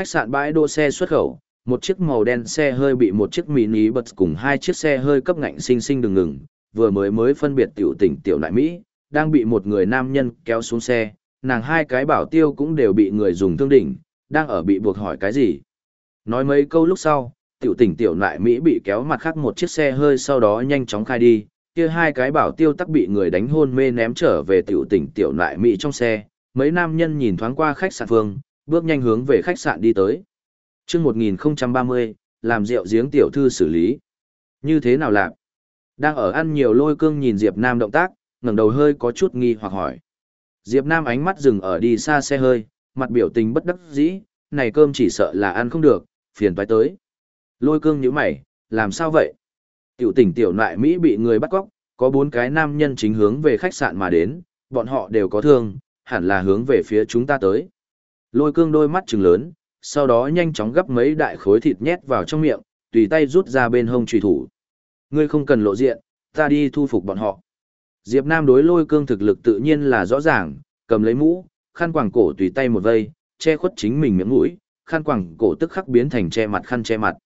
khách sạn bãi đỗ xe xuất khẩu, một chiếc màu đen xe hơi bị một chiếc mini bật cùng hai chiếc xe hơi cấp ngạnh sinh sinh đừng ngừng, vừa mới mới phân biệt tiểu tỉnh tiểu lại Mỹ, đang bị một người nam nhân kéo xuống xe, nàng hai cái bảo tiêu cũng đều bị người dùng thương đỉnh, đang ở bị buộc hỏi cái gì. Nói mấy câu lúc sau, tiểu tỉnh tiểu lại Mỹ bị kéo mặt khác một chiếc xe hơi sau đó nhanh chóng khai đi, kia hai cái bảo tiêu tắc bị người đánh hôn mê ném trở về tiểu tỉnh tiểu lại Mỹ trong xe, mấy nam nhân nhìn thoáng qua khách sạn phương, bước nhanh hướng về khách sạn đi tới. chương 1030, làm rượu giếng tiểu thư xử lý. Như thế nào làm? Đang ở ăn nhiều lôi cương nhìn Diệp Nam động tác, ngẩng đầu hơi có chút nghi hoặc hỏi. Diệp Nam ánh mắt dừng ở đi xa xe hơi, mặt biểu tình bất đắc dĩ, này cơm chỉ sợ là ăn không được, phiền toái tới. Lôi cương nhíu mày, làm sao vậy? Tiểu tỉnh tiểu nại Mỹ bị người bắt cóc, có bốn cái nam nhân chính hướng về khách sạn mà đến, bọn họ đều có thương, hẳn là hướng về phía chúng ta tới. Lôi cương đôi mắt trừng lớn, sau đó nhanh chóng gấp mấy đại khối thịt nhét vào trong miệng, tùy tay rút ra bên hông trùy thủ. Ngươi không cần lộ diện, ta đi thu phục bọn họ. Diệp Nam đối lôi cương thực lực tự nhiên là rõ ràng, cầm lấy mũ, khăn quàng cổ tùy tay một vây, che khuất chính mình miệng mũi, khăn quàng cổ tức khắc biến thành che mặt khăn che mặt.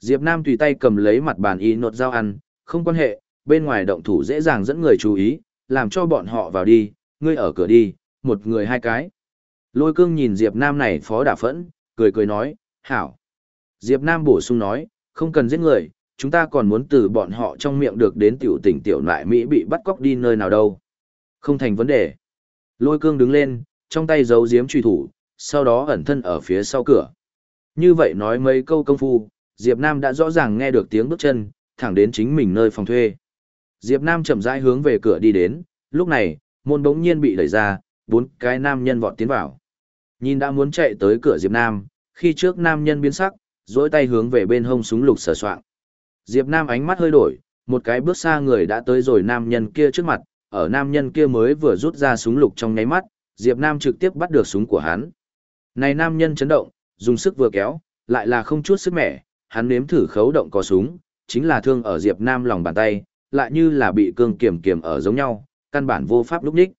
Diệp Nam tùy tay cầm lấy mặt bàn y nột dao ăn, không quan hệ, bên ngoài động thủ dễ dàng dẫn người chú ý, làm cho bọn họ vào đi, ngươi ở cửa đi, một người hai cái. Lôi cương nhìn Diệp Nam này phó đả phẫn, cười cười nói, hảo. Diệp Nam bổ sung nói, không cần giết người, chúng ta còn muốn từ bọn họ trong miệng được đến tiểu tỉnh tiểu lại Mỹ bị bắt cóc đi nơi nào đâu. Không thành vấn đề. Lôi cương đứng lên, trong tay giấu giếm truy thủ, sau đó ẩn thân ở phía sau cửa. Như vậy nói mấy câu công phu, Diệp Nam đã rõ ràng nghe được tiếng bước chân, thẳng đến chính mình nơi phòng thuê. Diệp Nam chậm rãi hướng về cửa đi đến, lúc này, môn bỗng nhiên bị đẩy ra, bốn cái nam nhân vọt tiến vào. Nhìn đã muốn chạy tới cửa Diệp Nam, khi trước nam nhân biến sắc, dối tay hướng về bên hông súng lục sờ soạn. Diệp Nam ánh mắt hơi đổi, một cái bước xa người đã tới rồi nam nhân kia trước mặt, ở nam nhân kia mới vừa rút ra súng lục trong nháy mắt, Diệp Nam trực tiếp bắt được súng của hắn. Này nam nhân chấn động, dùng sức vừa kéo, lại là không chút sức mẻ, hắn nếm thử khấu động có súng, chính là thương ở Diệp Nam lòng bàn tay, lại như là bị cương kiểm kiểm ở giống nhau, căn bản vô pháp lúc đích.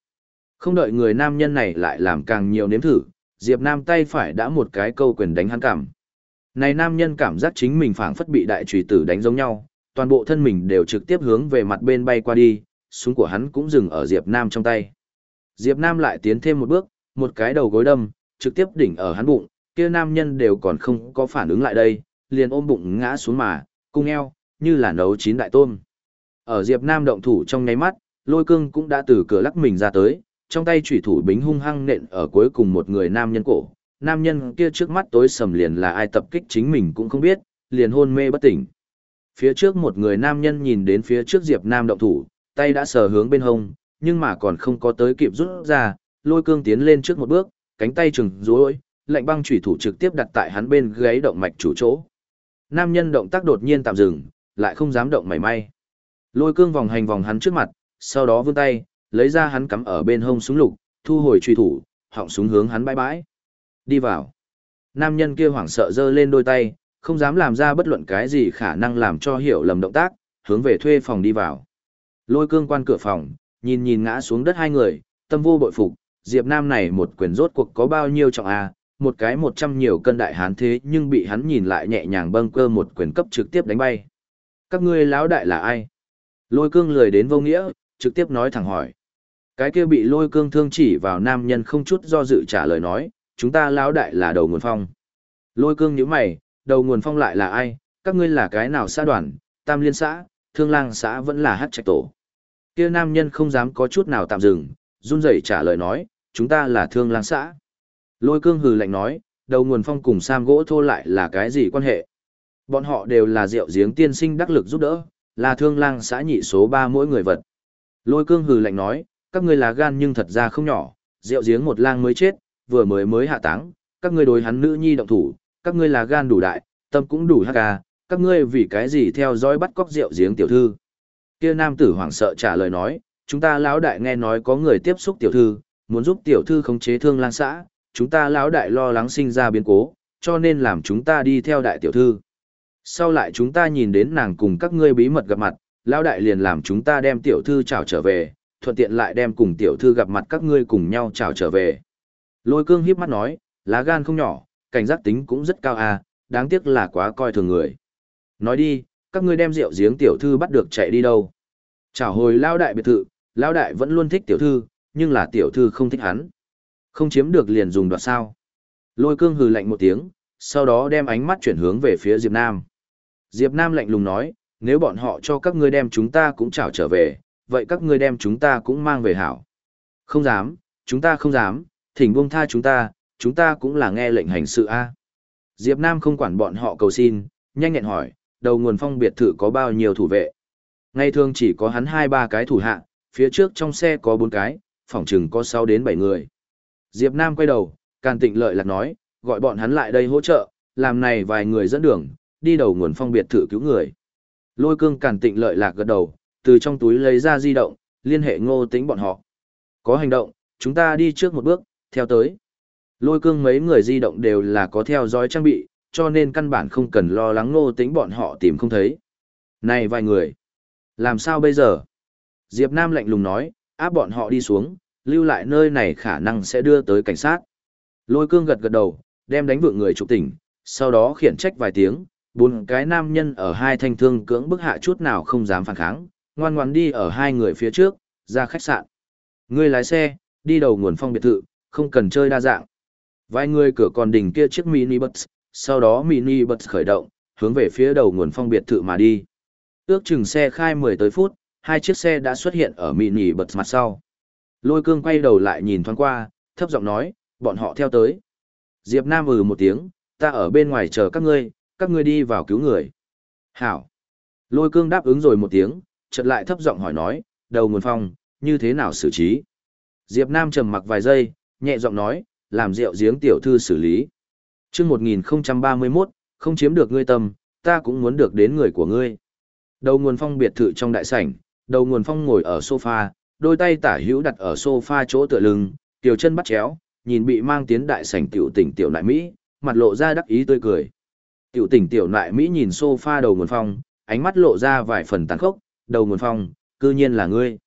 Không đợi người nam nhân này lại làm càng nhiều nếm thử, Diệp Nam tay phải đã một cái câu quyền đánh hắn cảm. Này nam nhân cảm giác chính mình phảng phất bị đại trùy tử đánh giống nhau, toàn bộ thân mình đều trực tiếp hướng về mặt bên bay qua đi, súng của hắn cũng dừng ở Diệp Nam trong tay. Diệp Nam lại tiến thêm một bước, một cái đầu gối đâm, trực tiếp đỉnh ở hắn bụng, kia nam nhân đều còn không có phản ứng lại đây, liền ôm bụng ngã xuống mà, cung eo, như là nấu chín đại tôm. Ở Diệp Nam động thủ trong nháy mắt, lôi cương cũng đã từ cửa lắc mình ra tới, trong tay chủy thủ bính hung hăng nện ở cuối cùng một người nam nhân cổ. Nam nhân kia trước mắt tối sầm liền là ai tập kích chính mình cũng không biết, liền hôn mê bất tỉnh. Phía trước một người nam nhân nhìn đến phía trước Diệp Nam động thủ, tay đã sờ hướng bên hông, nhưng mà còn không có tới kịp rút ra, lôi cương tiến lên trước một bước, cánh tay trừng rối, lạnh băng chủy thủ trực tiếp đặt tại hắn bên gáy động mạch chủ chỗ. Nam nhân động tác đột nhiên tạm dừng, lại không dám động mảy may. Lôi cương vòng hành vòng hắn trước mặt, sau đó vươn tay, lấy ra hắn cắm ở bên hông súng lục, thu hồi truy thủ, họng súng hướng hắn bãi bãi. Đi vào. Nam nhân kia hoảng sợ giơ lên đôi tay, không dám làm ra bất luận cái gì khả năng làm cho hiểu lầm động tác, hướng về thuê phòng đi vào. Lôi cương quan cửa phòng, nhìn nhìn ngã xuống đất hai người, tâm vô bội phục, Diệp Nam này một quyền rốt cuộc có bao nhiêu trọng a, một cái một trăm nhiều cân đại hán thế nhưng bị hắn nhìn lại nhẹ nhàng bâng cơ một quyền cấp trực tiếp đánh bay. Các ngươi lão đại là ai? Lôi cương lười đến vô nghĩa, trực tiếp nói thẳng hỏi. Cái kia bị lôi cương thương chỉ vào nam nhân không chút do dự trả lời nói, chúng ta lão đại là đầu nguồn phong. Lôi cương nhíu mày, đầu nguồn phong lại là ai, các ngươi là cái nào xã đoàn, tam liên xã, thương lang xã vẫn là hát trạch tổ. Kia nam nhân không dám có chút nào tạm dừng, run rẩy trả lời nói, chúng ta là thương lang xã. Lôi cương hừ lạnh nói, đầu nguồn phong cùng Sam gỗ thô lại là cái gì quan hệ? Bọn họ đều là rượu giếng tiên sinh đắc lực giúp đỡ, là thương lang xã nhị số ba mỗi người vật. Lôi cương hừ lạnh nói, các ngươi là gan nhưng thật ra không nhỏ, rượu giếng một lang mới chết, vừa mới mới hạ táng, các ngươi đối hắn nữ nhi động thủ, các ngươi là gan đủ đại, tâm cũng đủ hắc à, các ngươi vì cái gì theo dõi bắt cóc rượu giếng tiểu thư. Kia nam tử hoảng sợ trả lời nói, chúng ta lão đại nghe nói có người tiếp xúc tiểu thư, muốn giúp tiểu thư khống chế thương lang xã, chúng ta lão đại lo lắng sinh ra biến cố, cho nên làm chúng ta đi theo đại tiểu thư. Sau lại chúng ta nhìn đến nàng cùng các ngươi bí mật gặp mặt, lão đại liền làm chúng ta đem tiểu thư chào trở về, thuận tiện lại đem cùng tiểu thư gặp mặt các ngươi cùng nhau chào trở về. Lôi cương hiếp mắt nói, lá gan không nhỏ, cảnh giác tính cũng rất cao à, đáng tiếc là quá coi thường người. Nói đi, các ngươi đem rượu giếng tiểu thư bắt được chạy đi đâu? Chào hồi lao đại biệt thự, lao đại vẫn luôn thích tiểu thư, nhưng là tiểu thư không thích hắn. Không chiếm được liền dùng đoạt sao. Lôi cương hừ lạnh một tiếng, sau đó đem ánh mắt chuyển hướng về phía Diệp Nam. Diệp Nam lạnh lùng nói, nếu bọn họ cho các ngươi đem chúng ta cũng chào trở về, vậy các ngươi đem chúng ta cũng mang về hảo. Không dám, chúng ta không dám, thỉnh buông tha chúng ta, chúng ta cũng là nghe lệnh hành sự a. Diệp Nam không quản bọn họ cầu xin, nhanh nhẹn hỏi, đầu nguồn phong biệt thự có bao nhiêu thủ vệ. Ngày thường chỉ có hắn hai ba cái thủ hạ, phía trước trong xe có bốn cái, phòng chừng có sáu đến bảy người. Diệp Nam quay đầu, Càn Tịnh lợi lạc nói, gọi bọn hắn lại đây hỗ trợ, làm này vài người dẫn đường, đi đầu nguồn phong biệt thự cứu người. Lôi cương Càn Tịnh lợi lạc gật đầu, từ trong túi lấy ra di động, liên hệ ngô tính bọn họ. Có hành động, chúng ta đi trước một bước, theo tới. Lôi cương mấy người di động đều là có theo dõi trang bị, cho nên căn bản không cần lo lắng ngô tính bọn họ tìm không thấy. Này vài người, làm sao bây giờ? Diệp Nam lạnh lùng nói, áp bọn họ đi xuống, lưu lại nơi này khả năng sẽ đưa tới cảnh sát. Lôi cương gật gật đầu, đem đánh vượng người trục tỉnh, sau đó khiển trách vài tiếng, bốn cái nam nhân ở hai thanh thương cưỡng bức hạ chút nào không dám phản kháng, ngoan ngoan đi ở hai người phía trước, ra khách sạn. Người lái xe, đi đầu nguồn phong biệt thự, không cần chơi đa dạng. Vài người cửa còn đỉnh kia chiếc mini bus, sau đó mini bus khởi động, hướng về phía đầu nguồn phong biệt thự mà đi. Ước chừng xe khai 10 tới phút, hai chiếc xe đã xuất hiện ở mini bus mặt sau. Lôi cương quay đầu lại nhìn thoáng qua, thấp giọng nói, bọn họ theo tới. Diệp Nam ừ một tiếng, ta ở bên ngoài chờ các ngươi, các ngươi đi vào cứu người. Hảo. Lôi cương đáp ứng rồi một tiếng, chợt lại thấp giọng hỏi nói, đầu nguồn phong, như thế nào xử trí? Diệp Nam trầm mặc vài giây, nhẹ giọng nói, làm rượu giếng tiểu thư xử lý. Trước 1031, không chiếm được ngươi tâm, ta cũng muốn được đến người của ngươi. Đầu nguồn phong biệt thự trong đại sảnh, đầu nguồn phong ngồi ở sofa, đôi tay tả hữu đặt ở sofa chỗ tựa lưng, tiểu chân bắt chéo, nhìn bị mang tiến đại sảnh tiểu tỉnh tiểu nại Mỹ, mặt lộ ra đắc ý tươi cười. Tiểu tỉnh tiểu nại Mỹ nhìn sofa đầu nguồn phong, ánh mắt lộ ra vài phần tàn khốc, đầu nguồn phong, cư nhiên là ngươi.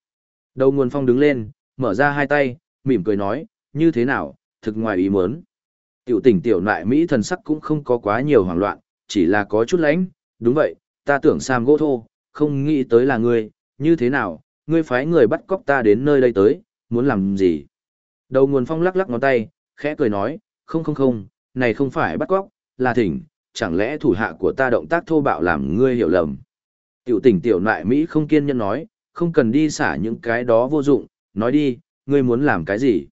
Đầu nguồn phong đứng lên, mở ra hai tay, mỉm cười nói, như thế nào, thực ngoài ý muốn. Tiểu tỉnh tiểu nại Mỹ thần sắc cũng không có quá nhiều hoảng loạn, chỉ là có chút lãnh, đúng vậy, ta tưởng Sam gỗ thô, không nghĩ tới là ngươi, như thế nào, ngươi phái người bắt cóc ta đến nơi đây tới, muốn làm gì? Đầu nguồn phong lắc lắc ngón tay, khẽ cười nói, không không không, này không phải bắt cóc, là thỉnh, chẳng lẽ thủ hạ của ta động tác thô bạo làm ngươi hiểu lầm. Tiểu tỉnh tiểu nại Mỹ không kiên nhẫn nói, không cần đi xả những cái đó vô dụng, nói đi, ngươi muốn làm cái gì?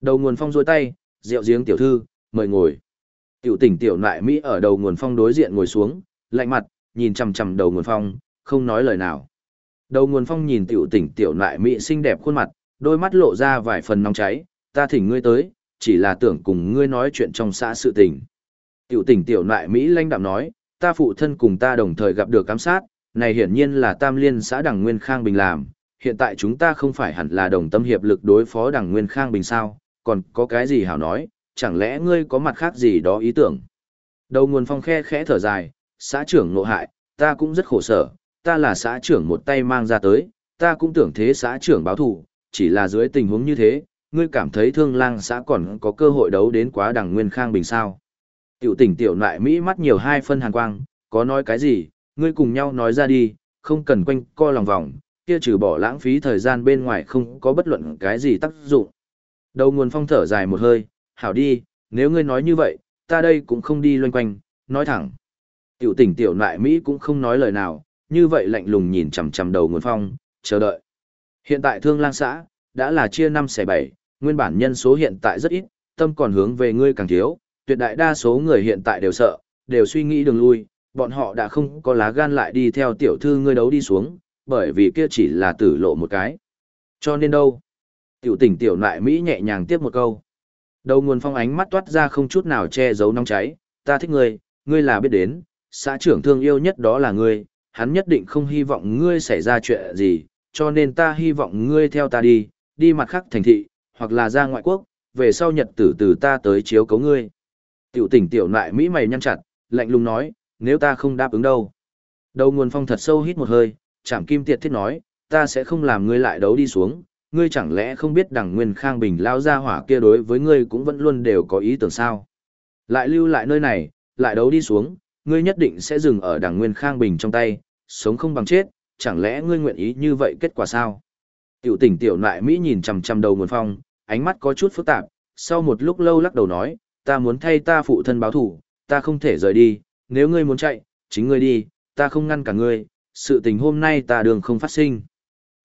Đầu nguồn phong rôi tay, rượu giếng tiểu thư, mời ngồi. Tiểu tỉnh tiểu nại Mỹ ở đầu nguồn phong đối diện ngồi xuống, lạnh mặt, nhìn chằm chằm đầu nguồn phong, không nói lời nào. Đầu nguồn phong nhìn tiểu tỉnh tiểu nại Mỹ xinh đẹp khuôn mặt, đôi mắt lộ ra vài phần nóng cháy, ta thỉnh ngươi tới, chỉ là tưởng cùng ngươi nói chuyện trong xã sự tình. Tiểu tỉnh tiểu nại Mỹ lanh đạm nói, ta phụ thân cùng ta đồng thời gặp được cám sát, này hiển nhiên là tam liên xã Đằng Nguyên Khang Bình làm, hiện tại chúng ta không phải hẳn là đồng tâm hiệp lực đối phó Đằng Nguyên Khang Bình sao, còn có cái gì hảo nói, chẳng lẽ ngươi có mặt khác gì đó ý tưởng. Đầu nguồn phong khe khẽ thở dài, xã trưởng nộ hại, ta cũng rất khổ sở, ta là xã trưởng một tay mang ra tới, ta cũng tưởng thế xã trưởng báo thù, chỉ là dưới tình huống như thế, ngươi cảm thấy thương lang xã còn có cơ hội đấu đến quá Đằng nguyên khang bình sao. Tiểu tỉnh tiểu nại Mỹ mắt nhiều hai phân hàn quang, có nói cái gì, ngươi cùng nhau nói ra đi, không cần quanh co lòng vòng, kia trừ bỏ lãng phí thời gian bên ngoài không có bất luận cái gì tác dụng. Đầu nguồn phong thở dài một hơi, hảo đi, nếu ngươi nói như vậy, ta đây cũng không đi loanh quanh, nói thẳng. Tiểu tỉnh tiểu nại Mỹ cũng không nói lời nào, như vậy lạnh lùng nhìn chằm chằm đầu nguồn phong, chờ đợi. Hiện tại thương lang xã, đã là chia năm xẻ bảy, nguyên bản nhân số hiện tại rất ít, tâm còn hướng về ngươi càng thiếu, tuyệt đại đa số người hiện tại đều sợ, đều suy nghĩ đường lui, bọn họ đã không có lá gan lại đi theo tiểu thư ngươi đấu đi xuống, bởi vì kia chỉ là tử lộ một cái. Cho nên đâu? Tiểu tỉnh tiểu nại Mỹ nhẹ nhàng tiếp một câu. Đầu nguồn phong ánh mắt toát ra không chút nào che giấu nóng cháy, ta thích ngươi, ngươi là biết đến, xã trưởng thương yêu nhất đó là ngươi, hắn nhất định không hy vọng ngươi xảy ra chuyện gì, cho nên ta hy vọng ngươi theo ta đi, đi mặt khác thành thị, hoặc là ra ngoại quốc, về sau nhật tử từ ta tới chiếu cấu ngươi. Tiểu tỉnh tiểu nại Mỹ mày nhăn chặt, lạnh lùng nói, nếu ta không đáp ứng đâu. Đầu nguồn phong thật sâu hít một hơi, chảm kim tiệt thiết nói, ta sẽ không làm ngươi lại đấu đi xuống, ngươi chẳng lẽ không biết đằng nguyên khang bình lao ra hỏa kia đối với ngươi cũng vẫn luôn đều có ý tưởng sao. Lại lưu lại nơi này, lại đấu đi xuống, ngươi nhất định sẽ dừng ở đằng Nguyên Khang Bình trong tay, sống không bằng chết, chẳng lẽ ngươi nguyện ý như vậy kết quả sao? Tiểu tỉnh tiểu nại Mỹ nhìn chằm chằm đầu nguồn phong, ánh mắt có chút phức tạp, sau một lúc lâu lắc đầu nói, ta muốn thay ta phụ thân báo thủ, ta không thể rời đi, nếu ngươi muốn chạy, chính ngươi đi, ta không ngăn cả ngươi, sự tình hôm nay ta đường không phát sinh.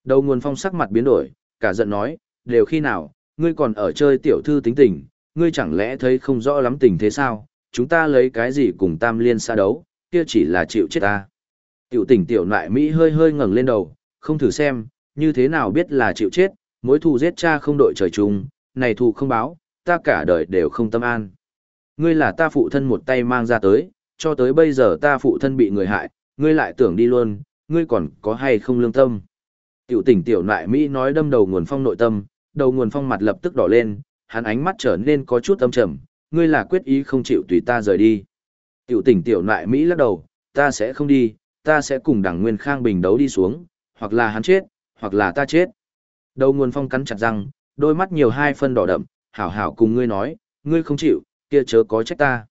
Đầu nguồn phong sắc mặt biến đổi, cả giận nói, đều khi nào, ngươi còn ở chơi tiểu thư tính tình, ngươi chẳng lẽ thấy không rõ lắm tình thế sao, chúng ta lấy cái gì cùng tam liên xa đấu, kia chỉ là chịu chết ta. Tiểu tỉnh tiểu nại Mỹ hơi hơi ngẩng lên đầu, không thử xem, như thế nào biết là chịu chết, mối thù giết cha không đội trời chung, này thù không báo, ta cả đời đều không tâm an. Ngươi là ta phụ thân một tay mang ra tới, cho tới bây giờ ta phụ thân bị người hại, ngươi lại tưởng đi luôn, ngươi còn có hay không lương tâm. Tiểu tỉnh tiểu nại Mỹ nói đâm đầu nguồn phong nội tâm, đầu nguồn phong mặt lập tức đỏ lên, hắn ánh mắt trở nên có chút âm trầm, ngươi là quyết ý không chịu tùy ta rời đi. Tiểu tỉnh tiểu nại Mỹ lắc đầu, ta sẽ không đi, ta sẽ cùng đảng Nguyên Khang Bình đấu đi xuống, hoặc là hắn chết, hoặc là ta chết. Đầu nguồn phong cắn chặt răng, đôi mắt nhiều hai phân đỏ đậm, hảo hảo cùng ngươi nói, ngươi không chịu, kia chớ có trách ta.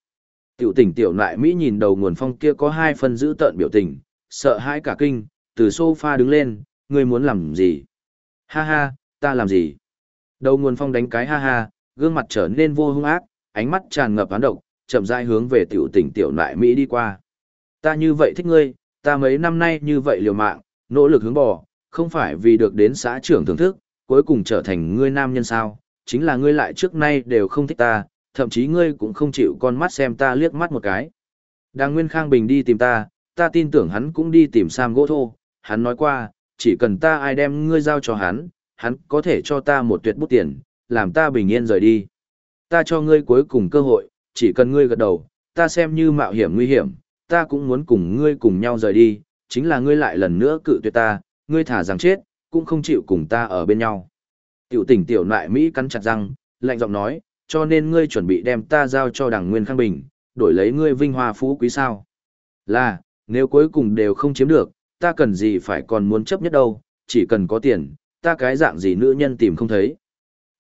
Tiểu tỉnh tiểu nại Mỹ nhìn đầu nguồn phong kia có hai phần giữ tợn biểu tình, sợ hãi cả kinh, từ sofa đứng lên, ngươi muốn làm gì? Ha ha, ta làm gì? Đầu nguồn phong đánh cái ha ha, gương mặt trở nên vô hung ác, ánh mắt tràn ngập án độc, chậm rãi hướng về tiểu tỉnh tiểu nại Mỹ đi qua. Ta như vậy thích ngươi, ta mấy năm nay như vậy liều mạng, nỗ lực hướng bò, không phải vì được đến xã trưởng thưởng thức, cuối cùng trở thành ngươi nam nhân sao, chính là ngươi lại trước nay đều không thích ta, thậm chí ngươi cũng không chịu con mắt xem ta liếc mắt một cái. Đang Nguyên Khang Bình đi tìm ta, ta tin tưởng hắn cũng đi tìm Sam gỗ thô, hắn nói qua, chỉ cần ta ai đem ngươi giao cho hắn, hắn có thể cho ta một tuyệt bút tiền, làm ta bình yên rời đi. Ta cho ngươi cuối cùng cơ hội, chỉ cần ngươi gật đầu, ta xem như mạo hiểm nguy hiểm, ta cũng muốn cùng ngươi cùng nhau rời đi, chính là ngươi lại lần nữa cự tuyệt ta, ngươi thả rằng chết, cũng không chịu cùng ta ở bên nhau. Tiểu tỉnh tiểu nại Mỹ cắn chặt răng, lạnh giọng nói, cho nên ngươi chuẩn bị đem ta giao cho đảng Nguyên Khang Bình, đổi lấy ngươi vinh hoa phú quý sao. Là, nếu cuối cùng đều không chiếm được, ta cần gì phải còn muốn chấp nhất đâu, chỉ cần có tiền, ta cái dạng gì nữ nhân tìm không thấy.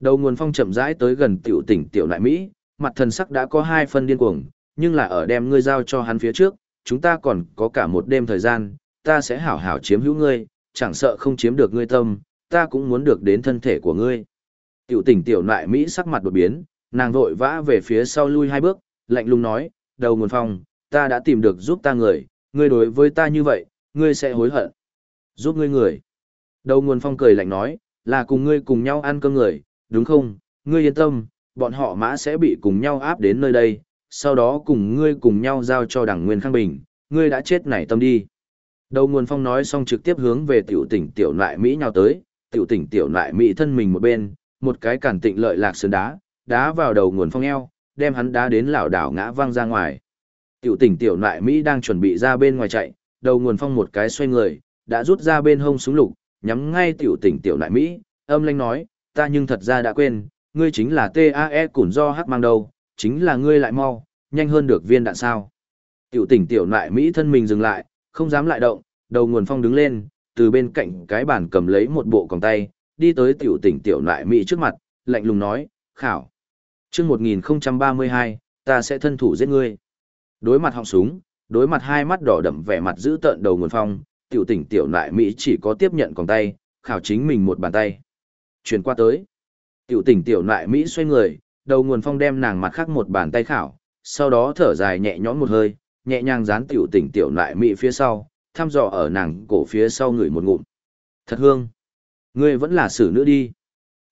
Đầu nguồn phong chậm rãi tới gần tiểu tỉnh tiểu nại Mỹ, mặt thần sắc đã có hai phân điên cuồng, nhưng là ở đem ngươi giao cho hắn phía trước, chúng ta còn có cả một đêm thời gian, ta sẽ hảo hảo chiếm hữu ngươi, chẳng sợ không chiếm được ngươi tâm, ta cũng muốn được đến thân thể của ngươi. Tiểu tỉnh tiểu nại Mỹ sắc mặt đột biến, nàng vội vã về phía sau lui hai bước, lạnh lùng nói, đầu nguồn phong, ta đã tìm được giúp ta người, ngươi đối với ta như vậy, ngươi sẽ hối hận. Giúp ngươi người. Đầu nguồn phong cười lạnh nói, là cùng ngươi cùng nhau ăn cơm người, đúng không? Ngươi yên tâm, bọn họ mã sẽ bị cùng nhau áp đến nơi đây, sau đó cùng ngươi cùng nhau giao cho đảng Nguyên Khang Bình, ngươi đã chết nảy tâm đi. Đầu nguồn phong nói xong trực tiếp hướng về tiểu tỉnh tiểu nại Mỹ nhào tới, tiểu tỉnh tiểu nại Mỹ thân mình một bên, một cái cản tịnh lợi lạc sơn đá, đá vào đầu nguồn phong eo, đem hắn đá đến lảo đảo ngã văng ra ngoài. Tiểu tỉnh tiểu nại Mỹ đang chuẩn bị ra bên ngoài chạy, đầu nguồn phong một cái xoay người, đã rút ra bên hông súng lục, nhắm ngay tiểu tỉnh tiểu nại Mỹ, âm lanh nói, ta nhưng thật ra đã quên, ngươi chính là TAE củn do hắc mang đầu, chính là ngươi lại mau, nhanh hơn được viên đạn sao. Tiểu tỉnh tiểu nại Mỹ thân mình dừng lại, không dám lại động, đầu nguồn phong đứng lên, từ bên cạnh cái bàn cầm lấy một bộ còng tay, đi tới tiểu tỉnh tiểu nại Mỹ trước mặt, lạnh lùng nói, khảo chương 1032, ta sẽ thân thủ giết ngươi. Đối mặt họng súng, đối mặt hai mắt đỏ đậm vẻ mặt giữ tợn đầu nguồn phong, tiểu tỉnh tiểu nại Mỹ chỉ có tiếp nhận còng tay, khảo chính mình một bàn tay. Chuyển qua tới. Tiểu tỉnh tiểu nại Mỹ xoay người, đầu nguồn phong đem nàng mặt khác một bàn tay khảo, sau đó thở dài nhẹ nhõm một hơi, nhẹ nhàng dán tiểu tỉnh tiểu nại Mỹ phía sau, thăm dò ở nàng cổ phía sau người một ngụm. Thật hương. Ngươi vẫn là xử nữ đi.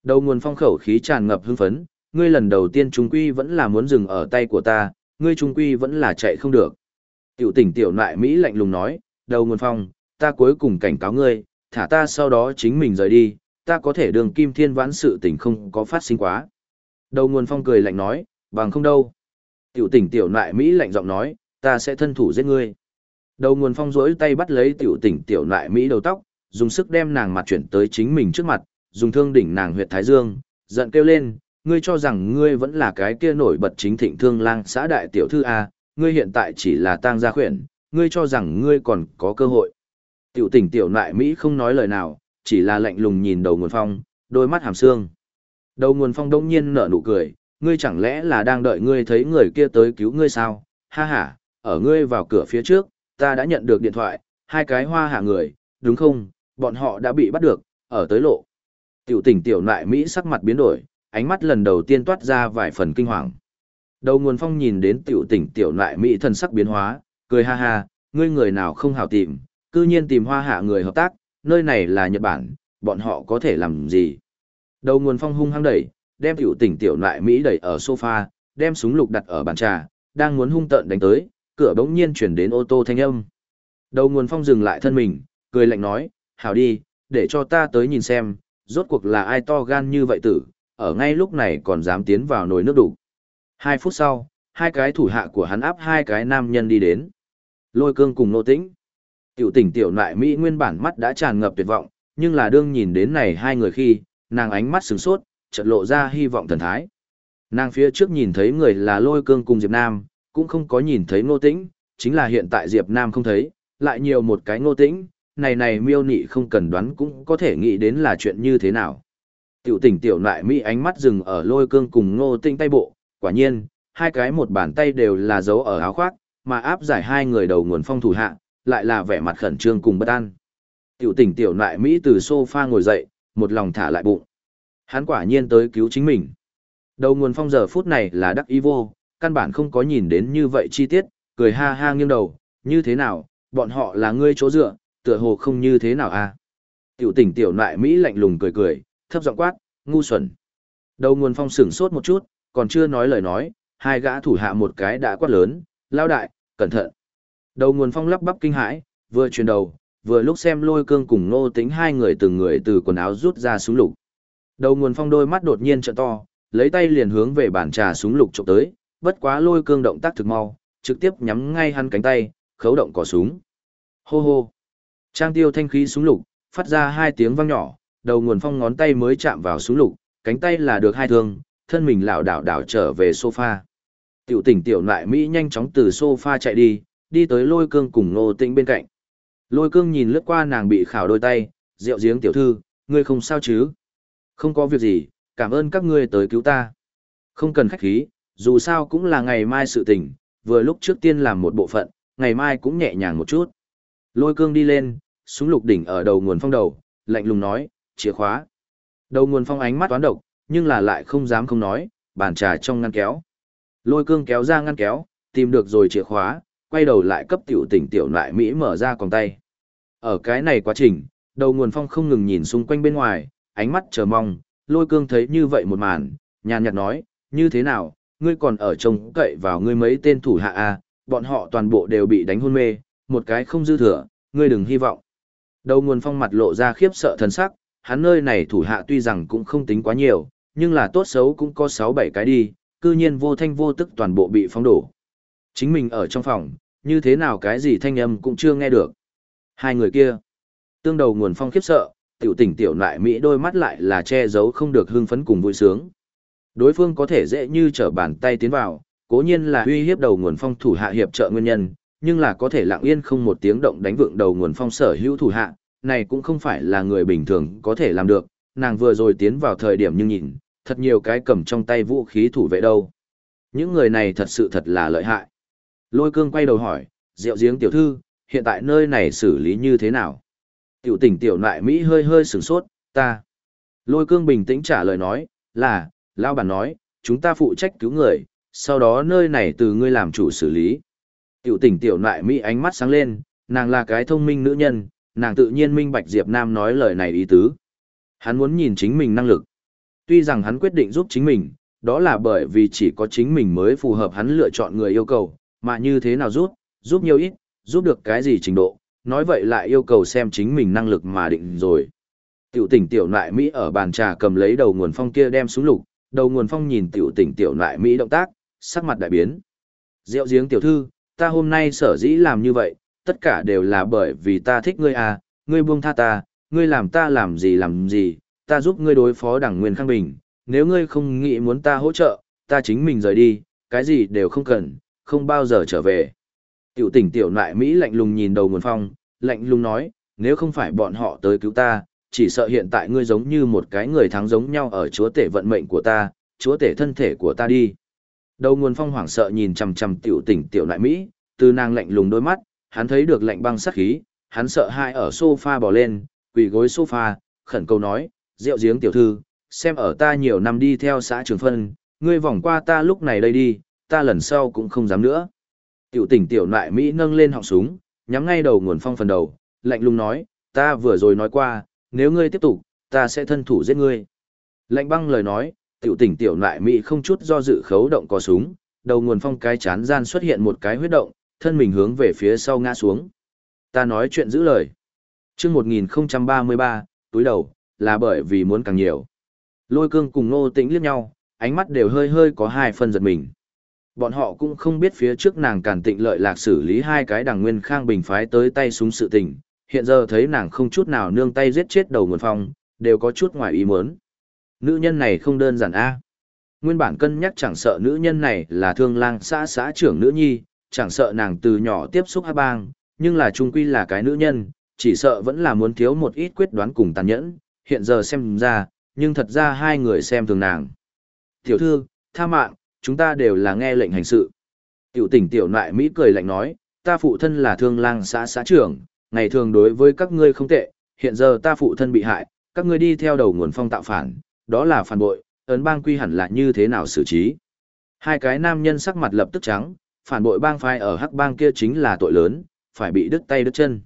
Đầu nguồn phong khẩu khí tràn ngập hưng phấn, ngươi lần đầu tiên trung quy vẫn là muốn dừng ở tay của ta, ngươi trung quy vẫn là chạy không được. Tiểu tỉnh tiểu nại Mỹ lạnh lùng nói, đầu nguồn phong, ta cuối cùng cảnh cáo ngươi, thả ta sau đó chính mình rời đi, ta có thể đường kim thiên vãn sự tình không có phát sinh quá. Đầu nguồn phong cười lạnh nói, bằng không đâu. Tiểu tỉnh tiểu nại Mỹ lạnh giọng nói, ta sẽ thân thủ giết ngươi. Đầu nguồn phong rỗi tay bắt lấy tiểu tỉnh tiểu nại Mỹ đầu tóc, dùng sức đem nàng mặt chuyển tới chính mình trước mặt, dùng thương đỉnh nàng huyệt thái dương, giận kêu lên, ngươi cho rằng ngươi vẫn là cái kia nổi bật chính thịnh thương lang xã đại tiểu thư A, ngươi hiện tại chỉ là tang gia khuyển, ngươi cho rằng ngươi còn có cơ hội. Tiểu tỉnh tiểu nại Mỹ không nói lời nào, chỉ là lạnh lùng nhìn đầu nguồn phong, đôi mắt hàm xương. Đầu nguồn phong đông nhiên nở nụ cười, ngươi chẳng lẽ là đang đợi ngươi thấy người kia tới cứu ngươi sao? Ha ha, ở ngươi vào cửa phía trước, ta đã nhận được điện thoại, hai cái hoa hạ người, đúng không? Bọn họ đã bị bắt được, ở tới lộ. Tiểu tỉnh tiểu nại Mỹ sắc mặt biến đổi, ánh mắt lần đầu tiên toát ra vài phần kinh hoàng. Đầu nguồn phong nhìn đến tiểu tỉnh tiểu nại Mỹ thần sắc biến hóa, cười ha ha, ngươi người nào không hảo tìm, cư nhiên tìm hoa hạ người hợp tác, nơi này là Nhật Bản, bọn họ có thể làm gì? Đầu nguồn phong hung hăng đẩy, đem tiểu tỉnh tiểu nại Mỹ đẩy ở sofa, đem súng lục đặt ở bàn trà, đang muốn hung tợn đánh tới, cửa bỗng nhiên chuyển đến ô tô thanh âm. Đầu nguồn phong dừng lại thân mình, cười lạnh nói, hảo đi, để cho ta tới nhìn xem, rốt cuộc là ai to gan như vậy tử, ở ngay lúc này còn dám tiến vào nồi nước đủ. Hai phút sau, hai cái thủ hạ của hắn áp hai cái nam nhân đi đến. Lôi cương cùng nô tĩnh. Tiểu tỉnh tiểu nại Mỹ nguyên bản mắt đã tràn ngập tuyệt vọng, nhưng là đương nhìn đến này hai người khi, nàng ánh mắt sừng sốt, chợt lộ ra hy vọng thần thái. Nàng phía trước nhìn thấy người là lôi cương cùng Diệp Nam, cũng không có nhìn thấy ngô tĩnh, chính là hiện tại Diệp Nam không thấy, lại nhiều một cái ngô tĩnh, này này miêu nị không cần đoán cũng có thể nghĩ đến là chuyện như thế nào. Tiểu tỉnh tiểu nại Mỹ ánh mắt dừng ở lôi cương cùng ngô tinh tay bộ, quả nhiên, hai cái một bàn tay đều là dấu ở áo khoác, mà áp giải hai người đầu nguồn phong thủ hạ, lại là vẻ mặt khẩn trương cùng bất an. Tiểu tỉnh tiểu nại Mỹ từ sofa ngồi dậy, một lòng thả lại bụng. Hắn quả nhiên tới cứu chính mình. Đầu nguồn phong giờ phút này là đắc ý vô, căn bản không có nhìn đến như vậy chi tiết, cười ha ha nghiêng đầu, như thế nào, bọn họ là ngươi chỗ dựa, tựa hồ không như thế nào à. Tiểu tỉnh tiểu nại Mỹ lạnh lùng cười cười, thấp giọng quát, ngu xuẩn. Đầu nguồn phong sửng sốt một chút, còn chưa nói lời nói, hai gã thủ hạ một cái đã quát lớn, lao đại, cẩn thận. Đầu nguồn phong lắp bắp kinh hãi, vừa chuyển đầu, vừa lúc xem lôi cương cùng nô tính hai người từng người từ quần áo rút ra súng lục. Đầu nguồn phong đôi mắt đột nhiên trợ to, lấy tay liền hướng về bàn trà súng lục chụp tới, bất quá lôi cương động tác thực mau, trực tiếp nhắm ngay hắn cánh tay, khấu động cò súng. Hô hô. Trang tiêu thanh khí súng lục, phát ra hai tiếng vang nhỏ, đầu nguồn phong ngón tay mới chạm vào súng lục, cánh tay là được hai thương, thân mình lảo đảo đảo trở về sofa. Tiểu tỉnh tiểu nại Mỹ nhanh chóng từ sofa chạy đi, đi tới lôi cương cùng nô tĩnh bên cạnh. Lôi cương nhìn lướt qua nàng bị khảo đôi tay, rượu giếng tiểu thư, ngươi không sao chứ? Không có việc gì, cảm ơn các ngươi tới cứu ta. Không cần khách khí, dù sao cũng là ngày mai sự tình, vừa lúc trước tiên làm một bộ phận, ngày mai cũng nhẹ nhàng một chút. Lôi cương đi lên, súng lục đỉnh ở đầu nguồn phong đầu, lạnh lùng nói, chìa khóa. Đầu nguồn phong ánh mắt toán độc, nhưng là lại không dám không nói, bàn trà trong ngăn kéo. Lôi cương kéo ra ngăn kéo, tìm được rồi chìa khóa, quay đầu lại cấp tiểu tỉnh tiểu lại Mỹ mở ra còn tay. Ở cái này quá trình, đầu nguồn phong không ngừng nhìn xung quanh bên ngoài, ánh mắt chờ mong, lôi cương thấy như vậy một màn, nhàn nhạt nói, như thế nào, ngươi còn ở trông cậy vào ngươi mấy tên thủ hạ a, à, bọn họ toàn bộ đều bị đánh hôn mê, một cái không dư thừa, ngươi đừng hy vọng. Đầu nguồn phong mặt lộ ra khiếp sợ thần sắc, hắn nơi này thủ hạ tuy rằng cũng không tính quá nhiều, nhưng là tốt xấu cũng có 6-7 cái đi, cư nhiên vô thanh vô tức toàn bộ bị phóng đổ. Chính mình ở trong phòng, như thế nào cái gì thanh âm cũng chưa nghe được. Hai người kia, tương đầu nguồn phong khiếp sợ, tiểu tỉnh tiểu lại Mỹ đôi mắt lại là che giấu không được hưng phấn cùng vui sướng. Đối phương có thể dễ như trở bàn tay tiến vào, cố nhiên là uy hiếp đầu nguồn phong thủ hạ hiệp trợ nguyên nhân, nhưng là có thể lặng yên không một tiếng động đánh vượng đầu nguồn phong sở hữu thủ hạ, này cũng không phải là người bình thường có thể làm được, nàng vừa rồi tiến vào thời điểm nhưng nhìn, thật nhiều cái cầm trong tay vũ khí thủ vệ đâu. Những người này thật sự thật là lợi hại. Lôi cương quay đầu hỏi, rượu giếng tiểu thư, hiện tại nơi này xử lý như thế nào? Tiểu tỉnh tiểu nại Mỹ hơi hơi sửng sốt, ta. Lôi cương bình tĩnh trả lời nói, là, lao bản nói, chúng ta phụ trách cứu người, sau đó nơi này từ ngươi làm chủ xử lý. Tiểu tỉnh tiểu nại Mỹ ánh mắt sáng lên, nàng là cái thông minh nữ nhân, nàng tự nhiên minh bạch Diệp Nam nói lời này ý tứ. Hắn muốn nhìn chính mình năng lực. Tuy rằng hắn quyết định giúp chính mình, đó là bởi vì chỉ có chính mình mới phù hợp hắn lựa chọn người yêu cầu, mà như thế nào giúp, giúp nhiều ít, giúp được cái gì trình độ, nói vậy lại yêu cầu xem chính mình năng lực mà định rồi. Tiểu tỉnh tiểu nại Mỹ ở bàn trà cầm lấy đầu nguồn phong kia đem xuống lục, đầu nguồn phong nhìn tiểu tỉnh tiểu nại Mỹ động tác, sắc mặt đại biến. Diệu giếng tiểu thư, ta hôm nay sở dĩ làm như vậy, tất cả đều là bởi vì ta thích ngươi à, ngươi buông tha ta, ngươi làm ta làm gì làm gì, ta giúp ngươi đối phó đảng Nguyên Khang Bình, nếu ngươi không nghĩ muốn ta hỗ trợ, ta chính mình rời đi, cái gì đều không cần, không bao giờ trở về. Tiểu tỉnh tiểu nại Mỹ lạnh lùng nhìn đầu nguồn phong, lạnh lùng nói, nếu không phải bọn họ tới cứu ta, chỉ sợ hiện tại ngươi giống như một cái người thắng giống nhau ở chúa tể vận mệnh của ta, chúa tể thân thể của ta đi. Đầu nguồn phong hoảng sợ nhìn chằm chằm tiểu tỉnh tiểu nại Mỹ, từ nàng lạnh lùng đôi mắt, hắn thấy được lạnh băng sát khí, hắn sợ hãi ở sofa bò lên, quỳ gối sofa, khẩn cầu nói, rượu giếng tiểu thư, xem ở ta nhiều năm đi theo xã trường phân, ngươi vòng qua ta lúc này đây đi, ta lần sau cũng không dám nữa. Tiểu tỉnh tiểu nại Mỹ nâng lên họng súng, nhắm ngay đầu nguồn phong phần đầu, lạnh lùng nói, ta vừa rồi nói qua, nếu ngươi tiếp tục, ta sẽ thân thủ giết ngươi. Lạnh băng lời nói, tiểu tỉnh tiểu nại Mỹ không chút do dự khấu động có súng, đầu nguồn phong cái chán gian xuất hiện một cái huyết động, thân mình hướng về phía sau ngã xuống. Ta nói chuyện giữ lời. chương 1033, túi đầu, là bởi vì muốn càng nhiều. Lôi cương cùng nô tĩnh liếc nhau, ánh mắt đều hơi hơi có hai phần giật mình. Bọn họ cũng không biết phía trước nàng càn tịnh lợi lạc xử lý hai cái đảng nguyên khang bình phái tới tay súng sự tình, hiện giờ thấy nàng không chút nào nương tay giết chết đầu nguồn phong, đều có chút ngoài ý muốn. Nữ nhân này không đơn giản a. Nguyên bản cân nhắc chẳng sợ nữ nhân này là thương lang xã xã trưởng nữ nhi, chẳng sợ nàng từ nhỏ tiếp xúc hát bang, nhưng là trung quy là cái nữ nhân, chỉ sợ vẫn là muốn thiếu một ít quyết đoán cùng tàn nhẫn, hiện giờ xem ra, nhưng thật ra hai người xem thường nàng. Tiểu thư, tha mạng, chúng ta đều là nghe lệnh hành sự. Tiểu tỉnh tiểu nại Mỹ cười lạnh nói, ta phụ thân là thương lang xã xã trưởng, ngày thường đối với các ngươi không tệ, hiện giờ ta phụ thân bị hại, các ngươi đi theo đầu nguồn phong tạo phản, đó là phản bội, ấn bang quy hẳn là như thế nào xử trí. Hai cái nam nhân sắc mặt lập tức trắng, phản bội bang phái ở hắc bang kia chính là tội lớn, phải bị đứt tay đứt chân.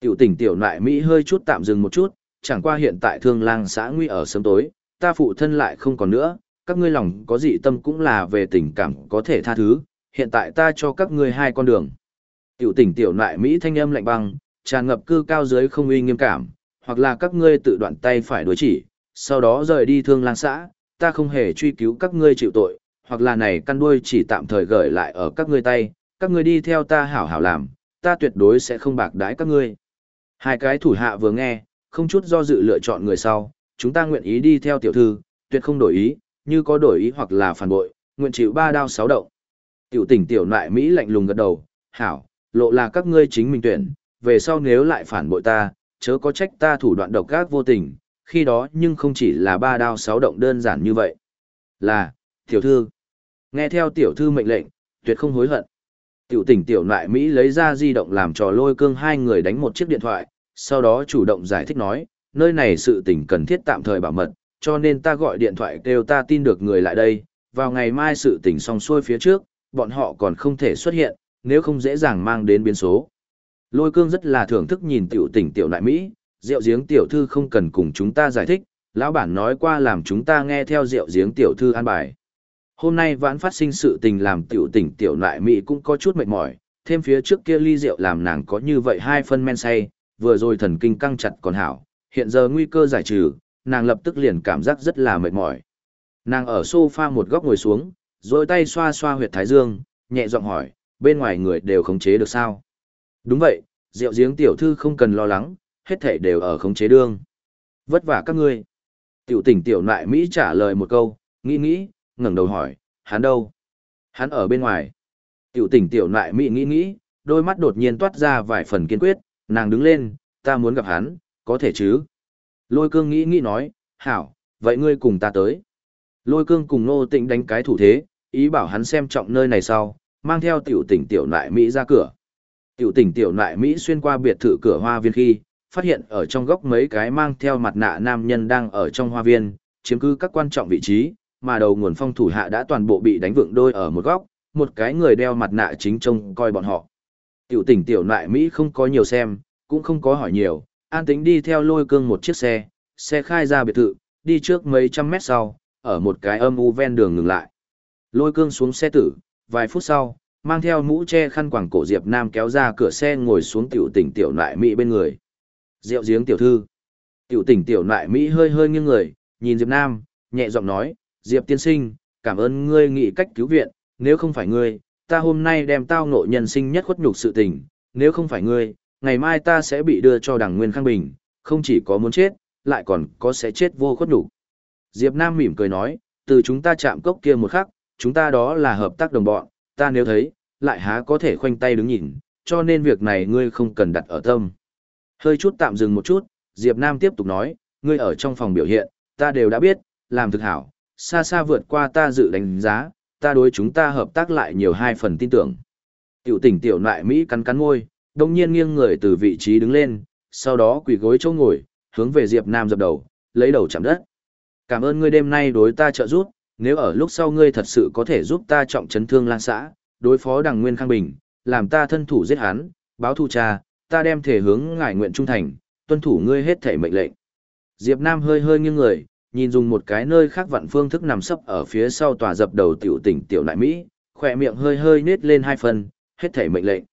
Tiểu tỉnh tiểu nại Mỹ hơi chút tạm dừng một chút, chẳng qua hiện tại thương lang xã nguy ở sớm tối, ta phụ thân lại không còn nữa, các ngươi lòng có dị tâm cũng là về tình cảm có thể tha thứ, hiện tại ta cho các ngươi hai con đường. Tiểu tỉnh tiểu nại Mỹ thanh âm lạnh băng, tràn ngập cư cao dưới không uy nghiêm cảm, hoặc là các ngươi tự đoạn tay phải đối chỉ, sau đó rời đi thương lang xã, ta không hề truy cứu các ngươi chịu tội, hoặc là này căn đuôi chỉ tạm thời gửi lại ở các ngươi tay, các ngươi đi theo ta hảo hảo làm, ta tuyệt đối sẽ không bạc đái các ngươi. Hai cái thủ hạ vừa nghe, không chút do dự lựa chọn người sau, chúng ta nguyện ý đi theo tiểu thư, tuyệt không đổi ý, như có đổi ý hoặc là phản bội, nguyện chịu ba đao sáu động. Tiểu tỉnh tiểu nại Mỹ lạnh lùng gật đầu, hảo, lộ là các ngươi chính mình tuyển, về sau nếu lại phản bội ta, chớ có trách ta thủ đoạn độc ác vô tình, khi đó nhưng không chỉ là ba đao sáu động đơn giản như vậy. Là, tiểu thư. Nghe theo tiểu thư mệnh lệnh, tuyệt không hối hận. Tiểu tỉnh tiểu nại Mỹ lấy ra di động làm trò lôi cương hai người đánh một chiếc điện thoại, sau đó chủ động giải thích nói, nơi này sự tình cần thiết tạm thời bảo mật, cho nên ta gọi điện thoại kêu ta tin được người lại đây, vào ngày mai sự tình xong xuôi phía trước, bọn họ còn không thể xuất hiện, nếu không dễ dàng mang đến biến số. Lôi cương rất là thưởng thức nhìn tiểu tỉnh tiểu nại Mỹ, rượu giếng tiểu thư không cần cùng chúng ta giải thích, lão bản nói qua làm chúng ta nghe theo rượu giếng tiểu thư an bài. Hôm nay vãn phát sinh sự tình làm tiểu tỉnh tiểu nại Mỹ cũng có chút mệt mỏi, thêm phía trước kia ly rượu làm nàng có như vậy hai phân men say, vừa rồi thần kinh căng chặt còn hảo, hiện giờ nguy cơ giải trừ, nàng lập tức liền cảm giác rất là mệt mỏi. Nàng ở sofa một góc ngồi xuống, rồi tay xoa xoa huyệt thái dương, nhẹ giọng hỏi, bên ngoài người đều khống chế được sao? Đúng vậy, rượu giếng tiểu thư không cần lo lắng, hết thảy đều ở khống chế đương. Vất vả các ngươi. Tiểu tỉnh tiểu nại Mỹ trả lời một câu, nghĩ nghĩ, ngẩng đầu hỏi, hắn đâu? Hắn ở bên ngoài. Tiểu tỉnh tiểu nại Mỹ nghĩ nghĩ, đôi mắt đột nhiên toát ra vài phần kiên quyết, nàng đứng lên, ta muốn gặp hắn, có thể chứ? Lôi cương nghĩ nghĩ nói, hảo, vậy ngươi cùng ta tới. Lôi cương cùng nô tịnh đánh cái thủ thế, ý bảo hắn xem trọng nơi này sau, mang theo tiểu tỉnh tiểu nại Mỹ ra cửa. Tiểu tỉnh tiểu nại Mỹ xuyên qua biệt thự cửa hoa viên khi, phát hiện ở trong góc mấy cái mang theo mặt nạ nam nhân đang ở trong hoa viên, chiếm cứ các quan trọng vị trí, mà đầu nguồn phong thủ hạ đã toàn bộ bị đánh vượng đôi ở một góc, một cái người đeo mặt nạ chính trông coi bọn họ. Tiểu tỉnh tiểu nại Mỹ không có nhiều xem, cũng không có hỏi nhiều, an tính đi theo lôi cương một chiếc xe, xe khai ra biệt thự, đi trước mấy trăm mét sau, ở một cái âm u ven đường ngừng lại. Lôi cương xuống xe tử, vài phút sau, mang theo mũ che khăn quàng cổ Diệp Nam kéo ra cửa xe ngồi xuống tiểu tỉnh tiểu nại Mỹ bên người. Rượu giếng tiểu thư. Tiểu tỉnh tiểu nại Mỹ hơi hơi nghiêng người, nhìn Diệp Nam, nhẹ giọng nói, Diệp tiên sinh, cảm ơn ngươi nghĩ cách cứu viện, nếu không phải ngươi, ta hôm nay đem tao ngộ nhân sinh nhất khuất nhục sự tình, nếu không phải ngươi, ngày mai ta sẽ bị đưa cho đảng Nguyên Khang Bình, không chỉ có muốn chết, lại còn có sẽ chết vô khuất nhục. Diệp Nam mỉm cười nói, từ chúng ta chạm cốc kia một khắc, chúng ta đó là hợp tác đồng bọn, ta nếu thấy, lại há có thể khoanh tay đứng nhìn, cho nên việc này ngươi không cần đặt ở tâm. Hơi chút tạm dừng một chút, Diệp Nam tiếp tục nói, ngươi ở trong phòng biểu hiện, ta đều đã biết, làm thực hảo, xa xa vượt qua ta dự đánh giá, ta đối chúng ta hợp tác lại nhiều hai phần tin tưởng. Tiểu tỉnh tiểu nại Mỹ cắn cắn môi, đồng nhiên nghiêng người từ vị trí đứng lên, sau đó quỳ gối chỗ ngồi, hướng về Diệp Nam dập đầu, lấy đầu chạm đất. Cảm ơn ngươi đêm nay đối ta trợ giúp, nếu ở lúc sau ngươi thật sự có thể giúp ta trọng chấn thương lan xã, đối phó đằng Nguyên Khang Bình, làm ta thân thủ giết hắn, báo thù cha, ta đem thể hướng ngài nguyện trung thành, tuân thủ ngươi hết thể mệnh lệnh. Diệp Nam hơi hơi nghiêng người, nhìn dùng một cái nơi khác vặn phương thức nằm sấp ở phía sau tòa dập đầu tiểu tỉnh tiểu nại Mỹ, khỏe miệng hơi hơi nết lên hai phần, hết thể mệnh lệnh.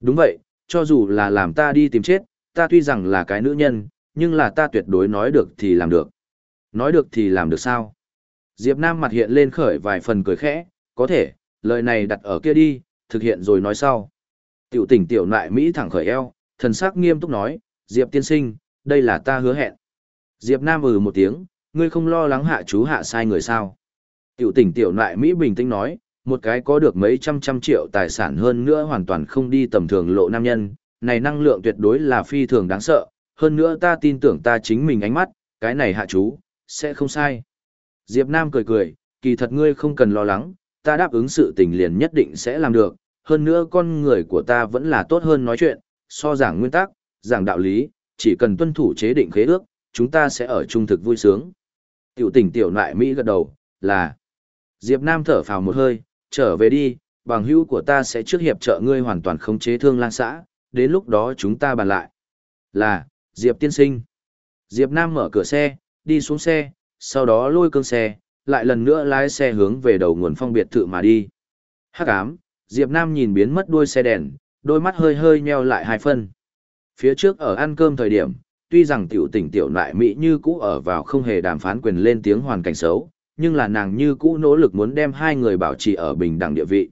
Đúng vậy, cho dù là làm ta đi tìm chết, ta tuy rằng là cái nữ nhân, nhưng là ta tuyệt đối nói được thì làm được. Nói được thì làm được sao? Diệp Nam mặt hiện lên khởi vài phần cười khẽ, có thể, lời này đặt ở kia đi, thực hiện rồi nói sau. Tiểu tỉnh tiểu nại Mỹ thẳng khởi eo, thần sắc nghiêm túc nói, Diệp tiên sinh, đây là ta hứa hẹn. Diệp Nam ừ một tiếng, ngươi không lo lắng hạ chú hạ sai người sao. Tiểu tỉnh tiểu nại Mỹ bình tĩnh nói, một cái có được mấy trăm trăm triệu tài sản hơn nữa hoàn toàn không đi tầm thường lộ nam nhân, này năng lượng tuyệt đối là phi thường đáng sợ, hơn nữa ta tin tưởng ta chính mình ánh mắt, cái này hạ chú, sẽ không sai. Diệp Nam cười cười, kỳ thật ngươi không cần lo lắng, ta đáp ứng sự tình liền nhất định sẽ làm được, hơn nữa con người của ta vẫn là tốt hơn nói chuyện, so giảng nguyên tắc, giảng đạo lý, chỉ cần tuân thủ chế định khế ước, chúng ta sẽ ở trung thực vui sướng. Tiểu tỉnh tiểu nại Mỹ gật đầu, là. Diệp Nam thở phào một hơi, trở về đi, bằng hữu của ta sẽ trước hiệp trợ ngươi hoàn toàn khống chế thương lang xã, đến lúc đó chúng ta bàn lại. Là, Diệp tiên sinh. Diệp Nam mở cửa xe, đi xuống xe, sau đó lôi cương xe, lại lần nữa lái xe hướng về đầu nguồn phong biệt thự mà đi. Hắc ám, Diệp Nam nhìn biến mất đuôi xe đèn, đôi mắt hơi hơi nheo lại hai phân. Phía trước ở ăn cơm thời điểm, tuy rằng tiểu tỉnh tiểu nại Mỹ như cũ ở vào không hề đàm phán quyền lên tiếng hoàn cảnh xấu, nhưng là nàng như cũ nỗ lực muốn đem hai người bảo trì ở bình đẳng địa vị.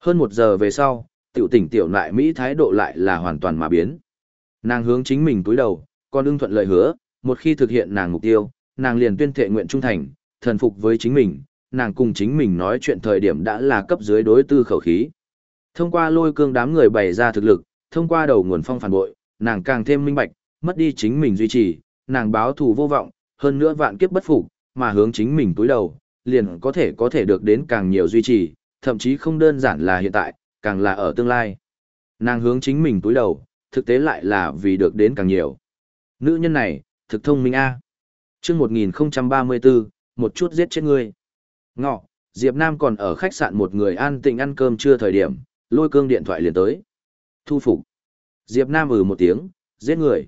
Hơn một giờ về sau, tiểu tỉnh tiểu nại Mỹ thái độ lại là hoàn toàn mà biến. Nàng hướng chính mình túi đầu, còn ưng thuận lời hứa, một khi thực hiện nàng mục tiêu, nàng liền tuyên thệ nguyện trung thành, thần phục với chính mình, nàng cùng chính mình nói chuyện thời điểm đã là cấp dưới đối tư khẩu khí. Thông qua lôi cương đám người bày ra thực lực, thông qua đầu nguồn phong phản bội, nàng càng thêm minh bạch, mất đi chính mình duy trì, nàng báo thù vô vọng, hơn nữa vạn kiếp bất phục, mà hướng chính mình túi đầu, liền có thể có thể được đến càng nhiều duy trì, thậm chí không đơn giản là hiện tại, càng là ở tương lai. Nàng hướng chính mình túi đầu, thực tế lại là vì được đến càng nhiều. Nữ nhân này, thực thông minh A. chương 1034, một chút giết chết ngươi. Ngọ, Diệp Nam còn ở khách sạn một người an tĩnh ăn cơm trưa thời điểm, lôi cương điện thoại liền tới. Thu phục. Diệp Nam ừ một tiếng, giết người.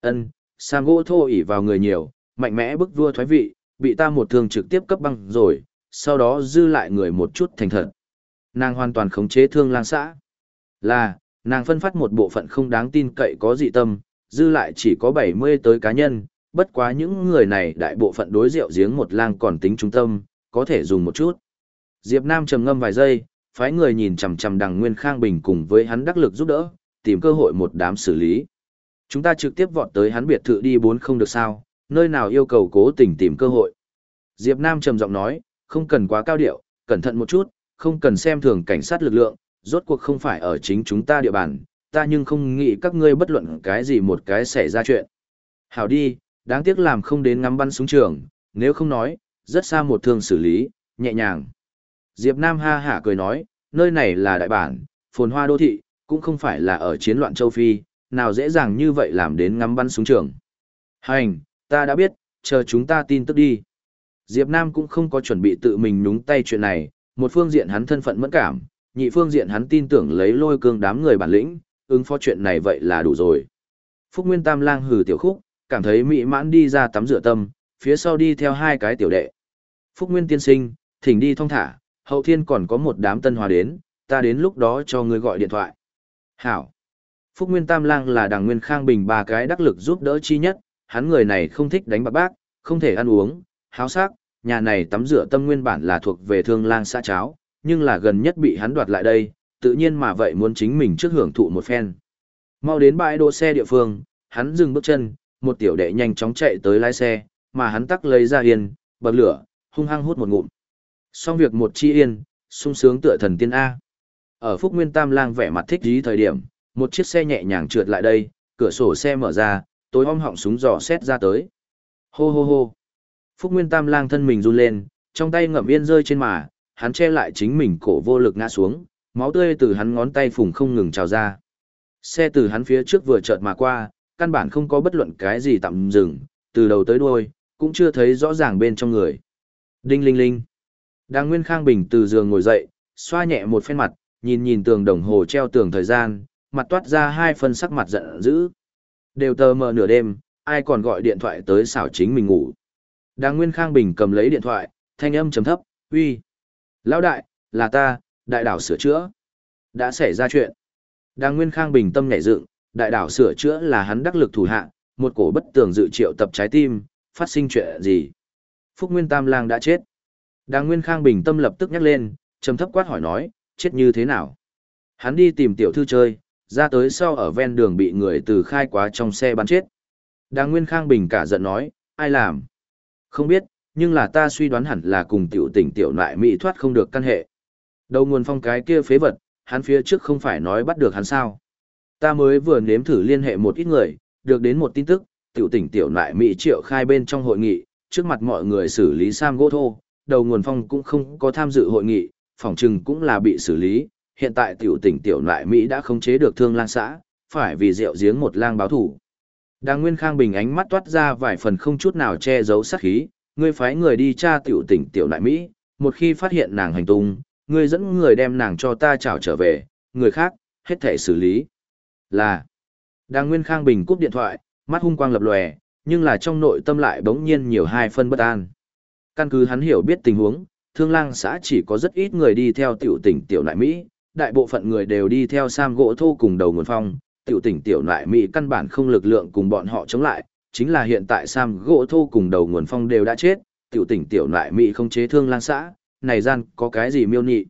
Ân, Sam gỗ thô ỉ vào người nhiều, mạnh mẽ bức vua thoái vị, bị ta một thương trực tiếp cấp băng rồi, sau đó dư lại người một chút thành thật. Nàng hoàn toàn khống chế thương lang xã. Là, nàng phân phát một bộ phận không đáng tin cậy có dị tâm, dư lại chỉ có 70 tới cá nhân, bất quá những người này đại bộ phận đối rượu giếng một lang còn tính trung tâm, có thể dùng một chút. Diệp Nam trầm ngâm vài giây, phái người nhìn chằm chằm đằng Nguyên Khang Bình cùng với hắn đắc lực giúp đỡ, tìm cơ hội một đám xử lý. Chúng ta trực tiếp vọt tới hắn biệt thự đi bốn không được sao, nơi nào yêu cầu cố tình tìm cơ hội. Diệp Nam trầm giọng nói, không cần quá cao điệu, cẩn thận một chút, không cần xem thường cảnh sát lực lượng, rốt cuộc không phải ở chính chúng ta địa bàn, ta nhưng không nghĩ các ngươi bất luận cái gì một cái xảy ra chuyện. Hảo đi, đáng tiếc làm không đến ngắm bắn súng trường, nếu không nói, rất xa một thương xử lý, nhẹ nhàng. Diệp Nam ha hả cười nói, nơi này là đại bản, phồn hoa đô thị, cũng không phải là ở chiến loạn châu Phi, nào dễ dàng như vậy làm đến ngắm bắn súng trường. Hành, ta đã biết, chờ chúng ta tin tức đi. Diệp Nam cũng không có chuẩn bị tự mình nhúng tay chuyện này, một phương diện hắn thân phận mẫn cảm, nhị phương diện hắn tin tưởng lấy lôi cương đám người bản lĩnh, ứng phó chuyện này vậy là đủ rồi. Phúc Nguyên Tam lang hừ tiểu khúc, cảm thấy mỹ mãn đi ra tắm rửa tâm, phía sau đi theo hai cái tiểu đệ. Phúc Nguyên tiên sinh, thỉnh đi thong thả, hậu thiên còn có một đám tân hòa đến, ta đến lúc đó cho ngươi gọi điện thoại. Hảo. Phúc Nguyên Tam lang là đảng Nguyên Khang Bình ba cái đắc lực giúp đỡ chi nhất, hắn người này không thích đánh bạc bác, không thể ăn uống, háo sắc, nhà này tắm rửa tâm nguyên bản là thuộc về thương lang xã cháo, nhưng là gần nhất bị hắn đoạt lại đây, tự nhiên mà vậy muốn chính mình trước hưởng thụ một phen. Mau đến bãi đỗ xe địa phương, hắn dừng bước chân, một tiểu đệ nhanh chóng chạy tới lái xe, mà hắn tắc lấy ra yên, bật lửa, hung hăng hút một ngụm. Xong việc một chi yên, sung sướng tựa thần tiên A. Ở Phúc Nguyên Tam Lang vẻ mặt thích dí thời điểm, một chiếc xe nhẹ nhàng trượt lại đây, cửa sổ xe mở ra, tối om họng súng dò xét ra tới. Hô hô hô. Phúc Nguyên Tam Lang thân mình run lên, Trong tay ngậm yên rơi trên mà, hắn che lại chính mình cổ vô lực ngã xuống, máu tươi từ hắn ngón tay phùng không ngừng trào ra. Xe từ hắn phía trước vừa chợt mà qua, căn bản không có bất luận cái gì tạm dừng, từ đầu tới đuôi, cũng chưa thấy rõ ràng bên trong người. Đinh linh linh. Đang Nguyên Khang Bình từ giường ngồi dậy, xoa nhẹ một phen mặt, nhìn nhìn tường đồng hồ treo tường thời gian, mặt toát ra hai phân sắc mặt giận dữ. Đều tờ mờ nửa đêm, ai còn gọi điện thoại tới xảo chính mình ngủ. Đang Nguyên Khang Bình cầm lấy điện thoại, thanh âm trầm thấp, uy. Lão đại, là ta, đại đảo sửa chữa. Đã xảy ra chuyện. Đang Nguyên Khang bình tâm nhảy dựng, đại đảo sửa chữa là hắn đắc lực thủ hạ, một cổ bất tường dự triệu tập trái tim, phát sinh chuyện gì? Phúc Nguyên Tam Lang đã chết. Đang Nguyên Khang bình tâm lập tức nhắc lên, trầm thấp quát hỏi nói, chết như thế nào? Hắn đi tìm tiểu thư chơi, ra tới sau ở ven đường bị người từ khai quá trong xe bắn chết. Đang Nguyên Khang bình cả giận nói, ai làm? Không biết, nhưng là ta suy đoán hẳn là cùng tiểu tỉnh tiểu nại mỹ thoát không được căn hệ. Đầu nguồn phong cái kia phế vật, hắn phía trước không phải nói bắt được hắn sao. Ta mới vừa nếm thử liên hệ một ít người, được đến một tin tức, tiểu tỉnh tiểu nại Mỹ triệu khai bên trong hội nghị, trước mặt mọi người xử lý Sam gỗ thô, đầu nguồn phong cũng không có tham dự hội nghị, phòng trừng cũng là bị xử lý, hiện tại tiểu tỉnh tiểu lại Mỹ đã khống chế được thương lang xã, phải vì rượu giếng một lang báo thủ. Đang Nguyên Khang Bình ánh mắt toát ra vài phần không chút nào che giấu sát khí, ngươi phái người đi tra tiểu tỉnh tiểu lại Mỹ, một khi phát hiện nàng hành tung, ngươi dẫn người đem nàng cho ta trảo trở về, người khác, hết thể xử lý. Là, đang Nguyên Khang Bình cúp điện thoại, mắt hung quang lập lòe, nhưng là trong nội tâm lại bỗng nhiên nhiều hai phân bất an. Căn cứ hắn hiểu biết tình huống, thương lang xã chỉ có rất ít người đi theo tiểu tỉnh tiểu nại Mỹ, đại bộ phận người đều đi theo Sam gỗ thô cùng đầu nguồn phong, tiểu tỉnh tiểu nại Mỹ căn bản không lực lượng cùng bọn họ chống lại, chính là hiện tại Sam gỗ thô cùng đầu nguồn phong đều đã chết, tiểu tỉnh tiểu nại Mỹ không chế thương lang xã, này gian có cái gì miêu nhị.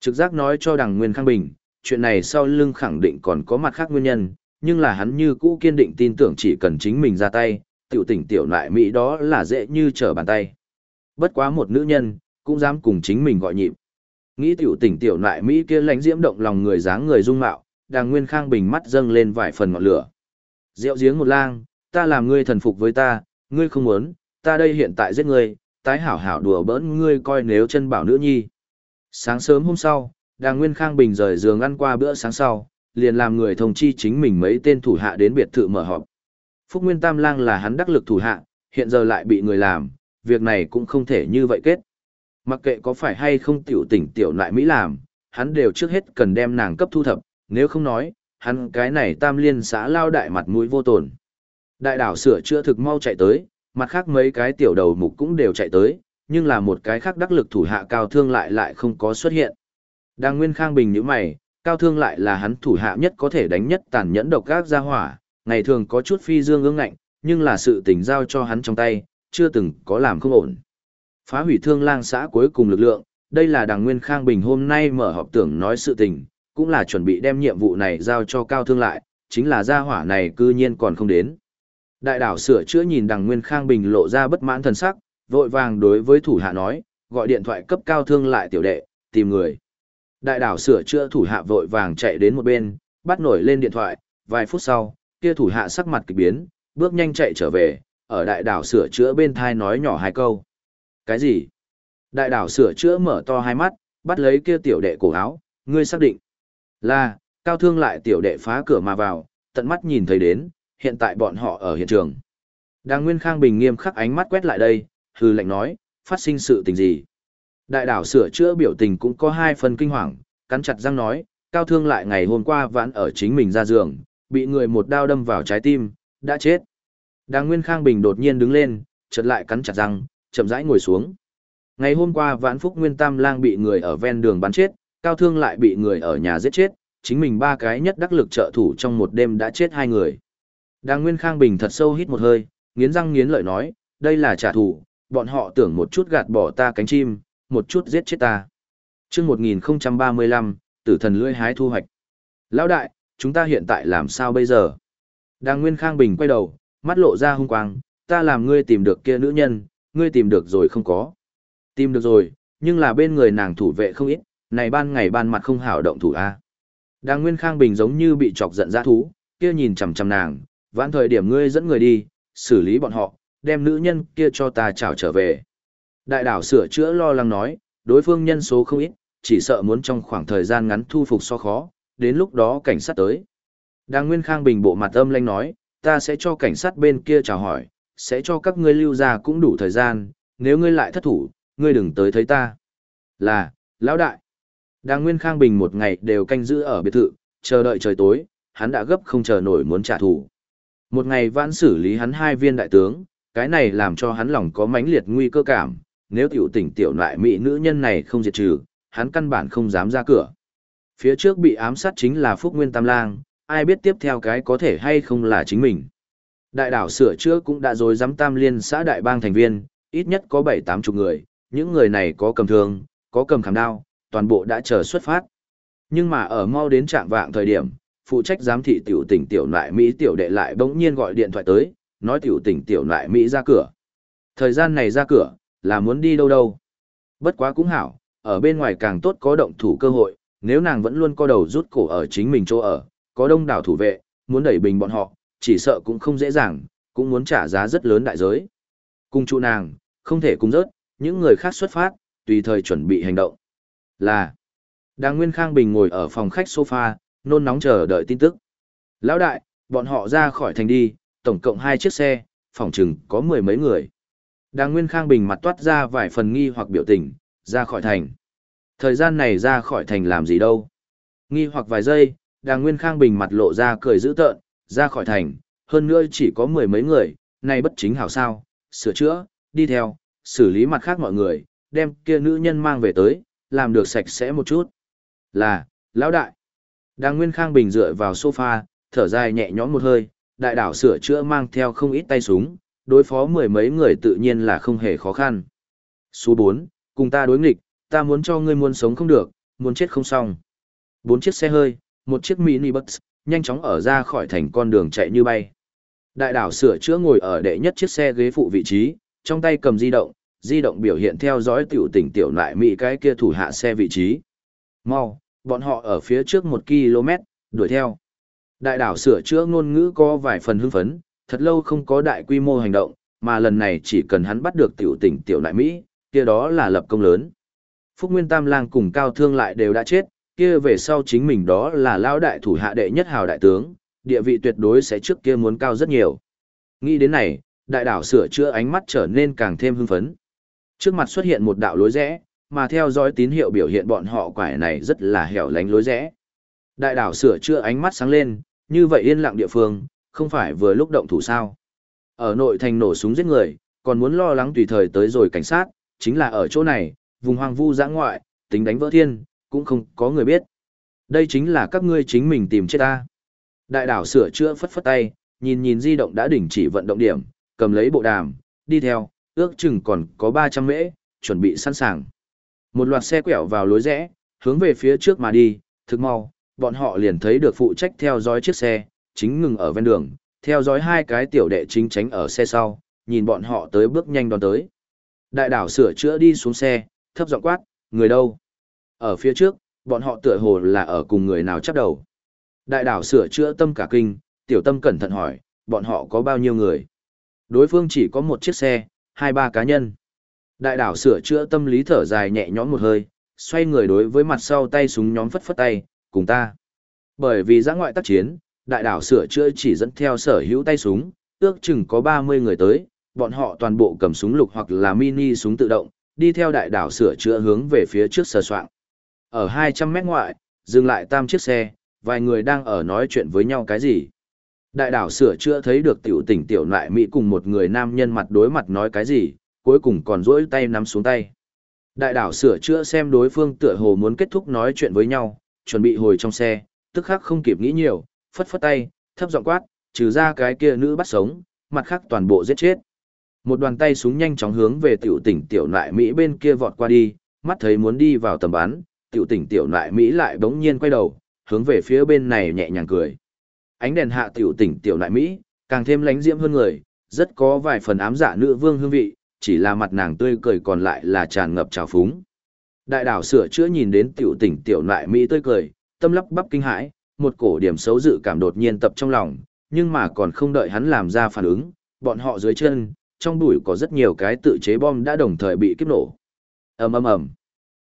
Trực giác nói cho đằng Nguyên Khang Bình, chuyện này sau lưng khẳng định còn có mặt khác nguyên nhân, nhưng là hắn như cũ kiên định tin tưởng chỉ cần chính mình ra tay, tiểu tỉnh tiểu nại Mỹ đó là dễ như trở bàn tay. Bất quá một nữ nhân, cũng dám cùng chính mình gọi nhịp. Nghĩ tiểu tỉnh tiểu nại Mỹ kia lánh diễm động lòng người dáng người dung mạo, đàng Nguyên Khang Bình mắt dâng lên vài phần ngọn lửa. Rượu giếng một lang, ta làm ngươi thần phục với ta, ngươi không muốn, ta đây hiện tại giết ngươi, tái hảo hảo đùa bỡn ngươi coi nếu chân bảo nữ nhi. Sáng sớm hôm sau, Đàng Nguyên Khang Bình rời giường ăn qua bữa sáng sau, liền làm người thông chi chính mình mấy tên thủ hạ đến biệt thự mở họp. Phúc Nguyên Tam Lang là hắn đắc lực thủ hạ, hiện giờ lại bị người làm, việc này cũng không thể như vậy kết. Mặc kệ có phải hay không tiểu tỉnh tiểu lại Mỹ làm, hắn đều trước hết cần đem nàng cấp thu thập, nếu không nói, hắn cái này tam liên xã lao đại mặt mũi vô tồn. Đại đảo sửa chữa thực mau chạy tới, mặt khác mấy cái tiểu đầu mục cũng đều chạy tới, nhưng là một cái khác đắc lực thủ hạ cao thương lại lại không có xuất hiện. Đang Nguyên Khang Bình như mày, cao thương lại là hắn thủ hạ nhất có thể đánh nhất tàn nhẫn độc gác ra hỏa, ngày thường có chút phi dương ương ngạnh, nhưng là sự tình giao cho hắn trong tay, chưa từng có làm không ổn. Phá hủy thương lang xã cuối cùng lực lượng, đây là đàng Nguyên Khang Bình hôm nay mở họp tưởng nói sự tình, cũng là chuẩn bị đem nhiệm vụ này giao cho cao thương lại, chính là gia hỏa này cư nhiên còn không đến. Đại đảo sửa chữa nhìn đằng Nguyên Khang Bình lộ ra bất mãn thần sắc, vội vàng đối với thủ hạ nói, gọi điện thoại cấp cao thương lại tiểu đệ, tìm người. Đại đảo sửa chữa thủ hạ vội vàng chạy đến một bên, bắt nổi lên điện thoại, vài phút sau, kia thủ hạ sắc mặt kỳ biến, bước nhanh chạy trở về, ở đại đảo sửa chữa bên thai nói nhỏ hai câu. Cái gì? Đại đảo sửa chữa mở to hai mắt, bắt lấy kia tiểu đệ cổ áo, ngươi xác định. Là, cao thương lại tiểu đệ phá cửa mà vào, tận mắt nhìn thấy đến, hiện tại bọn họ ở hiện trường. Đàng Nguyên Khang Bình nghiêm khắc ánh mắt quét lại đây, hư lệnh nói, phát sinh sự tình gì. Đại đảo sửa chữa biểu tình cũng có hai phần kinh hoàng, cắn chặt răng nói, cao thương lại ngày hôm qua vãn ở chính mình ra giường, bị người một đao đâm vào trái tim, đã chết. Đàng Nguyên Khang Bình đột nhiên đứng lên, chợt lại cắn chặt răng, chậm rãi ngồi xuống. Ngày hôm qua vãn phúc Nguyên Tam Lang bị người ở ven đường bắn chết, cao thương lại bị người ở nhà giết chết, chính mình ba cái nhất đắc lực trợ thủ trong một đêm đã chết hai người. Đàng Nguyên Khang Bình thật sâu hít một hơi, nghiến răng nghiến lợi nói, đây là trả thù, bọn họ tưởng một chút gạt bỏ ta cánh chim, một chút giết chết ta. Trước 1035, tử thần lưỡi hái thu hoạch. Lão đại, chúng ta hiện tại làm sao bây giờ? Đàng Nguyên Khang Bình quay đầu, mắt lộ ra hung quang, ta làm ngươi tìm được kia nữ nhân, ngươi tìm được rồi không có. Tìm được rồi, nhưng là bên người nàng thủ vệ không ít, này ban ngày ban mặt không hảo động thủ a. Đang Nguyên Khang Bình giống như bị chọc giận ra thú, kia nhìn chằm chằm nàng, vãn thời điểm ngươi dẫn người đi, xử lý bọn họ, đem nữ nhân kia cho ta trảo trở về. Đại đảo sửa chữa lo lắng nói, đối phương nhân số không ít, chỉ sợ muốn trong khoảng thời gian ngắn thu phục so khó, đến lúc đó cảnh sát tới. Đang Nguyên Khang Bình bộ mặt âm lanh nói, ta sẽ cho cảnh sát bên kia chào hỏi, sẽ cho các ngươi lưu ra cũng đủ thời gian, nếu ngươi lại thất thủ, ngươi đừng tới thấy ta. Là, lão đại. Đang Nguyên Khang Bình một ngày đều canh giữ ở biệt thự, chờ đợi trời tối, hắn đã gấp không chờ nổi muốn trả thù. Một ngày vãn xử lý hắn hai viên đại tướng, cái này làm cho hắn lòng có mãnh liệt nguy cơ cảm, nếu tiểu tỉnh tiểu loại mỹ nữ nhân này không diệt trừ, hắn căn bản không dám ra cửa. Phía trước bị ám sát chính là Phúc Nguyên Tam Lang, ai biết tiếp theo cái có thể hay không là chính mình. Đại đảo sửa chữa cũng đã rồi dám tam liên xã đại bang thành viên, ít nhất có bảy tám chục người, những người này có cầm thương, có cầm khảm đao, toàn bộ đã chờ xuất phát. Nhưng mà ở mau đến trạng vạng thời điểm, phụ trách giám thị tiểu tỉnh tiểu nại Mỹ tiểu đệ lại bỗng nhiên gọi điện thoại tới, nói tiểu tỉnh tiểu nại Mỹ ra cửa. Thời gian này ra cửa, là muốn đi đâu đâu. Bất quá cũng hảo, ở bên ngoài càng tốt có động thủ cơ hội, nếu nàng vẫn luôn co đầu rút cổ ở chính mình chỗ ở, có đông đảo thủ vệ, muốn đẩy bình bọn họ, chỉ sợ cũng không dễ dàng, cũng muốn trả giá rất lớn đại giới. Cùng trụ nàng, không thể cùng rớt, những người khác xuất phát, tùy thời chuẩn bị hành động. Là, Đàng Nguyên Khang Bình ngồi ở phòng khách sofa, nôn nóng chờ đợi tin tức. Lão đại, bọn họ ra khỏi thành đi, tổng cộng hai chiếc xe, phòng chừng có mười mấy người. Đàng Nguyên Khang Bình mặt toát ra vài phần nghi hoặc biểu tình, ra khỏi thành. Thời gian này ra khỏi thành làm gì đâu. Nghi hoặc vài giây, Đàng Nguyên Khang Bình mặt lộ ra cười dữ tợn, ra khỏi thành, hơn nữa chỉ có mười mấy người, này bất chính hảo sao, sửa chữa, đi theo, xử lý mặt khác mọi người, đem kia nữ nhân mang về tới, làm được sạch sẽ một chút. Là, lão đại. Đang Nguyên Khang Bình dựa vào sofa, thở dài nhẹ nhõm một hơi, đại đảo sửa chữa mang theo không ít tay súng, đối phó mười mấy người tự nhiên là không hề khó khăn. Số 4, cùng ta đối nghịch, ta muốn cho ngươi muốn sống không được, muốn chết không xong. Bốn chiếc xe hơi, một chiếc mini bus, nhanh chóng ở ra khỏi thành con đường chạy như bay. Đại đảo sửa chữa ngồi ở đệ nhất chiếc xe ghế phụ vị trí, trong tay cầm di động, di động biểu hiện theo dõi tiểu tỉnh tiểu lại mỹ cái kia thủ hạ xe vị trí. Mau, bọn họ ở phía trước một km, đuổi theo. Đại đảo sửa chữa ngôn ngữ có vài phần hưng phấn, thật lâu không có đại quy mô hành động, mà lần này chỉ cần hắn bắt được tiểu tỉnh tiểu lại Mỹ, kia đó là lập công lớn. Phúc Nguyên Tam Lang cùng Cao Thương lại đều đã chết, kia về sau chính mình đó là lao đại thủ hạ đệ nhất hào đại tướng, địa vị tuyệt đối sẽ trước kia muốn cao rất nhiều. Nghĩ đến này, đại đảo sửa chữa ánh mắt trở nên càng thêm hưng phấn. Trước mặt xuất hiện một đạo lối rẽ, mà theo dõi tín hiệu biểu hiện bọn họ quải này rất là hẻo lánh lối rẽ. Đại đảo sửa chữa ánh mắt sáng lên, như vậy yên lặng địa phương, không phải vừa lúc động thủ sao. Ở nội thành nổ súng giết người, còn muốn lo lắng tùy thời tới rồi cảnh sát, chính là ở chỗ này, vùng hoang vu giã ngoại, tính đánh vỡ thiên, cũng không có người biết. Đây chính là các ngươi chính mình tìm chết ta. Đại đảo sửa chữa phất phất tay, nhìn nhìn di động đã đỉnh chỉ vận động điểm, cầm lấy bộ đàm, đi theo, ước chừng còn có 300 mễ, chuẩn bị sẵn sàng. Một loạt xe quẹo vào lối rẽ, hướng về phía trước mà đi, thực mau, bọn họ liền thấy được phụ trách theo dõi chiếc xe, chính ngừng ở ven đường, theo dõi hai cái tiểu đệ chính tránh ở xe sau, nhìn bọn họ tới bước nhanh đón tới. Đại đảo sửa chữa đi xuống xe, thấp giọng quát, người đâu? Ở phía trước, bọn họ tựa hồ là ở cùng người nào chấp đầu. Đại đảo sửa chữa tâm cả kinh, tiểu tâm cẩn thận hỏi, bọn họ có bao nhiêu người? Đối phương chỉ có một chiếc xe, hai ba cá nhân. Đại đảo sửa chữa tâm lý thở dài nhẹ nhõm một hơi, xoay người đối với mặt sau tay súng nhóm phất phất tay, cùng ta. Bởi vì giã ngoại tác chiến, đại đảo sửa chữa chỉ dẫn theo sở hữu tay súng, ước chừng có 30 người tới, bọn họ toàn bộ cầm súng lục hoặc là mini súng tự động, đi theo đại đảo sửa chữa hướng về phía trước sờ soạn. Ở 200 mét ngoại, dừng lại tam chiếc xe, vài người đang ở nói chuyện với nhau cái gì. Đại đảo sửa chữa thấy được tiểu tỉnh tiểu lại Mỹ cùng một người nam nhân mặt đối mặt nói cái gì, cuối cùng còn rỗi tay nắm xuống tay. Đại đảo sửa chữa xem đối phương tựa hồ muốn kết thúc nói chuyện với nhau, chuẩn bị hồi trong xe, tức khắc không kịp nghĩ nhiều, phất phất tay, thấp giọng quát, trừ ra cái kia nữ bắt sống, mặt khác toàn bộ giết chết. Một đoàn tay súng nhanh chóng hướng về tiểu tỉnh tiểu nại Mỹ bên kia vọt qua đi, mắt thấy muốn đi vào tầm bắn, tiểu tỉnh tiểu nại Mỹ lại bỗng nhiên quay đầu, hướng về phía bên này nhẹ nhàng cười. Ánh đèn hạ tiểu tỉnh tiểu nại Mỹ, càng thêm lánh diễm hơn người, rất có vài phần ám giả nữ vương hương vị, chỉ là mặt nàng tươi cười còn lại là tràn ngập trào phúng. Đại đảo sửa chữa nhìn đến tiểu tỉnh tiểu nại Mỹ tươi cười, tâm lắp bắp kinh hãi, một cổ điểm xấu dự cảm đột nhiên tập trong lòng, nhưng mà còn không đợi hắn làm ra phản ứng, bọn họ dưới chân, trong bụi có rất nhiều cái tự chế bom đã đồng thời bị kiếp nổ. ầm ầm ầm,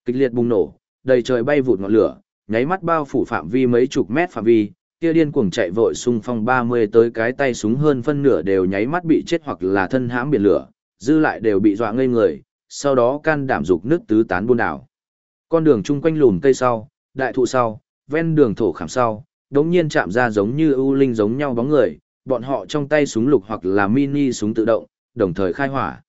kịch liệt bùng nổ, đầy trời bay vụt ngọn lửa, nháy mắt bao phủ phạm vi mấy chục mét phạm vi, kia điên cuồng chạy vội xung phong 30 tới cái tay súng hơn phân nửa đều nháy mắt bị chết hoặc là thân hãm biển lửa, dư lại đều bị dọa ngây người, sau đó can đảm dục nước tứ tán buôn đảo. Con đường chung quanh lùm cây sau, đại thụ sau, ven đường thổ khảm sau, đống nhiên chạm ra giống như ưu linh giống nhau bóng người, bọn họ trong tay súng lục hoặc là mini súng tự động, đồng thời khai hỏa.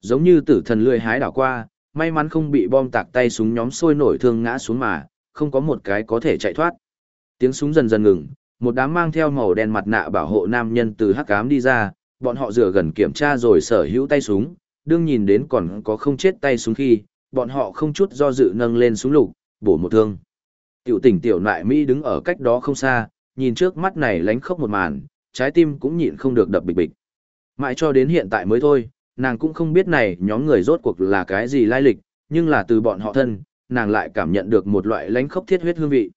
Giống như tử thần lười hái đảo qua, may mắn không bị bom tạc tay súng nhóm sôi nổi thương ngã xuống mà, không có một cái có thể chạy thoát. Tiếng súng dần dần ngừng, một đám mang theo màu đen mặt nạ bảo hộ nam nhân từ hắc ám đi ra, bọn họ rửa gần kiểm tra rồi sở hữu tay súng, đương nhìn đến còn có không chết tay súng khi, bọn họ không chút do dự nâng lên súng lục, bổ một thương. Tiểu tỉnh tiểu nại Mỹ đứng ở cách đó không xa, nhìn trước mắt này lánh khóc một màn, trái tim cũng nhịn không được đập bịch bịch. Mãi cho đến hiện tại mới thôi, nàng cũng không biết này nhóm người rốt cuộc là cái gì lai lịch, nhưng là từ bọn họ thân, nàng lại cảm nhận được một loại lánh khốc thiết huyết hương vị.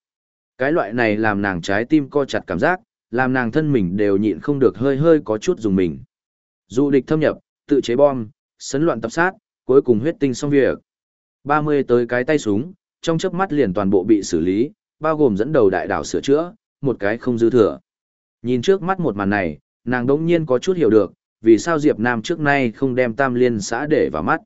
Cái loại này làm nàng trái tim co chặt cảm giác, làm nàng thân mình đều nhịn không được hơi hơi có chút dùng mình. dụ địch thâm nhập, tự chế bom, sấn loạn tập sát, cuối cùng huyết tinh xong việc. 30 tới cái tay súng, trong chớp mắt liền toàn bộ bị xử lý, bao gồm dẫn đầu đại đảo sửa chữa, một cái không dư thừa. Nhìn trước mắt một màn này, nàng đống nhiên có chút hiểu được, vì sao Diệp Nam trước nay không đem tam liên xã để vào mắt.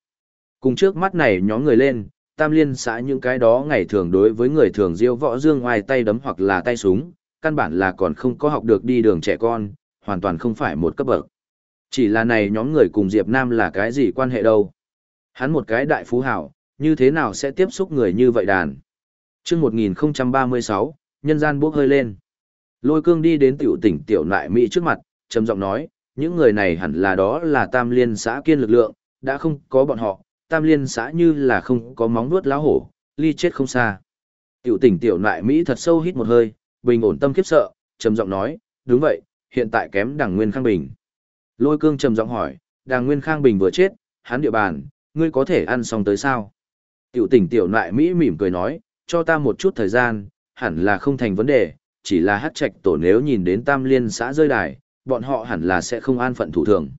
Cùng trước mắt này nhóm người lên, tam liên xã những cái đó ngày thường đối với người thường diêu võ dương ngoài tay đấm hoặc là tay súng, căn bản là còn không có học được đi đường trẻ con, hoàn toàn không phải một cấp bậc. Chỉ là này nhóm người cùng Diệp Nam là cái gì quan hệ đâu. Hắn một cái đại phú hảo, như thế nào sẽ tiếp xúc người như vậy đàn. trước 1036, nhân gian bốc hơi lên. Lôi cương đi đến tiểu tỉnh tiểu nại Mỹ trước mặt, trầm giọng nói, những người này hẳn là đó là tam liên xã kiên lực lượng, đã không có bọn họ, tam liên xã như là không có móng vuốt lão hổ, ly chết không xa. Tiểu tỉnh tiểu nại Mỹ thật sâu hít một hơi, bình ổn tâm khiếp sợ, trầm giọng nói, đúng vậy, hiện tại kém đảng Nguyên Khang Bình. Lôi cương trầm giọng hỏi, đảng Nguyên Khang Bình vừa chết, hắn địa bàn, ngươi có thể ăn xong tới sao? Tiểu tỉnh tiểu nại Mỹ mỉm cười nói, cho ta một chút thời gian, hẳn là không thành vấn đề, chỉ là hát trạch tổ nếu nhìn đến tam liên xã rơi đài, bọn họ hẳn là sẽ không an phận thủ thường.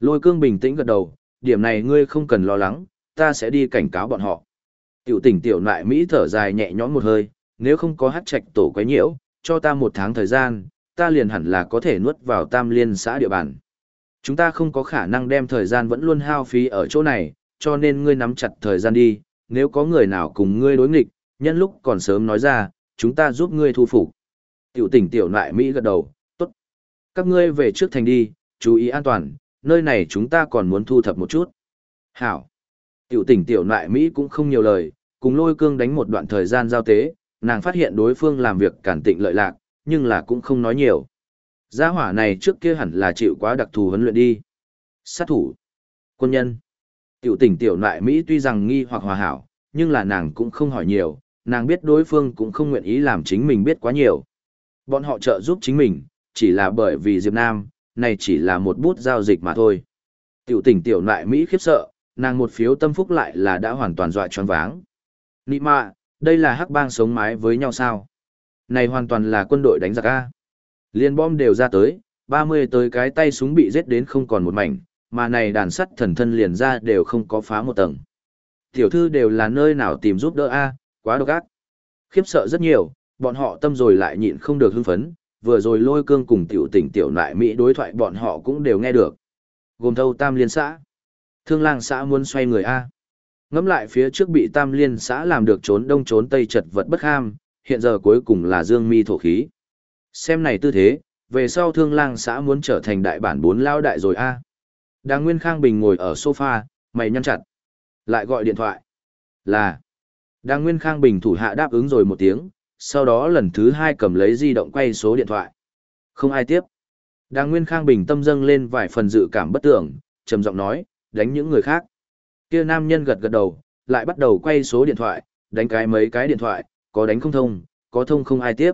Lôi cương bình tĩnh gật đầu, điểm này ngươi không cần lo lắng, ta sẽ đi cảnh cáo bọn họ. Tiểu tỉnh tiểu nại Mỹ thở dài nhẹ nhõm một hơi, nếu không có hát trạch tổ quấy nhiễu, cho ta một tháng thời gian, ta liền hẳn là có thể nuốt vào tam liên xã địa bàn. Chúng ta không có khả năng đem thời gian vẫn luôn hao phí ở chỗ này, cho nên ngươi nắm chặt thời gian đi, nếu có người nào cùng ngươi đối nghịch, nhân lúc còn sớm nói ra, chúng ta giúp ngươi thu phục. Tiểu tỉnh tiểu nại Mỹ gật đầu. Các ngươi về trước thành đi, chú ý an toàn, nơi này chúng ta còn muốn thu thập một chút. Hảo. Tiểu tỉnh tiểu nại Mỹ cũng không nhiều lời, cùng lôi cương đánh một đoạn thời gian giao tế, nàng phát hiện đối phương làm việc cản tịnh lợi lạc, nhưng là cũng không nói nhiều. Gia hỏa này trước kia hẳn là chịu quá đặc thù huấn luyện đi. Sát thủ. Quân nhân. Tiểu tỉnh tiểu nại Mỹ tuy rằng nghi hoặc hòa hảo, nhưng là nàng cũng không hỏi nhiều, nàng biết đối phương cũng không nguyện ý làm chính mình biết quá nhiều. Bọn họ trợ giúp chính mình, chỉ là bởi vì Diệp Nam, này chỉ là một bút giao dịch mà thôi. Tiểu tỉnh tiểu nại Mỹ khiếp sợ, nàng một phiếu tâm phúc lại là đã hoàn toàn dọa choáng váng. Nị mạ, đây là hắc bang sống mái với nhau sao? Này hoàn toàn là quân đội đánh giặc A. Liên bom đều ra tới, 30 tới cái tay súng bị giết đến không còn một mảnh, mà này đàn sắt thần thân liền ra đều không có phá một tầng. Tiểu thư đều là nơi nào tìm giúp đỡ A, quá độc ác. Khiếp sợ rất nhiều, bọn họ tâm rồi lại nhịn không được hưng phấn, vừa rồi lôi cương cùng tiểu tỉnh tiểu nại Mỹ đối thoại bọn họ cũng đều nghe được. Gồm thâu tam liên xã. Thương lang xã muốn xoay người A. Ngắm lại phía trước bị tam liên xã làm được trốn đông trốn tây chật vật bất ham, hiện giờ cuối cùng là dương mi thổ khí. Xem này tư thế, về sau thương lang xã muốn trở thành đại bản bốn lao đại rồi A. Đàng Nguyên Khang Bình ngồi ở sofa, mày nhăn chặt. Lại gọi điện thoại. Là. Đàng Nguyên Khang Bình thủ hạ đáp ứng rồi một tiếng, sau đó lần thứ hai cầm lấy di động quay số điện thoại. Không ai tiếp. Đang Nguyên Khang Bình tâm dâng lên vài phần dự cảm bất tưởng, trầm giọng nói, đánh những người khác. Kia nam nhân gật gật đầu, lại bắt đầu quay số điện thoại, đánh cái mấy cái điện thoại, có đánh không thông, có thông không ai tiếp.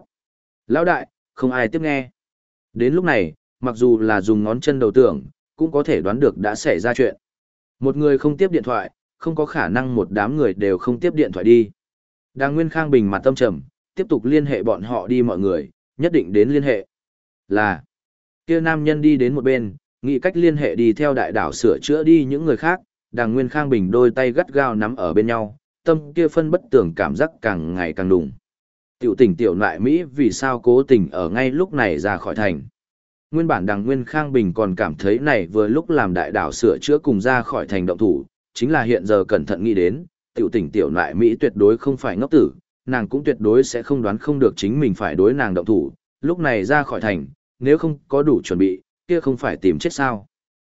Lão đại, không ai tiếp nghe. Đến lúc này, mặc dù là dùng ngón chân đầu tưởng, cũng có thể đoán được đã xảy ra chuyện. Một người không tiếp điện thoại, không có khả năng một đám người đều không tiếp điện thoại đi. Đang Nguyên Khang bình mặt tâm trầm, tiếp tục liên hệ bọn họ đi mọi người, nhất định đến liên hệ. Là, kia nam nhân đi đến một bên, nghĩ cách liên hệ đi theo đại đảo sửa chữa đi những người khác, đàng Nguyên Khang Bình đôi tay gắt gao nắm ở bên nhau, tâm kia phân bất tưởng cảm giác càng ngày càng đùng. Tiểu tỉnh tiểu nại Mỹ vì sao cố tình ở ngay lúc này ra khỏi thành. Nguyên bản đằng Nguyên Khang Bình còn cảm thấy này vừa lúc làm đại đảo sửa chữa cùng ra khỏi thành động thủ, chính là hiện giờ cẩn thận nghĩ đến, tiểu tỉnh tiểu nại Mỹ tuyệt đối không phải ngốc tử, nàng cũng tuyệt đối sẽ không đoán không được chính mình phải đối nàng động thủ, lúc này ra khỏi thành, nếu không có đủ chuẩn bị, kia không phải tìm chết sao.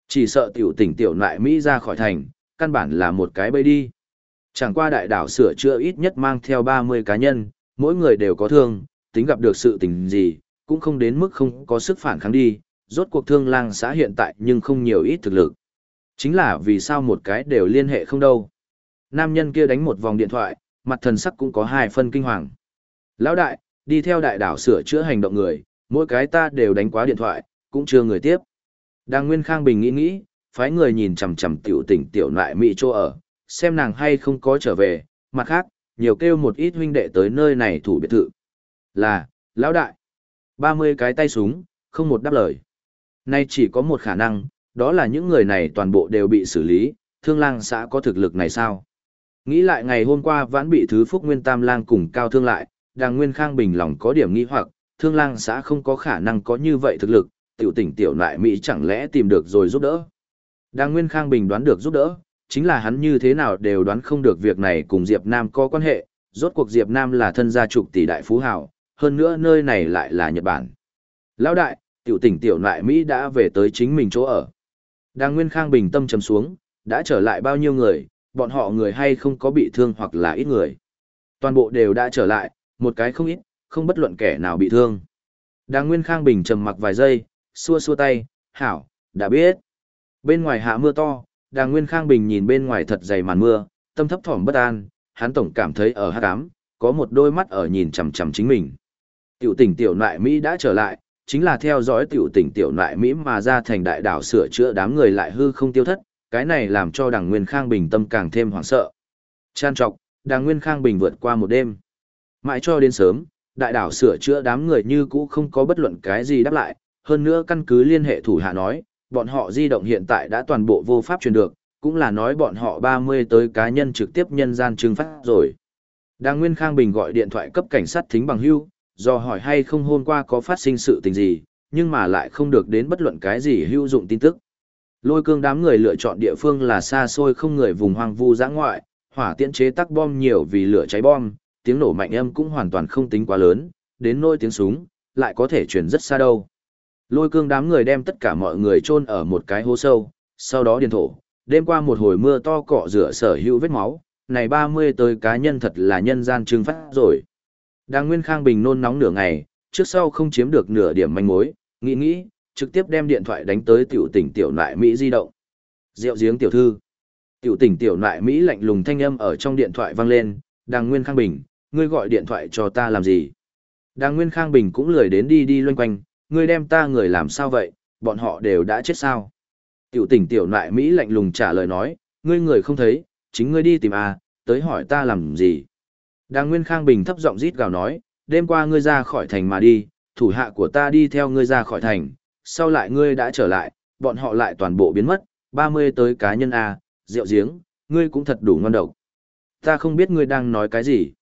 Chỉ sợ tiểu tỉnh tiểu nại Mỹ ra khỏi thành, căn bản là một cái bẫy đi. Chẳng qua đại đảo sửa chữa ít nhất mang theo 30 cá nhân, mỗi người đều có thương, tính gặp được sự tình gì, cũng không đến mức không có sức phản kháng đi, rốt cuộc thương lang xã hiện tại nhưng không nhiều ít thực lực. Chính là vì sao một cái đều liên hệ không đâu. Nam nhân kia đánh một vòng điện thoại, mặt thần sắc cũng có hai phân kinh hoàng. Lão đại, đi theo đại đảo sửa chữa hành động người, mỗi cái ta đều đánh quá điện thoại, cũng chưa người tiếp. Đang Nguyên Khang Bình nghĩ nghĩ, phái người nhìn chằm chằm tiểu tỉnh tiểu nại mỹ chỗ ở, xem nàng hay không có trở về, mặt khác, nhiều kêu một ít huynh đệ tới nơi này thủ biệt thự. Là, lão đại, 30 cái tay súng, không một đáp lời. Nay chỉ có một khả năng, đó là những người này toàn bộ đều bị xử lý, thương lang xã có thực lực này sao? Nghĩ lại ngày hôm qua vãn bị thứ phúc nguyên tam lang cùng cao thương lại, đàng nguyên khang bình lòng có điểm nghi hoặc, thương lang xã không có khả năng có như vậy thực lực, tiểu tỉnh tiểu lại Mỹ chẳng lẽ tìm được rồi giúp đỡ. Đàng nguyên khang bình đoán được giúp đỡ, chính là hắn như thế nào đều đoán không được việc này cùng Diệp Nam có quan hệ, rốt cuộc Diệp Nam là thân gia trục tỷ đại phú hào, hơn nữa nơi này lại là Nhật Bản. Lão đại, tiểu tỉnh tiểu lại Mỹ đã về tới chính mình chỗ ở. Đàng Nguyên Khang bình tâm trầm xuống, đã trở lại bao nhiêu người, bọn họ người hay không có bị thương hoặc là ít người. Toàn bộ đều đã trở lại, một cái không ít, không bất luận kẻ nào bị thương. Đang Nguyên Khang bình trầm mặc vài giây, xua xua tay, hảo, đã biết. Bên ngoài hạ mưa to, Đàng Nguyên Khang Bình nhìn bên ngoài thật dày màn mưa, tâm thấp thỏm bất an, hắn tổng cảm thấy ở hát ám, có một đôi mắt ở nhìn chằm chằm chính mình. Tiểu tỉnh tiểu nại Mỹ đã trở lại, chính là theo dõi tiểu tỉnh tiểu nại Mỹ mà ra thành đại đảo sửa chữa đám người lại hư không tiêu thất, cái này làm cho đảng Nguyên Khang Bình tâm càng thêm hoảng sợ. Chan trọc, đảng Nguyên Khang Bình vượt qua một đêm. Mãi cho đến sớm, đại đảo sửa chữa đám người như cũ không có bất luận cái gì đáp lại, hơn nữa căn cứ liên hệ thủ hạ nói, bọn họ di động hiện tại đã toàn bộ vô pháp truyền được, cũng là nói bọn họ 30 tới cá nhân trực tiếp nhân gian trừng phát rồi. Đang Nguyên Khang Bình gọi điện thoại cấp cảnh sát thính bằng hưu, do hỏi hay không hôm qua có phát sinh sự tình gì, nhưng mà lại không được đến bất luận cái gì hữu dụng tin tức. Lôi cương đám người lựa chọn địa phương là xa xôi không người vùng hoang vu giã ngoại, hỏa tiễn chế tắc bom nhiều vì lửa cháy bom, tiếng nổ mạnh âm cũng hoàn toàn không tính quá lớn, đến nôi tiếng súng, lại có thể truyền rất xa đâu. Lôi cương đám người đem tất cả mọi người chôn ở một cái hố sâu, sau đó điền thổ. Đêm qua một hồi mưa to cọ rửa sở hữu vết máu, này 30 tới cá nhân thật là nhân gian trừng phát rồi. Đang Nguyên Khang Bình nôn nóng nửa ngày, trước sau không chiếm được nửa điểm manh mối, nghĩ nghĩ, trực tiếp đem điện thoại đánh tới tiểu tỉnh tiểu nại Mỹ di động. Rượu giếng tiểu thư. Tiểu tỉnh tiểu nại Mỹ lạnh lùng thanh âm ở trong điện thoại vang lên, đàng Nguyên Khang Bình, ngươi gọi điện thoại cho ta làm gì? Đàng Nguyên Khang Bình cũng lười đến đi đi loanh quanh, ngươi đem ta người làm sao vậy, bọn họ đều đã chết sao? Tiểu tỉnh tiểu nại Mỹ lạnh lùng trả lời nói, ngươi người không thấy, chính ngươi đi tìm à, tới hỏi ta làm gì? Đàng Nguyên Khang Bình thấp giọng rít gào nói, đêm qua ngươi ra khỏi thành mà đi, thủ hạ của ta đi theo ngươi ra khỏi thành, sau lại ngươi đã trở lại, bọn họ lại toàn bộ biến mất, 30 tới cá nhân à, rượu giếng, ngươi cũng thật đủ ngon độc. Ta không biết ngươi đang nói cái gì.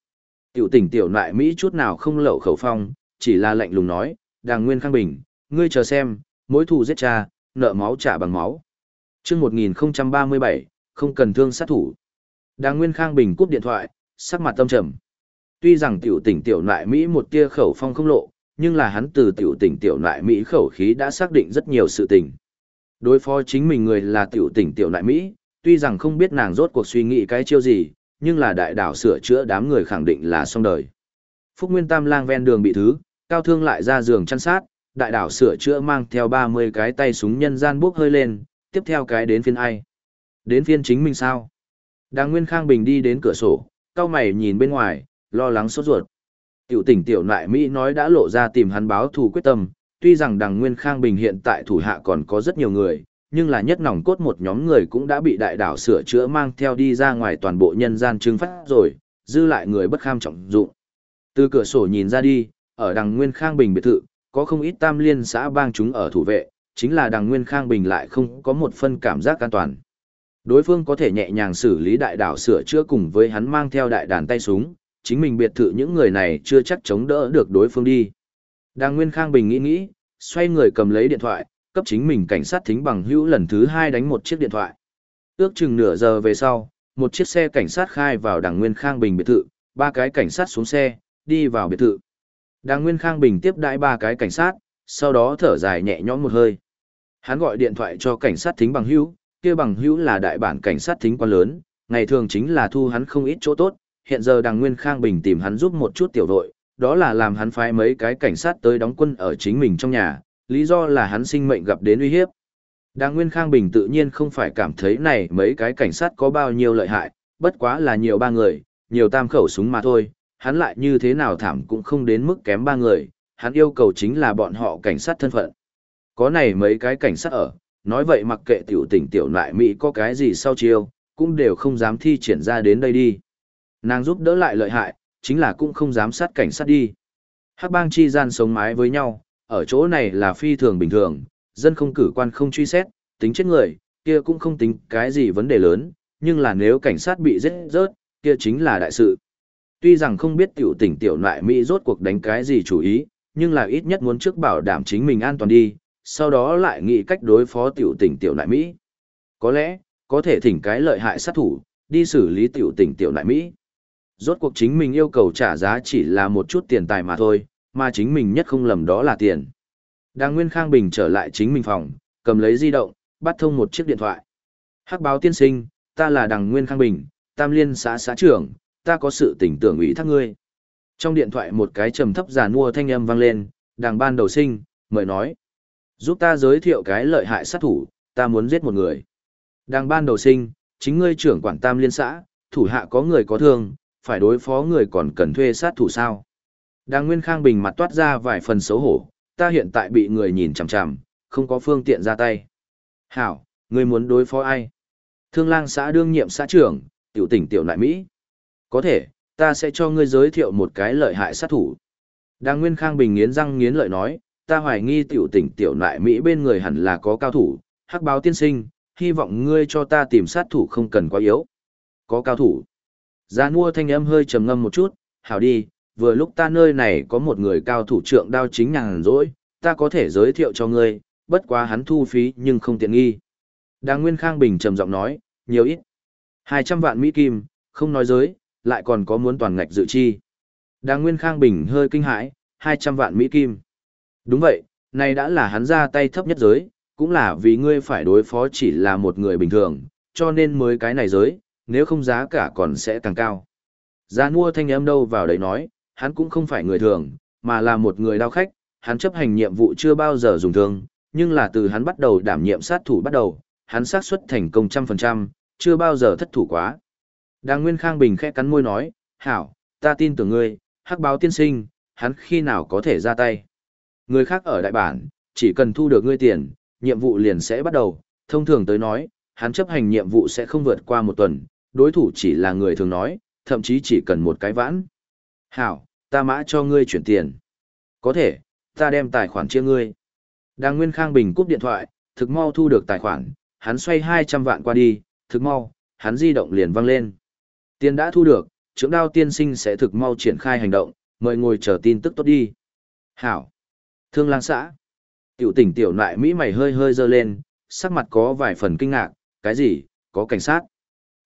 Tiểu tỉnh tiểu nại Mỹ chút nào không lậu khẩu phong, chỉ là lạnh lùng nói, đàng nguyên khang bình, ngươi chờ xem, mối thù giết cha, nợ máu trả bằng máu. Trước 1037, không cần thương sát thủ. Đàng nguyên khang bình cúp điện thoại, sắc mặt tâm trầm. Tuy rằng tiểu tỉnh tiểu nại Mỹ một tia khẩu phong không lộ, nhưng là hắn từ tiểu tỉnh tiểu nại Mỹ khẩu khí đã xác định rất nhiều sự tình. Đối phó chính mình người là tiểu tỉnh tiểu nại Mỹ, tuy rằng không biết nàng rốt cuộc suy nghĩ cái chiêu gì, nhưng là đại đảo sửa chữa đám người khẳng định là xong đời. Phúc Nguyên Tam lang ven đường bị thứ, cao thương lại ra giường chăn sát, đại đảo sửa chữa mang theo 30 cái tay súng nhân gian bốc hơi lên, tiếp theo cái đến phiên ai. Đến phiên chính mình sao? Đang Nguyên Khang Bình đi đến cửa sổ, cao mày nhìn bên ngoài, lo lắng sốt ruột. Tiểu tỉnh tiểu nại Mỹ nói đã lộ ra tìm hắn báo thù quyết tâm, tuy rằng đằng Nguyên Khang Bình hiện tại thủ hạ còn có rất nhiều người, nhưng là nhất nòng cốt một nhóm người cũng đã bị đại đảo sửa chữa mang theo đi ra ngoài toàn bộ nhân gian trưng phát rồi, dư lại người bất kham trọng dụng. Từ cửa sổ nhìn ra đi, ở đằng Nguyên Khang Bình biệt thự, có không ít tam liên xã bang chúng ở thủ vệ, chính là đằng Nguyên Khang Bình lại không có một phân cảm giác an toàn. Đối phương có thể nhẹ nhàng xử lý đại đảo sửa chữa cùng với hắn mang theo đại đàn tay súng, chính mình biệt thự những người này chưa chắc chống đỡ được đối phương đi. Đàng Nguyên Khang Bình nghĩ nghĩ, xoay người cầm lấy điện thoại, cấp chính mình cảnh sát thính bằng hữu lần thứ hai đánh một chiếc điện thoại. Ước chừng nửa giờ về sau, một chiếc xe cảnh sát khai vào đàng Nguyên Khang Bình biệt thự, ba cái cảnh sát xuống xe, đi vào biệt thự. Đàng Nguyên Khang Bình tiếp đãi ba cái cảnh sát, sau đó thở dài nhẹ nhõm một hơi. Hắn gọi điện thoại cho cảnh sát thính bằng hữu, kia bằng hữu là đại bản cảnh sát thính quan lớn, ngày thường chính là thu hắn không ít chỗ tốt, hiện giờ Đàng Nguyên Khang Bình tìm hắn giúp một chút tiểu đội, đó là làm hắn phái mấy cái cảnh sát tới đóng quân ở chính mình trong nhà, lý do là hắn sinh mệnh gặp đến uy hiếp. Đàng Nguyên Khang Bình tự nhiên không phải cảm thấy này mấy cái cảnh sát có bao nhiêu lợi hại, bất quá là nhiều ba người, nhiều tam khẩu súng mà thôi, hắn lại như thế nào thảm cũng không đến mức kém ba người, hắn yêu cầu chính là bọn họ cảnh sát thân phận. Có này mấy cái cảnh sát ở, nói vậy mặc kệ tiểu tỉnh tiểu lại Mỹ có cái gì sau chiêu, cũng đều không dám thi triển ra đến đây đi. Nàng giúp đỡ lại lợi hại, chính là cũng không dám sát cảnh sát đi. Hắc bang chi gian sống mái với nhau, ở chỗ này là phi thường bình thường, dân không cử quan không truy xét, tính chết người, kia cũng không tính cái gì vấn đề lớn, nhưng là nếu cảnh sát bị giết rớt, kia chính là đại sự. Tuy rằng không biết tiểu tỉnh tiểu loại Mỹ rốt cuộc đánh cái gì chủ ý, nhưng là ít nhất muốn trước bảo đảm chính mình an toàn đi, sau đó lại nghĩ cách đối phó tiểu tỉnh tiểu loại Mỹ. Có lẽ, có thể thỉnh cái lợi hại sát thủ, đi xử lý tiểu tỉnh tiểu loại Mỹ. Rốt cuộc chính mình yêu cầu trả giá chỉ là một chút tiền tài mà thôi, mà chính mình nhất không lầm đó là tiền. Đang Nguyên Khang Bình trở lại chính mình phòng, cầm lấy di động, bắt thông một chiếc điện thoại. Hắc báo tiên sinh, ta là Đằng Nguyên Khang Bình, Tam Liên xã xã trưởng, ta có sự tỉnh tưởng ủy thác ngươi. Trong điện thoại một cái trầm thấp giàn mua thanh âm vang lên, đằng ban đầu sinh, mời nói. Giúp ta giới thiệu cái lợi hại sát thủ, ta muốn giết một người. Đằng ban đầu sinh, chính ngươi trưởng quản Tam Liên xã, thủ hạ có người có thương, phải đối phó người còn cần thuê sát thủ sao. Đàng Nguyên Khang Bình mặt toát ra vài phần xấu hổ, ta hiện tại bị người nhìn chằm chằm, không có phương tiện ra tay. Hảo, ngươi muốn đối phó ai? Thương lang xã đương nhiệm xã trưởng, tiểu tỉnh tiểu nại Mỹ. Có thể, ta sẽ cho ngươi giới thiệu một cái lợi hại sát thủ. Đàng Nguyên Khang Bình nghiến răng nghiến lợi nói, ta hoài nghi tiểu tỉnh tiểu nại Mỹ bên người hẳn là có cao thủ, hắc báo tiên sinh, hy vọng ngươi cho ta tìm sát thủ không cần quá yếu. Có cao thủ. Gia nua thanh âm hơi trầm ngâm một chút, hảo đi, vừa lúc ta nơi này có một người cao thủ trượng đao chính nhàn rỗi, ta có thể giới thiệu cho ngươi, bất quá hắn thu phí nhưng không tiện nghi. Đàng Nguyên Khang Bình trầm giọng nói, nhiều ít. 200 vạn Mỹ Kim, không nói giới, lại còn có muốn toàn ngạch dự chi. Đàng Nguyên Khang Bình hơi kinh hãi, 200 vạn Mỹ Kim. Đúng vậy, này đã là hắn ra tay thấp nhất giới, cũng là vì ngươi phải đối phó chỉ là một người bình thường, cho nên mới cái này giới, nếu không giá cả còn sẽ càng cao. Giá mua thanh âm đâu vào đấy nói, hắn cũng không phải người thường, mà là một người đao khách, hắn chấp hành nhiệm vụ chưa bao giờ dùng thương, nhưng là từ hắn bắt đầu đảm nhiệm sát thủ bắt đầu, hắn xác suất thành công trăm phần trăm, chưa bao giờ thất thủ quá. Đàng Nguyên Khang Bình khẽ cắn môi nói, hảo, ta tin tưởng ngươi, hắc báo tiên sinh, hắn khi nào có thể ra tay. Người khác ở đại bản, chỉ cần thu được ngươi tiền, nhiệm vụ liền sẽ bắt đầu, thông thường tới nói, hắn chấp hành nhiệm vụ sẽ không vượt qua một tuần, đối thủ chỉ là người thường nói, thậm chí chỉ cần một cái vãn. Hảo, ta mã cho ngươi chuyển tiền. Có thể, ta đem tài khoản chia ngươi. Đang Nguyên Khang Bình cúp điện thoại, thực mau thu được tài khoản, hắn xoay 200 vạn qua đi, thực mau, hắn di động liền văng lên. Tiền đã thu được, trưởng đao tiên sinh sẽ thực mau triển khai hành động, mời ngồi chờ tin tức tốt đi. Hảo. Thương lang xã. Tiểu tỉnh tiểu nại Mỹ mày hơi hơi dơ lên, sắc mặt có vài phần kinh ngạc, cái gì, có cảnh sát.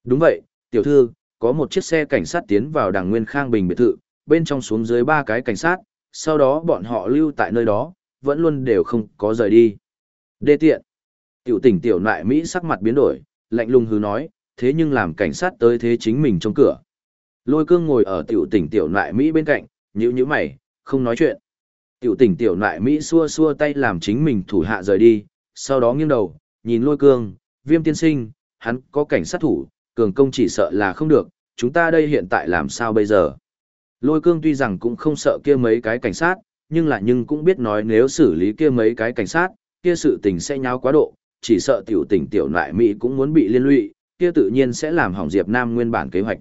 Đúng vậy, tiểu thư, có một chiếc xe cảnh sát tiến vào đảng Nguyên Khang Bình biệt thự, bên trong xuống dưới ba cái cảnh sát, sau đó bọn họ lưu tại nơi đó, vẫn luôn đều không có rời đi. Đê tiện. Tiểu tỉnh tiểu nại Mỹ sắc mặt biến đổi, lạnh lùng hứ nói, thế nhưng làm cảnh sát tới thế chính mình trong cửa. Lôi cương ngồi ở tiểu tỉnh tiểu nại Mỹ bên cạnh, nhữ nhữ mày, không nói chuyện. Tiểu tỉnh tiểu nại Mỹ xua xua tay làm chính mình thủ hạ rời đi, sau đó nghiêng đầu, nhìn lôi cương, viêm tiên sinh, hắn có cảnh sát thủ, cường công chỉ sợ là không được, chúng ta đây hiện tại làm sao bây giờ? Lôi cương tuy rằng cũng không sợ kia mấy cái cảnh sát, nhưng là nhưng cũng biết nói nếu xử lý kia mấy cái cảnh sát, kia sự tình sẽ nháo quá độ, chỉ sợ tiểu tình tiểu nại Mỹ cũng muốn bị liên lụy, kia tự nhiên sẽ làm hỏng Diệp Nam nguyên bản kế hoạch.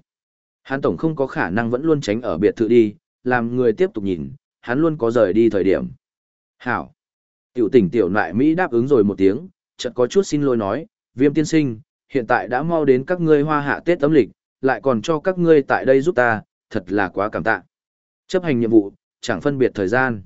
Hắn tổng không có khả năng vẫn luôn tránh ở biệt thự đi, làm người tiếp tục nhìn, hắn luôn có rời đi thời điểm. Hảo! Tiểu tỉnh tiểu nại Mỹ đáp ứng rồi một tiếng, chợt có chút xin lỗi nói, viêm tiên sinh, hiện tại đã mau đến các ngươi hoa hạ Tết âm lịch, lại còn cho các ngươi tại đây giúp ta, thật là quá cảm tạ. Chấp hành nhiệm vụ, chẳng phân biệt thời gian.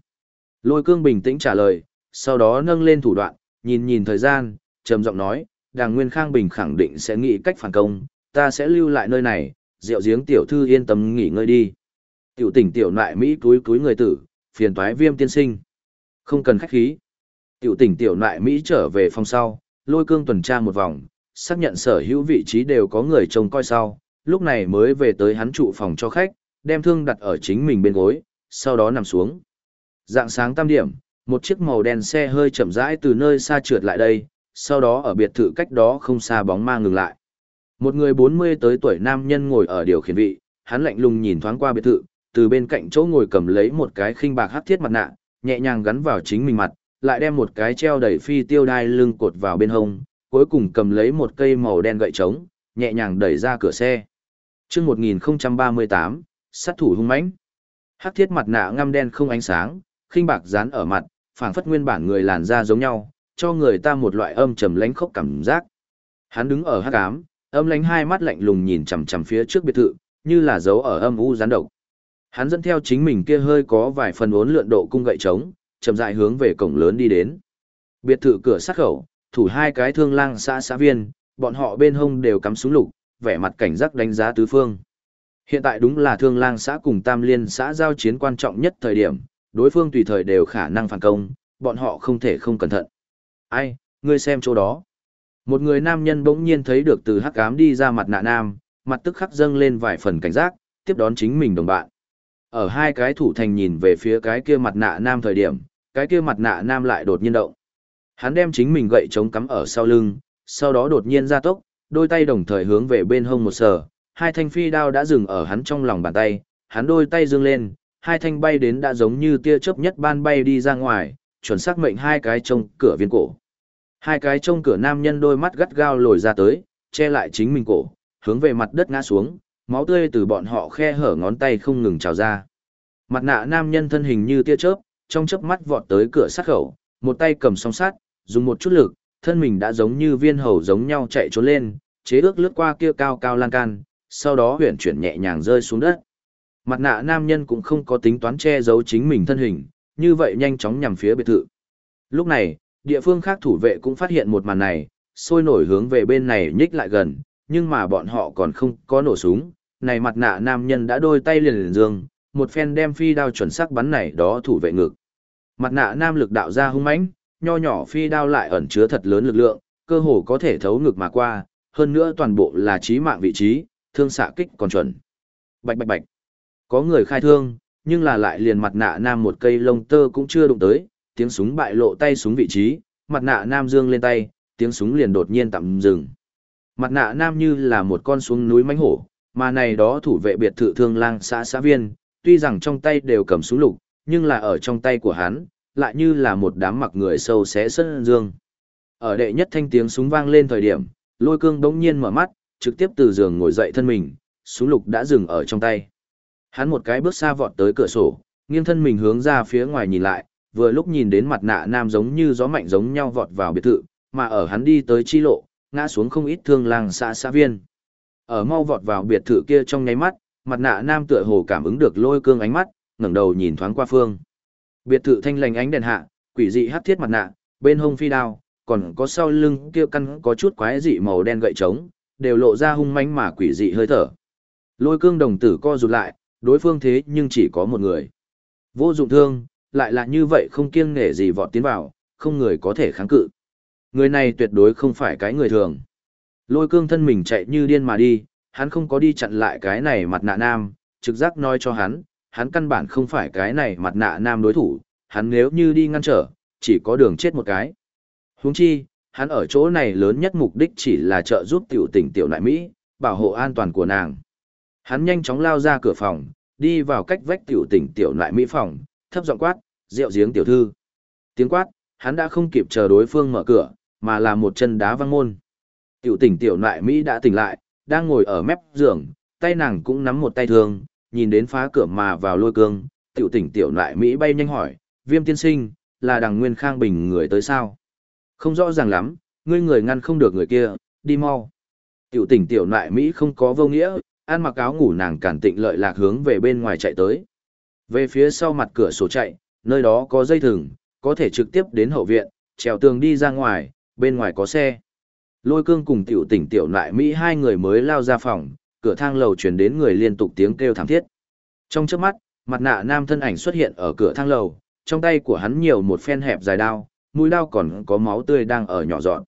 Lôi cương bình tĩnh trả lời, sau đó nâng lên thủ đoạn, nhìn nhìn thời gian, trầm giọng nói, đàng Nguyên Khang Bình khẳng định sẽ nghĩ cách phản công, ta sẽ lưu lại nơi này, rượu giếng tiểu thư yên tâm nghỉ ngơi đi. Tiểu tỉnh tiểu nại Mỹ túi túi người tử, phiền toái viêm tiên sinh. Không cần khách khí. Tiểu tỉnh tiểu nại Mỹ trở về phòng sau, lôi cương tuần tra một vòng, xác nhận sở hữu vị trí đều có người trông coi sau, lúc này mới về tới hắn trụ phòng cho khách, đem thương đặt ở chính mình bên gối, sau đó nằm xuống. Dạng sáng tam điểm, một chiếc màu đen xe hơi chậm rãi từ nơi xa trượt lại đây, sau đó ở biệt thự cách đó không xa bóng ma ngừng lại. Một người 40 tới tuổi nam nhân ngồi ở điều khiển vị, hắn lạnh lùng nhìn thoáng qua biệt thự, từ bên cạnh chỗ ngồi cầm lấy một cái khinh bạc hắc thiết mặt nạ, nhẹ nhàng gắn vào chính mình mặt, lại đem một cái treo đầy phi tiêu đai lưng cột vào bên hông, cuối cùng cầm lấy một cây màu đen gậy trống, nhẹ nhàng đẩy ra cửa xe. Trước 1038, sát thủ hung mãnh. Hắc thiết mặt nạ ngăm đen không ánh sáng, khinh bạc dán ở mặt, phảng phất nguyên bản người làn da giống nhau, cho người ta một loại âm trầm lánh khốc cảm giác. Hắn đứng ở hắc ám, âm lánh hai mắt lạnh lùng nhìn chằm chằm phía trước biệt thự, như là dấu ở âm u gián độc. Hắn dẫn theo chính mình kia hơi có vài phần uốn lượn độ cung gậy trống, chậm rãi hướng về cổng lớn đi đến. Biệt thự cửa sát khẩu, thủ hai cái thương lang xã xã viên, bọn họ bên hông đều cắm súng lục, vẻ mặt cảnh giác đánh giá tứ phương. Hiện tại đúng là thương lang xã cùng tam liên xã giao chiến quan trọng nhất thời điểm, đối phương tùy thời đều khả năng phản công, bọn họ không thể không cẩn thận. Ai, ngươi xem chỗ đó. Một người nam nhân bỗng nhiên thấy được từ hắc ám đi ra mặt nạ nam, mặt tức khắc dâng lên vài phần cảnh giác, tiếp đón chính mình đồng bạn. Ở hai cái thủ thành nhìn về phía cái kia mặt nạ nam thời điểm, cái kia mặt nạ nam lại đột nhiên động. Hắn đem chính mình gậy chống cắm ở sau lưng, sau đó đột nhiên ra tốc, đôi tay đồng thời hướng về bên hông một sờ, hai thanh phi đao đã dừng ở hắn trong lòng bàn tay, hắn đôi tay dương lên, hai thanh bay đến đã giống như tia chớp nhất ban bay đi ra ngoài, chuẩn xác mệnh hai cái trông cửa viên cổ. Hai cái trông cửa nam nhân đôi mắt gắt gao lồi ra tới, che lại chính mình cổ, hướng về mặt đất ngã xuống, máu tươi từ bọn họ khe hở ngón tay không ngừng trào ra. Mặt nạ nam nhân thân hình như tia chớp, trong chớp mắt vọt tới cửa sát khẩu, một tay cầm song sát, dùng một chút lực, thân mình đã giống như viên hầu giống nhau chạy trốn lên, chế ước lướt qua kia cao cao lan can, sau đó huyển chuyển nhẹ nhàng rơi xuống đất. Mặt nạ nam nhân cũng không có tính toán che giấu chính mình thân hình, như vậy nhanh chóng nhằm phía biệt thự. Lúc này, địa phương khác thủ vệ cũng phát hiện một màn này, sôi nổi hướng về bên này nhích lại gần, nhưng mà bọn họ còn không có nổ súng. Này mặt nạ nam nhân đã đôi tay liền liền dương, một phen đem phi đao chuẩn xác bắn này đó thủ vệ ngực. Mặt nạ nam lực đạo ra hung mãnh, nho nhỏ phi đao lại ẩn chứa thật lớn lực lượng, cơ hồ có thể thấu ngực mà qua, hơn nữa toàn bộ là chí mạng vị trí, thương xạ kích còn chuẩn. Bạch bạch bạch. Có người khai thương, nhưng là lại liền mặt nạ nam một cây lông tơ cũng chưa đụng tới, tiếng súng bại lộ tay súng vị trí, mặt nạ nam dương lên tay, tiếng súng liền đột nhiên tạm dừng. Mặt nạ nam như là một con xuống núi mãnh hổ, mà này đó thủ vệ biệt thự thương lang xã xã viên, tuy rằng trong tay đều cầm súng lục, nhưng là ở trong tay của hắn, lại như là một đám mặc người sâu xé sân dương. Ở đệ nhất thanh tiếng súng vang lên thời điểm, lôi cương đống nhiên mở mắt, trực tiếp từ giường ngồi dậy thân mình, súng lục đã dừng ở trong tay. Hắn một cái bước xa vọt tới cửa sổ, nghiêng thân mình hướng ra phía ngoài nhìn lại, vừa lúc nhìn đến mặt nạ nam giống như gió mạnh giống nhau vọt vào biệt thự, mà ở hắn đi tới chi lộ, ngã xuống không ít thương lang xã xã viên. Ở mau vọt vào biệt thự kia trong nháy mắt, mặt nạ nam tựa hồ cảm ứng được lôi cương ánh mắt, ngẩng đầu nhìn thoáng qua phương. Biệt thự thanh lành ánh đèn hạ, quỷ dị hắc thiết mặt nạ, bên hông phi đao, còn có sau lưng kia căn có chút quái dị màu đen gậy trống, đều lộ ra hung manh mà quỷ dị hơi thở. Lôi cương đồng tử co rụt lại, đối phương thế nhưng chỉ có một người. Vô dụng thương, lại là như vậy không kiêng nể gì vọt tiến vào, không người có thể kháng cự. Người này tuyệt đối không phải cái người thường. Lôi cương thân mình chạy như điên mà đi, hắn không có đi chặn lại cái này mặt nạ nam, trực giác nói cho hắn, hắn căn bản không phải cái này mặt nạ nam đối thủ, hắn nếu như đi ngăn trở, chỉ có đường chết một cái. Huống chi, hắn ở chỗ này lớn nhất mục đích chỉ là trợ giúp tiểu tỉnh tiểu nại Mỹ, bảo hộ an toàn của nàng. Hắn nhanh chóng lao ra cửa phòng, đi vào cách vách tiểu tỉnh tiểu nại Mỹ phòng, thấp giọng quát, rượu giếng tiểu thư. Tiếng quát, hắn đã không kịp chờ đối phương mở cửa, mà là một chân đá văng môn. Tiểu tỉnh tiểu nại Mỹ đã tỉnh lại, đang ngồi ở mép giường, tay nàng cũng nắm một tay thương, nhìn đến phá cửa mà vào lôi cương, tiểu tỉnh tiểu lại Mỹ bay nhanh hỏi, viêm tiên sinh, là đằng Nguyên Khang Bình người tới sao? Không rõ ràng lắm, ngươi người ngăn không được người kia, đi mau. Tiểu tỉnh tiểu lại Mỹ không có vô nghĩa, ăn mặc áo ngủ nàng cản tịnh lợi lạc hướng về bên ngoài chạy tới. Về phía sau mặt cửa sổ chạy, nơi đó có dây thừng, có thể trực tiếp đến hậu viện, trèo tường đi ra ngoài, bên ngoài có xe. Lôi cương cùng tiểu tỉnh tiểu lại Mỹ hai người mới lao ra phòng, cửa thang lầu truyền đến người liên tục tiếng kêu thảm thiết. Trong trước mắt, mặt nạ nam thân ảnh xuất hiện ở cửa thang lầu, trong tay của hắn nhiều một phen hẹp dài đao, mũi đao còn có máu tươi đang ở nhỏ dọn.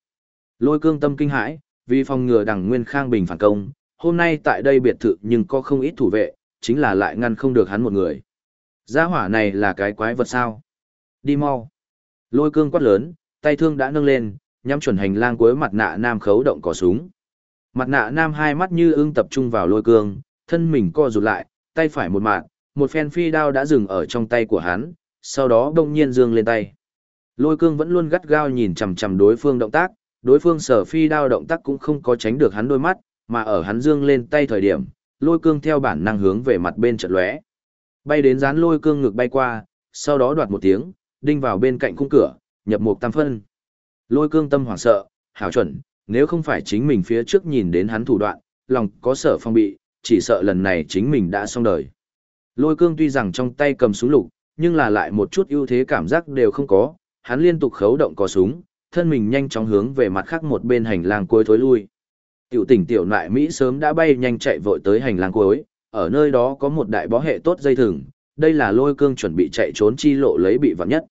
Lôi cương tâm kinh hãi, vì phòng ngừa đằng Nguyên Khang Bình phản công, hôm nay tại đây biệt thự nhưng có không ít thủ vệ, chính là lại ngăn không được hắn một người. Gia hỏa này là cái quái vật sao? Đi mau. Lôi cương quát lớn, tay thương đã nâng lên, nhắm chuẩn hành lang cuối mặt nạ nam khấu động cò súng. Mặt nạ nam hai mắt như ưng tập trung vào lôi cương, thân mình co rụt lại, tay phải một mạng, một phen phi đao đã dừng ở trong tay của hắn, sau đó đông nhiên dương lên tay. Lôi cương vẫn luôn gắt gao nhìn chằm chằm đối phương động tác, đối phương sở phi đao động tác cũng không có tránh được hắn đôi mắt, mà ở hắn dương lên tay thời điểm, lôi cương theo bản năng hướng về mặt bên chợt lóe. Bay đến dán lôi cương ngực bay qua, sau đó đoạt một tiếng, đinh vào bên cạnh khung cửa, nhập một tam phân. Lôi cương tâm hoảng sợ, hảo chuẩn, nếu không phải chính mình phía trước nhìn đến hắn thủ đoạn, lòng có sở phong bị, chỉ sợ lần này chính mình đã xong đời. Lôi cương tuy rằng trong tay cầm súng lục, nhưng là lại một chút ưu thế cảm giác đều không có, hắn liên tục khấu động có súng, thân mình nhanh chóng hướng về mặt khác một bên hành lang cuối thối lui. Tiểu tỉnh tiểu nại Mỹ sớm đã bay nhanh chạy vội tới hành lang cuối, ở nơi đó có một đại bó hệ tốt dây thừng, đây là lôi cương chuẩn bị chạy trốn chi lộ lấy bị vặn nhất.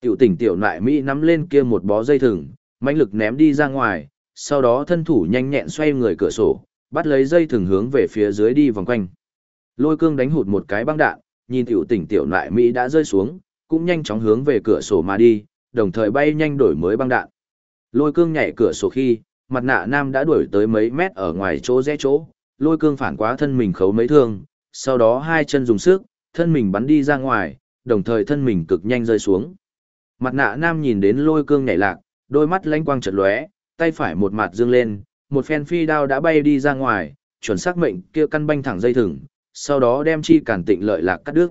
Tiểu tỉnh tiểu nại Mỹ nắm lên kia một bó dây thừng, mãnh lực ném đi ra ngoài, sau đó thân thủ nhanh nhẹn xoay người cửa sổ, bắt lấy dây thường hướng về phía dưới đi vòng quanh. Lôi cương đánh hụt một cái băng đạn, nhìn tiểu tỉnh tiểu nại Mỹ đã rơi xuống, cũng nhanh chóng hướng về cửa sổ mà đi, đồng thời bay nhanh đổi mới băng đạn. Lôi cương nhảy cửa sổ khi, mặt nạ nam đã đuổi tới mấy mét ở ngoài chỗ rẽ chỗ, lôi cương phản quá thân mình khấu mấy thương, sau đó hai chân dùng sức, thân mình bắn đi ra ngoài, đồng thời thân mình cực nhanh rơi xuống. Mặt nạ nam nhìn đến lôi cương nhảy lạc, đôi mắt lanh quang chợt lóe, tay phải một mặt dương lên, một phen phi đao đã bay đi ra ngoài, chuẩn xác mệnh kia căn banh thẳng dây thừng, sau đó đem chi cản tịnh lợi lạc cắt đứt.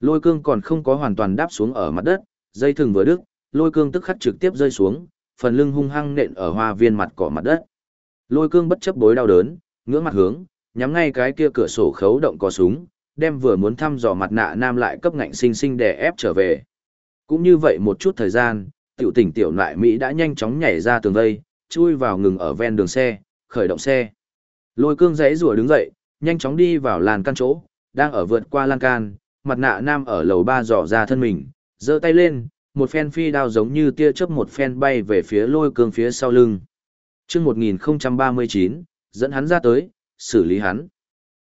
Lôi cương còn không có hoàn toàn đáp xuống ở mặt đất, dây thừng vừa đứt, lôi cương tức khắc trực tiếp rơi xuống, phần lưng hung hăng nện ở hoa viên mặt cỏ mặt đất. Lôi cương bất chấp bối đau đớn, ngưỡng mặt hướng, nhắm ngay cái kia cửa sổ khấu động có súng, đem vừa muốn thăm dò mặt nạ nam lại cấp ngạnh sinh sinh đè ép trở về. Cũng như vậy một chút thời gian, tiểu tỉnh tiểu lại Mỹ đã nhanh chóng nhảy ra tường vây, chui vào ngừng ở ven đường xe, khởi động xe. Lôi cương giấy rùa đứng dậy, nhanh chóng đi vào làn căn chỗ, đang ở vượt qua lan can, mặt nạ nam ở lầu ba dò ra thân mình, giơ tay lên, một phen phi đao giống như tia chớp một phen bay về phía lôi cương phía sau lưng. Trước 1039, dẫn hắn ra tới, xử lý hắn.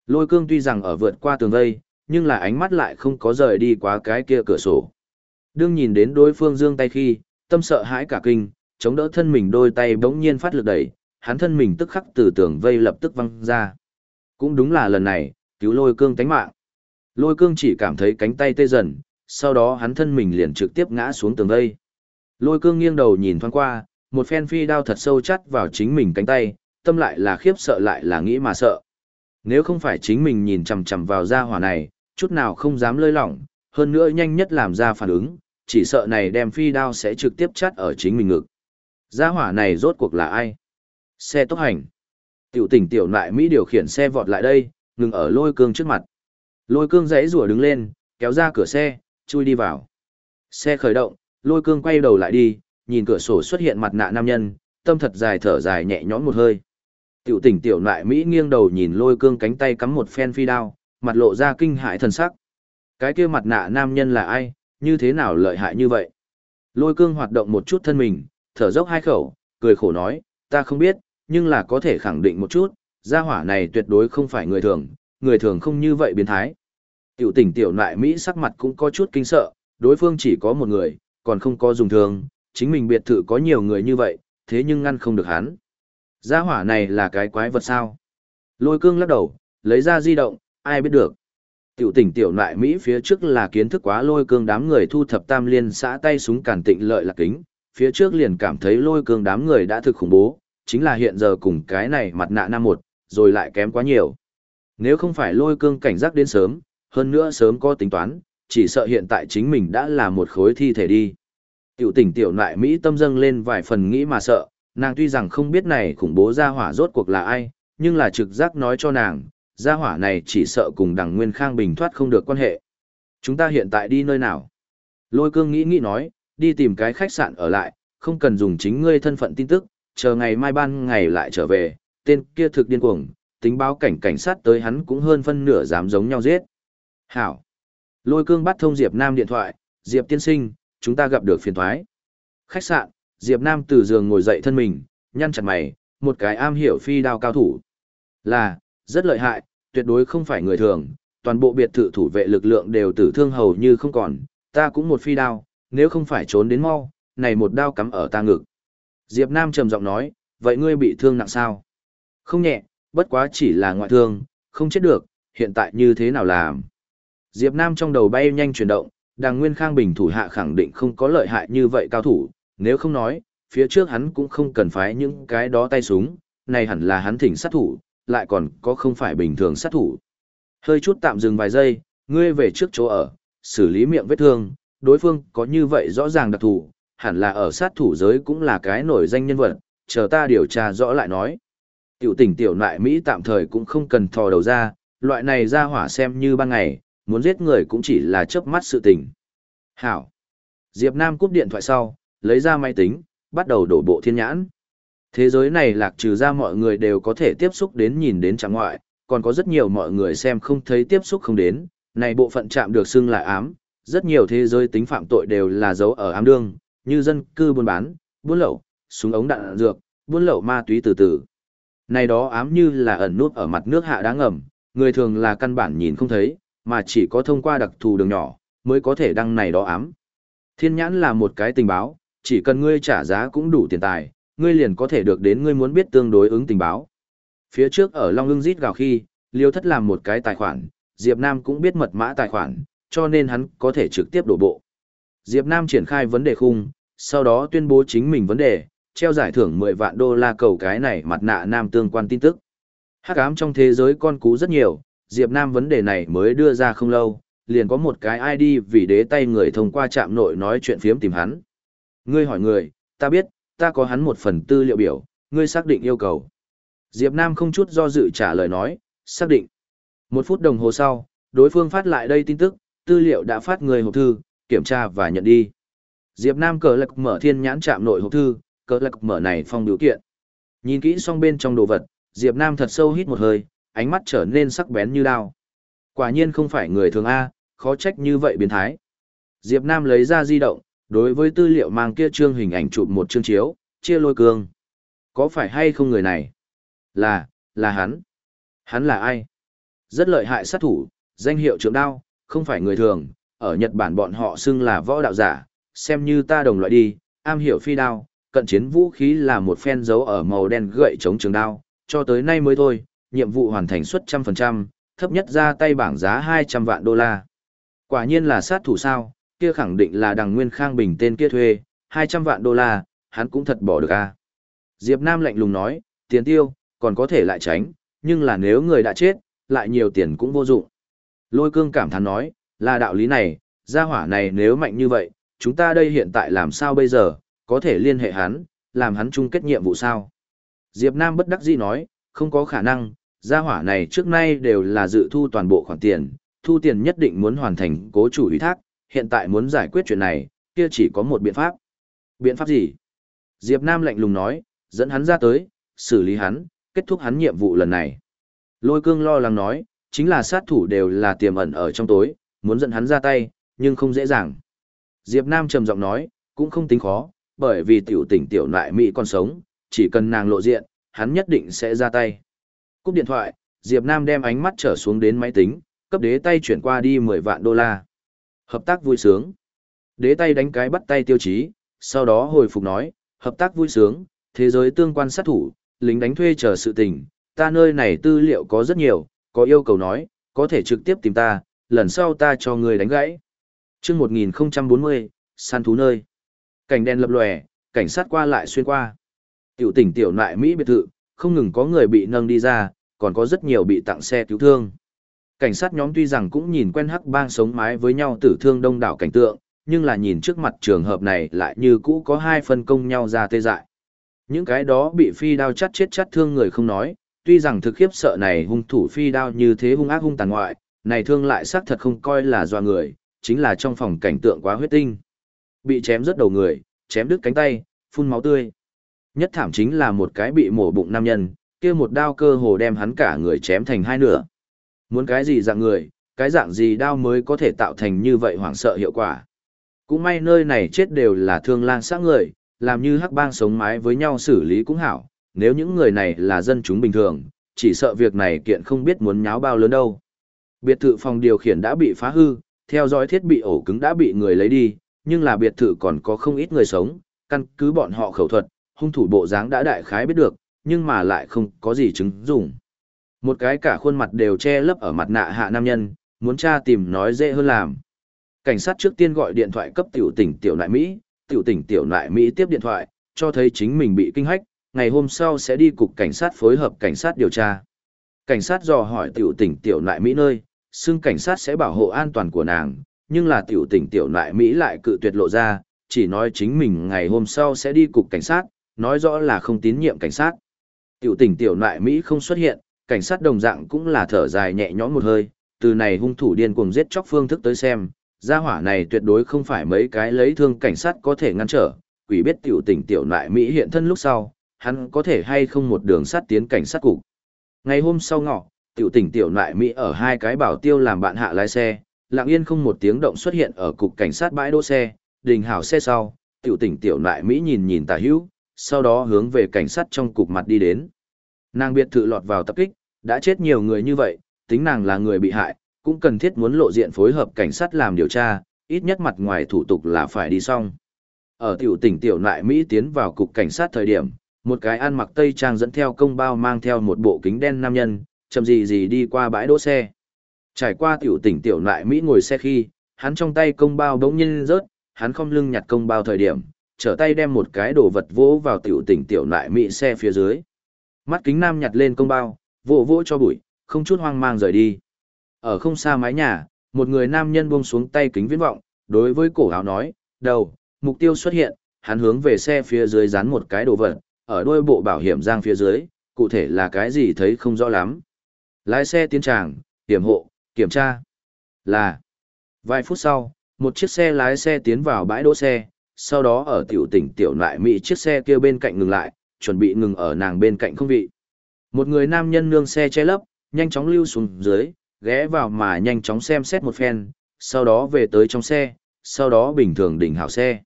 Lôi cương tuy rằng ở vượt qua tường vây, nhưng là ánh mắt lại không có rời đi quá cái kia cửa sổ. Đương nhìn đến đối phương dương tay khi, tâm sợ hãi cả kinh, chống đỡ thân mình đôi tay bỗng nhiên phát lực đẩy, hắn thân mình tức khắc từ tường vây lập tức văng ra. Cũng đúng là lần này, cứu lôi cương tánh mạng. Lôi cương chỉ cảm thấy cánh tay tê dần, sau đó hắn thân mình liền trực tiếp ngã xuống tường vây. Lôi cương nghiêng đầu nhìn thoáng qua, một phen phi đao thật sâu chắt vào chính mình cánh tay, tâm lại là khiếp sợ lại là nghĩ mà sợ. Nếu không phải chính mình nhìn chằm chằm vào gia hỏa này, chút nào không dám lơi lỏng, hơn nữa nhanh nhất làm ra phản ứng, chỉ sợ này đem phi đao sẽ trực tiếp chắt ở chính mình ngực. Gia hỏa này rốt cuộc là ai? Xe tốc hành. Tiểu tỉnh tiểu nại Mỹ điều khiển xe vọt lại đây, ngừng ở lôi cương trước mặt. Lôi cương dãy rủa đứng lên, kéo ra cửa xe, chui đi vào. Xe khởi động, lôi cương quay đầu lại đi, nhìn cửa sổ xuất hiện mặt nạ nam nhân, tâm thật dài thở dài nhẹ nhõm một hơi. Tiểu tỉnh tiểu nại Mỹ nghiêng đầu nhìn lôi cương cánh tay cắm một phen phi đao, mặt lộ ra kinh hại thần sắc. Cái kia mặt nạ nam nhân là ai, như thế nào lợi hại như vậy? Lôi cương hoạt động một chút thân mình, thở dốc hai khẩu, cười khổ nói, ta không biết, nhưng là có thể khẳng định một chút, gia hỏa này tuyệt đối không phải người thường, người thường không như vậy biến thái. Tiểu tỉnh tiểu nại Mỹ sắc mặt cũng có chút kinh sợ, đối phương chỉ có một người, còn không có dùng thường, chính mình biệt thự có nhiều người như vậy, thế nhưng ngăn không được hắn. Gia hỏa này là cái quái vật sao? Lôi cương lắc đầu, lấy ra di động, ai biết được. Tiểu tỉnh tiểu nại Mỹ phía trước là kiến thức quá lôi cương đám người thu thập tam liên xã tay súng cản tịnh lợi là kính, phía trước liền cảm thấy lôi cương đám người đã thực khủng bố, chính là hiện giờ cùng cái này mặt nạ nam một, rồi lại kém quá nhiều. Nếu không phải lôi cương cảnh giác đến sớm, hơn nữa sớm có tính toán, chỉ sợ hiện tại chính mình đã là một khối thi thể đi. Tiểu tỉnh tiểu nại Mỹ tâm dâng lên vài phần nghĩ mà sợ, nàng tuy rằng không biết này khủng bố gia hỏa rốt cuộc là ai, nhưng là trực giác nói cho nàng, gia hỏa này chỉ sợ cùng đằng Nguyên Khang Bình thoát không được quan hệ. Chúng ta hiện tại đi nơi nào? Lôi cương nghĩ nghĩ nói, đi tìm cái khách sạn ở lại, không cần dùng chính ngươi thân phận tin tức, chờ ngày mai ban ngày lại trở về, tên kia thực điên cuồng, tính báo cảnh cảnh sát tới hắn cũng hơn phân nửa dám giống nhau giết. Hảo. Lôi cương bắt thông Diệp Nam điện thoại, Diệp tiên sinh, chúng ta gặp được phiền thoái. Khách sạn, Diệp Nam từ giường ngồi dậy thân mình, nhăn chặt mày, một cái am hiểu phi đao cao thủ. Là, rất lợi hại, tuyệt đối không phải người thường, toàn bộ biệt thự thủ vệ lực lượng đều tử thương hầu như không còn, ta cũng một phi đao, nếu không phải trốn đến mau, này một đao cắm ở ta ngực. Diệp Nam trầm giọng nói, vậy ngươi bị thương nặng sao? Không nhẹ, bất quá chỉ là ngoại thương, không chết được, hiện tại như thế nào làm? Diệp Nam trong đầu bay nhanh chuyển động, đàng nguyên khang bình thủ hạ khẳng định không có lợi hại như vậy cao thủ, nếu không nói, phía trước hắn cũng không cần phái những cái đó tay súng, này hẳn là hắn thỉnh sát thủ, lại còn có không phải bình thường sát thủ. Hơi chút tạm dừng vài giây, ngươi về trước chỗ ở, xử lý miệng vết thương, đối phương có như vậy rõ ràng đặc thù, hẳn là ở sát thủ giới cũng là cái nổi danh nhân vật, chờ ta điều tra rõ lại nói. Tiểu tỉnh tiểu nại Mỹ tạm thời cũng không cần thò đầu ra, loại này ra hỏa xem như ban ngày, muốn giết người cũng chỉ là chớp mắt sự tình. Hảo. Diệp Nam cúp điện thoại sau, lấy ra máy tính, bắt đầu đổ bộ thiên nhãn. Thế giới này lạc trừ ra mọi người đều có thể tiếp xúc đến nhìn đến chẳng ngoại, còn có rất nhiều mọi người xem không thấy tiếp xúc không đến, này bộ phận chạm được xưng là ám, rất nhiều thế giới tính phạm tội đều là dấu ở ám đương, như dân cư buôn bán, buôn lậu, súng ống đạn dược, buôn lậu ma túy từ từ. Này đó ám như là ẩn nút ở mặt nước hạ đáng ngầm, người thường là căn bản nhìn không thấy, mà chỉ có thông qua đặc thù đường nhỏ, mới có thể đăng này đó ám. Thiên nhãn là một cái tình báo, chỉ cần ngươi trả giá cũng đủ tiền tài, ngươi liền có thể được đến ngươi muốn biết tương đối ứng tình báo. Phía trước ở Long Lưng Rít gào khi, Liêu Thất làm một cái tài khoản, Diệp Nam cũng biết mật mã tài khoản, cho nên hắn có thể trực tiếp đổ bộ. Diệp Nam triển khai vấn đề khung, sau đó tuyên bố chính mình vấn đề, treo giải thưởng 10 vạn đô la cầu cái này mặt nạ nam tương quan tin tức. Hắc ám trong thế giới con cú rất nhiều, Diệp Nam vấn đề này mới đưa ra không lâu, liền có một cái ID vì đế tay người thông qua trạm nội nói chuyện phiếm tìm hắn. Ngươi hỏi người, ta biết, ta có hắn một phần tư liệu biểu, ngươi xác định yêu cầu. Diệp Nam không chút do dự trả lời nói, xác định. Một phút đồng hồ sau, đối phương phát lại đây tin tức, tư liệu đã phát người hộp thư, kiểm tra và nhận đi. Diệp Nam cờ lạc mở thiên nhãn chạm nội hộp thư, cờ lạc mở này phong biểu kiện. Nhìn kỹ xong bên trong đồ vật, Diệp Nam thật sâu hít một hơi, ánh mắt trở nên sắc bén như đao. Quả nhiên không phải người thường A, khó trách như vậy biến thái. Diệp Nam lấy ra di động, đối với tư liệu mang kia trương hình ảnh chụp một chương chiếu, chia lôi cương. Có phải hay không người này? Là, là hắn. Hắn là ai? Rất lợi hại sát thủ, danh hiệu trưởng đao, không phải người thường, ở Nhật Bản bọn họ xưng là võ đạo giả, xem như ta đồng loại đi, am hiểu phi đao, cận chiến vũ khí là một phen dấu ở màu đen gậy chống trường đao, cho tới nay mới thôi, nhiệm vụ hoàn thành suất trăm phần trăm, thấp nhất ra tay bảng giá 200 vạn đô la. Quả nhiên là sát thủ sao, kia khẳng định là đằng Nguyên Khang Bình tên kia thuê, 200 vạn đô la, hắn cũng thật bỏ được a. À? Diệp Nam lạnh lùng nói, tiền tiêu, còn có thể lại tránh, nhưng là nếu người đã chết, lại nhiều tiền cũng vô dụng. Lôi cương cảm thán nói, là đạo lý này, gia hỏa này nếu mạnh như vậy, chúng ta đây hiện tại làm sao bây giờ, có thể liên hệ hắn, làm hắn chung kết nhiệm vụ sao? Diệp Nam bất đắc dĩ nói, không có khả năng, gia hỏa này trước nay đều là dự thu toàn bộ khoản tiền, thu tiền nhất định muốn hoàn thành cố chủ ủy thác, hiện tại muốn giải quyết chuyện này, kia chỉ có một biện pháp. Biện pháp gì? Diệp Nam lạnh lùng nói, dẫn hắn ra tới, xử lý hắn, kết thúc hắn nhiệm vụ lần này. Lôi cương lo lắng nói, chính là sát thủ đều là tiềm ẩn ở trong tối, muốn dẫn hắn ra tay, nhưng không dễ dàng. Diệp Nam trầm giọng nói, cũng không tính khó, bởi vì tiểu tỉnh tiểu nại Mỹ còn sống, chỉ cần nàng lộ diện, hắn nhất định sẽ ra tay. Cúp điện thoại, Diệp Nam đem ánh mắt trở xuống đến máy tính, cấp đế tay chuyển qua đi 10 vạn đô la. Hợp tác vui sướng. Đế tay đánh cái bắt tay tiêu chí, sau đó hồi phục nói, hợp tác vui sướng, thế giới tương quan sát thủ, lính đánh thuê chờ sự tình, ta nơi này tư liệu có rất nhiều, có yêu cầu nói, có thể trực tiếp tìm ta, lần sau ta cho người đánh gãy. Trước 1040, săn thú nơi. Cảnh đen lập lòe, cảnh sát qua lại xuyên qua. Tiểu tỉnh tiểu nại Mỹ biệt thự, không ngừng có người bị nâng đi ra, còn có rất nhiều bị tặng xe cứu thương. Cảnh sát nhóm tuy rằng cũng nhìn quen hắc bang sống mái với nhau tử thương đông đảo cảnh tượng, nhưng là nhìn trước mặt trường hợp này lại như cũ có hai phân công nhau ra tê dại. Những cái đó bị phi đao chắt chết chắt thương người không nói, tuy rằng thực khiếp sợ này hung thủ phi đao như thế hung ác hung tàn ngoại, này thương lại xác thật không coi là doa người, chính là trong phòng cảnh tượng quá huyết tinh. Bị chém rất đầu người, chém đứt cánh tay, phun máu tươi. Nhất thảm chính là một cái bị mổ bụng nam nhân, kia một đao cơ hồ đem hắn cả người chém thành hai nửa. Muốn cái gì dạng người, cái dạng gì đao mới có thể tạo thành như vậy hoảng sợ hiệu quả. Cũng may nơi này chết đều là thương lang sát người, làm như hắc bang sống mái với nhau xử lý cũng hảo, nếu những người này là dân chúng bình thường, chỉ sợ việc này kiện không biết muốn nháo bao lớn đâu. Biệt thự phòng điều khiển đã bị phá hư, theo dõi thiết bị ổ cứng đã bị người lấy đi, nhưng là biệt thự còn có không ít người sống, căn cứ bọn họ khẩu thuật, hung thủ bộ dáng đã đại khái biết được, nhưng mà lại không có gì chứng dùng. Một cái cả khuôn mặt đều che lấp ở mặt nạ hạ nam nhân, muốn tra tìm nói dễ hơn làm. Cảnh sát trước tiên gọi điện thoại cấp tiểu tỉnh tiểu nại Mỹ, tiểu tỉnh tiểu nại Mỹ tiếp điện thoại, cho thấy chính mình bị kinh hách, ngày hôm sau sẽ đi cục cảnh sát phối hợp cảnh sát điều tra. Cảnh sát dò hỏi tiểu tỉnh tiểu nại Mỹ nơi, xưng cảnh sát sẽ bảo hộ an toàn của nàng, nhưng là tiểu tỉnh tiểu nại Mỹ lại cự tuyệt lộ ra, chỉ nói chính mình ngày hôm sau sẽ đi cục cảnh sát, nói rõ là không tín nhiệm cảnh sát. Tiểu tỉnh tiểu nại Mỹ không xuất hiện, cảnh sát đồng dạng cũng là thở dài nhẹ nhõm một hơi, từ này hung thủ điên cuồng giết chóc phương thức tới xem, gia hỏa này tuyệt đối không phải mấy cái lấy thương cảnh sát có thể ngăn trở, quỷ biết tiểu tỉnh tiểu nại Mỹ hiện thân lúc sau, hắn có thể hay không một đường sát tiến cảnh sát cục. Ngày hôm sau ngọ, tiểu tỉnh tiểu nại Mỹ ở hai cái bảo tiêu làm bạn hạ lái xe, lặng yên không một tiếng động xuất hiện ở cục cảnh sát bãi đỗ xe, đình hảo xe sau, tiểu tỉnh tiểu nại Mỹ nhìn nhìn tà hữu, sau đó hướng về cảnh sát trong cục mặt đi đến. Nàng biệt thự lọt vào tập kích, đã chết nhiều người như vậy, tính nàng là người bị hại, cũng cần thiết muốn lộ diện phối hợp cảnh sát làm điều tra, ít nhất mặt ngoài thủ tục là phải đi xong. Ở tiểu tỉnh tiểu nại Mỹ tiến vào cục cảnh sát thời điểm, một cái ăn mặc tây trang dẫn theo công bao mang theo một bộ kính đen nam nhân, chậm gì gì đi qua bãi đỗ xe. Trải qua tiểu tỉnh tiểu lại Mỹ ngồi xe khi, hắn trong tay công bao đống nhiên rớt, hắn không lưng nhặt công bao thời điểm, trở tay đem một cái đồ vật vỗ vào tiểu tỉnh tiểu lại Mỹ xe phía dưới. Mắt kính nam nhặt lên công bao, vỗ vỗ cho bụi, không chút hoang mang rời đi. Ở không xa mái nhà, một người nam nhân buông xuống tay kính viễn vọng, đối với cổ áo nói, đầu, mục tiêu xuất hiện, hắn hướng về xe phía dưới dán một cái đồ vật, ở đôi bộ bảo hiểm giang phía dưới, cụ thể là cái gì thấy không rõ lắm. Lái xe tiến tràng, hiểm hộ, kiểm tra. Là. Vài phút sau, một chiếc xe lái xe tiến vào bãi đỗ xe, sau đó ở tiểu tỉnh tiểu nại Mỹ chiếc xe kia bên cạnh ngừng lại, chuẩn bị ngừng ở nàng bên cạnh không vị. Một người nam nhân nương xe che lấp, nhanh chóng lưu xuống dưới, ghé vào mà nhanh chóng xem xét một phen, sau đó về tới trong xe, sau đó bình thường đỉnh hảo xe.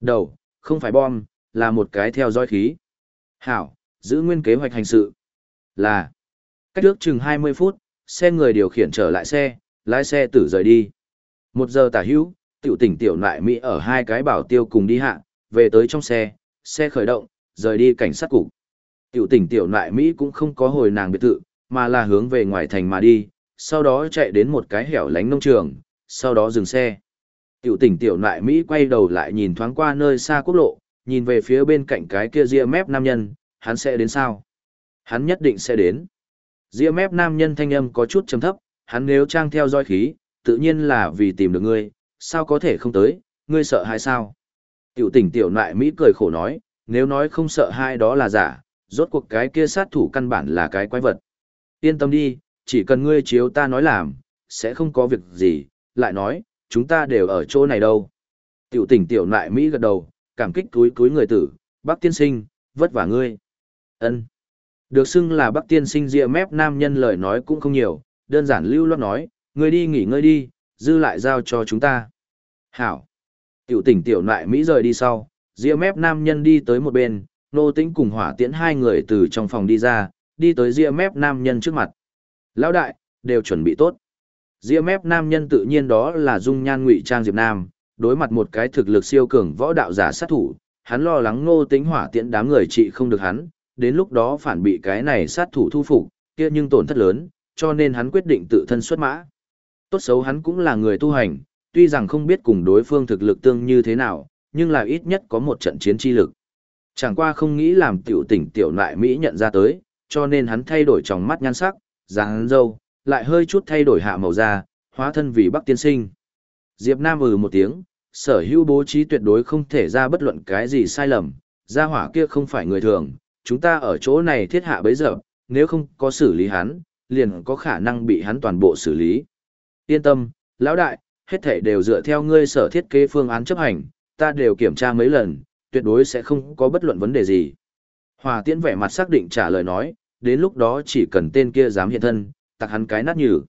Đầu, không phải bom, là một cái theo dõi khí. Hảo, giữ nguyên kế hoạch hành sự. Là, cách trước chừng 20 phút, xe người điều khiển trở lại xe, lái xe tử rời đi. Một giờ tả hữu, tiểu tỉnh tiểu nại Mỹ ở hai cái bảo tiêu cùng đi hạ, về tới trong xe, xe khởi động, rời đi cảnh sát cục. Tiểu tỉnh tiểu nại Mỹ cũng không có hồi nàng biệt thự, mà là hướng về ngoài thành mà đi, sau đó chạy đến một cái hẻo lánh nông trường, sau đó dừng xe. Tiểu tỉnh tiểu nại Mỹ quay đầu lại nhìn thoáng qua nơi xa quốc lộ, nhìn về phía bên cạnh cái kia ria mép nam nhân, hắn sẽ đến sao? Hắn nhất định sẽ đến. Ria mép nam nhân thanh âm có chút trầm thấp, hắn nếu trang theo dõi khí, tự nhiên là vì tìm được ngươi, sao có thể không tới, ngươi sợ hay sao? Tiểu tỉnh tiểu nại Mỹ cười khổ nói, nếu nói không sợ hai đó là giả, rốt cuộc cái kia sát thủ căn bản là cái quái vật. Yên tâm đi, chỉ cần ngươi chiếu ta nói làm, sẽ không có việc gì, lại nói, chúng ta đều ở chỗ này đâu. Tiểu tỉnh tiểu nại Mỹ gật đầu, cảm kích túi túi người tử, bác tiên sinh, vất vả ngươi. ân Được xưng là bác tiên sinh rịa mép nam nhân lời nói cũng không nhiều, đơn giản lưu loát nói, ngươi đi nghỉ ngơi đi, dư lại giao cho chúng ta. Hảo. Tiểu tỉnh tiểu nại Mỹ rời đi sau, rịa mép nam nhân đi tới một bên, nô tĩnh cùng hỏa tiễn hai người từ trong phòng đi ra, đi tới rịa mép nam nhân trước mặt. Lão đại, đều chuẩn bị tốt. Rịa mép nam nhân tự nhiên đó là dung nhan ngụy trang Diệp Nam, đối mặt một cái thực lực siêu cường võ đạo giả sát thủ, hắn lo lắng nô tính hỏa tiễn đám người trị không được hắn, đến lúc đó phản bị cái này sát thủ thu phục, kia nhưng tổn thất lớn, cho nên hắn quyết định tự thân xuất mã. Tốt xấu hắn cũng là người tu hành, tuy rằng không biết cùng đối phương thực lực tương như thế nào, nhưng là ít nhất có một trận chiến chi lực. Chẳng qua không nghĩ làm tiểu tỉnh tiểu lại Mỹ nhận ra tới, cho nên hắn thay đổi trong mắt nhan sắc, dáng dâu, lại hơi chút thay đổi hạ màu da, hóa thân vì bắc tiên sinh. Diệp Nam ừ một tiếng, sở hữu bố trí tuyệt đối không thể ra bất luận cái gì sai lầm, gia hỏa kia không phải người thường, chúng ta ở chỗ này thiết hạ bấy giờ, nếu không có xử lý hắn, liền có khả năng bị hắn toàn bộ xử lý. Yên tâm, lão đại, hết thảy đều dựa theo ngươi sở thiết kế phương án chấp hành, ta đều kiểm tra mấy lần, tuyệt đối sẽ không có bất luận vấn đề gì. Hòa tiễn vẻ mặt xác định trả lời nói, đến lúc đó chỉ cần tên kia dám hiện thân, tặc hắn cái nát nhừ.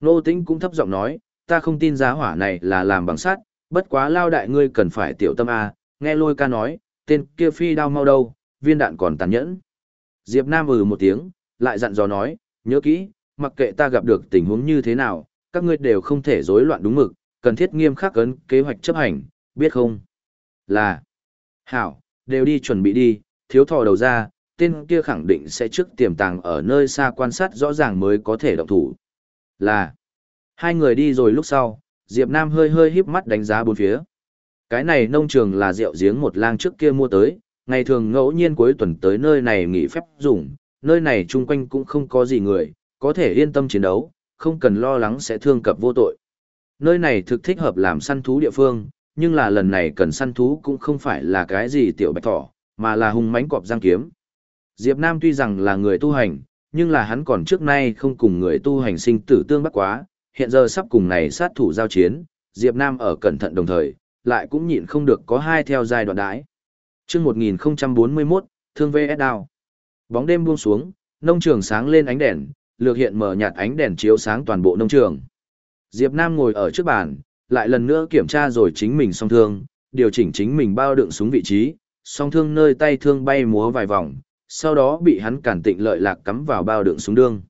Nô tĩnh cũng thấp giọng nói, ta không tin giá hỏa này là làm bằng sắt, bất quá lao đại ngươi cần phải tiểu tâm A, nghe lôi ca nói, tên kia phi đao mau đâu, viên đạn còn tàn nhẫn. Diệp Nam ừ một tiếng, lại dặn dò nói, nhớ kỹ, mặc kệ ta gặp được tình huống như thế nào, các ngươi đều không thể rối loạn đúng mực, cần thiết nghiêm khắc ấn kế hoạch chấp hành, biết không? Là, hảo, đều đi chuẩn bị đi, thiếu thò đầu ra, tên kia khẳng định sẽ trước tiềm tàng ở nơi xa quan sát rõ ràng mới có thể động thủ. Là, hai người đi rồi lúc sau, Diệp Nam hơi hơi híp mắt đánh giá bốn phía. Cái này nông trường là rượu giếng một lang trước kia mua tới, ngày thường ngẫu nhiên cuối tuần tới nơi này nghỉ phép dùng, nơi này chung quanh cũng không có gì người, có thể yên tâm chiến đấu, không cần lo lắng sẽ thương cập vô tội. Nơi này thực thích hợp làm săn thú địa phương, nhưng là lần này cần săn thú cũng không phải là cái gì tiểu bạch thỏ, mà là hung mãnh cọp giang kiếm. Diệp Nam tuy rằng là người tu hành, nhưng là hắn còn trước nay không cùng người tu hành sinh tử tương bắt quá, hiện giờ sắp cùng này sát thủ giao chiến, Diệp Nam ở cẩn thận đồng thời, lại cũng nhịn không được có hai theo giai đoạn đãi. Trước 1041, Thương VS Đao. Bóng đêm buông xuống, nông trường sáng lên ánh đèn, lược hiện mở nhạt ánh đèn chiếu sáng toàn bộ nông trường. Diệp Nam ngồi ở trước bàn, lại lần nữa kiểm tra rồi chính mình song thương, điều chỉnh chính mình bao đựng súng vị trí, song thương nơi tay thương bay múa vài vòng, sau đó bị hắn cản tịnh lợi lạc cắm vào bao đựng súng đương.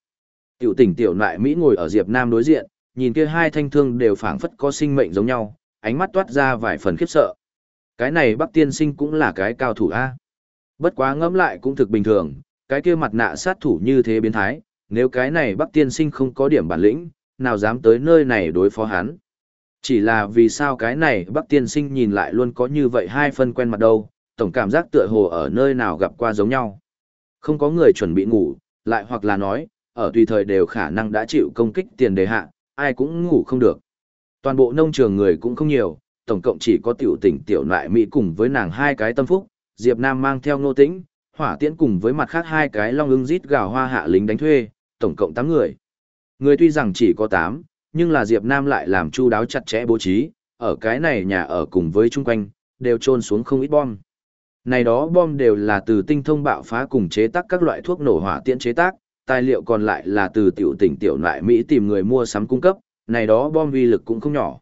Tiểu tỉnh tiểu nại Mỹ ngồi ở Diệp Nam đối diện, nhìn kia hai thanh thương đều phảng phất có sinh mệnh giống nhau, ánh mắt toát ra vài phần khiếp sợ. Cái này Bắc Tiên Sinh cũng là cái cao thủ A. Bất quá ngẫm lại cũng thực bình thường, cái kia mặt nạ sát thủ như thế biến thái, nếu cái này Bắc Tiên Sinh không có điểm bản lĩnh, nào dám tới nơi này đối phó hắn. Chỉ là vì sao cái này Bắc Tiên Sinh nhìn lại luôn có như vậy hai phân quen mặt đâu, tổng cảm giác tựa hồ ở nơi nào gặp qua giống nhau. Không có người chuẩn bị ngủ, lại hoặc là nói, ở tùy thời đều khả năng đã chịu công kích tiền đề hạ, ai cũng ngủ không được. Toàn bộ nông trường người cũng không nhiều, tổng cộng chỉ có tiểu tỉnh tiểu nại Mỹ cùng với nàng hai cái tâm phúc, Diệp Nam mang theo nô tĩnh, hỏa tiễn cùng với mặt khác hai cái long ưng rít gào hoa hạ lính đánh thuê, tổng cộng 8 người. Người tuy rằng chỉ có 8, nhưng là Diệp Nam lại làm chu đáo chặt chẽ bố trí, ở cái này nhà ở cùng với chung quanh, đều trôn xuống không ít bom. Này đó bom đều là từ tinh thông bạo phá cùng chế tác các loại thuốc nổ hỏa tiễn chế tác, tài liệu còn lại là từ tiểu tỉnh tiểu loại Mỹ tìm người mua sắm cung cấp, này đó bom vi lực cũng không nhỏ.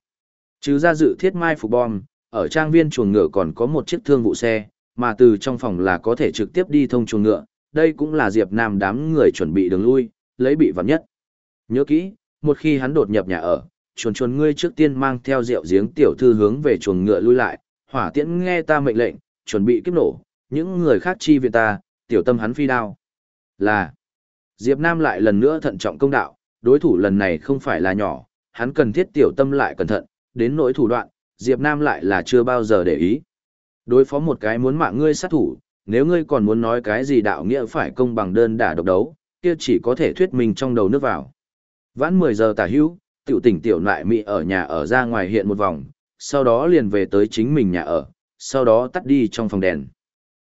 Chứ ra dự thiết mai phục bom, ở trang viên chuồng ngựa còn có một chiếc thương vụ xe, mà từ trong phòng là có thể trực tiếp đi thông chuồng ngựa, đây cũng là Diệp Nam đám người chuẩn bị đường lui, lấy bị vặn nhất. Nhớ kỹ, một khi hắn đột nhập nhà ở, chuồn chuồn ngươi trước tiên mang theo rượu giếng tiểu thư hướng về chuồng ngựa lui lại, hỏa tiễn nghe ta mệnh lệnh, chuẩn bị kiếp nổ, những người khác chi viện ta, tiểu tâm hắn phi đao. Là, Diệp Nam lại lần nữa thận trọng công đạo, đối thủ lần này không phải là nhỏ, hắn cần thiết tiểu tâm lại cẩn thận, đến nỗi thủ đoạn, Diệp Nam lại là chưa bao giờ để ý. Đối phó một cái muốn mạng ngươi sát thủ, nếu ngươi còn muốn nói cái gì đạo nghĩa phải công bằng đơn đả độc đấu, kia chỉ có thể thuyết minh trong đầu nước vào. Vãn 10 giờ tả hữu, tiểu tỉnh tiểu nại mị ở nhà ở ra ngoài hiện một vòng, sau đó liền về tới chính mình nhà ở, sau đó tắt đi trong phòng đèn.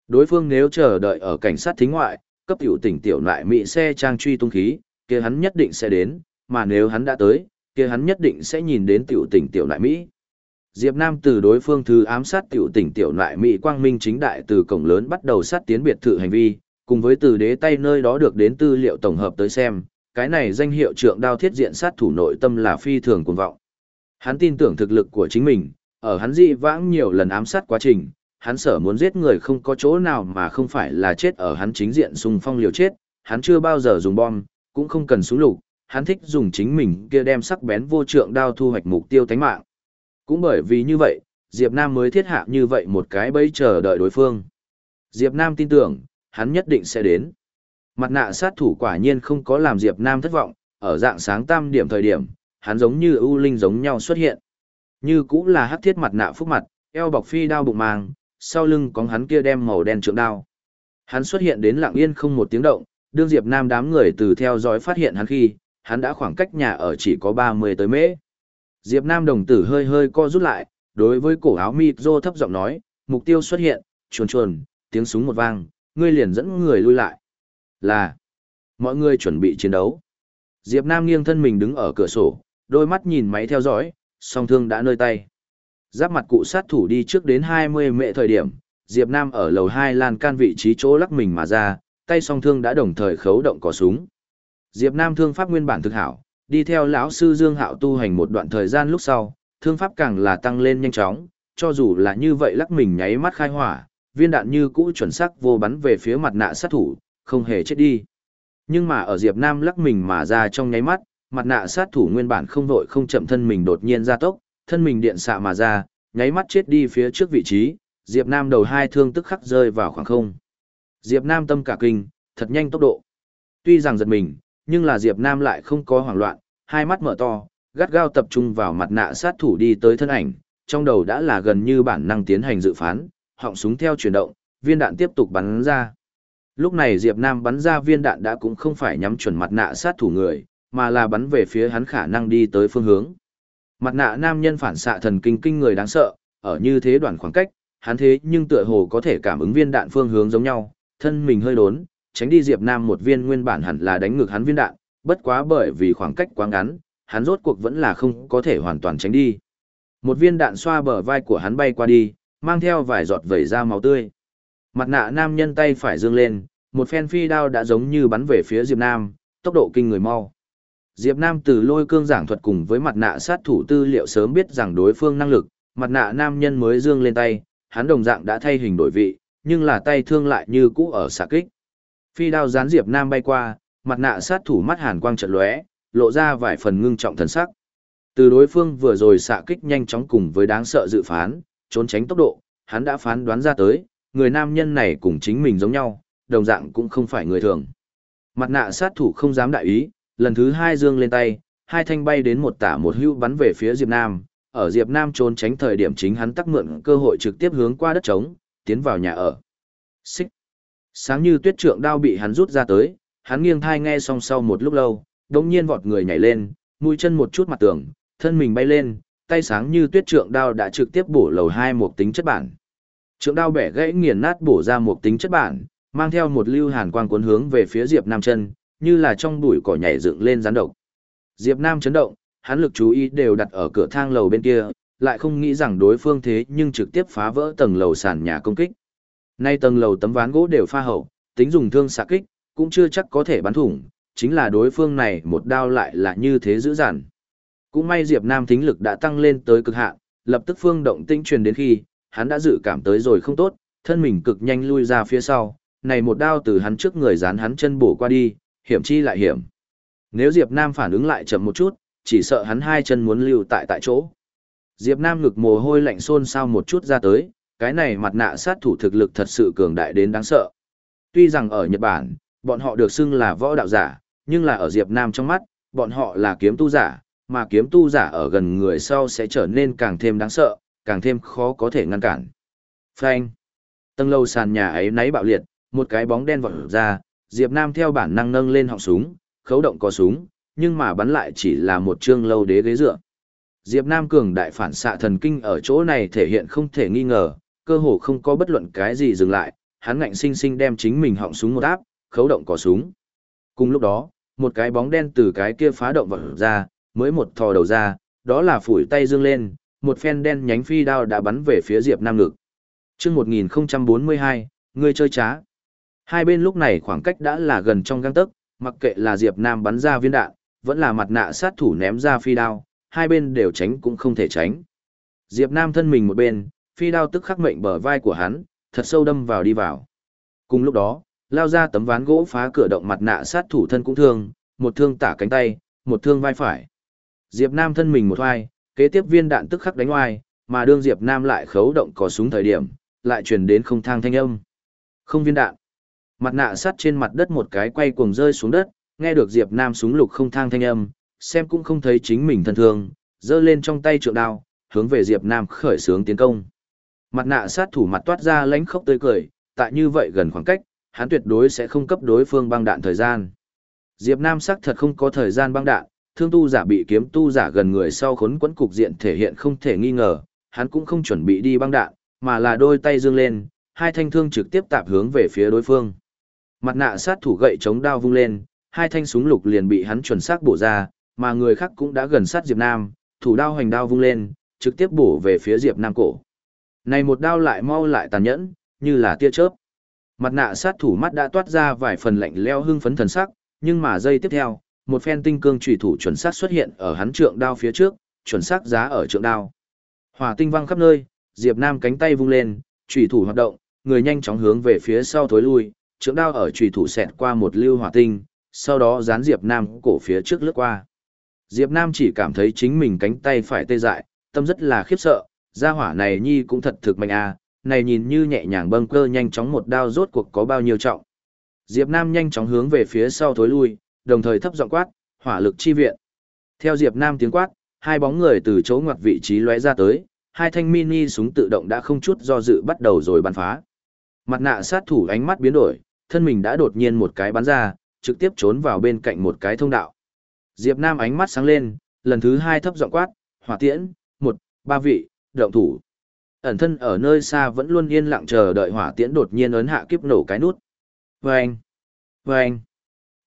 Đối phương nếu chờ đợi ở cảnh sát thính ngoại, cấp tiểu tỉnh tiểu nại mỹ xe trang truy tung khí, kia hắn nhất định sẽ đến, mà nếu hắn đã tới, kia hắn nhất định sẽ nhìn đến tiểu tỉnh tiểu nại Mỹ. Diệp Nam từ đối phương thư ám sát tiểu tỉnh tiểu nại Mỹ quang minh chính đại từ cổng lớn bắt đầu sát tiến biệt thự hành vi, cùng với từ đế tay nơi đó được đến tư liệu tổng hợp tới xem, cái này danh hiệu trượng đao thiết diện sát thủ nội tâm là phi thường cuồng vọng. Hắn tin tưởng thực lực của chính mình, ở hắn dị vãng nhiều lần ám sát quá trình, hắn sở muốn giết người không có chỗ nào mà không phải là chết ở hắn chính diện xung phong liều chết, hắn chưa bao giờ dùng bom, cũng không cần súng lục, hắn thích dùng chính mình kia đem sắc bén vô trượng đao thu hoạch mục tiêu tánh mạng. Cũng bởi vì như vậy, Diệp Nam mới thiết hạ như vậy một cái bẫy chờ đợi đối phương. Diệp Nam tin tưởng, hắn nhất định sẽ đến. Mặt nạ sát thủ quả nhiên không có làm Diệp Nam thất vọng, ở dạng sáng tam điểm thời điểm, hắn giống như ưu linh giống nhau xuất hiện. Như cũng là hắc thiết mặt nạ phúc mặt, eo bọc phi đao bụng màng, sau lưng có hắn kia đem màu đen trượng đao. Hắn xuất hiện đến lặng yên không một tiếng động, đương Diệp Nam đám người từ theo dõi phát hiện hắn khi, hắn đã khoảng cách nhà ở chỉ có 30 tới mễ. Diệp Nam đồng tử hơi hơi co rút lại, đối với cổ áo mịt rô thấp giọng nói, mục tiêu xuất hiện, chuồn chuồn, tiếng súng một vang, ngươi liền dẫn người lui lại. Là, mọi người chuẩn bị chiến đấu. Diệp Nam nghiêng thân mình đứng ở cửa sổ, đôi mắt nhìn máy theo dõi, song thương đã nơi tay. Giáp mặt cụ sát thủ đi trước đến 20 mệ thời điểm, Diệp Nam ở lầu 2 lan can vị trí chỗ lắc mình mà ra, tay song thương đã đồng thời khấu động cò súng. Diệp Nam thương pháp nguyên bản thực hảo, đi theo lão sư Dương Hạo tu hành một đoạn thời gian lúc sau, thương pháp càng là tăng lên nhanh chóng, cho dù là như vậy lắc mình nháy mắt khai hỏa, viên đạn như cũ chuẩn xác vô bắn về phía mặt nạ sát thủ, không hề chết đi. Nhưng mà ở Diệp Nam lắc mình mà ra trong nháy mắt, mặt nạ sát thủ nguyên bản không vội không chậm thân mình đột nhiên ra tốc, thân mình điện xạ mà ra, nháy mắt chết đi phía trước vị trí, Diệp Nam đầu hai thương tức khắc rơi vào khoảng không. Diệp Nam tâm cả kinh, thật nhanh tốc độ. Tuy rằng giật mình, nhưng là Diệp Nam lại không có hoảng loạn, hai mắt mở to, gắt gao tập trung vào mặt nạ sát thủ đi tới thân ảnh, trong đầu đã là gần như bản năng tiến hành dự phán, họng súng theo chuyển động, viên đạn tiếp tục bắn ra. Lúc này Diệp Nam bắn ra viên đạn đã cũng không phải nhắm chuẩn mặt nạ sát thủ người, mà là bắn về phía hắn khả năng đi tới phương hướng. Mặt nạ nam nhân phản xạ thần kinh kinh người đáng sợ, ở như thế đoạn khoảng cách, hắn thế nhưng tựa hồ có thể cảm ứng viên đạn phương hướng giống nhau, thân mình hơi đốn, tránh đi Diệp Nam một viên nguyên bản hẳn là đánh ngược hắn viên đạn, bất quá bởi vì khoảng cách quá ngắn, hắn rốt cuộc vẫn là không có thể hoàn toàn tránh đi. Một viên đạn xoa bờ vai của hắn bay qua đi, mang theo vài giọt vẩy ra máu tươi. Mặt nạ nam nhân tay phải dương lên, một phen phi đao đã giống như bắn về phía Diệp Nam, tốc độ kinh người mau. Diệp Nam từ lôi cương giảng thuật cùng với mặt nạ sát thủ tư liệu sớm biết rằng đối phương năng lực, mặt nạ nam nhân mới dương lên tay, hắn đồng dạng đã thay hình đổi vị, nhưng là tay thương lại như cũ ở xạ kích. Phi đao gián Diệp Nam bay qua, mặt nạ sát thủ mắt hàn quang chợt lóe, lộ ra vài phần ngưng trọng thần sắc. Từ đối phương vừa rồi xạ kích nhanh chóng cùng với đáng sợ dự phán, trốn tránh tốc độ, hắn đã phán đoán ra tới, người nam nhân này cùng chính mình giống nhau, đồng dạng cũng không phải người thường. Mặt nạ sát thủ không dám đại ý, lần thứ hai dương lên tay, hai thanh bay đến một tả một hưu bắn về phía Diệp Nam, ở Diệp Nam trốn tránh thời điểm chính hắn tắc mượn cơ hội trực tiếp hướng qua đất trống, tiến vào nhà ở. Xích. Sáng như tuyết trượng đao bị hắn rút ra tới, hắn nghiêng thai nghe xong sau một lúc lâu, đột nhiên vọt người nhảy lên, mũi chân một chút mặt tường, thân mình bay lên, tay sáng như tuyết trượng đao đã trực tiếp bổ lầu hai một tính chất bản. Trượng đao bẻ gãy nghiền nát bổ ra một tính chất bản, mang theo một lưu hàn quang cuốn hướng về phía Diệp Nam chân, như là trong bụi cỏ nhảy dựng lên rắn độc. Diệp Nam chấn động, hắn lực chú ý đều đặt ở cửa thang lầu bên kia, lại không nghĩ rằng đối phương thế nhưng trực tiếp phá vỡ tầng lầu sàn nhà công kích. Nay tầng lầu tấm ván gỗ đều pha hậu, tính dùng thương xạ kích, cũng chưa chắc có thể bắn thủng, chính là đối phương này một đao lại là như thế dữ dằn. Cũng may Diệp Nam thính lực đã tăng lên tới cực hạn, lập tức phương động tinh truyền đến khi, hắn đã dự cảm tới rồi không tốt, thân mình cực nhanh lui ra phía sau, này một đao từ hắn trước người dán hắn chân bổ qua đi, hiểm chi lại hiểm. Nếu Diệp Nam phản ứng lại chậm một chút, chỉ sợ hắn hai chân muốn lưu tại tại chỗ. Diệp Nam ngực mồ hôi lạnh xôn xao một chút ra tới, cái này mặt nạ sát thủ thực lực thật sự cường đại đến đáng sợ. Tuy rằng ở Nhật Bản, bọn họ được xưng là võ đạo giả, nhưng là ở Diệp Nam trong mắt, bọn họ là kiếm tu giả, mà kiếm tu giả ở gần người sau sẽ trở nên càng thêm đáng sợ, càng thêm khó có thể ngăn cản. Phanh. Tầng lâu sàn nhà ấy náy bạo liệt, một cái bóng đen vọt ra, Diệp Nam theo bản năng nâng lên họng súng, khấu động có súng, nhưng mà bắn lại chỉ là một trương lâu đế ghế dựa. Diệp Nam cường đại phản xạ thần kinh ở chỗ này thể hiện không thể nghi ngờ, cơ hồ không có bất luận cái gì dừng lại, hắn ngạnh sinh sinh đem chính mình họng súng một áp, khấu động có súng. Cùng lúc đó, một cái bóng đen từ cái kia phá động vật ra, mới một thò đầu ra, đó là phủi tay dương lên, một phen đen nhánh phi đao đã bắn về phía Diệp Nam ngực. Chương 1042, người chơi trá. Hai bên lúc này khoảng cách đã là gần trong găng tấc, mặc kệ là Diệp Nam bắn ra viên đạn, vẫn là mặt nạ sát thủ ném ra phi đao, hai bên đều tránh cũng không thể tránh. Diệp Nam thân mình một bên, phi đao tức khắc mệnh bờ vai của hắn, thật sâu đâm vào đi vào. Cùng lúc đó, lao ra tấm ván gỗ phá cửa động mặt nạ sát thủ thân cũng thương, một thương tả cánh tay, một thương vai phải. Diệp Nam thân mình một oai, kế tiếp viên đạn tức khắc đánh oai, mà đương Diệp Nam lại khấu động cò súng thời điểm, lại truyền đến không thang thanh âm. Không viên đạn. Mặt nạ sắt trên mặt đất một cái quay cuồng rơi xuống đất, nghe được Diệp Nam súng lục không thang thanh âm, xem cũng không thấy chính mình thân thương, giơ lên trong tay trượng đao, hướng về Diệp Nam khởi sướng tiến công. Mặt nạ sát thủ mặt toát ra lánh khốc tươi cười, tại như vậy gần khoảng cách, hắn tuyệt đối sẽ không cấp đối phương băng đạn thời gian. Diệp Nam sắc thật không có thời gian băng đạn, thương tu giả bị kiếm tu giả gần người sau khốn quẫn cục diện thể hiện không thể nghi ngờ, hắn cũng không chuẩn bị đi băng đạn, mà là đôi tay dương lên, hai thanh thương trực tiếp tạp hướng về phía đối phương. Mặt nạ sát thủ gậy chống đao vung lên, hai thanh súng lục liền bị hắn chuẩn xác bổ ra, mà người khác cũng đã gần sát Diệp Nam, thủ đao hành đao vung lên, trực tiếp bổ về phía Diệp Nam cổ. Này một đao lại mau lại tàn nhẫn, như là tia chớp. Mặt nạ sát thủ mắt đã toát ra vài phần lạnh leo hưng phấn thần sắc, nhưng mà giây tiếp theo, một phen tinh cương chủy thủ chuẩn xác xuất hiện ở hắn trượng đao phía trước, chuẩn xác giá ở trượng đao. Hỏa tinh văng khắp nơi, Diệp Nam cánh tay vung lên, chủy thủ hoạt động, người nhanh chóng hướng về phía sau thối lui, trượng đao ở trùy thủ xẹt qua một lưu hỏa tinh, sau đó dán Diệp Nam cổ phía trước lướt qua. Diệp Nam chỉ cảm thấy chính mình cánh tay phải tê dại, tâm rất là khiếp sợ, gia hỏa này nhi cũng thật thực mạnh à, này nhìn như nhẹ nhàng bâng cơ nhanh chóng một đao rốt cuộc có bao nhiêu trọng. Diệp Nam nhanh chóng hướng về phía sau thối lui, đồng thời thấp giọng quát, hỏa lực chi viện. Theo Diệp Nam tiếng quát, hai bóng người từ chỗ ngoặt vị trí lóe ra tới, hai thanh mini súng tự động đã không chút do dự bắt đầu rồi bắn phá. Mặt nạ sát thủ ánh mắt biến đổi, thân mình đã đột nhiên một cái bắn ra, trực tiếp trốn vào bên cạnh một cái thông đạo. Diệp Nam ánh mắt sáng lên, lần thứ hai thấp giọng quát, hỏa tiễn, một, ba vị, động thủ. Ẩn thân ở nơi xa vẫn luôn yên lặng chờ đợi hỏa tiễn đột nhiên ấn hạ kiếp nổ cái nút. Vâng! Vâng!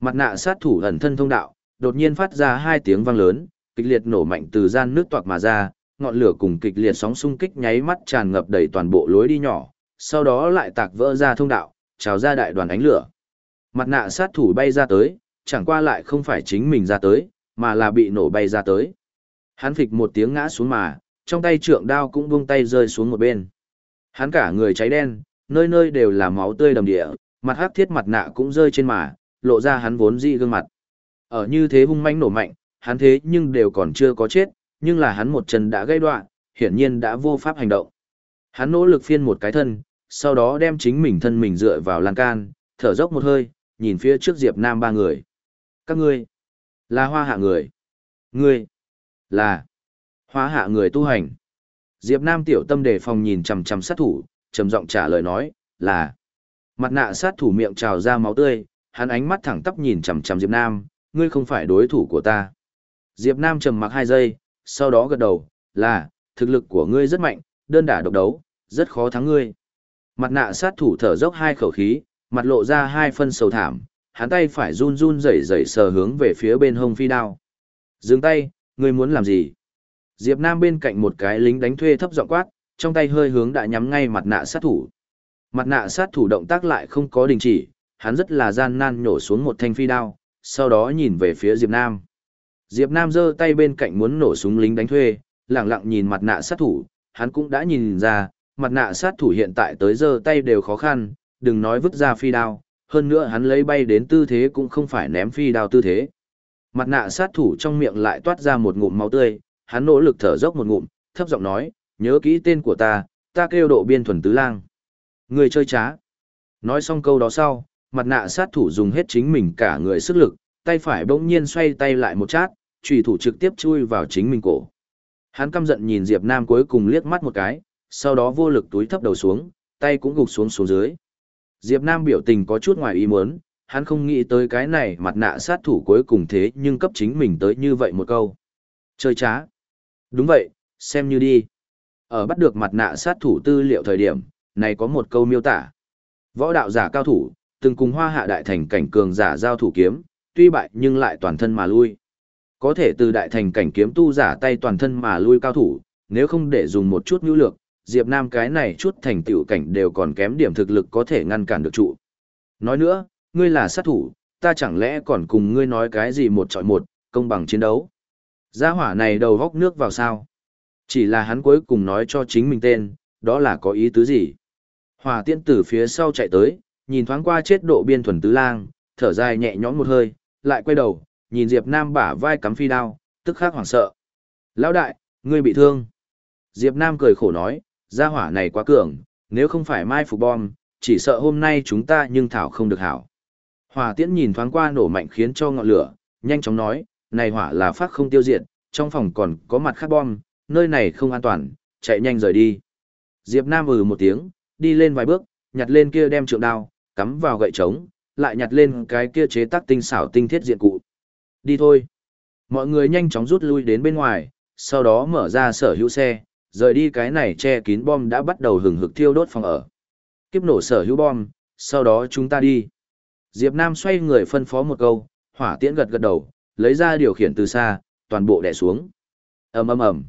Mặt nạ sát thủ ẩn thân thông đạo, đột nhiên phát ra hai tiếng vang lớn, kịch liệt nổ mạnh từ gian nước toạc mà ra, ngọn lửa cùng kịch liệt sóng xung kích nháy mắt tràn ngập đầy toàn bộ lối đi nhỏ, sau đó lại tạc vỡ ra thông đạo, trào ra đại đoàn ánh lửa. Mặt nạ sát thủ bay ra tới, chẳng qua lại không phải chính mình ra tới, mà là bị nổ bay ra tới. Hắn phịch một tiếng ngã xuống mà, trong tay trượng đao cũng buông tay rơi xuống một bên. Hắn cả người cháy đen, nơi nơi đều là máu tươi đầm địa, mặt hắc thiết mặt nạ cũng rơi trên mà, lộ ra hắn vốn dị gương mặt. Ở như thế hung manh nổ mạnh, hắn thế nhưng đều còn chưa có chết, nhưng là hắn một chân đã gây đoạn, hiển nhiên đã vô pháp hành động. Hắn nỗ lực phiên một cái thân, sau đó đem chính mình thân mình dựa vào lan can, thở dốc một hơi, nhìn phía trước Diệp Nam ba người. Các ngươi, là hoa hạ người. Ngươi, là hoa hạ người tu hành. Diệp Nam tiểu tâm đề phòng nhìn chằm chằm sát thủ, trầm giọng trả lời nói, là. Mặt nạ sát thủ miệng trào ra máu tươi, hắn ánh mắt thẳng tắp nhìn chằm chằm Diệp Nam, ngươi không phải đối thủ của ta. Diệp Nam trầm mặc hai giây, sau đó gật đầu, là, thực lực của ngươi rất mạnh, đơn đả độc đấu, rất khó thắng ngươi. Mặt nạ sát thủ thở dốc hai khẩu khí, mặt lộ ra hai phân sầu thảm, hắn tay phải run run rẩy rẩy sờ hướng về phía bên hông phi đao. Dừng tay, ngươi muốn làm gì? Diệp Nam bên cạnh một cái lính đánh thuê thấp giọng quát, trong tay hơi hướng đã nhắm ngay mặt nạ sát thủ. Mặt nạ sát thủ động tác lại không có đình chỉ, hắn rất là gian nan nhổ xuống một thanh phi đao, sau đó nhìn về phía Diệp Nam. Diệp Nam giơ tay bên cạnh muốn nổ súng lính đánh thuê, lặng lặng nhìn mặt nạ sát thủ, hắn cũng đã nhìn ra, mặt nạ sát thủ hiện tại tới giờ tay đều khó khăn, đừng nói vứt ra phi đao, hơn nữa hắn lấy bay đến tư thế cũng không phải ném phi đao tư thế. Mặt nạ sát thủ trong miệng lại toát ra một ngụm máu tươi, hắn nỗ lực thở dốc một ngụm, thấp giọng nói, nhớ kỹ tên của ta, ta kêu độ biên thuần tứ lang. Người chơi trá. Nói xong câu đó sau, mặt nạ sát thủ dùng hết chính mình cả người sức lực, tay phải bỗng nhiên xoay tay lại một chát, trùy thủ trực tiếp chui vào chính mình cổ. Hắn căm giận nhìn Diệp Nam cuối cùng liếc mắt một cái, sau đó vô lực túi thấp đầu xuống, tay cũng gục xuống xuống dưới. Diệp Nam biểu tình có chút ngoài ý muốn, hắn không nghĩ tới cái này mặt nạ sát thủ cuối cùng thế nhưng cấp chính mình tới như vậy một câu. Chơi trá. Đúng vậy, xem như đi. Ở bắt được mặt nạ sát thủ tư liệu thời điểm, này có một câu miêu tả. Võ đạo giả cao thủ, từng cùng hoa hạ đại thành cảnh cường giả giao thủ kiếm, tuy bại nhưng lại toàn thân mà lui. Có thể từ đại thành cảnh kiếm tu giả tay toàn thân mà lui cao thủ, nếu không để dùng một chút nhu lược, Diệp Nam cái này chút thành tựu cảnh đều còn kém điểm thực lực có thể ngăn cản được trụ. Nói nữa, ngươi là sát thủ, ta chẳng lẽ còn cùng ngươi nói cái gì một trọi một, công bằng chiến đấu. Gia hỏa này đầu góc nước vào sao? Chỉ là hắn cuối cùng nói cho chính mình tên, đó là có ý tứ gì? Hỏa tiễn từ phía sau chạy tới, nhìn thoáng qua chết độ biên thuần tứ lang, thở dài nhẹ nhõm một hơi, lại quay đầu, nhìn Diệp Nam bả vai cắm phi đao, tức khắc hoảng sợ. Lão đại, ngươi bị thương. Diệp Nam cười khổ nói, gia hỏa này quá cường, nếu không phải mai phục bom, chỉ sợ hôm nay chúng ta nhưng thảo không được hảo. Hỏa tiễn nhìn thoáng qua nổ mạnh khiến cho ngọn lửa, nhanh chóng nói, này hỏa là phát không tiêu diệt, trong phòng còn có mặt khác bom, nơi này không an toàn, chạy nhanh rời đi. Diệp Nam ừ một tiếng, đi lên vài bước, nhặt lên kia đem trượng đao, cắm vào gậy trống, lại nhặt lên cái kia chế tác tinh xảo tinh thiết diện cụ. Đi thôi. Mọi người nhanh chóng rút lui đến bên ngoài, sau đó mở ra sở hữu xe, Rời đi cái này che kín bom đã bắt đầu hừng hực thiêu đốt phòng ở. Kiếp nổ sở hữu bom, sau đó chúng ta đi. Diệp Nam xoay người phân phó một câu, hỏa tiễn gật gật đầu, lấy ra điều khiển từ xa, toàn bộ đè xuống. ầm ầm ầm,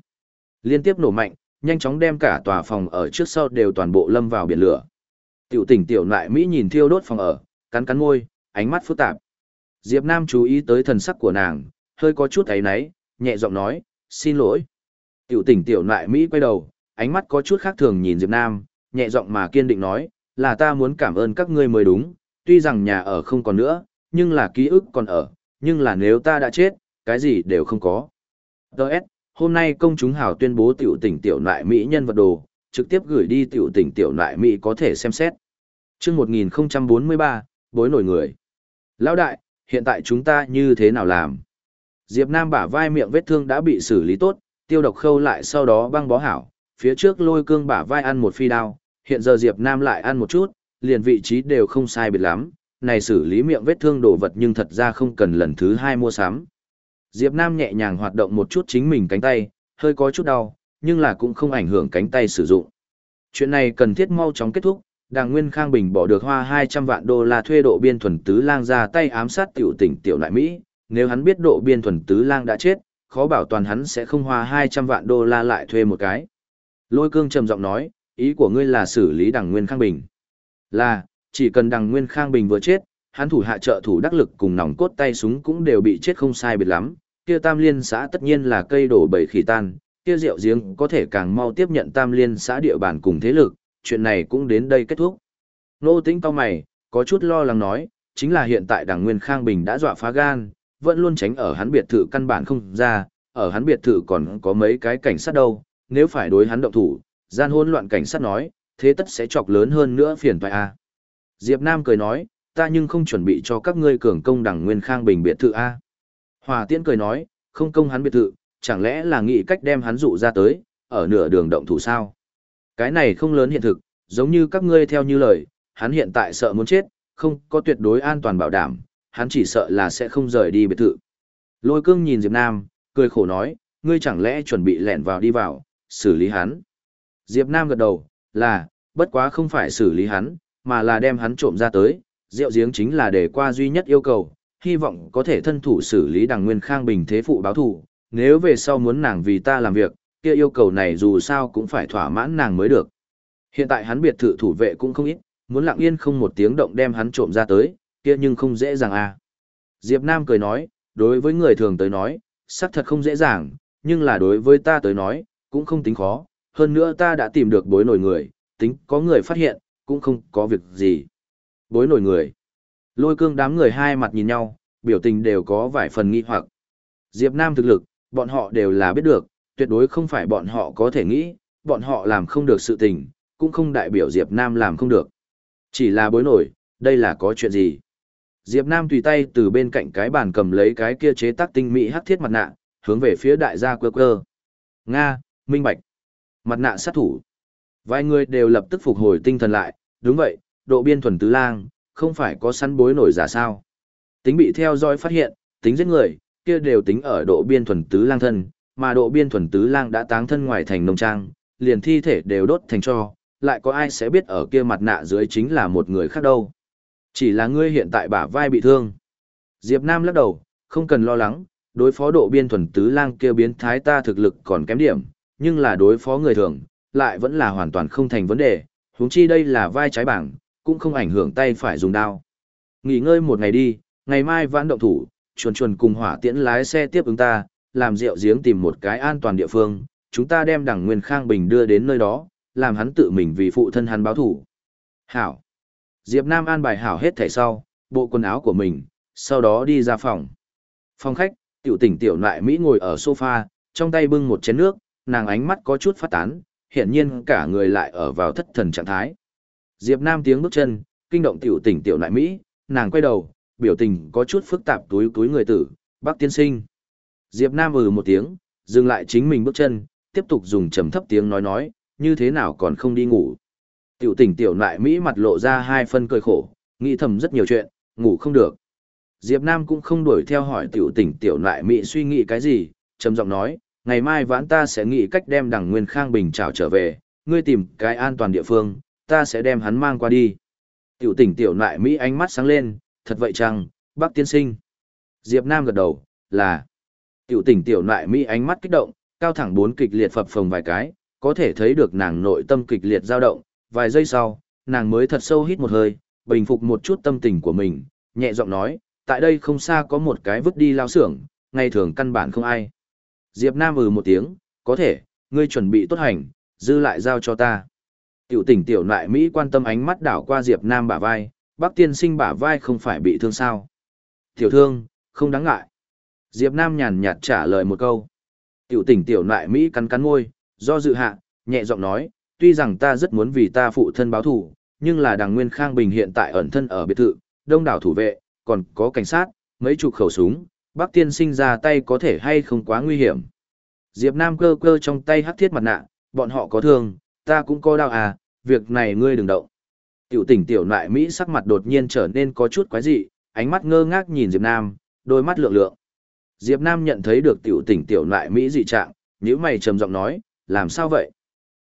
liên tiếp nổ mạnh, nhanh chóng đem cả tòa phòng ở trước sau đều toàn bộ lâm vào biển lửa. Tiểu tỉnh tiểu nại Mỹ nhìn thiêu đốt phòng ở, cắn cắn môi, ánh mắt phức tạp. Diệp Nam chú ý tới thần sắc của nàng, hơi có chút ấy náy, nhẹ giọng nói, xin lỗi. Tiểu tỉnh tiểu nại Mỹ quay đầu, ánh mắt có chút khác thường nhìn Diệp Nam, nhẹ giọng mà kiên định nói, là ta muốn cảm ơn các ngươi mới đúng, tuy rằng nhà ở không còn nữa, nhưng là ký ức còn ở, nhưng là nếu ta đã chết, cái gì đều không có. Đợt, hôm nay công chúng hào tuyên bố tiểu tỉnh tiểu nại Mỹ nhân vật đồ, trực tiếp gửi đi tiểu tỉnh tiểu nại Mỹ có thể xem xét. Trước 1043, bối nổi người. Lão đại, hiện tại chúng ta như thế nào làm? Diệp Nam bả vai miệng vết thương đã bị xử lý tốt, tiêu độc khâu lại sau đó băng bó hảo, phía trước lôi cương bả vai ăn một phi đao, hiện giờ Diệp Nam lại ăn một chút, liền vị trí đều không sai biệt lắm, này xử lý miệng vết thương đồ vật nhưng thật ra không cần lần thứ hai mua sắm. Diệp Nam nhẹ nhàng hoạt động một chút chính mình cánh tay, hơi có chút đau, nhưng là cũng không ảnh hưởng cánh tay sử dụng. Chuyện này cần thiết mau chóng kết thúc, Đàng Nguyên Khang Bình bỏ được hoa 200 vạn đô la thuê độ biên thuần tứ lang ra tay ám sát tiểu tỉnh tiểu Lại Mỹ, nếu hắn biết độ biên thuần tứ lang đã chết, khó bảo toàn hắn sẽ không hoa 200 vạn đô la lại thuê một cái. Lôi cương trầm giọng nói, ý của ngươi là xử lý đằng Nguyên Khang Bình. Là, chỉ cần đằng Nguyên Khang Bình vừa chết, hắn thủ hạ trợ thủ đắc lực cùng nòng cốt tay súng cũng đều bị chết không sai biệt lắm, kia tam liên xã tất nhiên là cây đổ bầy khỉ tan, kia rượu giếng có thể càng mau tiếp nhận tam liên xã địa bàn cùng thế lực, chuyện này cũng đến đây kết thúc. Nô tĩnh cao mày, có chút lo lắng nói, chính là hiện tại đảng Nguyên Khang Bình đã dọa phá gan, vẫn luôn tránh ở hắn biệt thự căn bản không ra, ở hắn biệt thự còn có mấy cái cảnh sát đâu, nếu phải đối hắn động thủ, gian hỗn loạn cảnh sát nói, thế tất sẽ chọc lớn hơn nữa phiền phải a. Diệp Nam cười nói, ta nhưng không chuẩn bị cho các ngươi cường công đằng Nguyên Khang Bình biệt thự a. Hòa Tiễn cười nói, không công hắn biệt thự, chẳng lẽ là nghĩ cách đem hắn dụ ra tới, ở nửa đường động thủ sao? Cái này không lớn hiện thực, giống như các ngươi theo như lời, hắn hiện tại sợ muốn chết, không có tuyệt đối an toàn bảo đảm, hắn chỉ sợ là sẽ không rời đi biệt thự. Lôi cương nhìn Diệp Nam, cười khổ nói, ngươi chẳng lẽ chuẩn bị lẻn vào đi vào, xử lý hắn. Diệp Nam gật đầu, là, bất quá không phải xử lý hắn, mà là đem hắn trộm ra tới, rượu giếng chính là để qua duy nhất yêu cầu, hy vọng có thể thân thủ xử lý đằng nguyên khang bình thế phụ báo thù nếu về sau muốn nàng vì ta làm việc, kia yêu cầu này dù sao cũng phải thỏa mãn nàng mới được. Hiện tại hắn biệt thự thủ vệ cũng không ít, muốn lặng yên không một tiếng động đem hắn trộm ra tới, kia nhưng không dễ dàng à. Diệp Nam cười nói, đối với người thường tới nói, xác thật không dễ dàng, nhưng là đối với ta tới nói, cũng không tính khó, hơn nữa ta đã tìm được bối nổi người, tính có người phát hiện, cũng không có việc gì. Bối nổi người. Lôi cương đám người hai mặt nhìn nhau, biểu tình đều có vài phần nghi hoặc. Diệp Nam thực lực, bọn họ đều là biết được, tuyệt đối không phải bọn họ có thể nghĩ, bọn họ làm không được sự tình, cũng không đại biểu Diệp Nam làm không được. Chỉ là bối nổi, đây là có chuyện gì? Diệp Nam tùy tay từ bên cạnh cái bàn cầm lấy cái kia chế tác tinh mỹ hắc thiết mặt nạ, hướng về phía đại gia quơ quơ. Nga, minh bạch. Mặt nạ sát thủ. Vài người đều lập tức phục hồi tinh thần lại, đúng vậy, độ biên thuần tứ lang, không phải có săn bối nổi giả sao. Tính bị theo dõi phát hiện, tính giết người, kia đều tính ở độ biên thuần tứ lang thân, mà độ biên thuần tứ lang đã táng thân ngoài thành nông trang, liền thi thể đều đốt thành cho, lại có ai sẽ biết ở kia mặt nạ dưới chính là một người khác đâu. Chỉ là ngươi hiện tại bả vai bị thương. Diệp Nam lắc đầu, không cần lo lắng, đối phó độ biên thuần tứ lang kia biến thái ta thực lực còn kém điểm, nhưng là đối phó người thường, lại vẫn là hoàn toàn không thành vấn đề, huống chi đây là vai trái bảng, cũng không ảnh hưởng tay phải dùng đao. Nghỉ ngơi một ngày đi, ngày mai vãn động thủ, chuồn chuồn cùng hỏa tiễn lái xe tiếp ứng ta, làm rượu giếng tìm một cái an toàn địa phương, chúng ta đem đẳng Nguyên Khang Bình đưa đến nơi đó, làm hắn tự mình vì phụ thân hắn báo thủ. Hảo. Diệp Nam an bài hảo hết thẻ sau, bộ quần áo của mình, sau đó đi ra phòng. Phòng khách, tiểu tỉnh tiểu nại Mỹ ngồi ở sofa, trong tay bưng một chén nước, nàng ánh mắt có chút phát tán, hiện nhiên cả người lại ở vào thất thần trạng thái. Diệp Nam tiếng bước chân, kinh động tiểu tỉnh tiểu nại Mỹ, nàng quay đầu, biểu tình có chút phức tạp túi túi người tử, bác tiên sinh. Diệp Nam ừ một tiếng, dừng lại chính mình bước chân, tiếp tục dùng trầm thấp tiếng nói nói, như thế nào còn không đi ngủ. Tiểu tỉnh tiểu nại Mỹ mặt lộ ra hai phân cười khổ, nghĩ thầm rất nhiều chuyện, ngủ không được. Diệp Nam cũng không đuổi theo hỏi tiểu tỉnh tiểu nại Mỹ suy nghĩ cái gì, trầm giọng nói, Ngày mai vãn ta sẽ nghĩ cách đem đằng Nguyên Khang Bình trảo trở về, ngươi tìm cái an toàn địa phương, ta sẽ đem hắn mang qua đi. Tiểu tỉnh tiểu nại Mỹ ánh mắt sáng lên, thật vậy chăng, bác tiên sinh. Diệp Nam gật đầu, là. Tiểu tỉnh tiểu nại Mỹ ánh mắt kích động, cao thẳng bốn kịch liệt phập phồng vài cái, có thể thấy được nàng nội tâm kịch liệt dao động, vài giây sau, nàng mới thật sâu hít một hơi, bình phục một chút tâm tình của mình, nhẹ giọng nói, tại đây không xa có một cái vứt đi lao xưởng, ngày thường căn bản không ai. Diệp Nam ừ một tiếng, có thể, ngươi chuẩn bị tốt hành, dư lại giao cho ta. Tiểu tỉnh tiểu nại Mỹ quan tâm ánh mắt đảo qua Diệp Nam bả vai, bác tiên sinh bả vai không phải bị thương sao. Tiểu thương, không đáng ngại. Diệp Nam nhàn nhạt trả lời một câu. Tiểu tỉnh tiểu nại Mỹ cắn cắn môi, do dự hạ, nhẹ giọng nói, tuy rằng ta rất muốn vì ta phụ thân báo thù, nhưng là đằng Nguyên Khang Bình hiện tại ẩn thân ở biệt thự, đông đảo thủ vệ, còn có cảnh sát, mấy chục khẩu súng, bác tiên sinh ra tay có thể hay không quá nguy hiểm. Diệp Nam cơ cơ trong tay hắc thiết mặt nạ, bọn họ có thương, ta cũng có đau à, việc này ngươi đừng động. Tiểu tỉnh tiểu nại Mỹ sắc mặt đột nhiên trở nên có chút quái dị, ánh mắt ngơ ngác nhìn Diệp Nam, đôi mắt lượng lượng. Diệp Nam nhận thấy được tiểu tỉnh tiểu nại Mỹ dị trạng, nhíu mày trầm giọng nói, làm sao vậy?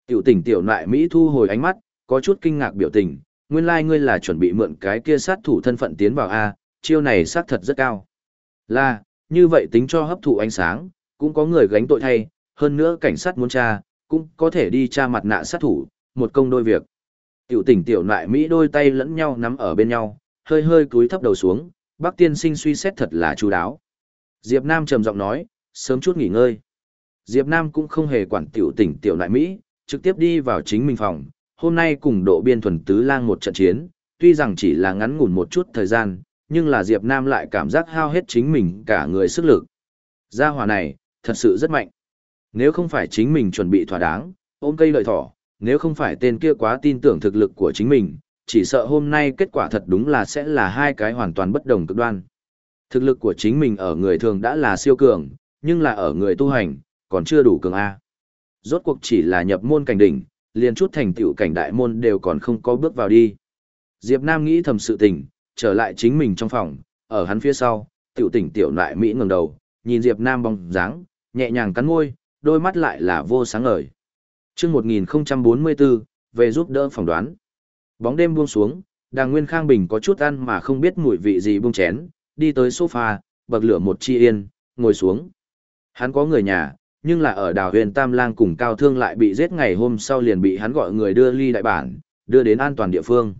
Tiểu tỉnh tiểu nại Mỹ thu hồi ánh mắt, có chút kinh ngạc biểu tình, nguyên lai like ngươi là chuẩn bị mượn cái kia sát thủ thân phận tiến vào A, chiêu này sát thật rất cao. Là, như vậy tính cho hấp thụ ánh sáng, cũng có người gánh tội thay, hơn nữa cảnh sát muốn tra, cũng có thể đi tra mặt nạ sát thủ, một công đôi việc. Tiểu tỉnh tiểu nại Mỹ đôi tay lẫn nhau nắm ở bên nhau, hơi hơi cúi thấp đầu xuống, bác tiên sinh suy xét thật là chú đáo. Diệp Nam trầm giọng nói, sớm chút nghỉ ngơi. Diệp Nam cũng không hề quản tiểu tỉnh tiểu nại Mỹ, trực tiếp đi vào chính mình phòng. Hôm nay cùng độ biên thuần tứ lang một trận chiến, tuy rằng chỉ là ngắn ngủn một chút thời gian, nhưng là Diệp Nam lại cảm giác hao hết chính mình cả người sức lực. Gia hỏa này, thật sự rất mạnh. Nếu không phải chính mình chuẩn bị thỏa đáng, ôm cây lợi thỏ, nếu không phải tên kia quá tin tưởng thực lực của chính mình, chỉ sợ hôm nay kết quả thật đúng là sẽ là hai cái hoàn toàn bất đồng cực đoan. Thực lực của chính mình ở người thường đã là siêu cường, nhưng là ở người tu hành, còn chưa đủ cường A. Rốt cuộc chỉ là nhập môn cảnh đỉnh, liền chút thành tựu cảnh đại môn đều còn không có bước vào đi. Diệp Nam nghĩ thầm sự tình, trở lại chính mình trong phòng, ở hắn phía sau, tiểu tỉnh tiểu lại Mỹ ngẩng đầu, nhìn Diệp Nam bóng dáng, nhẹ nhàng cắn môi, đôi mắt lại là vô sáng ngời. Trước 1044, về giúp đỡ phỏng đoán. Bóng đêm buông xuống, đàng Nguyên Khang Bình có chút ăn mà không biết mùi vị gì buông chén, đi tới sofa, bậc lửa một chi yên, ngồi xuống. Hắn có người nhà, nhưng là ở đào huyền Tam Lang cùng Cao Thương lại bị giết ngày hôm sau liền bị hắn gọi người đưa ly đại bản, đưa đến an toàn địa phương.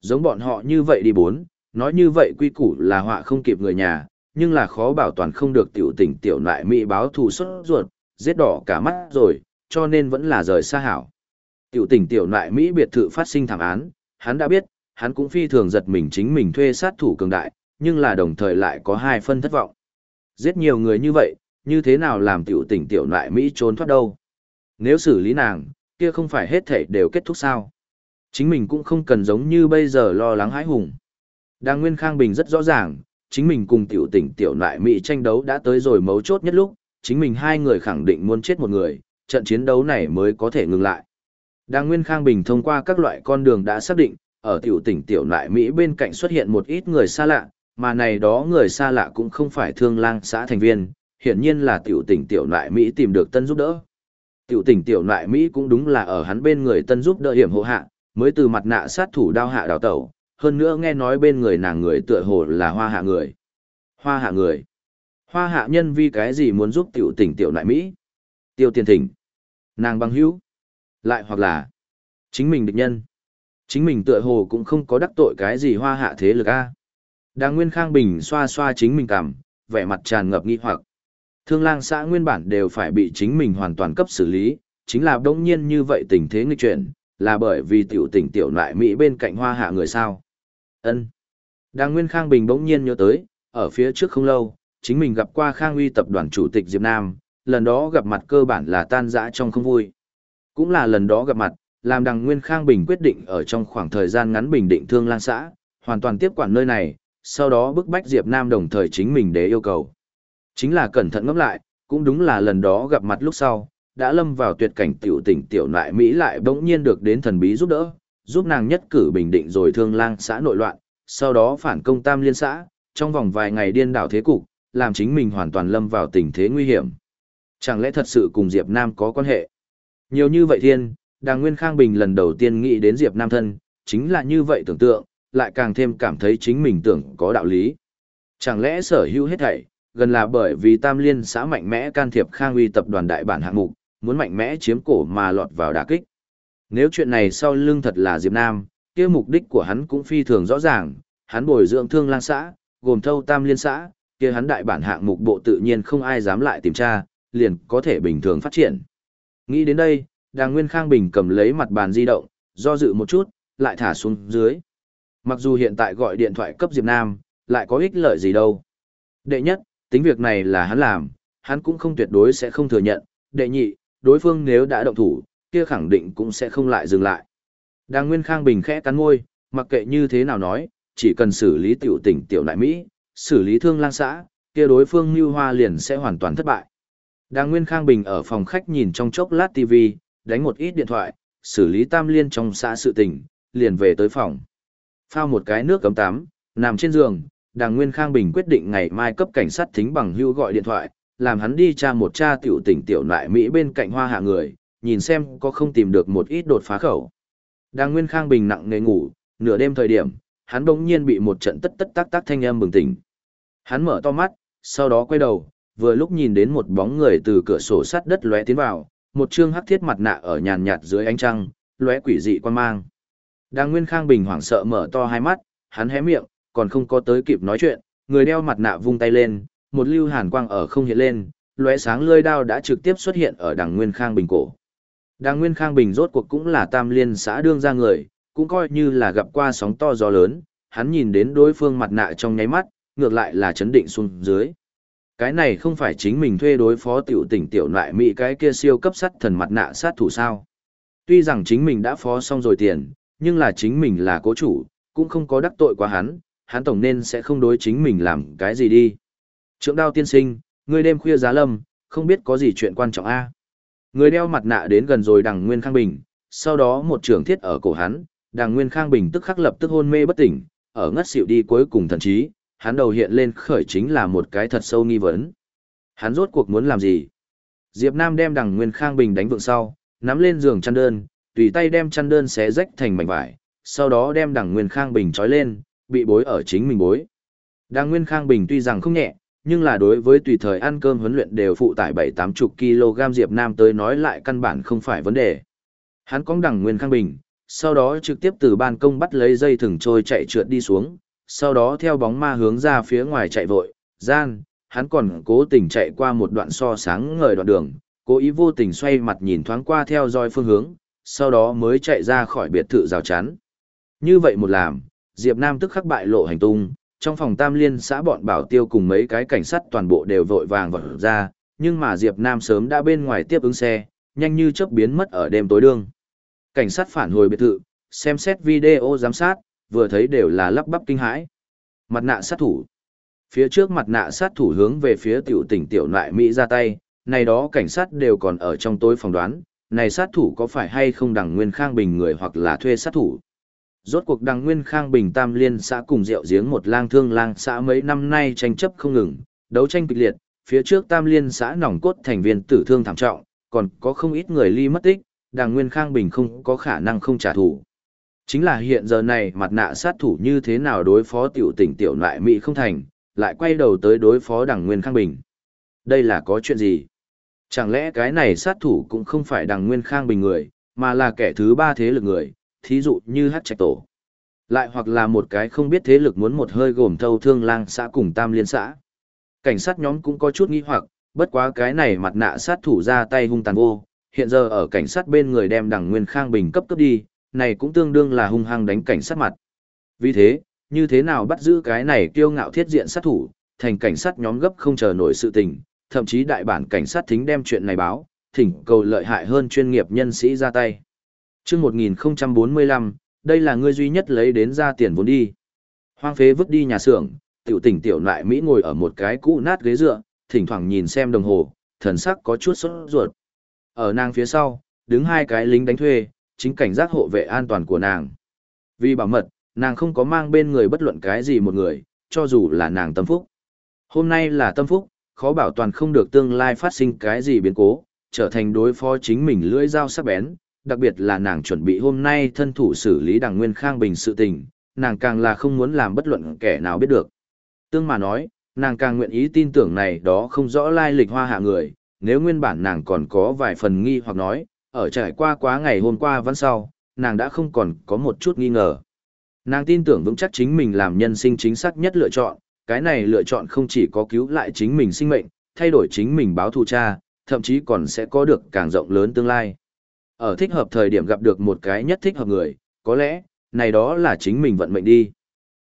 Giống bọn họ như vậy đi bốn, nói như vậy quy củ là họa không kịp người nhà, nhưng là khó bảo toàn không được tiểu tỉnh tiểu lại mỹ báo thù xuất ruột, giết đỏ cả mắt rồi, cho nên vẫn là rời xa hảo. Tiểu tỉnh tiểu lại Mỹ biệt thự phát sinh thảm án, hắn đã biết, hắn cũng phi thường giật mình chính mình thuê sát thủ cường đại, nhưng là đồng thời lại có hai phân thất vọng. Giết nhiều người như vậy, như thế nào làm tiểu tỉnh tiểu nại Mỹ trốn thoát đâu? Nếu xử lý nàng, kia không phải hết thể đều kết thúc sao? Chính mình cũng không cần giống như bây giờ lo lắng hãi hùng. Đang Nguyên Khang Bình rất rõ ràng, chính mình cùng tiểu tỉnh tiểu nại Mỹ tranh đấu đã tới rồi mấu chốt nhất lúc, chính mình hai người khẳng định muốn chết một người, trận chiến đấu này mới có thể ngừng lại. Đang Nguyên Khang Bình thông qua các loại con đường đã xác định, ở tiểu tỉnh tiểu nại Mỹ bên cạnh xuất hiện một ít người xa lạ, mà này đó người xa lạ cũng không phải thương lang xã thành viên, hiển nhiên là tiểu tỉnh tiểu Nại Mỹ tìm được tân giúp đỡ. Tiểu tỉnh tiểu Nại Mỹ cũng đúng là ở hắn bên người tân giúp đỡ hiểm hộ hạ, mới từ mặt nạ sát thủ đao hạ đào tẩu, hơn nữa nghe nói bên người nàng người tựa hồ là hoa hạ người. Hoa hạ người. Hoa hạ nhân vì cái gì muốn giúp tiểu tỉnh tiểu Nại Mỹ? Tiêu tiền thỉnh. Nàng băng hữu. Lại hoặc là chính mình địch nhân. Chính mình tựa hồ cũng không có đắc tội cái gì hoa hạ thế lực a. Đang Nguyên Khang Bình xoa xoa chính mình cảm, vẻ mặt tràn ngập nghi hoặc. Thương lang xã nguyên bản đều phải bị chính mình hoàn toàn cấp xử lý, chính là đông nhiên như vậy tình thế nghịch chuyển, là bởi vì tiểu tỉnh tiểu lại Mỹ bên cạnh hoa hạ người sao. ân Đang Nguyên Khang Bình bỗng nhiên nhớ tới, ở phía trước không lâu, chính mình gặp qua Khang Uy tập đoàn chủ tịch Diệp Nam, lần đó gặp mặt cơ bản là tan rã trong không vui. Cũng là lần đó gặp mặt, làm đằng Nguyên Khang Bình quyết định ở trong khoảng thời gian ngắn bình định thương lang xã, hoàn toàn tiếp quản nơi này, sau đó bức bách Diệp Nam đồng thời chính mình để yêu cầu. Chính là cẩn thận ngẫm lại, cũng đúng là lần đó gặp mặt lúc sau, đã lâm vào tuyệt cảnh tiểu tỉnh tiểu nại Mỹ lại bỗng nhiên được đến thần bí giúp đỡ, giúp nàng nhất cử bình định rồi thương lang xã nội loạn, sau đó phản công tam liên xã, trong vòng vài ngày điên đảo thế cục, làm chính mình hoàn toàn lâm vào tình thế nguy hiểm. Chẳng lẽ thật sự cùng Diệp Nam có quan hệ? Nhiều như vậy thiên, Đàng Nguyên Khang Bình lần đầu tiên nghĩ đến Diệp Nam thân, chính là như vậy tưởng tượng, lại càng thêm cảm thấy chính mình tưởng có đạo lý. Chẳng lẽ sở hữu hết thảy, gần là bởi vì Tam Liên xã mạnh mẽ can thiệp Khang Uy tập đoàn đại bản hạng mục, muốn mạnh mẽ chiếm cổ mà lọt vào đả kích. Nếu chuyện này sau lưng thật là Diệp Nam, kia mục đích của hắn cũng phi thường rõ ràng, hắn bồi dưỡng thương lang xã, gồm thâu Tam Liên xã, kia hắn đại bản hạng mục bộ tự nhiên không ai dám lại tìm tra, liền có thể bình thường phát triển. Nghĩ đến đây, Đàng Nguyên Khang Bình cầm lấy mặt bàn di động, do dự một chút, lại thả xuống dưới. Mặc dù hiện tại gọi điện thoại cấp Diệp Nam, lại có ích lợi gì đâu. Đệ nhất, tính việc này là hắn làm, hắn cũng không tuyệt đối sẽ không thừa nhận. Đệ nhị, đối phương nếu đã động thủ, kia khẳng định cũng sẽ không lại dừng lại. Đang Nguyên Khang Bình khẽ cắn môi, mặc kệ như thế nào nói, chỉ cần xử lý tiểu tỉnh tiểu đại Mỹ, xử lý thương lang xã, kia đối phương mưu hoa liền sẽ hoàn toàn thất bại. Đang Nguyên Khang Bình ở phòng khách nhìn trong chốc lát TV, đánh một ít điện thoại, xử lý tam liên trong xã sự tình, liền về tới phòng. Phao một cái nước cấm tắm, nằm trên giường, Đàng Nguyên Khang Bình quyết định ngày mai cấp cảnh sát thính bằng hưu gọi điện thoại, làm hắn đi tra một tra tiểu tỉnh tiểu nại Mỹ bên cạnh hoa hạ người, nhìn xem có không tìm được một ít đột phá khẩu. Đàng Nguyên Khang Bình nặng nề ngủ, nửa đêm thời điểm, hắn bỗng nhiên bị một trận tất tất tác tác thanh âm bừng tỉnh. Hắn mở to mắt, sau đó quay đầu, vừa lúc nhìn đến một bóng người từ cửa sổ sắt đất lóe tiến vào, một trương hắc thiết mặt nạ ở nhàn nhạt dưới ánh trăng, lóe quỷ dị quan mang. Đàng Nguyên Khang bình hoảng sợ mở to hai mắt, hắn hé miệng, còn không có tới kịp nói chuyện, người đeo mặt nạ vung tay lên, một lưu hàn quang ở không hiện lên, lóe sáng lưỡi đao đã trực tiếp xuất hiện ở Đằng Nguyên Khang bình cổ. Đằng Nguyên Khang bình rốt cuộc cũng là Tam Liên xã đương ra người, cũng coi như là gặp qua sóng to gió lớn, hắn nhìn đến đối phương mặt nạ trong nháy mắt, ngược lại là chấn định xuống dưới. Cái này không phải chính mình thuê đối phó tiểu tỉnh tiểu lại mỹ cái kia siêu cấp sắt thần mặt nạ sát thủ sao. Tuy rằng chính mình đã phó xong rồi tiền, nhưng là chính mình là cố chủ, cũng không có đắc tội quá hắn, hắn tổng nên sẽ không đối chính mình làm cái gì đi. Trượng đao tiên sinh, người đêm khuya giá lâm, không biết có gì chuyện quan trọng a Người đeo mặt nạ đến gần rồi đằng Nguyên Khang Bình, sau đó một trường thiết ở cổ hắn, đằng Nguyên Khang Bình tức khắc lập tức hôn mê bất tỉnh, ở ngất xỉu đi cuối cùng thần trí, hắn đầu hiện lên khởi chính là một cái thật sâu nghi vấn. Hắn rốt cuộc muốn làm gì? Diệp Nam đem đằng Nguyên Khang Bình đánh vượng sau, nắm lên giường chăn đơn, tùy tay đem chăn đơn xé rách thành mảnh vải, sau đó đem đằng Nguyên Khang Bình trói lên, bị bối ở chính mình bối. Đang Nguyên Khang Bình tuy rằng không nhẹ, nhưng là đối với tùy thời ăn cơm huấn luyện đều phụ tải 7-80 kg Diệp Nam tới nói lại căn bản không phải vấn đề. Hắn cong đằng Nguyên Khang Bình, sau đó trực tiếp từ ban công bắt lấy dây thừng trôi chạy trượt đi xuống, sau đó theo bóng ma hướng ra phía ngoài chạy vội, gian, hắn còn cố tình chạy qua một đoạn so sáng ngời đoạn đường, cố ý vô tình xoay mặt nhìn thoáng qua theo dõi phương hướng, sau đó mới chạy ra khỏi biệt thự rào chắn. Như vậy một làm, Diệp Nam tức khắc bại lộ hành tung, trong phòng tam liên xã bọn bảo tiêu cùng mấy cái cảnh sát toàn bộ đều vội vàng vọt ra, nhưng mà Diệp Nam sớm đã bên ngoài tiếp ứng xe, nhanh như chớp biến mất ở đêm tối đương. Cảnh sát phản hồi biệt thự, xem xét video giám sát, vừa thấy đều là lắp bắp kinh hãi. Mặt nạ sát thủ. Phía trước mặt nạ sát thủ hướng về phía tiểu tỉnh tiểu nại Mỹ ra tay, này đó cảnh sát đều còn ở trong tối phòng đoán, này sát thủ có phải hay không đằng nguyên khang bình người hoặc là thuê sát thủ. Rốt cuộc đằng nguyên khang bình tam liên xã cùng rượu giếng một lang thương lang xã mấy năm nay tranh chấp không ngừng, đấu tranh kịch liệt, phía trước tam liên xã nòng cốt thành viên tử thương thảm trọng, còn có không ít người ly mất tích, đằng nguyên khang bình không có khả năng không trả thù. Chính là hiện giờ này mặt nạ sát thủ như thế nào đối phó tiểu tỉnh tiểu nại Mỹ không thành, lại quay đầu tới đối phó đằng Nguyên Khang Bình. Đây là có chuyện gì? Chẳng lẽ cái này sát thủ cũng không phải đằng Nguyên Khang Bình người, mà là kẻ thứ ba thế lực người, thí dụ như hát trạch tổ. Lại hoặc là một cái không biết thế lực muốn một hơi gồm thâu thương lang xã cùng tam liên xã. Cảnh sát nhóm cũng có chút nghi hoặc, bất quá cái này mặt nạ sát thủ ra tay hung tàn vô, hiện giờ ở cảnh sát bên người đem đằng Nguyên Khang Bình cấp cấp đi, này cũng tương đương là hung hăng đánh cảnh sát mặt. Vì thế, như thế nào bắt giữ cái này kiêu ngạo thiết diện sát thủ, thành cảnh sát nhóm gấp không chờ nổi sự tình, thậm chí đại bản cảnh sát thính đem chuyện này báo, thỉnh cầu lợi hại hơn chuyên nghiệp nhân sĩ ra tay. Trước 1045, đây là người duy nhất lấy đến ra tiền vốn đi. Hoang phế vứt đi nhà xưởng, tiểu tỉnh tiểu lại Mỹ ngồi ở một cái cũ nát ghế dựa, thỉnh thoảng nhìn xem đồng hồ, thần sắc có chút sốt ruột. Ở nàng phía sau, đứng hai cái lính đánh thuê, chính cảnh giác hộ vệ an toàn của nàng. Vì bảo mật, nàng không có mang bên người bất luận cái gì một người, cho dù là nàng tâm phúc. Hôm nay là tâm phúc, khó bảo toàn không được tương lai phát sinh cái gì biến cố, trở thành đối phó chính mình lưỡi dao sắc bén, đặc biệt là nàng chuẩn bị hôm nay thân thủ xử lý đằng Nguyên Khang Bình sự tình, nàng càng là không muốn làm bất luận kẻ nào biết được. Tương mà nói, nàng càng nguyện ý tin tưởng này đó không rõ lai lịch hoa hạ người, nếu nguyên bản nàng còn có vài phần nghi hoặc nói, ở trải qua quá ngày hôm qua văn sau, nàng đã không còn có một chút nghi ngờ. Nàng tin tưởng vững chắc chính mình làm nhân sinh chính xác nhất lựa chọn, cái này lựa chọn không chỉ có cứu lại chính mình sinh mệnh, thay đổi chính mình báo thù cha, thậm chí còn sẽ có được càng rộng lớn tương lai. Ở thích hợp thời điểm gặp được một cái nhất thích hợp người, có lẽ, này đó là chính mình vận mệnh đi.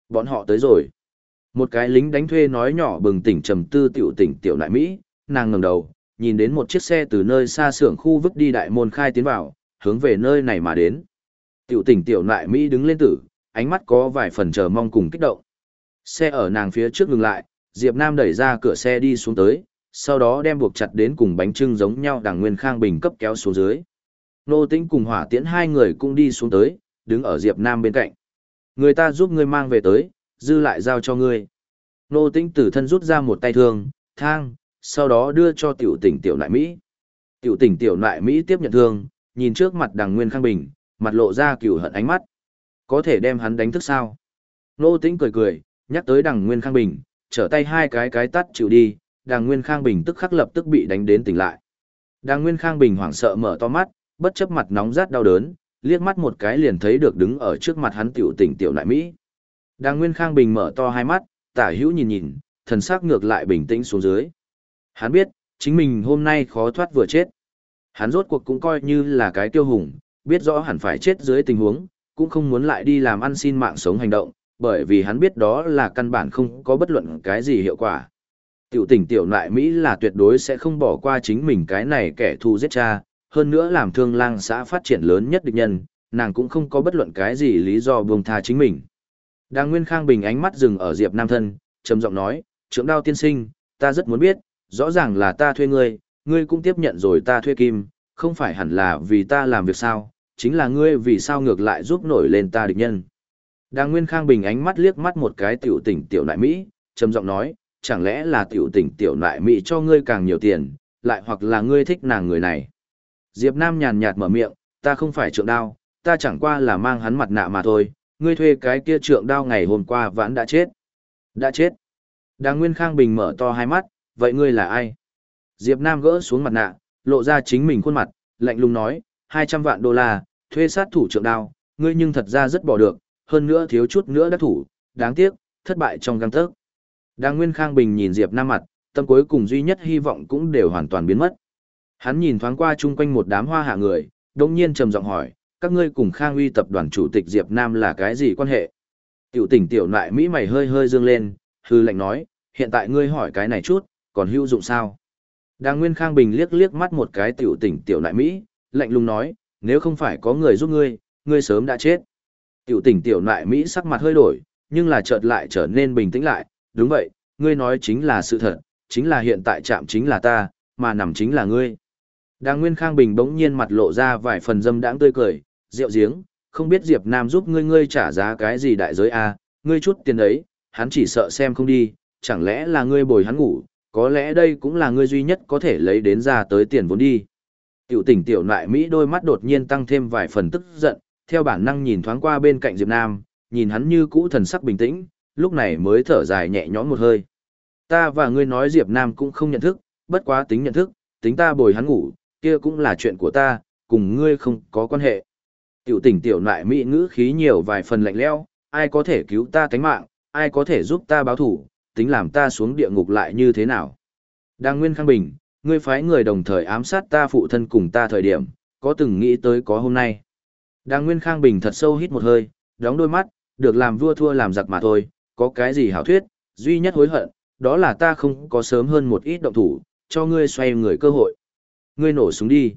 Bọn họ tới rồi. Một cái lính đánh thuê nói nhỏ bừng tỉnh trầm tư tiểu tỉnh tiểu nại Mỹ, nàng ngẩng đầu, nhìn đến một chiếc xe từ nơi xa xưởng khu vứt đi đại môn khai tiến vào, hướng về nơi này mà đến. Tiểu tỉnh tiểu nại Mỹ đứng lên tử, ánh mắt có vài phần chờ mong cùng kích động. Xe ở nàng phía trước ngừng lại, Diệp Nam đẩy ra cửa xe đi xuống tới, sau đó đem buộc chặt đến cùng bánh trưng giống nhau đằng Nguyên Khang Bình cấp kéo xuống dưới. Nô Tĩnh cùng Hỏa Tiễn hai người cũng đi xuống tới, đứng ở Diệp Nam bên cạnh. Người ta giúp ngươi mang về tới, dư lại giao cho ngươi. Nô Tĩnh tử thân rút ra một tay thương, thang, sau đó đưa cho tiểu tỉnh tiểu nại Mỹ. Tiểu tỉnh tiểu nại Mỹ tiếp nhận thương, nhìn trước mặt đằng Nguyên Khang Bình, mặt lộ ra cừu hận ánh mắt. Có thể đem hắn đánh thức sao? Nô Tĩnh cười cười, nhắc tới đằng Nguyên Khang Bình, trở tay hai cái cái tắt chịu đi, đằng Nguyên Khang Bình tức khắc lập tức bị đánh đến tỉnh lại. Đằng Nguyên Khang Bình hoảng sợ mở to mắt, bất chấp mặt nóng rát đau đớn, liếc mắt một cái liền thấy được đứng ở trước mặt hắn tiểu tỉnh tiểu lại Mỹ. Đằng Nguyên Khang Bình mở to hai mắt, tả hữu nhìn nhìn, thần sắc ngược lại bình tĩnh xuống dưới. Hắn biết, chính mình hôm nay khó thoát vừa chết. Hắn rốt cuộc cũng coi như là cái tiêu hùng, biết rõ hẳn phải chết dưới tình huống, cũng không muốn lại đi làm ăn xin mạng sống hành động, bởi vì hắn biết đó là căn bản không có bất luận cái gì hiệu quả. Tiểu tỉnh tiểu lại Mỹ là tuyệt đối sẽ không bỏ qua chính mình cái này kẻ thù giết cha, hơn nữa làm thương lang xã phát triển lớn nhất địch nhân, nàng cũng không có bất luận cái gì lý do buông tha chính mình. Đang Nguyên Khang Bình ánh mắt dừng ở Diệp Nam thân, trầm giọng nói, trưởng đao tiên sinh, ta rất muốn biết, rõ ràng là ta thuê ngươi, ngươi cũng tiếp nhận rồi ta thuê kim, không phải hẳn là vì ta làm việc sao, chính là ngươi vì sao ngược lại giúp nổi lên ta địch nhân. Đang Nguyên Khang Bình ánh mắt liếc mắt một cái tiểu tỉnh tiểu nại Mỹ, trầm giọng nói, chẳng lẽ là tiểu tỉnh tiểu nại Mỹ cho ngươi càng nhiều tiền, lại hoặc là ngươi thích nàng người này. Diệp Nam nhàn nhạt mở miệng, ta không phải trượng đao, ta chẳng qua là mang hắn mặt nạ mà thôi, ngươi thuê cái kia trượng đao ngày hôm qua vẫn đã chết. Đã chết. Đang Nguyên Khang Bình mở to hai mắt, vậy ngươi là ai? Diệp Nam gỡ xuống mặt nạ, lộ ra chính mình khuôn mặt, lạnh lùng nói, 200 vạn đô la, thuê sát thủ trượng đao, ngươi nhưng thật ra rất bỏ được, hơn nữa thiếu chút nữa đã thủ, đáng tiếc, thất bại trong găng tớc. Đang Nguyên Khang Bình nhìn Diệp Nam mặt, tâm cuối cùng duy nhất hy vọng cũng đều hoàn toàn biến mất. Hắn nhìn thoáng qua chung quanh một đám hoa hạ người, đồng nhiên trầm giọng hỏi, các ngươi cùng Khang Uy tập đoàn chủ tịch Diệp Nam là cái gì quan hệ? Tiểu tỉnh tiểu nại Mỹ mày hơi hơi dương lên, hư lệnh nói, hiện tại ngươi hỏi cái này chút, còn hữu dụng sao? Đang Nguyên Khang Bình liếc liếc mắt một cái tiểu tỉnh tiểu nại Mỹ, lạnh lùng nói, nếu không phải có người giúp ngươi, ngươi sớm đã chết. Tiểu tỉnh tiểu nại Mỹ sắc mặt hơi đổi, nhưng là chợt lại trở nên bình tĩnh lại, đúng vậy, ngươi nói chính là sự thật, chính là hiện tại chạm chính là ta, mà nằm chính là ngươi. Đang Nguyên Khang Bình bỗng nhiên mặt lộ ra vài phần dâm đãng tươi cười, rượu giếng, không biết Diệp Nam giúp ngươi ngươi trả giá cái gì đại giới a, à, ngươi chút tiền ấy, hắn chỉ sợ xem không đi, chẳng lẽ là ngươi bồi hắn ngủ, có lẽ đây cũng là ngươi duy nhất có thể lấy đến ra tới tiền vốn đi. Tiểu tỉnh tiểu nại Mỹ đôi mắt đột nhiên tăng thêm vài phần tức giận, theo bản năng nhìn thoáng qua bên cạnh Diệp Nam, nhìn hắn như cũ thần sắc bình tĩnh, lúc này mới thở dài nhẹ nhõm một hơi. Ta và ngươi nói Diệp Nam cũng không nhận thức, bất quá tính nhận thức, tính ta bồi hắn ngủ, kia cũng là chuyện của ta, cùng ngươi không có quan hệ. Tiểu tỉnh tiểu nại mỹ ngữ khí nhiều vài phần lạnh lẽo, ai có thể cứu ta tánh mạng, ai có thể giúp ta báo thủ, tính làm ta xuống địa ngục lại như thế nào. Đang Nguyên Khang Bình, ngươi phái người đồng thời ám sát ta phụ thân cùng ta thời điểm, có từng nghĩ tới có hôm nay. Đang Nguyên Khang Bình thật sâu hít một hơi, đóng đôi mắt, được làm vua thua làm giặc mà thôi, có cái gì hảo thuyết, duy nhất hối hận, đó là ta không có sớm hơn một ít động thủ, cho ngươi xoay người cơ hội. Ngươi nổ súng đi.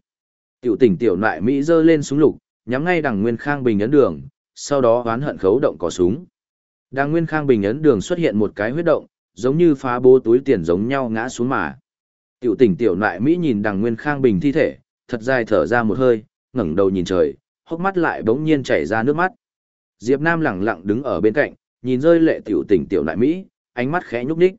Tiểu tỉnh tiểu nại Mỹ giơ lên súng lục, nhắm ngay đằng Nguyên Khang Bình ấn đường, sau đó oán hận khấu động cò súng. Đằng Nguyên Khang Bình ấn đường xuất hiện một cái huyết động, giống như phá bố túi tiền giống nhau ngã xuống mà. Tiểu tỉnh tiểu nại Mỹ nhìn đằng Nguyên Khang Bình thi thể, thật dài thở ra một hơi, ngẩng đầu nhìn trời, hốc mắt lại bỗng nhiên chảy ra nước mắt. Diệp Nam lẳng lặng đứng ở bên cạnh, nhìn rơi lệ tiểu tỉnh tiểu nại Mỹ, ánh mắt khẽ nhúc nhích.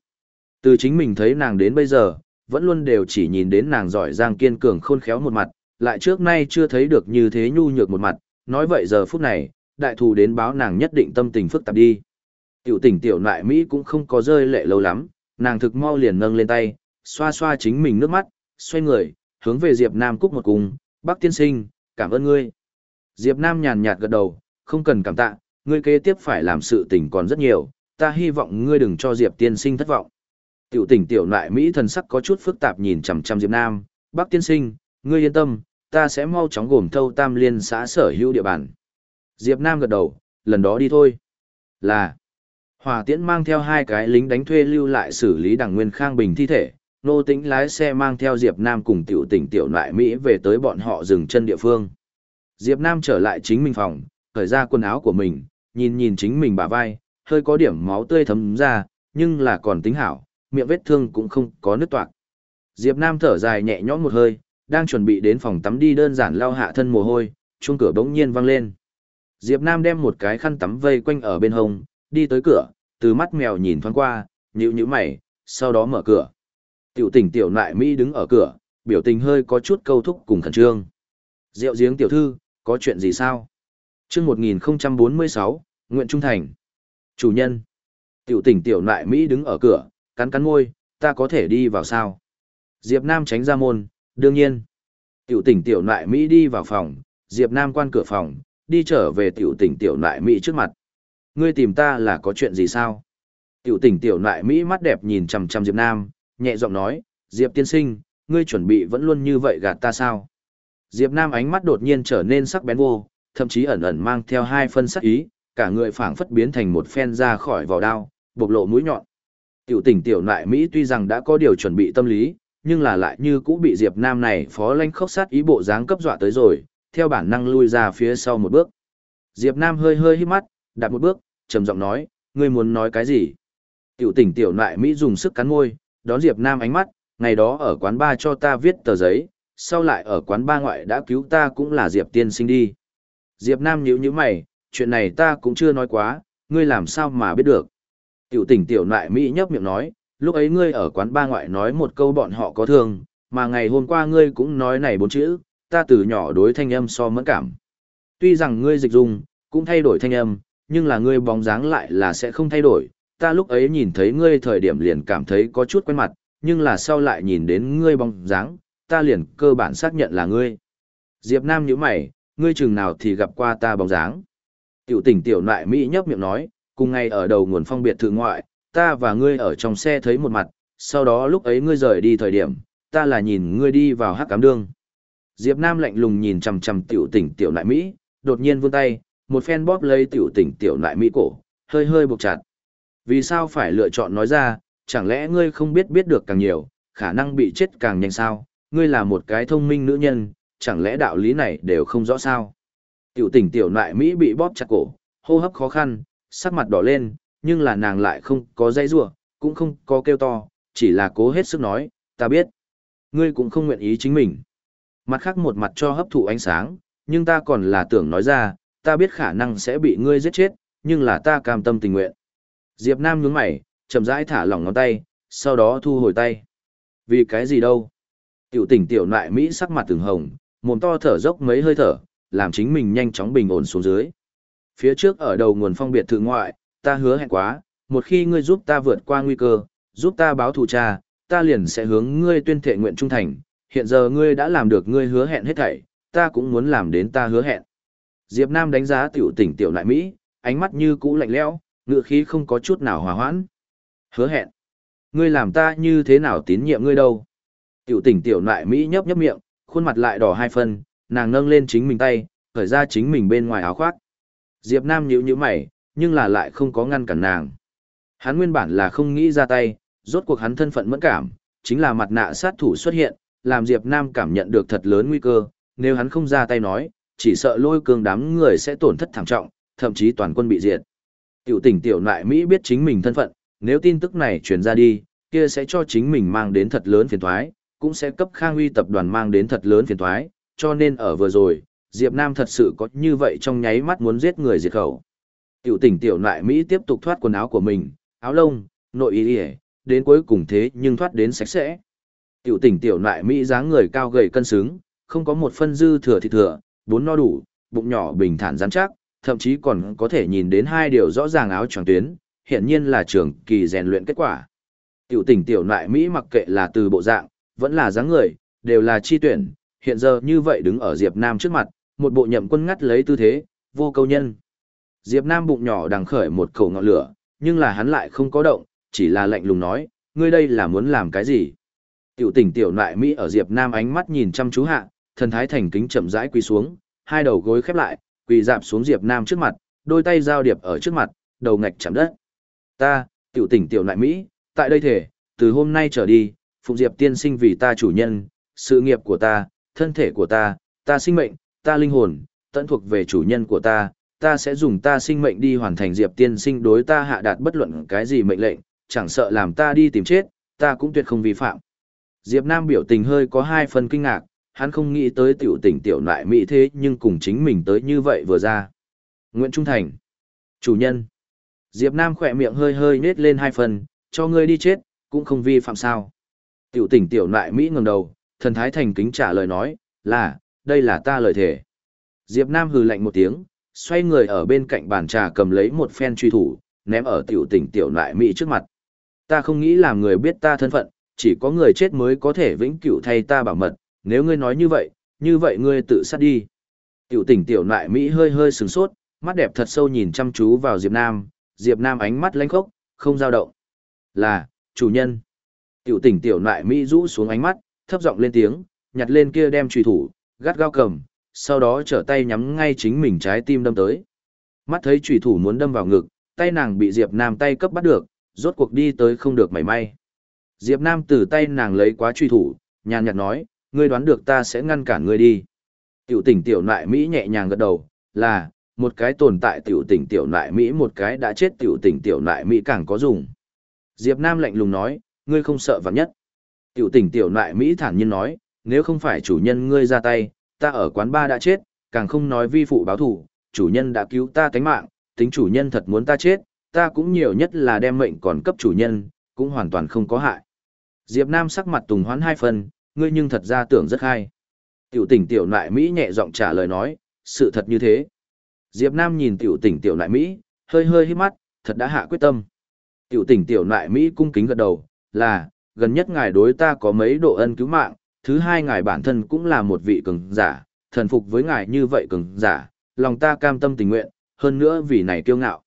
Từ chính mình thấy nàng đến bây giờ, vẫn luôn đều chỉ nhìn đến nàng giỏi giang kiên cường khôn khéo một mặt, lại trước nay chưa thấy được như thế nhu nhược một mặt, nói vậy giờ phút này, đại thù đến báo nàng nhất định tâm tình phức tạp đi. Tiểu tỉnh tiểu nại Mỹ cũng không có rơi lệ lâu lắm, nàng thực mau liền nâng lên tay, xoa xoa chính mình nước mắt, xoay người, hướng về Diệp Nam cúc một cùng, bác tiên sinh, cảm ơn ngươi. Diệp Nam nhàn nhạt gật đầu, không cần cảm tạ, ngươi kế tiếp phải làm sự tình còn rất nhiều, ta hy vọng ngươi đừng cho Diệp tiên sinh thất vọng. Tiểu tỉnh tiểu nại Mỹ thần sắc có chút phức tạp nhìn chằm chằm Diệp Nam, bác tiên sinh, ngươi yên tâm, ta sẽ mau chóng gồm thâu tam liên xã sở hữu địa bàn. Diệp Nam gật đầu, lần đó đi thôi. Là, Hòa tiễn mang theo hai cái lính đánh thuê lưu lại xử lý đảng nguyên khang bình thi thể, nô tĩnh lái xe mang theo Diệp Nam cùng tiểu tỉnh tiểu nại Mỹ về tới bọn họ dừng chân địa phương. Diệp Nam trở lại chính mình phòng, cởi ra quần áo của mình, nhìn nhìn chính mình bả vai, hơi có điểm máu tươi thấm ra, nhưng là còn tính hảo, miệng vết thương cũng không có nứt toạc. Diệp Nam thở dài nhẹ nhõm một hơi, đang chuẩn bị đến phòng tắm đi đơn giản lau hạ thân mồ hôi, chuông cửa bỗng nhiên vang lên. Diệp Nam đem một cái khăn tắm vây quanh ở bên hông, đi tới cửa, từ mắt mèo nhìn thoáng qua, nhíu nhíu mày, sau đó mở cửa. Tiểu tỉnh tiểu nại Mỹ đứng ở cửa, biểu tình hơi có chút câu thúc cùng khẩn trương. Diệu giếng tiểu thư, có chuyện gì sao? chương 1046, Nguyện Trung Thành. Chủ nhân. Tiểu tỉnh tiểu nại Mỹ đứng ở cửa, cắn cắn môi, ta có thể đi vào sao? Diệp Nam tránh ra môn, đương nhiên. Tiểu tỉnh tiểu nại Mỹ đi vào phòng, Diệp Nam quan cửa phòng, đi trở về tiểu tỉnh tiểu nại Mỹ trước mặt. Ngươi tìm ta là có chuyện gì sao? Tiểu tỉnh tiểu nại Mỹ mắt đẹp nhìn chằm chằm Diệp Nam, nhẹ giọng nói, Diệp tiên sinh, ngươi chuẩn bị vẫn luôn như vậy gạt ta sao? Diệp Nam ánh mắt đột nhiên trở nên sắc bén vô, thậm chí ẩn ẩn mang theo hai phân sắc ý, cả người phảng phất biến thành một phen ra khỏi vỏ đao, bộc lộ mũi nhọn. Tiểu tỉnh tiểu nại Mỹ tuy rằng đã có điều chuẩn bị tâm lý, nhưng là lại như cũ bị Diệp Nam này phó lanh khốc sát ý bộ dáng cấp dọa tới rồi, theo bản năng lui ra phía sau một bước. Diệp Nam hơi hơi hít mắt, đạp một bước, trầm giọng nói, ngươi muốn nói cái gì? Tiểu tỉnh tiểu nại Mỹ dùng sức cắn môi, đón Diệp Nam ánh mắt, ngày đó ở quán ba cho ta viết tờ giấy, sau lại ở quán ba ngoại đã cứu ta cũng là Diệp tiên sinh đi. Diệp Nam nhíu nhíu mày, chuyện này ta cũng chưa nói quá, ngươi làm sao mà biết được. Tiểu tỉnh tiểu nại Mỹ nhấp miệng nói, lúc ấy ngươi ở quán ba ngoại nói một câu bọn họ có thương, mà ngày hôm qua ngươi cũng nói này bốn chữ, ta từ nhỏ đối thanh âm so mẫn cảm. Tuy rằng ngươi dịch dùng, cũng thay đổi thanh âm, nhưng là ngươi bóng dáng lại là sẽ không thay đổi. Ta lúc ấy nhìn thấy ngươi thời điểm liền cảm thấy có chút quen mặt, nhưng là sau lại nhìn đến ngươi bóng dáng, ta liền cơ bản xác nhận là ngươi. Diệp Nam nhíu mày, ngươi chừng nào thì gặp qua ta bóng dáng. Tiểu tỉnh tiểu nại Mỹ nhấp miệng nói, cùng ngay ở đầu nguồn phong biệt thự ngoại, ta và ngươi ở trong xe thấy một mặt, sau đó lúc ấy ngươi rời đi thời điểm, ta là nhìn ngươi đi vào hắc cám đương. Diệp Nam lạnh lùng nhìn chằm chằm tiểu tỉnh tiểu nại Mỹ, đột nhiên vươn tay, một phen bóp lấy tiểu tỉnh tiểu nại Mỹ cổ, hơi hơi buộc chặt. Vì sao phải lựa chọn nói ra, chẳng lẽ ngươi không biết biết được càng nhiều, khả năng bị chết càng nhanh sao, ngươi là một cái thông minh nữ nhân, chẳng lẽ đạo lý này đều không rõ sao. Tiểu tỉnh tiểu nại Mỹ bị bóp chặt cổ, hô hấp khó khăn, sắc mặt đỏ lên, nhưng là nàng lại không có dây rủa cũng không có kêu to, chỉ là cố hết sức nói, ta biết. Ngươi cũng không nguyện ý chính mình. Mặt khác một mặt cho hấp thụ ánh sáng, nhưng ta còn là tưởng nói ra, ta biết khả năng sẽ bị ngươi giết chết, nhưng là ta cam tâm tình nguyện. Diệp Nam nhướng mày, chậm rãi thả lỏng ngón tay, sau đó thu hồi tay. Vì cái gì đâu? Tiểu tỉnh tiểu nại Mỹ sắc mặt từng hồng, mồm to thở dốc mấy hơi thở, làm chính mình nhanh chóng bình ổn xuống dưới. Phía trước ở đầu nguồn phong biệt thự ngoại, ta hứa hẹn quá, một khi ngươi giúp ta vượt qua nguy cơ, giúp ta báo thù cha, ta liền sẽ hướng ngươi tuyên thệ nguyện trung thành, hiện giờ ngươi đã làm được ngươi hứa hẹn hết thảy, ta cũng muốn làm đến ta hứa hẹn. Diệp Nam đánh giá tiểu tỉnh tiểu lại Mỹ, ánh mắt như cũ lạnh lẽo, ngựa khí không có chút nào hòa hoãn. Hứa hẹn. Ngươi làm ta như thế nào tín nhiệm ngươi đâu? Tiểu tỉnh tiểu lại Mỹ nhấp nhấp miệng, khuôn mặt lại đỏ hai phân, nàng nâng lên chính mình tay, khởi ra chính mình bên ngoài áo khoác. Diệp Nam nhíu nhíu mày, nhưng là lại không có ngăn cản nàng. Hắn nguyên bản là không nghĩ ra tay, rốt cuộc hắn thân phận mẫn cảm, chính là mặt nạ sát thủ xuất hiện, làm Diệp Nam cảm nhận được thật lớn nguy cơ, nếu hắn không ra tay nói, chỉ sợ lôi cương đám người sẽ tổn thất thảm trọng, thậm chí toàn quân bị diệt. Tiểu tỉnh tiểu nại Mỹ biết chính mình thân phận, nếu tin tức này truyền ra đi, kia sẽ cho chính mình mang đến thật lớn phiền toái, cũng sẽ cấp Khang Uy tập đoàn mang đến thật lớn phiền toái, cho nên ở vừa rồi, Diệp Nam thật sự có như vậy trong nháy mắt muốn giết người diệt khẩu. Tiểu tỉnh tiểu nại Mỹ tiếp tục thoát quần áo của mình, áo lông, nội y y, đến cuối cùng thế nhưng thoát đến sạch sẽ. Tiểu tỉnh tiểu nại Mỹ dáng người cao gầy cân xứng, không có một phân dư thừa thịt thừa, bốn no đủ, bụng nhỏ bình thản rắn chắc, thậm chí còn có thể nhìn đến hai điều rõ ràng áo tròn tuyến, hiện nhiên là trường kỳ rèn luyện kết quả. Tiểu tỉnh tiểu nại Mỹ mặc kệ là từ bộ dạng, vẫn là dáng người, đều là chi tuyển, hiện giờ như vậy đứng ở Diệp Nam trước mặt, một bộ nhậm quân ngắt lấy tư thế, vô câu nhân. Diệp Nam bụng nhỏ đang khởi một khẩu ngọn lửa, nhưng là hắn lại không có động, chỉ là lạnh lùng nói, ngươi đây là muốn làm cái gì? Tiểu tỉnh tiểu nại Mỹ ở Diệp Nam ánh mắt nhìn chăm chú hạ, thần thái thành kính chậm rãi quỳ xuống, hai đầu gối khép lại, quỳ dạp xuống Diệp Nam trước mặt, đôi tay giao điệp ở trước mặt, đầu ngạch chạm đất. Ta, tiểu tỉnh tiểu nại Mỹ, tại đây thể, từ hôm nay trở đi, Phụng Diệp tiên sinh vì ta chủ nhân, sự nghiệp của ta, thân thể của ta, ta sinh mệnh, ta linh hồn, tận thuộc về chủ nhân của ta, ta sẽ dùng ta sinh mệnh đi hoàn thành Diệp tiên sinh đối ta hạ đạt bất luận cái gì mệnh lệnh, chẳng sợ làm ta đi tìm chết, ta cũng tuyệt không vi phạm. Diệp Nam biểu tình hơi có hai phần kinh ngạc, hắn không nghĩ tới tiểu tỉnh tiểu nại mỹ thế nhưng cùng chính mình tới như vậy vừa ra. Nguyễn Trung Thành. Chủ nhân. Diệp Nam khỏe miệng hơi hơi nết lên hai phần, cho ngươi đi chết, cũng không vi phạm sao. Tiểu tỉnh tiểu nại Mỹ ngẩng đầu, thần thái thành kính trả lời nói, là, đây là ta lời thề. Diệp Nam hừ lạnh một tiếng, xoay người ở bên cạnh bàn trà cầm lấy một phen truy thủ, ném ở tiểu tỉnh tiểu nại Mỹ trước mặt. Ta không nghĩ làm người biết ta thân phận, chỉ có người chết mới có thể vĩnh cửu thay ta bảo mật, nếu ngươi nói như vậy, như vậy ngươi tự sát đi. Tiểu tỉnh tiểu nại Mỹ hơi hơi sừng sốt, mắt đẹp thật sâu nhìn chăm chú vào Diệp Nam, Diệp Nam ánh mắt lánh khốc, không dao động. Là, chủ nhân. Tiểu tỉnh tiểu nại Mỹ rũ xuống ánh mắt, thấp giọng lên tiếng, nhặt lên kia đem trùy thủ, gắt gao cầm, sau đó trở tay nhắm ngay chính mình trái tim đâm tới. Mắt thấy trùy thủ muốn đâm vào ngực, tay nàng bị Diệp Nam tay cấp bắt được, rốt cuộc đi tới không được mảy may. Diệp Nam từ tay nàng lấy quá truy thủ, nhàn nhạt nói, ngươi đoán được ta sẽ ngăn cản ngươi đi. Tiểu tỉnh tiểu nại Mỹ nhẹ nhàng gật đầu, là, một cái tồn tại tiểu tỉnh tiểu nại Mỹ một cái đã chết tiểu tỉnh tiểu nại Mỹ càng có dùng. Diệp Nam lạnh lùng nói, ngươi không sợ vạn nhất. Tiểu tỉnh tiểu nại Mỹ thản nhiên nói, nếu không phải chủ nhân ngươi ra tay, ta ở quán ba đã chết, càng không nói vi phụ báo thủ, chủ nhân đã cứu ta tánh mạng, tính chủ nhân thật muốn ta chết, ta cũng nhiều nhất là đem mệnh còn cấp chủ nhân, cũng hoàn toàn không có hại. Diệp Nam sắc mặt tùng hoán hai phần, ngươi nhưng thật ra tưởng rất hay. Tiểu tỉnh tiểu nại Mỹ nhẹ giọng trả lời nói, sự thật như thế. Diệp Nam nhìn tiểu tỉnh tiểu nại Mỹ, hơi hơi hít mắt, thật đã hạ quyết tâm. Tiểu tỉnh tiểu nại Mỹ cung kính gật đầu, là, gần nhất ngài đối ta có mấy độ ân cứu mạng, thứ hai ngài bản thân cũng là một vị cường giả, thần phục với ngài như vậy cường giả, lòng ta cam tâm tình nguyện, hơn nữa vì này kiêu ngạo.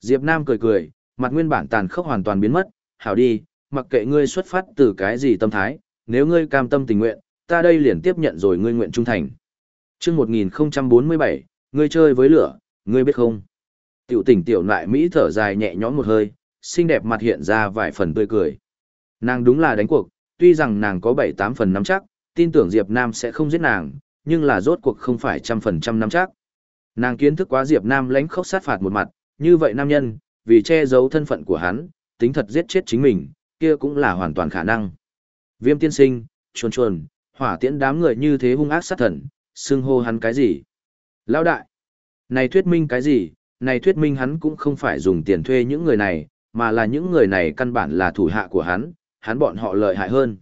Diệp Nam cười cười, mặt nguyên bản tàn khốc hoàn toàn biến mất, hảo đi, mặc kệ ngươi xuất phát từ cái gì tâm thái, nếu ngươi cam tâm tình nguyện, ta đây liền tiếp nhận rồi ngươi nguyện trung thành. Trước 1047, ngươi chơi với lửa, ngươi biết không? Tiểu tỉnh tiểu nại Mỹ thở dài nhẹ nhõm một hơi, xinh đẹp mặt hiện ra vài phần tươi cười. Nàng đúng là đánh cuộc, tuy rằng nàng có 7-8 phần nắm chắc, tin tưởng Diệp Nam sẽ không giết nàng, nhưng là rốt cuộc không phải trăm phần trăm nắm chắc. Nàng kiến thức quá Diệp Nam lãnh khốc sát phạt một mặt, như vậy nam nhân, vì che giấu thân phận của hắn, tính thật giết chết chính mình, kia cũng là hoàn toàn khả năng. Viêm tiên sinh, chuồn chuồn, hỏa tiễn đám người như thế hung ác sát thần, xưng hô hắn cái gì? Lão đại! Này thuyết minh cái gì? Này thuyết minh hắn cũng không phải dùng tiền thuê những người này, mà là những người này căn bản là thủ hạ của hắn, hắn bọn họ lợi hại hơn.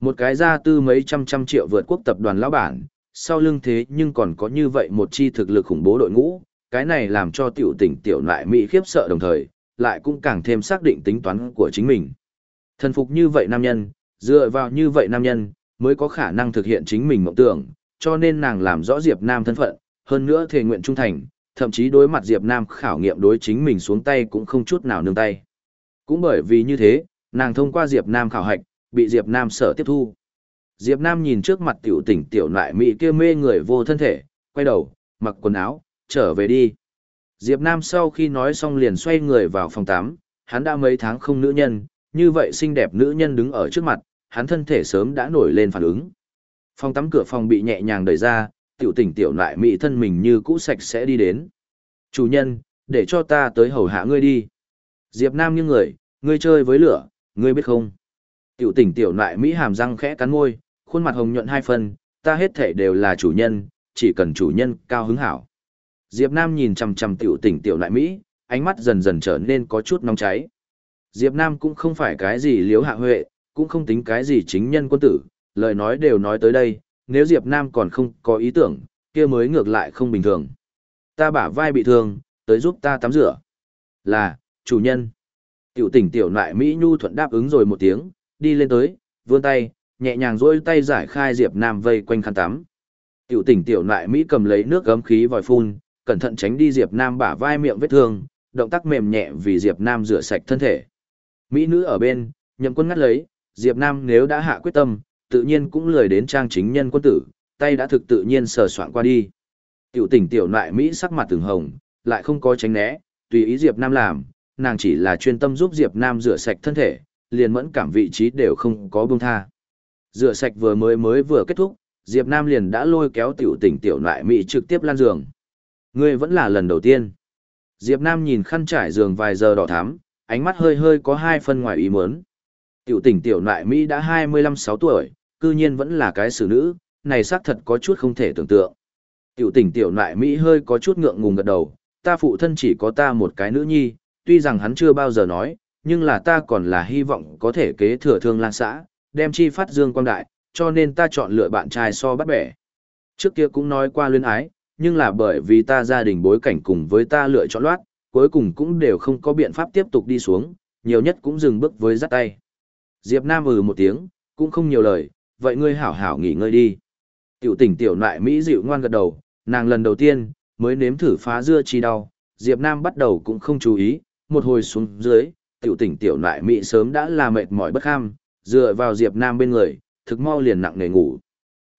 Một cái gia tư mấy trăm trăm triệu vượt quốc tập đoàn lão bản, sau lưng thế nhưng còn có như vậy một chi thực lực khủng bố đội ngũ, cái này làm cho tiểu tỉnh tiểu lại Mỹ khiếp sợ đồng thời, lại cũng càng thêm xác định tính toán của chính mình. Thần phục như vậy nam nhân, dựa vào như vậy nam nhân, mới có khả năng thực hiện chính mình mộng tưởng, cho nên nàng làm rõ Diệp Nam thân phận, hơn nữa thề nguyện trung thành, thậm chí đối mặt Diệp Nam khảo nghiệm đối chính mình xuống tay cũng không chút nào nương tay. Cũng bởi vì như thế, nàng thông qua Diệp Nam khảo hạch, bị Diệp Nam sở tiếp thu. Diệp Nam nhìn trước mặt tiểu tỉnh tiểu nại mỹ kia mê người vô thân thể, quay đầu, mặc quần áo, trở về đi. Diệp Nam sau khi nói xong liền xoay người vào phòng tắm, hắn đã mấy tháng không nữ nhân, như vậy xinh đẹp nữ nhân đứng ở trước mặt, hắn thân thể sớm đã nổi lên phản ứng. Phòng tắm cửa phòng bị nhẹ nhàng đẩy ra, tiểu tỉnh tiểu nại mỹ thân mình như cũ sạch sẽ đi đến. Chủ nhân, để cho ta tới hầu hạ ngươi đi. Diệp Nam như người, ngươi chơi với lửa, ngươi biết không? Tiểu tỉnh tiểu lại mỹ hàm răng khẽ cắn môi, khuôn mặt hồng nhuận hai phần, ta hết thể đều là chủ nhân, chỉ cần chủ nhân cao hứng hảo. Diệp Nam nhìn chằm chằm tiểu tỉnh tiểu lại mỹ, ánh mắt dần dần trở nên có chút nóng cháy. Diệp Nam cũng không phải cái gì liếu hạ huệ, cũng không tính cái gì chính nhân quân tử, lời nói đều nói tới đây, nếu Diệp Nam còn không có ý tưởng, kia mới ngược lại không bình thường. Ta bả vai bị thương, tới giúp ta tắm rửa. Là, chủ nhân. Tiểu tỉnh tiểu nại Mỹ Nhu thuận đáp ứng rồi một tiếng, đi lên tới, vươn tay, nhẹ nhàng duỗi tay giải khai Diệp Nam vây quanh khăn tắm. Tiểu tỉnh tiểu nại Mỹ cầm lấy nước gấm khí vòi phun, cẩn thận tránh đi Diệp Nam bả vai miệng vết thương, động tác mềm nhẹ vì Diệp Nam rửa sạch thân thể. Mỹ nữ ở bên, nhậm quân ngắt lấy, Diệp Nam nếu đã hạ quyết tâm, tự nhiên cũng lười đến trang chính nhân quân tử, tay đã thực tự nhiên sờ soạn qua đi. Tiểu tỉnh tiểu nại Mỹ sắc mặt từng hồng, lại không có tránh né, tùy ý Diệp Nam làm, nàng chỉ là chuyên tâm giúp Diệp Nam rửa sạch thân thể, liền mẫn cảm vị trí đều không có buông tha. Rửa sạch vừa mới mới vừa kết thúc, Diệp Nam liền đã lôi kéo tiểu tỉnh tiểu nại Mỹ trực tiếp lan giường. Ngươi vẫn là lần đầu tiên. Diệp Nam nhìn khăn trải giường vài giờ đỏ thắm, ánh mắt hơi hơi có hai phân ngoài ý muốn. Tiểu tỉnh tiểu nại Mỹ đã 25-6 tuổi, cư nhiên vẫn là cái xử nữ, này xác thật có chút không thể tưởng tượng. Tiểu tỉnh tiểu nại Mỹ hơi có chút ngượng ngùng gật đầu, ta phụ thân chỉ có ta một cái nữ nhi, tuy rằng hắn chưa bao giờ nói, nhưng là ta còn là hy vọng có thể kế thừa thương lan xã, đem chi phát dương quang đại, cho nên ta chọn lựa bạn trai so bắt bẻ. Trước kia cũng nói qua luyến ái, nhưng là bởi vì ta gia đình bối cảnh cùng với ta lựa chọn loát, cuối cùng cũng đều không có biện pháp tiếp tục đi xuống, nhiều nhất cũng dừng bước với dắt tay. Diệp Nam ừ một tiếng, cũng không nhiều lời, vậy ngươi hảo hảo nghỉ ngơi đi. Tiểu tỉnh tiểu nại Mỹ dịu ngoan gật đầu, nàng lần đầu tiên, mới nếm thử phá dưa chi đau, Diệp Nam bắt đầu cũng không chú ý, một hồi xuống dưới, tiểu tỉnh tiểu nại Mỹ sớm đã là mệt mỏi bất ham, dựa vào Diệp Nam bên người, thực mau liền nặng nề ngủ.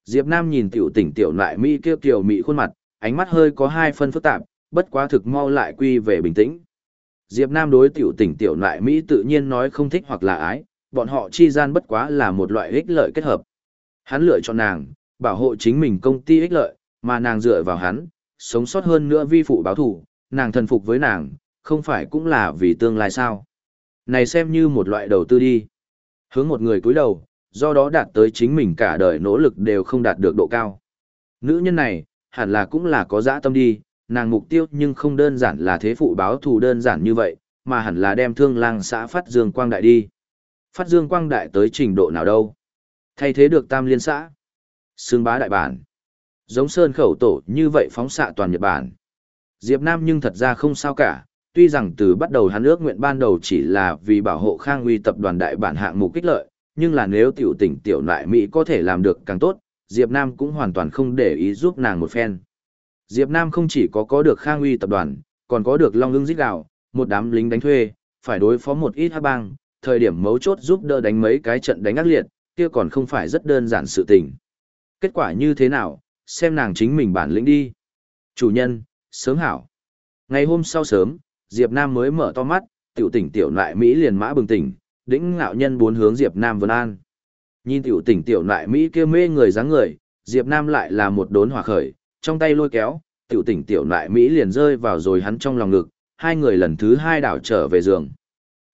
Diệp Nam nhìn tiểu tỉnh tiểu nại Mỹ kêu kiều Mỹ khuôn mặt, ánh mắt hơi có hai phân phức tạp, bất quá thực mau lại quy về bình tĩnh. Diệp Nam đối tiểu tỉnh tiểu nại Mỹ tự nhiên nói không thích hoặc là ái, bọn họ chi gian bất quá là một loại ích lợi kết hợp. Hắn lựa chọn nàng, bảo hộ chính mình công ty ích lợi, mà nàng dựa vào hắn, sống sót hơn nữa vi phụ báo thủ, nàng thần phục với nàng, không phải cũng là vì tương lai sao. Này xem như một loại đầu tư đi. Hướng một người cúi đầu, do đó đạt tới chính mình cả đời nỗ lực đều không đạt được độ cao. Nữ nhân này, hẳn là cũng là có dã tâm đi, nàng mục tiêu nhưng không đơn giản là thế phụ báo thù đơn giản như vậy, mà hẳn là đem thương lang xã phát dương quang đại đi. Phát dương quang đại tới trình độ nào đâu? Thay thế được tam liên xã. Sương bá đại bản. Giống sơn khẩu tổ như vậy phóng xạ toàn Nhật Bản. Diệp Nam nhưng thật ra không sao cả, tuy rằng từ bắt đầu hắn ước nguyện ban đầu chỉ là vì bảo hộ khang uy tập đoàn đại bản hạng mục kích lợi, nhưng là nếu tiểu tỉnh tiểu nại Mỹ có thể làm được càng tốt, Diệp Nam cũng hoàn toàn không để ý giúp nàng một phen. Diệp Nam không chỉ có có được khang uy tập đoàn, còn có được long ưng giết gạo, một đám lính đánh thuê, phải đối phó một ít hắc bang, thời điểm mấu chốt giúp đỡ đánh mấy cái trận đánh ác liệt, kia còn không phải rất đơn giản sự tình. Kết quả như thế nào, xem nàng chính mình bản lĩnh đi. Chủ nhân, sớm hảo. Ngày hôm sau sớm, Diệp Nam mới mở to mắt, tiểu tỉnh tiểu lại Mỹ liền mã bừng tỉnh, đĩnh ngạo nhân bốn hướng Diệp Nam vân an. Nhìn tiểu tỉnh tiểu lại Mỹ kia mê người dáng người, Diệp Nam lại là một đốn hỏa khởi, trong tay lôi kéo, tiểu tỉnh tiểu lại Mỹ liền rơi vào rồi hắn trong lòng ngực, hai người lần thứ hai đảo trở về giường.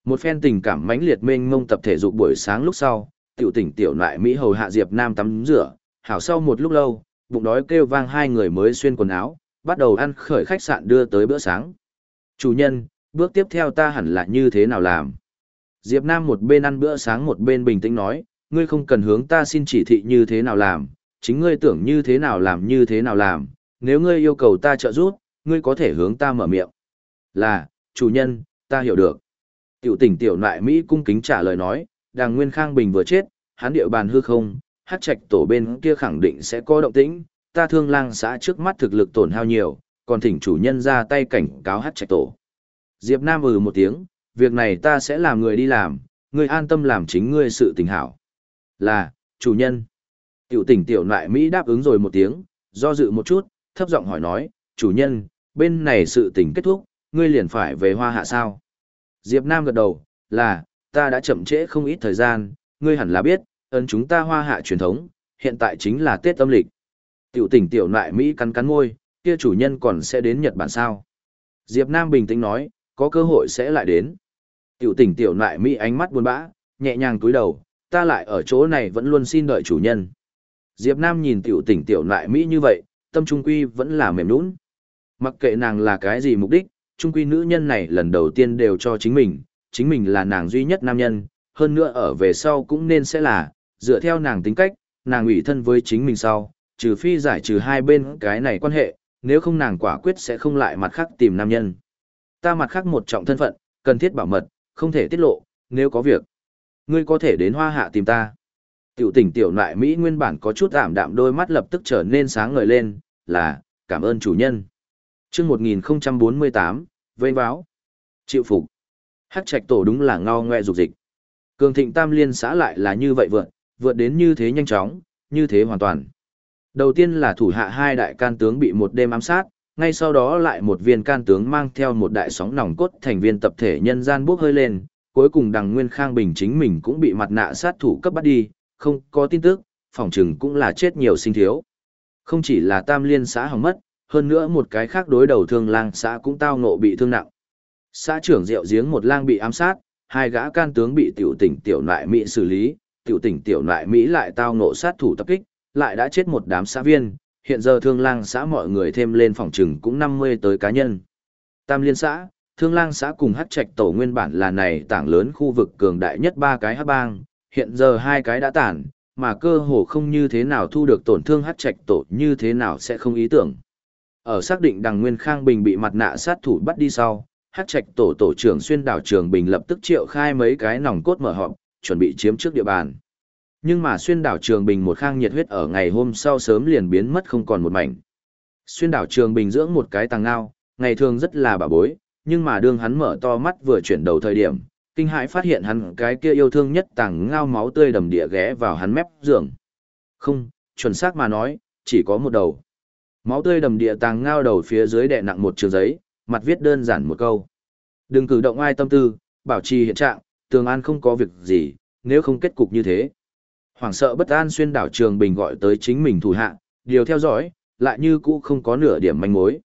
Một phen tình cảm mãnh liệt mênh mông tập thể dục buổi sáng lúc sau, tiểu tỉnh tiểu lại Mỹ hầu hạ Diệp Nam tắm rửa, hảo sau một lúc lâu, bụng đói kêu vang hai người mới xuyên quần áo, bắt đầu ăn khởi khách sạn đưa tới bữa sáng. Chủ nhân, bước tiếp theo ta hẳn là như thế nào làm? Diệp Nam một bên ăn bữa sáng một bên bình tĩnh nói, ngươi không cần hướng ta xin chỉ thị như thế nào làm, chính ngươi tưởng như thế nào làm như thế nào làm, nếu ngươi yêu cầu ta trợ giúp, ngươi có thể hướng ta mở miệng. Là, chủ nhân, ta hiểu được. Tiểu tỉnh tiểu nại Mỹ cung kính trả lời nói, đàng nguyên khang bình vừa chết, hắn địa bàn hư không, hát trạch tổ bên kia khẳng định sẽ có động tĩnh, ta thương lang xã trước mắt thực lực tổn hao nhiều, còn thỉnh chủ nhân ra tay cảnh cáo hát trạch tổ. Diệp Nam ừ một tiếng, việc này ta sẽ làm người đi làm, ngươi an tâm làm chính ngươi sự tình hảo. Là, chủ nhân. Tiểu tỉnh tiểu nại Mỹ đáp ứng rồi một tiếng, do dự một chút, thấp giọng hỏi nói, chủ nhân, bên này sự tình kết thúc, ngươi liền phải về hoa hạ sao? Diệp Nam gật đầu, là, ta đã chậm trễ không ít thời gian, ngươi hẳn là biết, ấn chúng ta hoa hạ truyền thống, hiện tại chính là Tết âm lịch. Tiểu tỉnh tiểu nại Mỹ cắn cắn môi, kia chủ nhân còn sẽ đến Nhật Bản sao? Diệp Nam bình tĩnh nói, có cơ hội sẽ lại đến. Tiểu tỉnh tiểu nại Mỹ ánh mắt buồn bã, nhẹ nhàng cúi đầu, ta lại ở chỗ này vẫn luôn xin đợi chủ nhân. Diệp Nam nhìn tiểu tỉnh tiểu nại Mỹ như vậy, tâm trung quy vẫn là mềm nũng. Mặc kệ nàng là cái gì mục đích, trung quy nữ nhân này lần đầu tiên đều cho chính mình, chính mình là nàng duy nhất nam nhân, hơn nữa ở về sau cũng nên sẽ là, dựa theo nàng tính cách, nàng ủy thân với chính mình sau, trừ phi giải trừ hai bên cái này quan hệ, nếu không nàng quả quyết sẽ không lại mặt khác tìm nam nhân. Ta mặt khác một trọng thân phận, cần thiết bảo mật, không thể tiết lộ, nếu có việc. Ngươi có thể đến hoa hạ tìm ta. Tiểu tỉnh tiểu nại Mỹ nguyên bản có chút ảm đạm đôi mắt lập tức trở nên sáng ngời lên, là, cảm ơn chủ nhân. chương 1048, vênh báo. Chịu phục. Hát trạch tổ đúng là ngao ngoe dục dịch. Cường thịnh tam liên xã lại là như vậy vượt, vượt đến như thế nhanh chóng, như thế hoàn toàn. Đầu tiên là thủ hạ hai đại can tướng bị một đêm ám sát, ngay sau đó lại một viên can tướng mang theo một đại sóng nòng cốt thành viên tập thể nhân gian bốc hơi lên, cuối cùng đằng Nguyên Khang Bình chính mình cũng bị mặt nạ sát thủ cấp bắt đi, không có tin tức, phòng trừng cũng là chết nhiều sinh thiếu. Không chỉ là tam liên xã hỏng mất, hơn nữa một cái khác đối đầu thương lang xã cũng tao ngộ bị thương nặng. Xã trưởng rượu giếng một lang bị ám sát, hai gã can tướng bị tiểu tỉnh tiểu nại Mỹ xử lý, tiểu tỉnh tiểu nại Mỹ lại tao ngộ sát thủ tập kích, lại đã chết một đám xã viên, hiện giờ thương lang xã mọi người thêm lên phòng trừng cũng 50 tới cá nhân. Tam liên xã, thương lang xã cùng hát trạch tổ nguyên bản là này tảng lớn khu vực cường đại nhất ba cái hát bang, hiện giờ hai cái đã tản, mà cơ hồ không như thế nào thu được tổn thương hát trạch tổ như thế nào sẽ không ý tưởng. Ở xác định đằng Nguyên Khang Bình bị mặt nạ sát thủ bắt đi sau, hát trạch tổ tổ trưởng xuyên đảo trường Bình lập tức triệu khai mấy cái nòng cốt mở họp, chuẩn bị chiếm trước địa bàn. Nhưng mà xuyên đảo Trường Bình một khang nhiệt huyết ở ngày hôm sau sớm liền biến mất không còn một mảnh. Xuyên đảo Trường Bình dưỡng một cái tàng ngao, ngày thường rất là bà bối, nhưng mà đương hắn mở to mắt vừa chuyển đầu thời điểm, kinh hãi phát hiện hắn cái kia yêu thương nhất tàng ngao máu tươi đầm địa ghé vào hắn mép giường. Không, chuẩn xác mà nói, chỉ có một đầu. Máu tươi đầm địa tàng ngao đầu phía dưới đè nặng một trường giấy, mặt viết đơn giản một câu. Đừng cử động ai tâm tư, bảo trì hiện trạng, tường an không có việc gì, nếu không kết cục như thế. Hoảng sợ bất an xuyên đảo Trường Bình gọi tới chính mình thủ hạ, điều theo dõi, lại như cũ không có nửa điểm manh mối.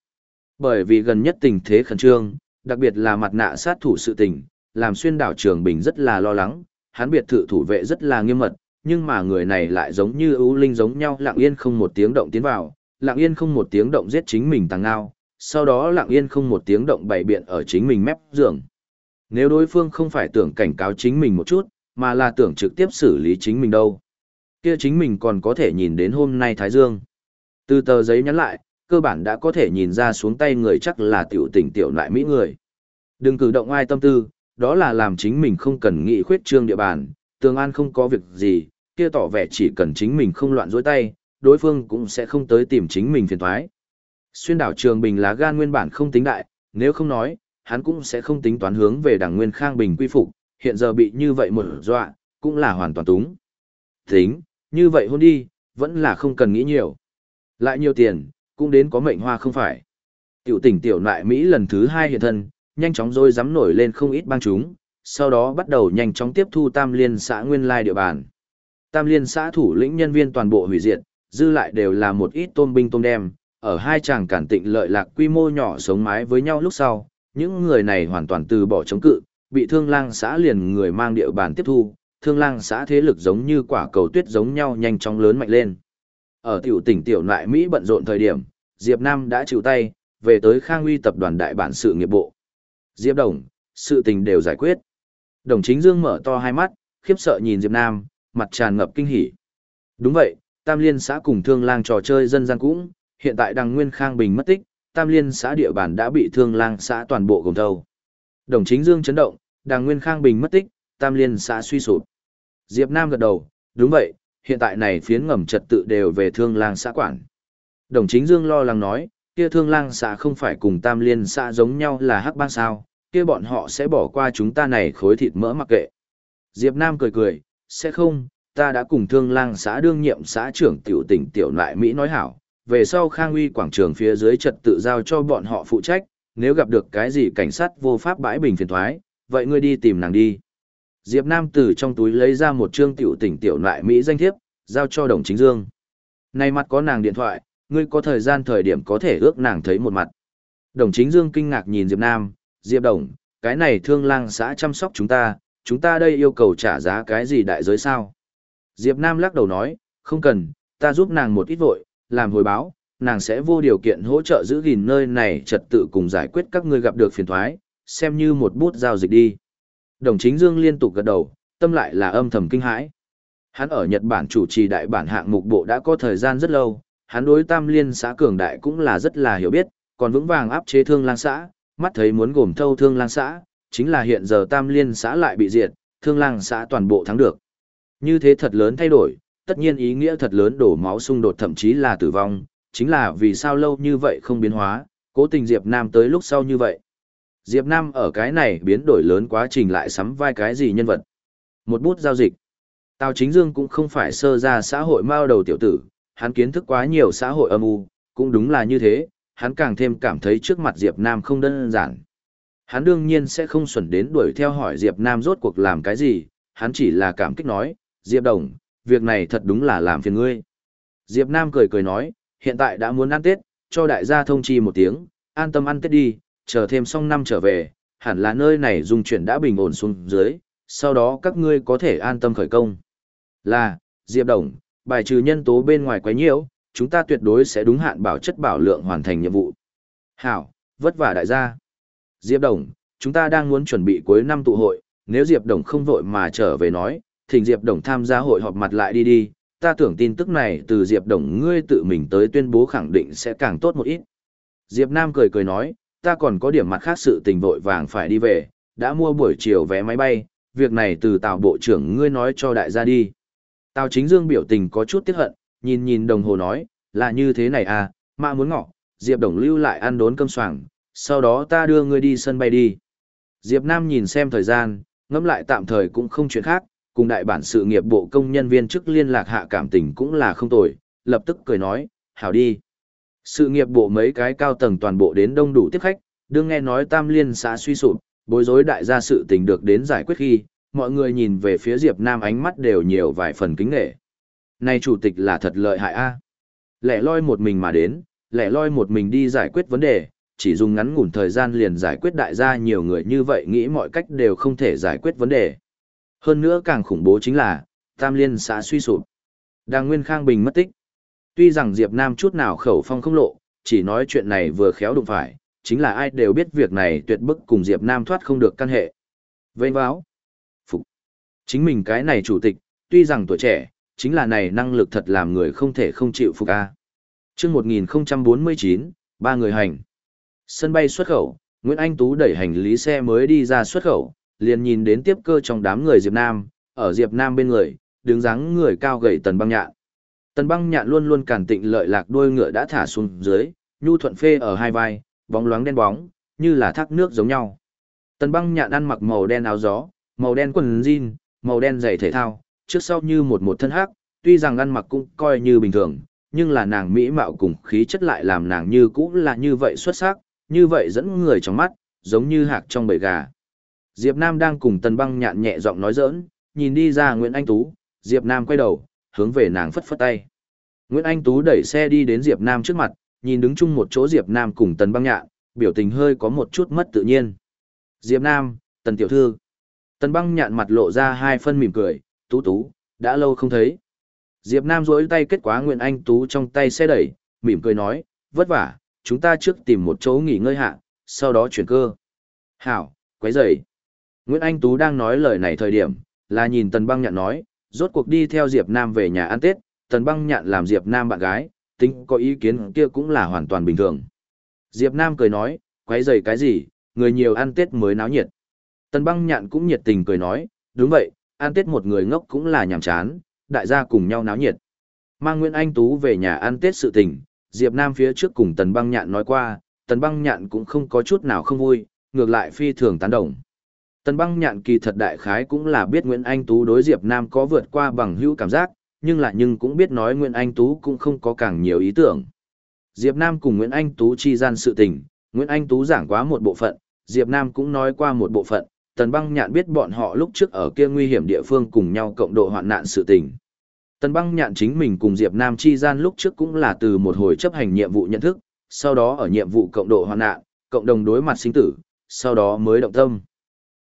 Bởi vì gần nhất tình thế khẩn trương, đặc biệt là mặt nạ sát thủ sự tình, làm xuyên đảo Trường Bình rất là lo lắng, hắn biệt thự thủ vệ rất là nghiêm mật, nhưng mà người này lại giống như ưu linh giống nhau lặng yên không một tiếng động tiến vào, lặng yên không một tiếng động giết chính mình tăng ngao, sau đó lặng yên không một tiếng động bày biện ở chính mình mép giường. Nếu đối phương không phải tưởng cảnh cáo chính mình một chút, mà là tưởng trực tiếp xử lý chính mình đâu. Kia chính mình còn có thể nhìn đến hôm nay Thái Dương. Từ tờ giấy nhắn lại, cơ bản đã có thể nhìn ra xuống tay người chắc là tiểu tỉnh tiểu lại Mỹ người. Đừng cử động ai tâm tư, đó là làm chính mình không cần nghị khuyết trương địa bàn, tương an không có việc gì, kia tỏ vẻ chỉ cần chính mình không loạn dối tay, đối phương cũng sẽ không tới tìm chính mình phiền thoái. Xuyên đảo trường bình lá gan nguyên bản không tính đại, nếu không nói, hắn cũng sẽ không tính toán hướng về đảng nguyên khang bình quy phục, hiện giờ bị như vậy một dọa, cũng là hoàn toàn túng. Tính, như vậy hôn đi, vẫn là không cần nghĩ nhiều. Lại nhiều tiền, cũng đến có mệnh hoa không phải. Tiểu tỉnh tiểu nại Mỹ lần thứ hai hiện thân, nhanh chóng rồi dám nổi lên không ít bang chúng, sau đó bắt đầu nhanh chóng tiếp thu tam liên xã nguyên lai địa bàn. Tam liên xã thủ lĩnh nhân viên toàn bộ hủy diệt, dư lại đều là một ít tôm binh tôm đem, ở hai chàng cản tịnh lợi lạc quy mô nhỏ sống mái với nhau lúc sau, những người này hoàn toàn từ bỏ chống cự, bị thương lang xã liền người mang địa bàn tiếp thu, thương lang xã thế lực giống như quả cầu tuyết giống nhau nhanh chóng lớn mạnh lên. Ở tiểu tỉnh tiểu nại Mỹ bận rộn thời điểm, Diệp Nam đã chịu tay, về tới Khang Uy tập đoàn đại bản sự nghiệp bộ. Diệp Đồng, sự tình đều giải quyết. Đồng chính Dương mở to hai mắt, khiếp sợ nhìn Diệp Nam, mặt tràn ngập kinh hỉ. Đúng vậy, Tam Liên xã cùng Thương Lang trò chơi dân gian cũng, hiện tại đằng Nguyên Khang Bình mất tích, Tam Liên xã địa bàn đã bị Thương Lang xã toàn bộ gồm thâu. Đồng chính Dương chấn động, Đàng Nguyên Khang Bình mất tích, Tam Liên xã suy sụp. Diệp Nam gật đầu, đúng vậy, hiện tại này phiến ngầm trật tự đều về Thương Lang xã quản. Đồng chính Dương lo lắng nói, kia Thương Lang xã không phải cùng Tam Liên xã giống nhau là hắc bang sao, kia bọn họ sẽ bỏ qua chúng ta này khối thịt mỡ mặc kệ. Diệp Nam cười cười, sẽ không, ta đã cùng thương lang xã đương nhiệm xã trưởng tiểu tỉnh tiểu lại Mỹ nói hảo, về sau khang uy quảng trường phía dưới trật tự giao cho bọn họ phụ trách, nếu gặp được cái gì cảnh sát vô pháp bãi bình phiền thoái, vậy ngươi đi tìm nàng đi. Diệp Nam từ trong túi lấy ra một trương tiểu tỉnh tiểu loại Mỹ danh thiếp, giao cho đồng chính dương. Này mặt có nàng điện thoại, ngươi có thời gian thời điểm có thể ước nàng thấy một mặt. Đồng chính dương kinh ngạc nhìn Diệp Nam, Diệp Đồng, cái này thương lang xã chăm sóc chúng ta, chúng ta đây yêu cầu trả giá cái gì đại giới sao? Diệp Nam lắc đầu nói, không cần, ta giúp nàng một ít vội, làm hồi báo, nàng sẽ vô điều kiện hỗ trợ giữ gìn nơi này trật tự cùng giải quyết các ngươi gặp được phiền toái, xem như một bút giao dịch đi. Đồng chính Dương liên tục gật đầu, tâm lại là âm thầm kinh hãi. Hắn ở Nhật Bản chủ trì đại bản hạng mục bộ đã có thời gian rất lâu, hắn đối tam liên xã cường đại cũng là rất là hiểu biết, còn vững vàng áp chế thương lang xã, mắt thấy muốn gồm thâu thương lang xã, chính là hiện giờ tam liên xã lại bị diệt, thương lang xã toàn bộ thắng được. Như thế thật lớn thay đổi, tất nhiên ý nghĩa thật lớn đổ máu xung đột thậm chí là tử vong, chính là vì sao lâu như vậy không biến hóa, cố tình Diệp Nam tới lúc sau như vậy. Diệp Nam ở cái này biến đổi lớn quá trình lại sắm vai cái gì nhân vật. Một bút giao dịch. Tào Chính Dương cũng không phải sơ ra xã hội mao đầu tiểu tử, hắn kiến thức quá nhiều xã hội âm u, cũng đúng là như thế, hắn càng thêm cảm thấy trước mặt Diệp Nam không đơn giản. Hắn đương nhiên sẽ không xuẩn đến đuổi theo hỏi Diệp Nam rốt cuộc làm cái gì, hắn chỉ là cảm kích nói, Diệp Đồng, việc này thật đúng là làm phiền ngươi. Diệp Nam cười cười nói, hiện tại đã muốn ăn Tết, cho đại gia thông chi một tiếng, an tâm ăn Tết đi, chờ thêm xong năm trở về, hẳn là nơi này dung chuyển đã bình ổn xuống dưới, sau đó các ngươi có thể an tâm khởi công. Là, Diệp Đồng, bài trừ nhân tố bên ngoài quá nhiều, chúng ta tuyệt đối sẽ đúng hạn bảo chất bảo lượng hoàn thành nhiệm vụ. Hảo, vất vả đại gia. Diệp Đồng, chúng ta đang muốn chuẩn bị cuối năm tụ hội, nếu Diệp Đồng không vội mà trở về nói, thỉnh Diệp Đồng tham gia hội họp mặt lại đi đi, ta tưởng tin tức này từ Diệp Đồng ngươi tự mình tới tuyên bố khẳng định sẽ càng tốt một ít. Diệp Nam cười cười nói, ta còn có điểm mặt khác sự tình vội vàng phải đi về, đã mua buổi chiều vé máy bay, việc này từ Tào Bộ trưởng ngươi nói cho đại gia đi. Tào Chính Dương biểu tình có chút tiếc hận, nhìn nhìn đồng hồ nói, là như thế này à, mà muốn ngọ, Diệp Đồng lưu lại ăn đốn cơm soảng, sau đó ta đưa ngươi đi sân bay đi. Diệp Nam nhìn xem thời gian, ngẫm lại tạm thời cũng không chuyện khác, cùng đại bản sự nghiệp bộ công nhân viên chức liên lạc hạ cảm tình cũng là không tồi, lập tức cười nói, hảo đi. Sự nghiệp bộ mấy cái cao tầng toàn bộ đến đông đủ tiếp khách, đương nghe nói tam liên xã suy sụp, bối rối đại gia sự tình được đến giải quyết khi, mọi người nhìn về phía Diệp Nam ánh mắt đều nhiều vài phần kính nghệ. Này chủ tịch là thật lợi hại a. Lẻ loi một mình mà đến, lẻ loi một mình đi giải quyết vấn đề, chỉ dùng ngắn ngủn thời gian liền giải quyết đại gia nhiều người như vậy nghĩ mọi cách đều không thể giải quyết vấn đề. Hơn nữa càng khủng bố chính là, Tam Liên xã suy sụp. Đàng Nguyên Khang Bình mất tích. Tuy rằng Diệp Nam chút nào khẩu phong không lộ, chỉ nói chuyện này vừa khéo đụng phải, chính là ai đều biết việc này tuyệt bức cùng Diệp Nam thoát không được căn hệ. Vênh báo. Phục. Chính mình cái này chủ tịch, tuy rằng tuổi trẻ, chính là này năng lực thật làm người không thể không chịu phục a. Trước 1049, ba người hành. Sân bay xuất khẩu, Nguyễn Anh Tú đẩy hành lý xe mới đi ra xuất khẩu, liền nhìn đến tiếp cơ trong đám người Diệp Nam, ở Diệp Nam bên người, đứng dáng người cao gầy tần băng nhạn. Tần băng nhạn luôn luôn cản tịnh lợi lạc đuôi ngựa đã thả xuống dưới, nhu thuận phê ở hai vai, bóng loáng đen bóng, như là thác nước giống nhau. Tần băng nhạn ăn mặc màu đen áo gió, màu đen quần jean, màu đen giày thể thao, trước sau như một một thân hắc, tuy rằng ăn mặc cũng coi như bình thường, nhưng là nàng mỹ mạo cùng khí chất lại làm nàng như cũ là như vậy xuất sắc, như vậy dẫn người trong mắt, giống như hạc trong bầy gà. Diệp Nam đang cùng Tần Băng nhạn nhẹ giọng nói giỡn, nhìn đi ra Nguyễn Anh Tú, Diệp Nam quay đầu, hướng về nàng phất phất tay. Nguyễn Anh Tú đẩy xe đi đến Diệp Nam trước mặt, nhìn đứng chung một chỗ Diệp Nam cùng Tần Băng nhạn, biểu tình hơi có một chút mất tự nhiên. Diệp Nam, Tần Tiểu Thư. Tần Băng nhạn mặt lộ ra hai phân mỉm cười, tú tú, đã lâu không thấy. Diệp Nam duỗi tay kết quả Nguyễn Anh Tú trong tay xe đẩy, mỉm cười nói, vất vả, chúng ta trước tìm một chỗ nghỉ ngơi hạ, sau đó chuyển cơ. Hảo, quấy rầy. Nguyễn Anh Tú đang nói lời này thời điểm, là nhìn Tần Băng Nhạn nói, rốt cuộc đi theo Diệp Nam về nhà ăn Tết, Tần Băng Nhạn làm Diệp Nam bạn gái, tính có ý kiến kia cũng là hoàn toàn bình thường. Diệp Nam cười nói, quấy rầy cái gì, người nhiều ăn Tết mới náo nhiệt. Tần Băng Nhạn cũng nhiệt tình cười nói, đúng vậy, ăn Tết một người ngốc cũng là nhàm chán, đại gia cùng nhau náo nhiệt. Mang Nguyễn Anh Tú về nhà ăn Tết sự tình, Diệp Nam phía trước cùng Tần Băng Nhạn nói qua, Tần Băng Nhạn cũng không có chút nào không vui, ngược lại phi thường tán đồng. Tần băng nhạn kỳ thật đại khái cũng là biết Nguyễn Anh Tú đối Diệp Nam có vượt qua bằng hữu cảm giác, nhưng là nhưng cũng biết nói Nguyễn Anh Tú cũng không có càng nhiều ý tưởng. Diệp Nam cùng Nguyễn Anh Tú chi gian sự tình, Nguyễn Anh Tú giảng quá một bộ phận, Diệp Nam cũng nói qua một bộ phận, Tần băng nhạn biết bọn họ lúc trước ở kia nguy hiểm địa phương cùng nhau cộng độ hoạn nạn sự tình. Tần băng nhạn chính mình cùng Diệp Nam chi gian lúc trước cũng là từ một hồi chấp hành nhiệm vụ nhận thức, sau đó ở nhiệm vụ cộng độ hoạn nạn, cộng đồng đối mặt sinh tử, sau đó mới động tâm.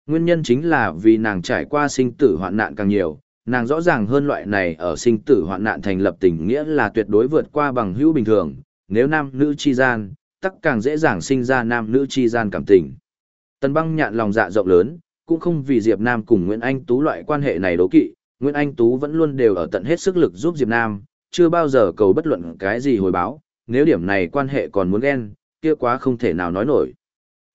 Nguyên nhân chính là vì nàng trải qua sinh tử hoạn nạn càng nhiều, nàng rõ ràng hơn loại này ở sinh tử hoạn nạn thành lập tình nghĩa là tuyệt đối vượt qua bằng hữu bình thường, nếu nam nữ chi gian, tắc càng dễ dàng sinh ra nam nữ chi gian cảm tình. Tần băng nhạn lòng dạ rộng lớn, cũng không vì Diệp Nam cùng Nguyễn Anh Tú loại quan hệ này đố kỵ, Nguyễn Anh Tú vẫn luôn đều ở tận hết sức lực giúp Diệp Nam, chưa bao giờ cầu bất luận cái gì hồi báo, nếu điểm này quan hệ còn muốn ghen, kia quá không thể nào nói nổi.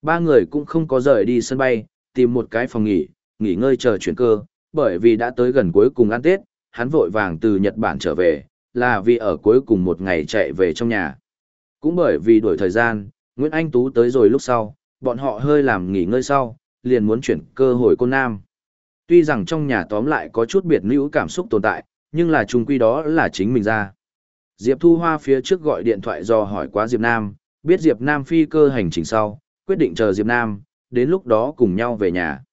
Ba người cũng không có rời đi sân bay, tìm một cái phòng nghỉ, nghỉ ngơi chờ chuyển cơ, bởi vì đã tới gần cuối cùng ăn Tết, hắn vội vàng từ Nhật Bản trở về, là vì ở cuối cùng một ngày chạy về trong nhà. Cũng bởi vì đuổi thời gian, Nguyễn Anh Tú tới rồi lúc sau, bọn họ hơi làm nghỉ ngơi sau, liền muốn chuyển cơ hồi cô Nam. Tuy rằng trong nhà tóm lại có chút biệt nữ cảm xúc tồn tại, nhưng là chung quy đó là chính mình ra. Diệp Thu Hoa phía trước gọi điện thoại do hỏi quá Diệp Nam, biết Diệp Nam phi cơ hành trình sau, quyết định chờ Diệp Nam, đến lúc đó cùng nhau về nhà.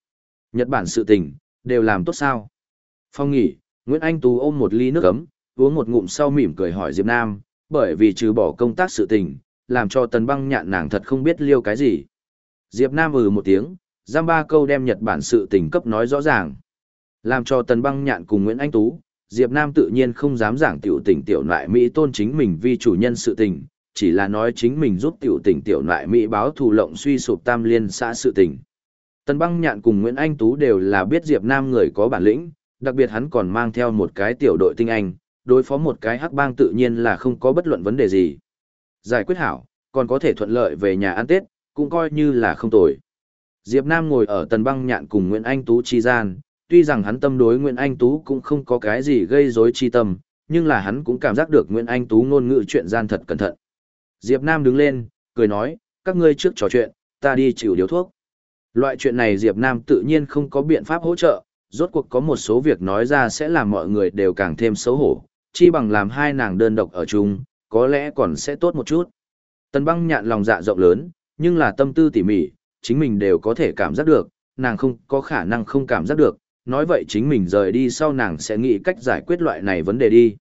Nhật Bản sự tình, đều làm tốt sao? Phong nghỉ, Nguyễn Anh Tú ôm một ly nước ấm, uống một ngụm sau mỉm cười hỏi Diệp Nam, bởi vì trừ bỏ công tác sự tình, làm cho tần băng nhạn nàng thật không biết liêu cái gì. Diệp Nam ừ một tiếng, giam ba câu đem Nhật Bản sự tình cấp nói rõ ràng. Làm cho tần băng nhạn cùng Nguyễn Anh Tú, Diệp Nam tự nhiên không dám giảng tiểu tình tiểu nại Mỹ tôn chính mình vì chủ nhân sự tình, chỉ là nói chính mình giúp tiểu tình tiểu nại Mỹ báo thù lộng suy sụp tam liên xã sự tình. Tần băng nhạn cùng Nguyễn Anh Tú đều là biết Diệp Nam người có bản lĩnh, đặc biệt hắn còn mang theo một cái tiểu đội tinh anh, đối phó một cái hắc bang tự nhiên là không có bất luận vấn đề gì. Giải quyết hảo, còn có thể thuận lợi về nhà ăn Tết, cũng coi như là không tồi. Diệp Nam ngồi ở tần băng nhạn cùng Nguyễn Anh Tú chi gian, tuy rằng hắn tâm đối Nguyễn Anh Tú cũng không có cái gì gây rối chi tâm, nhưng là hắn cũng cảm giác được Nguyễn Anh Tú ngôn ngữ chuyện gian thật cẩn thận. Diệp Nam đứng lên, cười nói, các ngươi trước trò chuyện, ta đi chịu điếu thuốc. Loại chuyện này Diệp Nam tự nhiên không có biện pháp hỗ trợ, rốt cuộc có một số việc nói ra sẽ làm mọi người đều càng thêm xấu hổ, chi bằng làm hai nàng đơn độc ở chung, có lẽ còn sẽ tốt một chút. Tần băng nhạn lòng dạ rộng lớn, nhưng là tâm tư tỉ mỉ, chính mình đều có thể cảm giác được, nàng không có khả năng không cảm giác được, nói vậy chính mình rời đi sau nàng sẽ nghĩ cách giải quyết loại này vấn đề đi.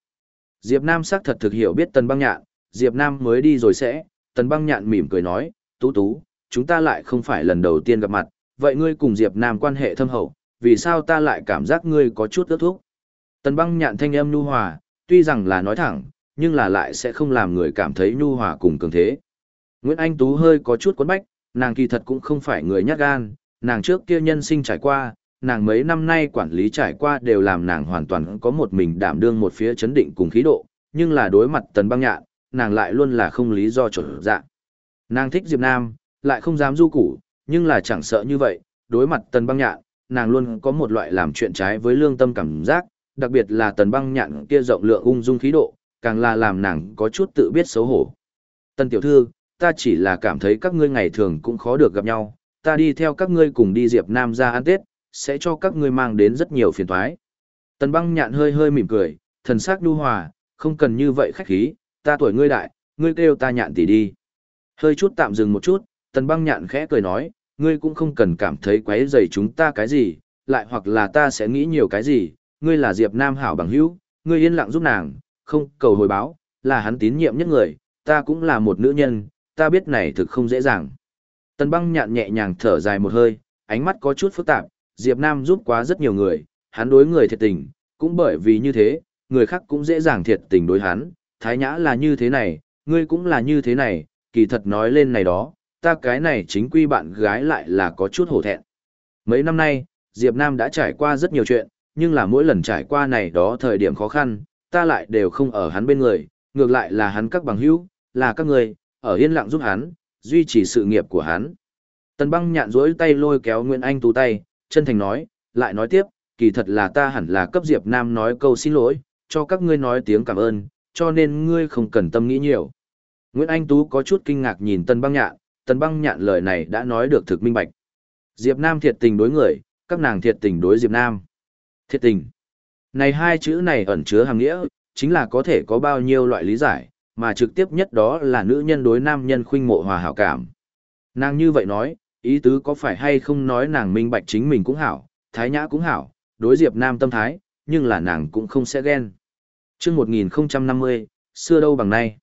Diệp Nam xác thật thực hiểu biết tần băng nhạn, Diệp Nam mới đi rồi sẽ, tần băng nhạn mỉm cười nói, tú tú, chúng ta lại không phải lần đầu tiên gặp mặt, vậy ngươi cùng Diệp Nam quan hệ thâm hậu, vì sao ta lại cảm giác ngươi có chút ước thúc? Tần băng nhạn thanh âm nhu hòa, tuy rằng là nói thẳng, nhưng là lại sẽ không làm người cảm thấy nhu hòa cùng cường thế. Nguyễn Anh Tú hơi có chút cuốn bách, nàng kỳ thật cũng không phải người nhát gan, nàng trước kia nhân sinh trải qua, nàng mấy năm nay quản lý trải qua đều làm nàng hoàn toàn có một mình đảm đương một phía chấn định cùng khí độ, nhưng là đối mặt tần băng nhạn, nàng lại luôn là không lý do trở dạng. Nàng thích Diệp Nam, lại không dám du củ, nhưng là chẳng sợ như vậy, đối mặt tần băng nhạn, nàng luôn có một loại làm chuyện trái với lương tâm cảm giác, đặc biệt là tần băng nhạn kia rộng lượng ung dung khí độ, càng là làm nàng có chút tự biết xấu hổ. Tần tiểu thư, ta chỉ là cảm thấy các ngươi ngày thường cũng khó được gặp nhau, ta đi theo các ngươi cùng đi Diệp Nam ra ăn Tết, sẽ cho các ngươi mang đến rất nhiều phiền toái. Tần băng nhạn hơi hơi mỉm cười, thần sắc nhu hòa, không cần như vậy khách khí, ta tuổi ngươi đại, ngươi kêu ta nhạn tỷ đi. Hơi chút tạm dừng một chút, tần băng nhạn khẽ cười nói, ngươi cũng không cần cảm thấy quấy rầy chúng ta cái gì, lại hoặc là ta sẽ nghĩ nhiều cái gì, ngươi là Diệp Nam hảo bằng hữu, ngươi yên lặng giúp nàng, không cầu hồi báo, là hắn tín nhiệm nhất người, ta cũng là một nữ nhân, ta biết này thực không dễ dàng. Tần băng nhạn nhẹ nhàng thở dài một hơi, ánh mắt có chút phức tạp, Diệp Nam giúp quá rất nhiều người, hắn đối người thiệt tình, cũng bởi vì như thế, người khác cũng dễ dàng thiệt tình đối hắn, thái nhã là như thế này, ngươi cũng là như thế này, kỳ thật nói lên này đó, ta cái này chính quy bạn gái lại là có chút hổ thẹn. Mấy năm nay, Diệp Nam đã trải qua rất nhiều chuyện, nhưng là mỗi lần trải qua này đó thời điểm khó khăn, ta lại đều không ở hắn bên người, ngược lại là hắn các bằng hữu, là các người, ở yên lặng giúp hắn, duy trì sự nghiệp của hắn. Tần băng nhạn rỗi tay lôi kéo Nguyễn Anh tú tay, chân thành nói, lại nói tiếp, kỳ thật là ta hẳn là cấp Diệp Nam nói câu xin lỗi, cho các ngươi nói tiếng cảm ơn, cho nên ngươi không cần tâm nghĩ nhiều. Nguyễn Anh Tú có chút kinh ngạc nhìn Tần băng nhạn, Tần băng nhạn lời này đã nói được thực minh bạch. Diệp Nam thiệt tình đối người, các nàng thiệt tình đối Diệp Nam. Thiệt tình. Này hai chữ này ẩn chứa hàng nghĩa, chính là có thể có bao nhiêu loại lý giải, mà trực tiếp nhất đó là nữ nhân đối nam nhân khuynh mộ hòa hảo cảm. Nàng như vậy nói, ý tứ có phải hay không nói nàng minh bạch chính mình cũng hảo, thái nhã cũng hảo, đối diệp nam tâm thái, nhưng là nàng cũng không sẽ ghen. Trước 1050, xưa đâu bằng nay.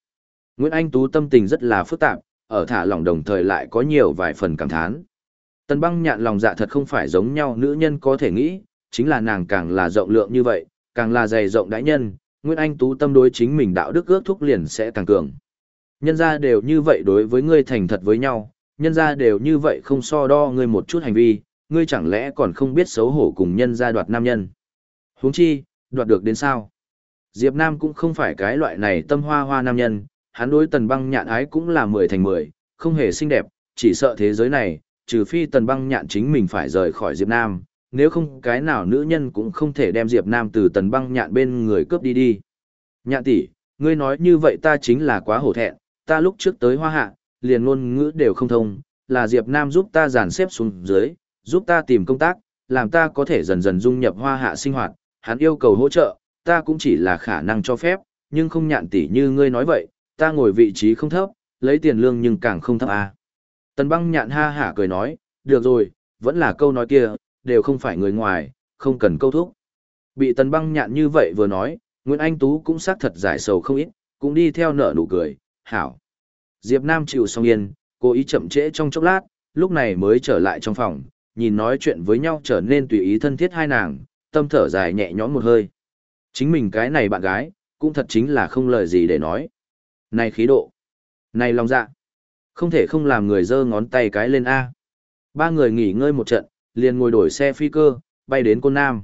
Nguyễn Anh Tú tâm tình rất là phức tạp, ở thả lỏng đồng thời lại có nhiều vài phần cảm thán. Tần băng nhạn lòng dạ thật không phải giống nhau nữ nhân có thể nghĩ, chính là nàng càng là rộng lượng như vậy, càng là dày rộng đãi nhân, Nguyễn Anh Tú tâm đối chính mình đạo đức ước thúc liền sẽ càng cường. Nhân ra đều như vậy đối với ngươi thành thật với nhau, nhân ra đều như vậy không so đo ngươi một chút hành vi, ngươi chẳng lẽ còn không biết xấu hổ cùng nhân gia đoạt nam nhân. huống chi, đoạt được đến sao? Diệp Nam cũng không phải cái loại này tâm hoa hoa nam nhân, hắn đối tần băng nhạn ái cũng là mười thành mười, không hề xinh đẹp, chỉ sợ thế giới này, trừ phi tần băng nhạn chính mình phải rời khỏi Diệp Nam, nếu không cái nào nữ nhân cũng không thể đem Diệp Nam từ tần băng nhạn bên người cướp đi đi. Nhạn tỷ, ngươi nói như vậy ta chính là quá hổ thẹn, ta lúc trước tới hoa hạ, liền ngôn ngữ đều không thông, là Diệp Nam giúp ta dàn xếp xuống dưới, giúp ta tìm công tác, làm ta có thể dần dần dung nhập hoa hạ sinh hoạt, hắn yêu cầu hỗ trợ, ta cũng chỉ là khả năng cho phép, nhưng không nhạn tỷ như ngươi nói vậy, ta ngồi vị trí không thấp, lấy tiền lương nhưng càng không thấp à. Tần băng nhạn ha hả cười nói, được rồi, vẫn là câu nói kia, đều không phải người ngoài, không cần câu thúc. Bị tần băng nhạn như vậy vừa nói, Nguyễn Anh Tú cũng xác thật giải sầu không ít, cũng đi theo nở nụ cười, hảo. Diệp Nam chịu xong yên, cố ý chậm trễ trong chốc lát, lúc này mới trở lại trong phòng, nhìn nói chuyện với nhau trở nên tùy ý thân thiết hai nàng, tâm thở dài nhẹ nhõm một hơi. Chính mình cái này bạn gái, cũng thật chính là không lời gì để nói. Này khí độ, này lòng dạ, không thể không làm người giơ ngón tay cái lên A. Ba người nghỉ ngơi một trận, liền ngồi đổi xe phi cơ, bay đến Côn Nam.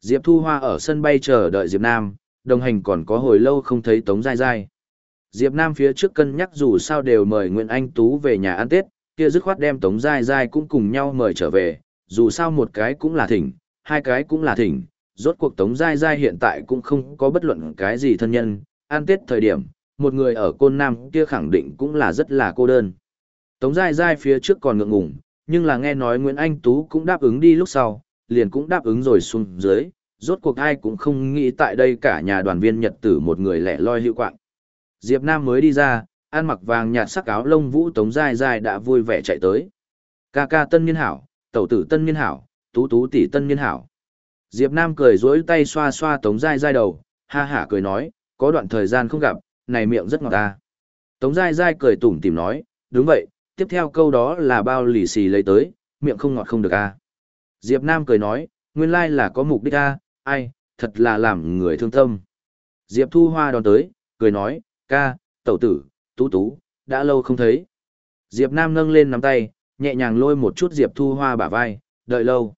Diệp Thu Hoa ở sân bay chờ đợi Diệp Nam, đồng hành còn có hồi lâu không thấy Tống Giai Giai. Diệp Nam phía trước cân nhắc dù sao đều mời Nguyễn Anh Tú về nhà ăn Tết, kia dứt khoát đem Tống Giai Giai cũng cùng nhau mời trở về, dù sao một cái cũng là thỉnh, hai cái cũng là thỉnh, rốt cuộc Tống Giai Giai hiện tại cũng không có bất luận cái gì thân nhân, an Tết thời điểm, một người ở Côn Nam kia khẳng định cũng là rất là cô đơn. Tống Giai Giai phía trước còn ngượng ngùng, nhưng là nghe nói Nguyễn Anh Tú cũng đáp ứng đi lúc sau, liền cũng đáp ứng rồi xuống dưới, rốt cuộc ai cũng không nghĩ tại đây cả nhà đoàn viên nhật tử một người lẻ loi hữu quạng. Diệp Nam mới đi ra, ăn mặc vàng nhạt sắc áo lông vũ Tống Giai Giai đã vui vẻ chạy tới. Ca ca tân niên hảo, tẩu tử tân niên hảo, tú tú tỷ tân niên hảo. Diệp Nam cười dối tay xoa xoa Tống Giai Giai đầu, ha hả cười nói, có đoạn thời gian không gặp, này miệng rất ngọt ta. Tống Giai Giai cười tủm tỉm nói, đúng vậy, tiếp theo câu đó là bao lì xì lấy tới, miệng không ngọt không được a. Diệp Nam cười nói, nguyên lai là có mục đích a, ai, thật là làm người thương tâm. Diệp Thu Hoa đón tới, cười nói, ca, tẩu tử, tú tú, đã lâu không thấy. Diệp Nam nâng lên nắm tay, nhẹ nhàng lôi một chút Diệp Thu Hoa bả vai, đợi lâu.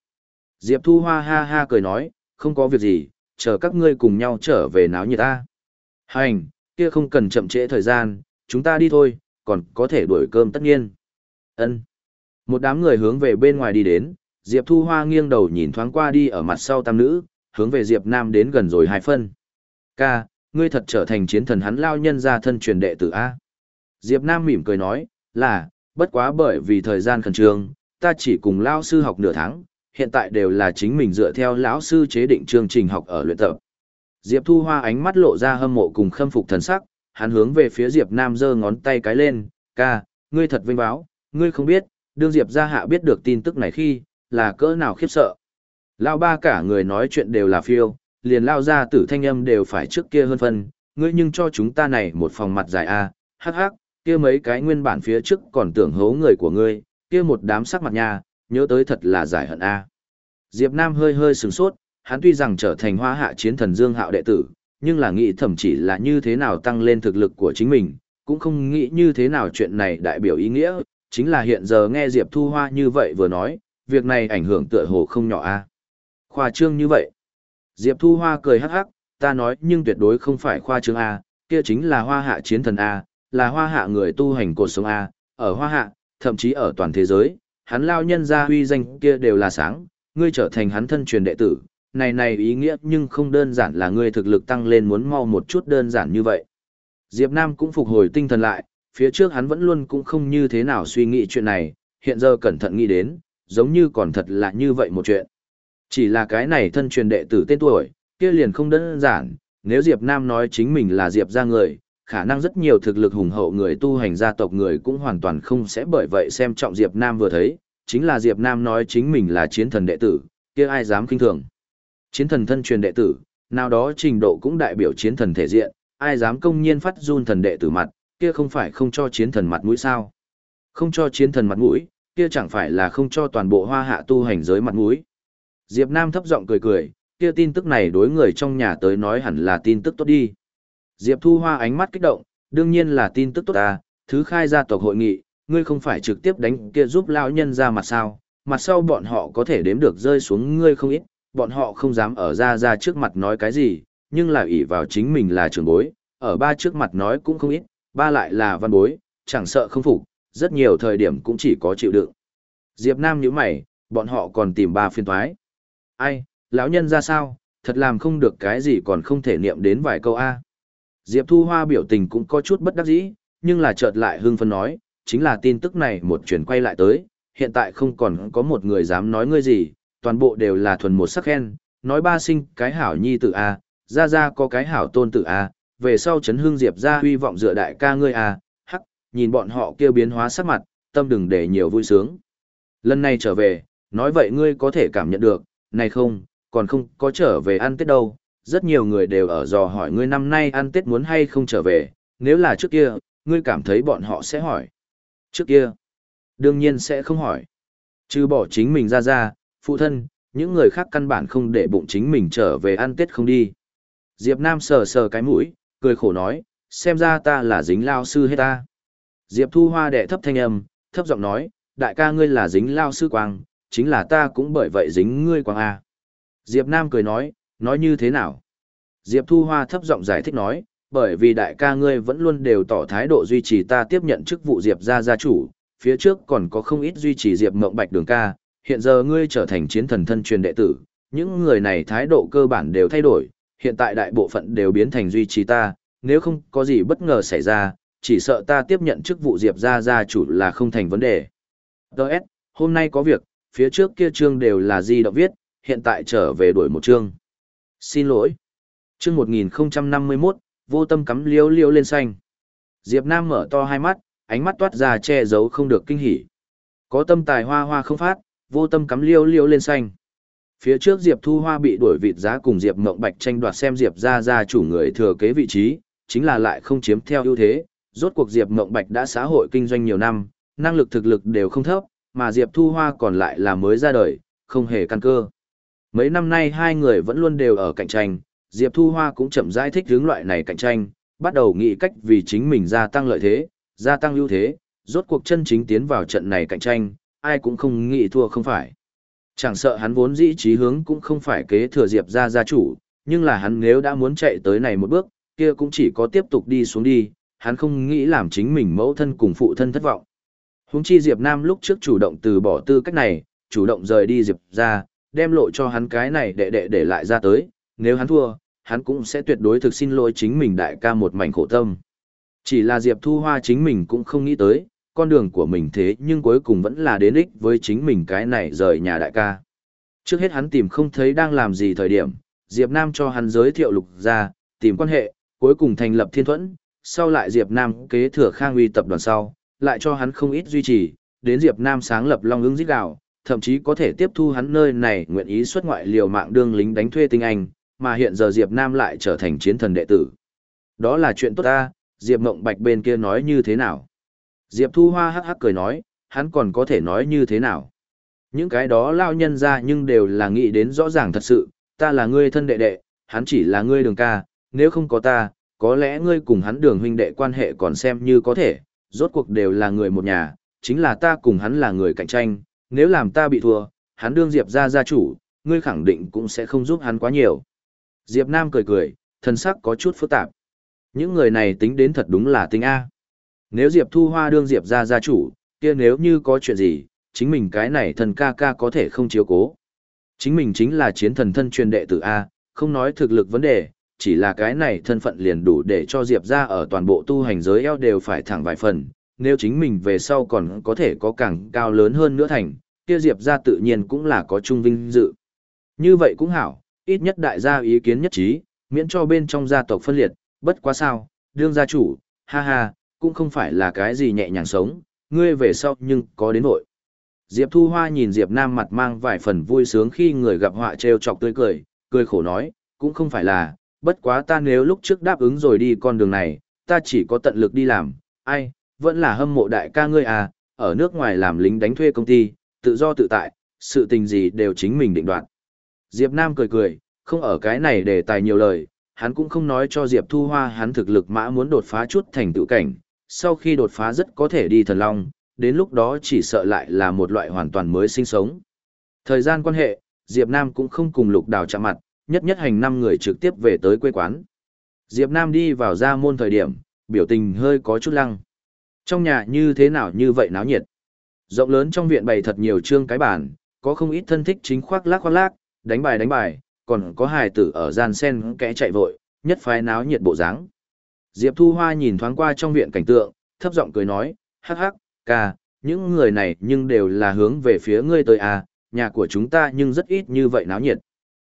Diệp Thu Hoa ha ha cười nói, không có việc gì, chờ các ngươi cùng nhau trở về náo nhiệt ta. Hành, kia không cần chậm trễ thời gian, chúng ta đi thôi, còn có thể đuổi cơm tất nhiên. Ân. Một đám người hướng về bên ngoài đi đến, Diệp Thu Hoa nghiêng đầu nhìn thoáng qua đi ở mặt sau tam nữ, hướng về Diệp Nam đến gần rồi hai phân. Ca, ngươi thật trở thành chiến thần hắn lao nhân ra thân truyền đệ tử A. Diệp Nam mỉm cười nói, là, bất quá bởi vì thời gian khẩn trương, ta chỉ cùng lao sư học nửa tháng, hiện tại đều là chính mình dựa theo lão sư chế định chương trình học ở luyện tập. Diệp Thu Hoa ánh mắt lộ ra hâm mộ cùng khâm phục thần sắc, hắn hướng về phía Diệp Nam giơ ngón tay cái lên, ca, ngươi thật vinh báo, ngươi không biết, đương Diệp gia hạ biết được tin tức này khi, là cỡ nào khiếp sợ. Lao ba cả người nói chuyện đều là phiêu, liền lao ra tử thanh âm đều phải trước kia hơn phân, ngươi nhưng cho chúng ta này một phòng mặt dài a, hắc hắc, kia mấy cái nguyên bản phía trước còn tưởng hố người của ngươi, kia một đám sắc mặt nha, nhớ tới thật là giải hận a. Diệp Nam hơi hơi sừng sốt, hắn tuy rằng trở thành hoa hạ chiến thần Dương Hạo đệ tử, nhưng là nghĩ thậm chỉ là như thế nào tăng lên thực lực của chính mình, cũng không nghĩ như thế nào chuyện này đại biểu ý nghĩa, chính là hiện giờ nghe Diệp Thu Hoa như vậy vừa nói, việc này ảnh hưởng tựa hồ không nhỏ a. Khoa trương như vậy. Diệp Thu Hoa cười hắc hắc, ta nói nhưng tuyệt đối không phải khoa trương a, kia chính là hoa hạ chiến thần a, là hoa hạ người tu hành cột sống a, ở hoa hạ, thậm chí ở toàn thế giới, hắn lao nhân gia huy danh kia đều là sáng, ngươi trở thành hắn thân truyền đệ tử, này này ý nghĩa nhưng không đơn giản là ngươi thực lực tăng lên muốn mau một chút đơn giản như vậy. Diệp Nam cũng phục hồi tinh thần lại, phía trước hắn vẫn luôn cũng không như thế nào suy nghĩ chuyện này, hiện giờ cẩn thận nghĩ đến, giống như còn thật là như vậy một chuyện. Chỉ là cái này thân truyền đệ tử tên tuổi, kia liền không đơn giản, nếu Diệp Nam nói chính mình là Diệp gia người, khả năng rất nhiều thực lực hùng hậu người tu hành gia tộc người cũng hoàn toàn không sẽ bởi vậy xem trọng Diệp Nam vừa thấy, chính là Diệp Nam nói chính mình là chiến thần đệ tử, kia ai dám kinh thường. Chiến thần thân truyền đệ tử, nào đó trình độ cũng đại biểu chiến thần thể diện, ai dám công nhiên phát run thần đệ tử mặt, kia không phải không cho chiến thần mặt mũi sao. Không cho chiến thần mặt mũi, kia chẳng phải là không cho toàn bộ hoa hạ tu hành giới mặt mũi. Diệp Nam thấp giọng cười cười, kia tin tức này đối người trong nhà tới nói hẳn là tin tức tốt đi. Diệp Thu Hoa ánh mắt kích động, đương nhiên là tin tức tốt à, thứ khai gia tộc hội nghị, ngươi không phải trực tiếp đánh kia giúp lão nhân ra mặt sao, mặt sau bọn họ có thể đếm được rơi xuống ngươi không ít, bọn họ không dám ở ra ra trước mặt nói cái gì, nhưng là ỷ vào chính mình là trưởng bối, ở ba trước mặt nói cũng không ít, ba lại là văn bối, chẳng sợ không phục, rất nhiều thời điểm cũng chỉ có chịu đựng. Diệp Nam nhíu mày, bọn họ còn tìm ba phiên toái. Ai, lão nhân ra sao, thật làm không được cái gì còn không thể niệm đến vài câu A. Diệp Thu Hoa biểu tình cũng có chút bất đắc dĩ, nhưng là chợt lại hưng phấn nói, chính là tin tức này một chuyển quay lại tới, hiện tại không còn có một người dám nói ngươi gì, toàn bộ đều là thuần một sắc khen, nói ba sinh cái hảo nhi tử A, ra ra có cái hảo tôn tử A, về sau chấn hương Diệp ra huy vọng dựa đại ca ngươi A, hắc, nhìn bọn họ kêu biến hóa sắc mặt, tâm đừng để nhiều vui sướng. Lần này trở về, nói vậy ngươi có thể cảm nhận được, này không, còn không có trở về ăn Tết đâu, rất nhiều người đều ở dò hỏi ngươi năm nay ăn Tết muốn hay không trở về, nếu là trước kia, ngươi cảm thấy bọn họ sẽ hỏi. Trước kia, đương nhiên sẽ không hỏi. Chứ bỏ chính mình ra ra, phụ thân, những người khác căn bản không để bụng chính mình trở về ăn Tết không đi. Diệp Nam sờ sờ cái mũi, cười khổ nói, xem ra ta là dính lao sư hết ta. Diệp Thu Hoa đệ thấp thanh âm, thấp giọng nói, đại ca ngươi là dính lao sư quang, chính là ta cũng bởi vậy dính ngươi quang à Diệp Nam cười nói, nói như thế nào? Diệp Thu Hoa thấp giọng giải thích nói, bởi vì đại ca ngươi vẫn luôn đều tỏ thái độ duy trì ta tiếp nhận chức vụ Diệp gia gia chủ, phía trước còn có không ít duy trì Diệp Mộng Bạch đường ca, hiện giờ ngươi trở thành chiến thần thân truyền đệ tử, những người này thái độ cơ bản đều thay đổi, hiện tại đại bộ phận đều biến thành duy trì ta, nếu không có gì bất ngờ xảy ra, chỉ sợ ta tiếp nhận chức vụ Diệp gia gia chủ là không thành vấn đề. Đợt, hôm nay có việc, phía trước kia chương đều là di động viết, hiện tại trở về đổi một chương. Xin lỗi. Chương 1051, vô tâm cắm liêu liêu lên xanh. Diệp Nam mở to hai mắt, ánh mắt toát ra che giấu không được kinh hỉ. Có tâm tài hoa hoa không phát, vô tâm cắm liêu liêu lên xanh. Phía trước Diệp Thu Hoa bị đuổi vịt giá cùng Diệp Mộng Bạch tranh đoạt xem Diệp ra ra chủ người thừa kế vị trí, chính là lại không chiếm theo ưu thế. Rốt cuộc Diệp Mộng Bạch đã xã hội kinh doanh nhiều năm, năng lực thực lực đều không thấp, mà Diệp Thu Hoa còn lại là mới ra đời, không hề căn cơ. Mấy năm nay hai người vẫn luôn đều ở cạnh tranh, Diệp Thu Hoa cũng chậm rãi thích hướng loại này cạnh tranh, bắt đầu nghĩ cách vì chính mình gia tăng lợi thế, gia tăng ưu thế, rốt cuộc chân chính tiến vào trận này cạnh tranh, ai cũng không nghĩ thua không phải. Chẳng sợ hắn vốn dĩ trí hướng cũng không phải kế thừa Diệp gia gia chủ, nhưng là hắn nếu đã muốn chạy tới này một bước, kia cũng chỉ có tiếp tục đi xuống đi, hắn không nghĩ làm chính mình mẫu thân cùng phụ thân thất vọng. Huống chi Diệp Nam lúc trước chủ động từ bỏ tư cách này, chủ động rời đi Diệp gia, đem lộ cho hắn cái này đệ đệ để lại ra tới, nếu hắn thua, hắn cũng sẽ tuyệt đối thực xin lỗi chính mình đại ca một mảnh khổ tâm. Chỉ là Diệp Thu Hoa chính mình cũng không nghĩ tới, con đường của mình thế nhưng cuối cùng vẫn là đến ích với chính mình cái này rời nhà đại ca. Trước hết hắn tìm không thấy đang làm gì thời điểm, Diệp Nam cho hắn giới thiệu lục ra, tìm quan hệ, cuối cùng thành lập thiên thuẫn, sau lại Diệp Nam kế thừa khang uy tập đoàn sau, lại cho hắn không ít duy trì, đến Diệp Nam sáng lập long ứng giết gạo, thậm chí có thể tiếp thu hắn nơi này nguyện ý xuất ngoại liều mạng đương lính đánh thuê tinh anh, mà hiện giờ Diệp Nam lại trở thành chiến thần đệ tử. Đó là chuyện tốt ta, Diệp Mộng Bạch bên kia nói như thế nào? Diệp Thu Hoa hắc hắc cười nói, hắn còn có thể nói như thế nào? Những cái đó lao nhân ra nhưng đều là nghĩ đến rõ ràng thật sự, ta là ngươi thân đệ đệ, hắn chỉ là ngươi đường ca, nếu không có ta, có lẽ ngươi cùng hắn đường huynh đệ quan hệ còn xem như có thể, rốt cuộc đều là người một nhà, chính là ta cùng hắn là người cạnh tranh, nếu làm ta bị thua, hắn đương Diệp ra gia chủ, ngươi khẳng định cũng sẽ không giúp hắn quá nhiều. Diệp Nam cười cười, thần sắc có chút phức tạp. Những người này tính đến thật đúng là tính A. Nếu Diệp Thu Hoa đương Diệp ra gia chủ, kia nếu như có chuyện gì, chính mình cái này thần ca ca có thể không chiếu cố. Chính mình chính là chiến thần thân truyền đệ tử A, không nói thực lực vấn đề, chỉ là cái này thân phận liền đủ để cho Diệp ra ở toàn bộ tu hành giới eo đều phải thẳng vài phần. Nếu chính mình về sau còn có thể có càng cao lớn hơn nữa thành, kia Diệp ra tự nhiên cũng là có chung vinh dự. Như vậy cũng hảo, ít nhất đại gia ý kiến nhất trí, miễn cho bên trong gia tộc phân liệt, bất quá sao, đương gia chủ, ha ha, cũng không phải là cái gì nhẹ nhàng sống, ngươi về sau nhưng có đến vội. Diệp Thu Hoa nhìn Diệp Nam mặt mang vài phần vui sướng khi người gặp họa trêu chọc tươi cười, cười khổ nói, cũng không phải là, bất quá ta nếu lúc trước đáp ứng rồi đi con đường này, ta chỉ có tận lực đi làm, ai, vẫn là hâm mộ đại ca ngươi à, ở nước ngoài làm lính đánh thuê công ty, tự do tự tại, sự tình gì đều chính mình định đoạt. Diệp Nam cười cười, không ở cái này để tài nhiều lời, hắn cũng không nói cho Diệp Thu Hoa hắn thực lực mã muốn đột phá chút thành tựu cảnh, sau khi đột phá rất có thể đi thần long, đến lúc đó chỉ sợ lại là một loại hoàn toàn mới sinh sống. Thời gian quan hệ, Diệp Nam cũng không cùng Lục Đào chạm mặt, nhất nhất hành năm người trực tiếp về tới quê quán. Diệp Nam đi vào ra môn thời điểm, biểu tình hơi có chút lăng. Trong nhà như thế nào như vậy náo nhiệt. Rộng lớn trong viện bày thật nhiều trương cái bàn, có không ít thân thích chính khoác lác khoác lác, đánh bài đánh bài, còn có hài tử ở gian sen kẽ chạy vội, nhất phái náo nhiệt bộ dáng. Diệp Thu Hoa nhìn thoáng qua trong viện cảnh tượng, thấp giọng cười nói, hắc hắc, ca, những người này nhưng đều là hướng về phía ngươi tới à, nhà của chúng ta nhưng rất ít như vậy náo nhiệt.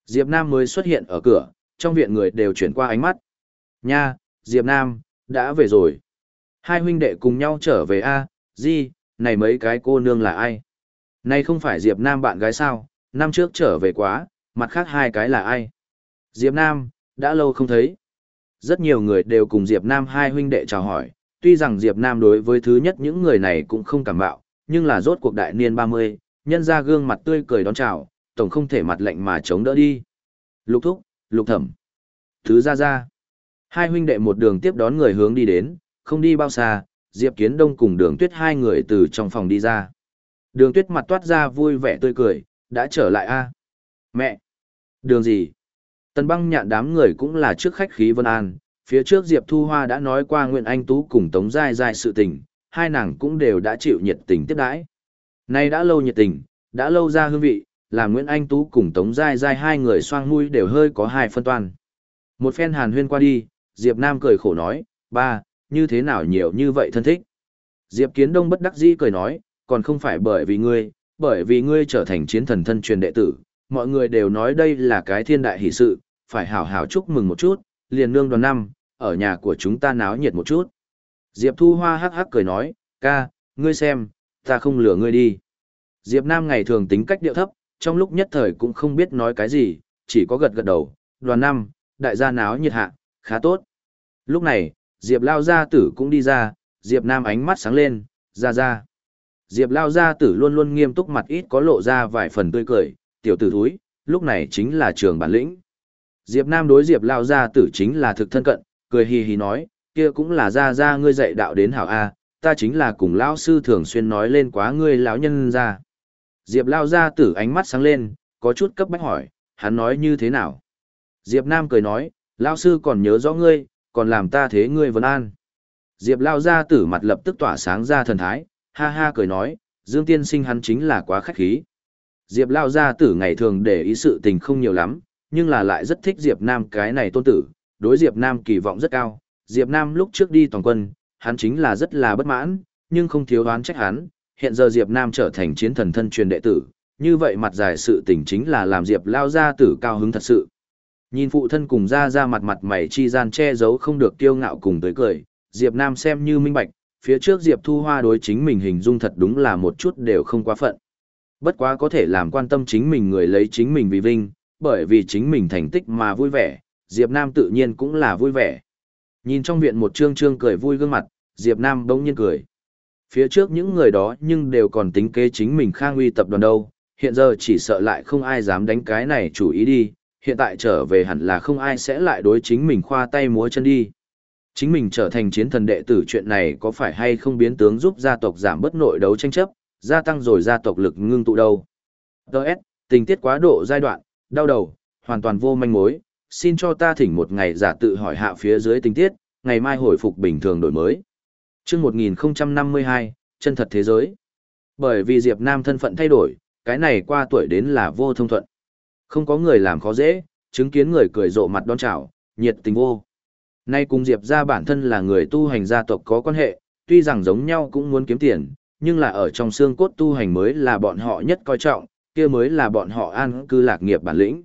Diệp Nam mới xuất hiện ở cửa, trong viện người đều chuyển qua ánh mắt. Nha, Diệp Nam, đã về rồi. Hai huynh đệ cùng nhau trở về a, à, gì, này mấy cái cô nương là ai? Này không phải Diệp Nam bạn gái sao, năm trước trở về quá, mặt khác hai cái là ai? Diệp Nam, đã lâu không thấy. Rất nhiều người đều cùng Diệp Nam hai huynh đệ chào hỏi, tuy rằng Diệp Nam đối với thứ nhất những người này cũng không cảm bạo, nhưng là rốt cuộc đại niên 30, nhân ra gương mặt tươi cười đón chào, tổng không thể mặt lạnh mà chống đỡ đi. Lục thúc, lục thẩm, thứ ra ra. Hai huynh đệ một đường tiếp đón người hướng đi đến, không đi bao xa, Diệp Kiến Đông cùng đường tuyết hai người từ trong phòng đi ra. Đường tuyết mặt toát ra vui vẻ tươi cười, đã trở lại a Mẹ! Đường gì? Tần băng nhạn đám người cũng là trước khách khí vân an, phía trước Diệp Thu Hoa đã nói qua Nguyễn Anh Tú cùng Tống Giai Giai sự tình, hai nàng cũng đều đã chịu nhiệt tình tiếp đãi. Nay đã lâu nhiệt tình, đã lâu ra hương vị, làm Nguyễn Anh Tú cùng Tống Giai Giai hai người xoang mũi đều hơi có hai phân toan. Một phen hàn huyên qua đi, Diệp Nam cười khổ nói, ba, như thế nào nhiều như vậy thân thích. Diệp Kiến Đông bất đắc dĩ cười nói, còn không phải bởi vì ngươi, bởi vì ngươi trở thành chiến thần thân truyền đệ tử, mọi người đều nói đây là cái thiên đại hỷ sự, phải hảo hảo chúc mừng một chút, liền nương đoàn năm, ở nhà của chúng ta náo nhiệt một chút. Diệp Thu Hoa hắc hắc cười nói, ca, ngươi xem, ta không lừa ngươi đi. Diệp Nam ngày thường tính cách điệu thấp, trong lúc nhất thời cũng không biết nói cái gì, chỉ có gật gật đầu, đoàn năm, đại gia náo nhiệt hạ, khá tốt. Lúc này, Diệp Lao Gia Tử cũng đi ra, Diệp Nam ánh mắt sáng lên, ra ra. Diệp Lao Gia Tử luôn luôn nghiêm túc mặt ít có lộ ra vài phần tươi cười, tiểu tử thúi, lúc này chính là trường bản lĩnh. Diệp Nam đối Diệp Lao Gia Tử chính là thực thân cận, cười hì hì nói, kia cũng là ra ra ngươi dạy đạo đến hảo A, ta chính là cùng lão sư thường xuyên nói lên quá ngươi lão nhân ra. Diệp Lao Gia Tử ánh mắt sáng lên, có chút cấp bách hỏi, hắn nói như thế nào? Diệp Nam cười nói, lão sư còn nhớ rõ ngươi, còn làm ta thế ngươi vấn an. Diệp Lao Gia Tử mặt lập tức tỏa sáng ra thần thái, ha ha cười nói, Dương Tiên Sinh hắn chính là quá khách khí. Diệp Lao Gia Tử ngày thường để ý sự tình không nhiều lắm, nhưng là lại rất thích Diệp Nam cái này tôn tử, đối Diệp Nam kỳ vọng rất cao. Diệp Nam lúc trước đi toàn quân, hắn chính là rất là bất mãn, nhưng không thiếu đoán trách hắn, hiện giờ Diệp Nam trở thành chiến thần thân truyền đệ tử, như vậy mặt dài sự tình chính là làm Diệp Lao Gia Tử cao hứng thật sự. Nhìn phụ thân cùng ra ra mặt mặt mày chi gian che giấu không được kiêu ngạo cùng tới cười, Diệp Nam xem như minh bạch, phía trước Diệp Thu Hoa đối chính mình hình dung thật đúng là một chút đều không quá phận. Bất quá có thể làm quan tâm chính mình người lấy chính mình vì vinh, bởi vì chính mình thành tích mà vui vẻ, Diệp Nam tự nhiên cũng là vui vẻ. Nhìn trong viện một trương trương cười vui gương mặt, Diệp Nam bỗng nhiên cười. Phía trước những người đó nhưng đều còn tính kế chính mình khang uy tập đoàn đâu, hiện giờ chỉ sợ lại không ai dám đánh cái này chủ ý đi, hiện tại trở về hẳn là không ai sẽ lại đối chính mình khoa tay múa chân đi. Chính mình trở thành chiến thần đệ tử chuyện này có phải hay không biến tướng giúp gia tộc giảm bất nội đấu tranh chấp, gia tăng rồi gia tộc lực ngưng tụ đâu. Đợt, tình tiết quá độ giai đoạn, đau đầu, hoàn toàn vô manh mối, xin cho ta thỉnh một ngày giả tự hỏi hạ phía dưới tình tiết, ngày mai hồi phục bình thường đổi mới. chương 1052, chân thật thế giới. Bởi vì Diệp Nam thân phận thay đổi, cái này qua tuổi đến là vô thông thuận. Không có người làm khó dễ, chứng kiến người cười rộ mặt đón chào, nhiệt tình vô. Nay cùng Diệp ra bản thân là người tu hành gia tộc có quan hệ, tuy rằng giống nhau cũng muốn kiếm tiền, nhưng là ở trong xương cốt tu hành mới là bọn họ nhất coi trọng, kia mới là bọn họ an cư lạc nghiệp bản lĩnh.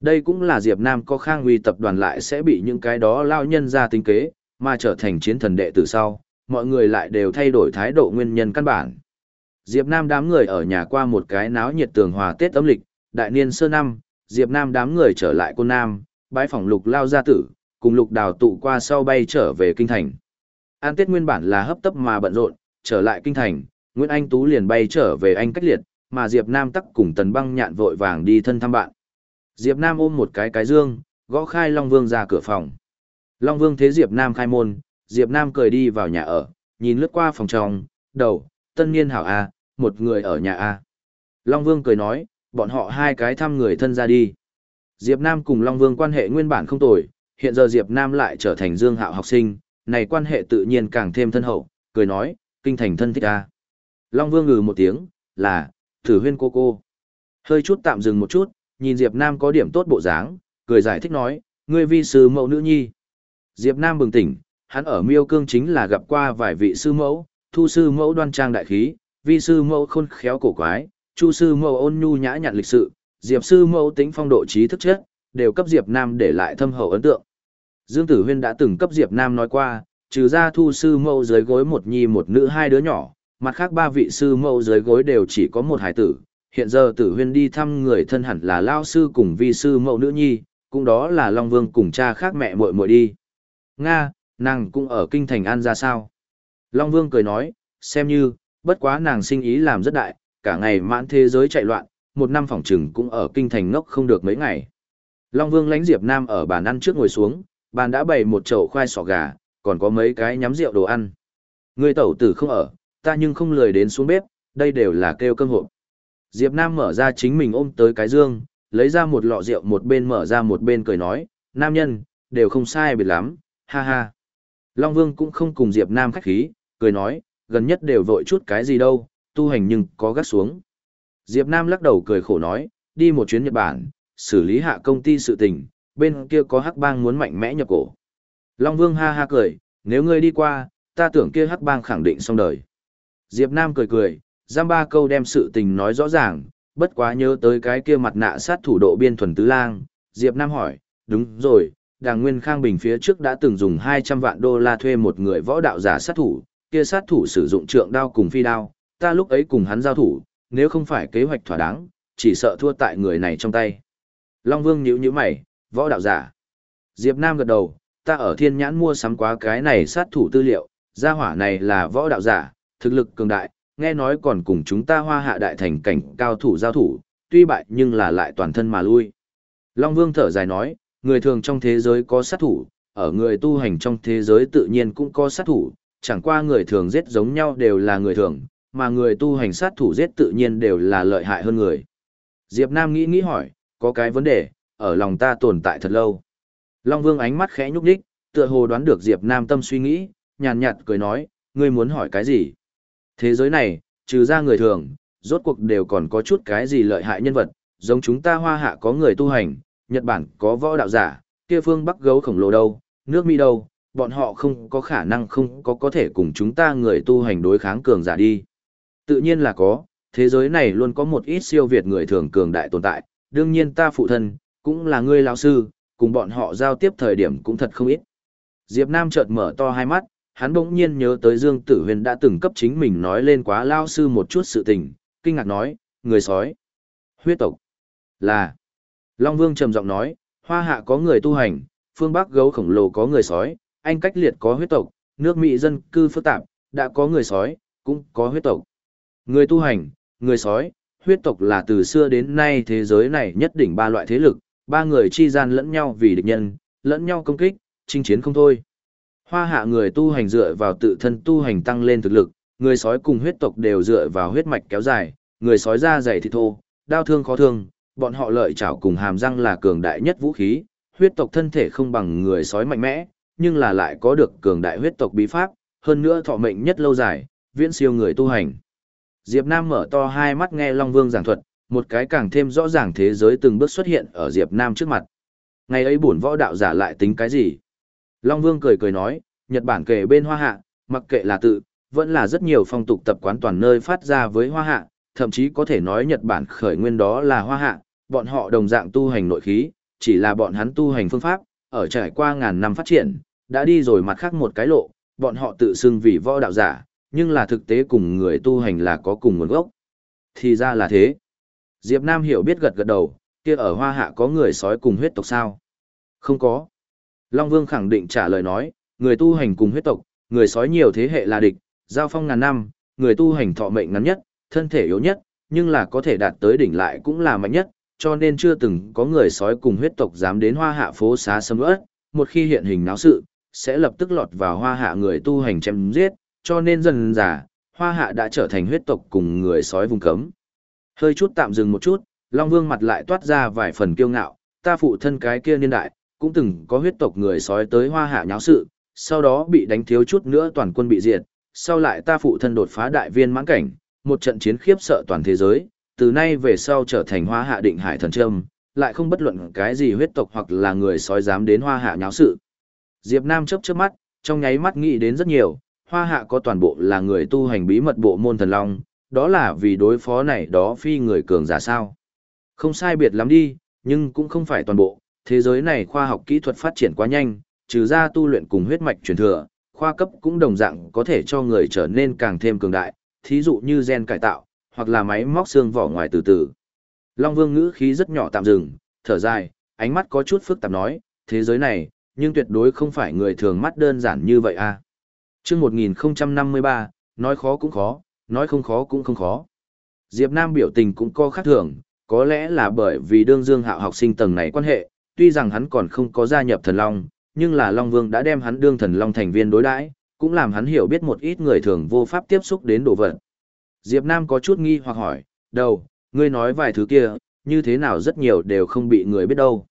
Đây cũng là Diệp Nam có khang uy tập đoàn lại sẽ bị những cái đó lao nhân ra tính kế, mà trở thành chiến thần đệ từ sau, mọi người lại đều thay đổi thái độ nguyên nhân căn bản. Diệp Nam đám người ở nhà qua một cái náo nhiệt tường hòa Tết âm lịch, đại niên sơ năm, Diệp Nam đám người trở lại côn Nam, bái phòng lục lao gia tử, cùng lục đào tụ qua sau bay trở về kinh thành. An Tết nguyên bản là hấp tấp mà bận rộn, trở lại kinh thành, Nguyễn Anh Tú liền bay trở về anh cách liệt, mà Diệp Nam tắc cùng Tần Băng nhạn vội vàng đi thân thăm bạn. Diệp Nam ôm một cái cái dương, gõ khai Long Vương ra cửa phòng. Long Vương thế Diệp Nam khai môn, Diệp Nam cười đi vào nhà ở, nhìn lướt qua phòng trong, đầu, tân niên hảo A, một người ở nhà A. Long Vương cười nói, bọn họ hai cái thăm người thân ra đi. Diệp Nam cùng Long Vương quan hệ nguyên bản không tồi, hiện giờ Diệp Nam lại trở thành Dương Hạo học sinh, này quan hệ tự nhiên càng thêm thân hậu, cười nói, kinh thành thân thích A. Long Vương ngừ một tiếng, là, thử huyên cô cô. Hơi chút tạm dừng một chút, nhìn Diệp Nam có điểm tốt bộ dáng, cười giải thích nói, ngươi vi sư mẫu nữ nhi. Diệp Nam bừng tỉnh, hắn ở miêu cương chính là gặp qua vài vị sư mẫu, thu sư mẫu đoan trang đại khí, vi sư mẫu khôn khéo cổ quái, chu sư mẫu ôn nhu nhã nhặn lịch sự, diệp sư mẫu tính phong độ trí thức chất, đều cấp Diệp Nam để lại thâm hậu ấn tượng. Dương Tử Huyên đã từng cấp Diệp Nam nói qua, trừ ra thu sư mẫu dưới gối một nhi một nữ hai đứa nhỏ, mặt khác ba vị sư mẫu dưới gối đều chỉ có một hải tử. Hiện giờ Tử Huyên đi thăm người thân hẳn là lao sư cùng vi sư mẫu nữ nhi, cũng đó là Long Vương cùng cha khác mẹ muội muội đi. Nga, nàng cũng ở kinh thành An ra sao? Long Vương cười nói, xem như, bất quá nàng sinh ý làm rất đại, cả ngày mãn thế giới chạy loạn, một năm phòng trừng cũng ở kinh thành ngốc không được mấy ngày. Long Vương lãnh Diệp Nam ở bàn ăn trước ngồi xuống, bàn đã bày một chậu khoai sọ gà, còn có mấy cái nhắm rượu đồ ăn. Người tẩu tử không ở, ta nhưng không lười đến xuống bếp, đây đều là kêu cơm hộp. Diệp Nam mở ra chính mình ôm tới cái dương, lấy ra một lọ rượu một bên mở ra một bên cười nói, nam nhân, đều không sai biệt lắm, ha ha. Long Vương cũng không cùng Diệp Nam khách khí, cười nói, gần nhất đều vội chút cái gì đâu, tu hành nhưng có gắt xuống. Diệp Nam lắc đầu cười khổ nói, đi một chuyến Nhật Bản, xử lý hạ công ty sự tình, bên kia có hắc bang muốn mạnh mẽ nhập cổ. Long Vương ha ha cười, nếu ngươi đi qua, ta tưởng kia hắc bang khẳng định xong đời. Diệp Nam cười cười, giam ba câu đem sự tình nói rõ ràng, bất quá nhớ tới cái kia mặt nạ sát thủ độ biên thuần tứ lang. Diệp Nam hỏi, đúng rồi, đàng nguyên khang bình phía trước đã từng dùng 200 vạn đô la thuê một người võ đạo giả sát thủ, kia sát thủ sử dụng trượng đao cùng phi đao, ta lúc ấy cùng hắn giao thủ, nếu không phải kế hoạch thỏa đáng, chỉ sợ thua tại người này trong tay. Long Vương nhíu nhíu mày, võ đạo giả. Diệp Nam gật đầu, ta ở thiên nhãn mua sắm quá cái này sát thủ tư liệu, gia hỏa này là võ đạo giả, thực lực cường đại, nghe nói còn cùng chúng ta hoa hạ đại thành cảnh cao thủ giao thủ, tuy bại nhưng là lại toàn thân mà lui. Long Vương thở dài nói, người thường trong thế giới có sát thủ, ở người tu hành trong thế giới tự nhiên cũng có sát thủ, chẳng qua người thường giết giống nhau đều là người thường, mà người tu hành sát thủ giết tự nhiên đều là lợi hại hơn người. Diệp Nam nghĩ nghĩ hỏi, có cái vấn đề, ở lòng ta tồn tại thật lâu. Long Vương ánh mắt khẽ nhúc nhích, tựa hồ đoán được Diệp Nam tâm suy nghĩ, nhàn nhạt cười nói, ngươi muốn hỏi cái gì? Thế giới này, trừ ra người thường, rốt cuộc đều còn có chút cái gì lợi hại nhân vật, giống chúng ta hoa hạ có người tu hành, Nhật Bản có võ đạo giả, kia phương Bắc gấu khổng lồ đâu, nước Mỹ đâu, bọn họ không có khả năng không có có thể cùng chúng ta người tu hành đối kháng cường giả đi. Tự nhiên là có, thế giới này luôn có một ít siêu việt người thường cường đại tồn tại, đương nhiên ta phụ thân, cũng là ngươi lão sư, cùng bọn họ giao tiếp thời điểm cũng thật không ít. Diệp Nam chợt mở to hai mắt, hắn bỗng nhiên nhớ tới Dương Tử Huyền đã từng cấp chính mình nói lên quá lao sư một chút sự tình, kinh ngạc nói, người sói, huyết tộc, là. Long Vương trầm giọng nói, hoa hạ có người tu hành, phương Bắc gấu khổng lồ có người sói, anh cách liệt có huyết tộc, nước Mỹ dân cư phức tạp, đã có người sói, cũng có huyết tộc. Người tu hành, người sói, huyết tộc là từ xưa đến nay thế giới này nhất đỉnh ba loại thế lực, ba người chi gian lẫn nhau vì địch nhân, lẫn nhau công kích, chinh chiến không thôi. Hoa hạ người tu hành dựa vào tự thân tu hành tăng lên thực lực, người sói cùng huyết tộc đều dựa vào huyết mạch kéo dài, người sói da dày thịt thô, đau thương khó thương, bọn họ lợi chảo cùng hàm răng là cường đại nhất vũ khí, huyết tộc thân thể không bằng người sói mạnh mẽ, nhưng là lại có được cường đại huyết tộc bí pháp, hơn nữa thọ mệnh nhất lâu dài, viễn siêu người tu hành. Diệp Nam mở to hai mắt nghe Long Vương giảng thuật, một cái càng thêm rõ ràng thế giới từng bước xuất hiện ở Diệp Nam trước mặt. Ngày ấy bổn võ đạo giả lại tính cái gì? Long Vương cười cười nói, Nhật Bản kể bên hoa hạ, mặc kệ là tự, vẫn là rất nhiều phong tục tập quán toàn nơi phát ra với hoa hạ, thậm chí có thể nói Nhật Bản khởi nguyên đó là hoa hạ, bọn họ đồng dạng tu hành nội khí, chỉ là bọn hắn tu hành phương pháp, ở trải qua ngàn năm phát triển, đã đi rồi mặt khác một cái lộ, bọn họ tự xưng vì võ đạo giả, nhưng là thực tế cùng người tu hành là có cùng nguồn gốc. Thì ra là thế. Diệp Nam hiểu biết gật gật đầu, kia ở hoa hạ có người sói cùng huyết tộc sao? Không có. Long Vương khẳng định trả lời nói, người tu hành cùng huyết tộc, người sói nhiều thế hệ là địch, giao phong ngàn năm, người tu hành thọ mệnh ngắn nhất, thân thể yếu nhất, nhưng là có thể đạt tới đỉnh lại cũng là mạnh nhất, cho nên chưa từng có người sói cùng huyết tộc dám đến hoa hạ phố xá sâm ớt, một khi hiện hình náo sự, sẽ lập tức lọt vào hoa hạ người tu hành chém giết, cho nên dần dà, hoa hạ đã trở thành huyết tộc cùng người sói vùng cấm. Hơi chút tạm dừng một chút, Long Vương mặt lại toát ra vài phần kiêu ngạo, ta phụ thân cái kia niên đại, cũng từng có huyết tộc người sói tới hoa hạ nháo sự, sau đó bị đánh thiếu chút nữa toàn quân bị diệt, sau lại ta phụ thân đột phá đại viên mãn cảnh, một trận chiến khiếp sợ toàn thế giới, từ nay về sau trở thành hoa hạ định hải thần trâm, lại không bất luận cái gì huyết tộc hoặc là người sói dám đến hoa hạ nháo sự. Diệp Nam chớp chớp mắt, trong nháy mắt nghĩ đến rất nhiều, hoa hạ có toàn bộ là người tu hành bí mật bộ môn thần long, đó là vì đối phó này đó phi người cường giả sao. Không sai biệt lắm đi, nhưng cũng không phải toàn bộ, thế giới này khoa học kỹ thuật phát triển quá nhanh, trừ ra tu luyện cùng huyết mạch truyền thừa, khoa cấp cũng đồng dạng có thể cho người trở nên càng thêm cường đại, thí dụ như gen cải tạo, hoặc là máy móc xương vỏ ngoài từ từ. Long Vương ngữ khí rất nhỏ tạm dừng, thở dài, ánh mắt có chút phức tạp nói, thế giới này, nhưng tuyệt đối không phải người thường mắt đơn giản như vậy à chương 1053, nói khó cũng khó, nói không khó cũng không khó. Diệp Nam biểu tình cũng có khác thường, có lẽ là bởi vì đương dương hạo học sinh tầng này quan hệ, tuy rằng hắn còn không có gia nhập thần long, nhưng là Long Vương đã đem hắn đương thần long thành viên đối đãi, cũng làm hắn hiểu biết một ít người thường vô pháp tiếp xúc đến đồ vật. Diệp Nam có chút nghi hoặc hỏi, đầu, ngươi nói vài thứ kia, như thế nào rất nhiều đều không bị người biết đâu.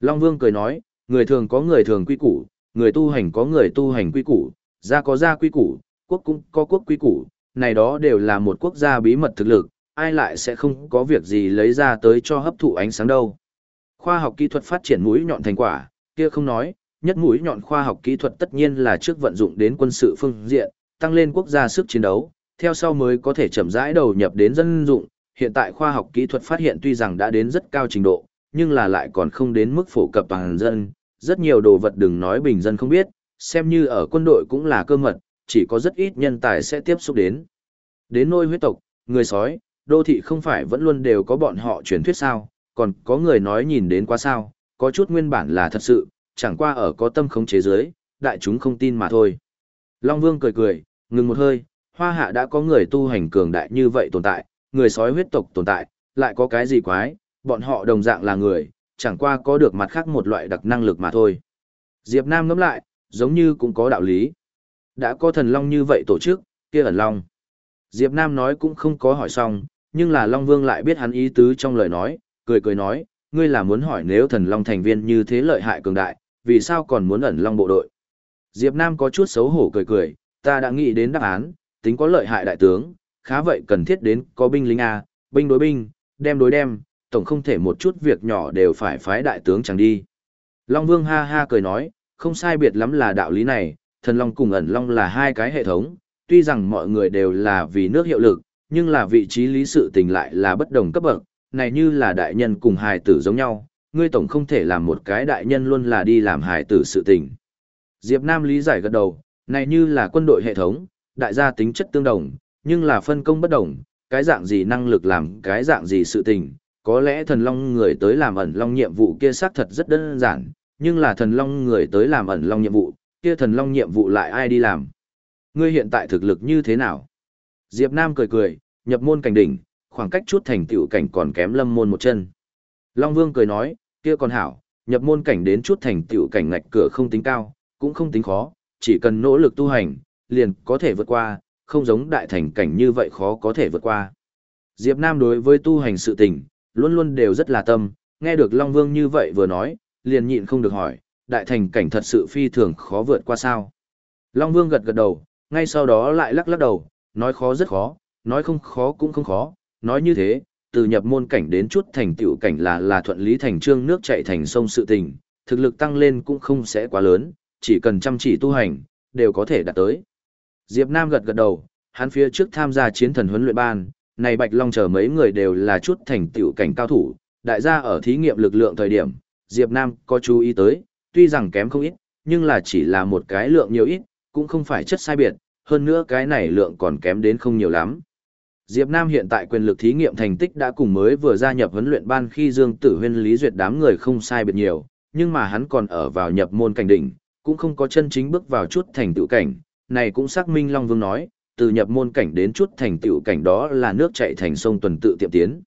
Long Vương cười nói, người thường có người thường quy củ, người tu hành có người tu hành quy củ, gia có gia quy củ, quốc cũng có quốc quy củ, này đó đều là một quốc gia bí mật thực lực, ai lại sẽ không có việc gì lấy ra tới cho hấp thụ ánh sáng đâu. Khoa học kỹ thuật phát triển mũi nhọn thành quả, kia không nói, nhất mũi nhọn khoa học kỹ thuật tất nhiên là trước vận dụng đến quân sự phương diện, tăng lên quốc gia sức chiến đấu, theo sau mới có thể chậm rãi đầu nhập đến dân dụng. Hiện tại khoa học kỹ thuật phát hiện tuy rằng đã đến rất cao trình độ, nhưng là lại còn không đến mức phổ cập toàn dân, rất nhiều đồ vật đừng nói bình dân không biết, xem như ở quân đội cũng là cơ mật, chỉ có rất ít nhân tài sẽ tiếp xúc đến. Đến nôi huyết tộc, người sói, đô thị không phải vẫn luôn đều có bọn họ truyền thuyết sao, còn có người nói nhìn đến quá sao, có chút nguyên bản là thật sự, chẳng qua ở có tâm khống chế giới, đại chúng không tin mà thôi. Long Vương cười cười, ngừng một hơi, hoa hạ đã có người tu hành cường đại như vậy tồn tại, người sói huyết tộc tồn tại, lại có cái gì quái, bọn họ đồng dạng là người, chẳng qua có được mặt khác một loại đặc năng lực mà thôi. Diệp Nam ngẫm lại, giống như cũng có đạo lý. Đã có thần long như vậy tổ chức, kia ẩn long. Diệp Nam nói cũng không có hỏi xong, nhưng là Long Vương lại biết hắn ý tứ trong lời nói, cười cười nói, ngươi là muốn hỏi nếu thần long thành viên như thế lợi hại cường đại, vì sao còn muốn ẩn long bộ đội? Diệp Nam có chút xấu hổ cười cười, ta đã nghĩ đến đáp án, tính có lợi hại đại tướng, khá vậy cần thiết đến có binh lính A, binh đối binh, đem đối đem, tổng không thể một chút việc nhỏ đều phải phái đại tướng chẳng đi. Long Vương ha ha cười nói, không sai biệt lắm là đạo lý này, thần long cùng ẩn long là hai cái hệ thống, tuy rằng mọi người đều là vì nước hiệu lực, nhưng là vị trí lý sự tình lại là bất đồng cấp bậc, này như là đại nhân cùng hài tử giống nhau, ngươi tổng không thể làm một cái đại nhân luôn là đi làm hài tử sự tình. Diệp Nam lý giải gật đầu, này như là quân đội hệ thống, đại gia tính chất tương đồng, nhưng là phân công bất đồng, cái dạng gì năng lực làm cái dạng gì sự tình, có lẽ thần long người tới làm ẩn long nhiệm vụ kia xác thật rất đơn giản, nhưng là thần long người tới làm ẩn long nhiệm vụ, kia thần long nhiệm vụ lại ai đi làm. Ngươi hiện tại thực lực như thế nào? Diệp Nam cười cười, nhập môn cảnh đỉnh, khoảng cách chút thành tựu cảnh còn kém lâm môn một chân. Long Vương cười nói, kia còn hảo, nhập môn cảnh đến chút thành tựu cảnh ngạch cửa không tính cao, cũng không tính khó, chỉ cần nỗ lực tu hành, liền có thể vượt qua, không giống đại thành cảnh như vậy khó có thể vượt qua. Diệp Nam đối với tu hành sự tình, luôn luôn đều rất là tâm, nghe được Long Vương như vậy vừa nói, liền nhịn không được hỏi, đại thành cảnh thật sự phi thường khó vượt qua sao. Long Vương gật gật đầu, ngay sau đó lại lắc lắc đầu, nói khó rất khó, nói không khó cũng không khó, nói như thế, từ nhập môn cảnh đến chút thành tựu cảnh là là thuận lý thành trương nước chạy thành sông sự tình, thực lực tăng lên cũng không sẽ quá lớn, chỉ cần chăm chỉ tu hành, đều có thể đạt tới. Diệp Nam gật gật đầu, hắn phía trước tham gia chiến thần huấn luyện ban, này Bạch Long chờ mấy người đều là chút thành tựu cảnh cao thủ, đại gia ở thí nghiệm lực lượng thời điểm, Diệp Nam có chú ý tới, tuy rằng kém không ít, nhưng là chỉ là một cái lượng nhiều ít, cũng không phải chất sai biệt, hơn nữa cái này lượng còn kém đến không nhiều lắm. Diệp Nam hiện tại quyền lực thí nghiệm thành tích đã cùng mới vừa gia nhập huấn luyện ban khi Dương Tử Huyên lý duyệt đám người không sai biệt nhiều, nhưng mà hắn còn ở vào nhập môn cảnh đỉnh, cũng không có chân chính bước vào chút thành tựu cảnh, này cũng xác minh Long Vương nói, từ nhập môn cảnh đến chút thành tựu cảnh đó là nước chảy thành sông tuần tự tiệm tiến.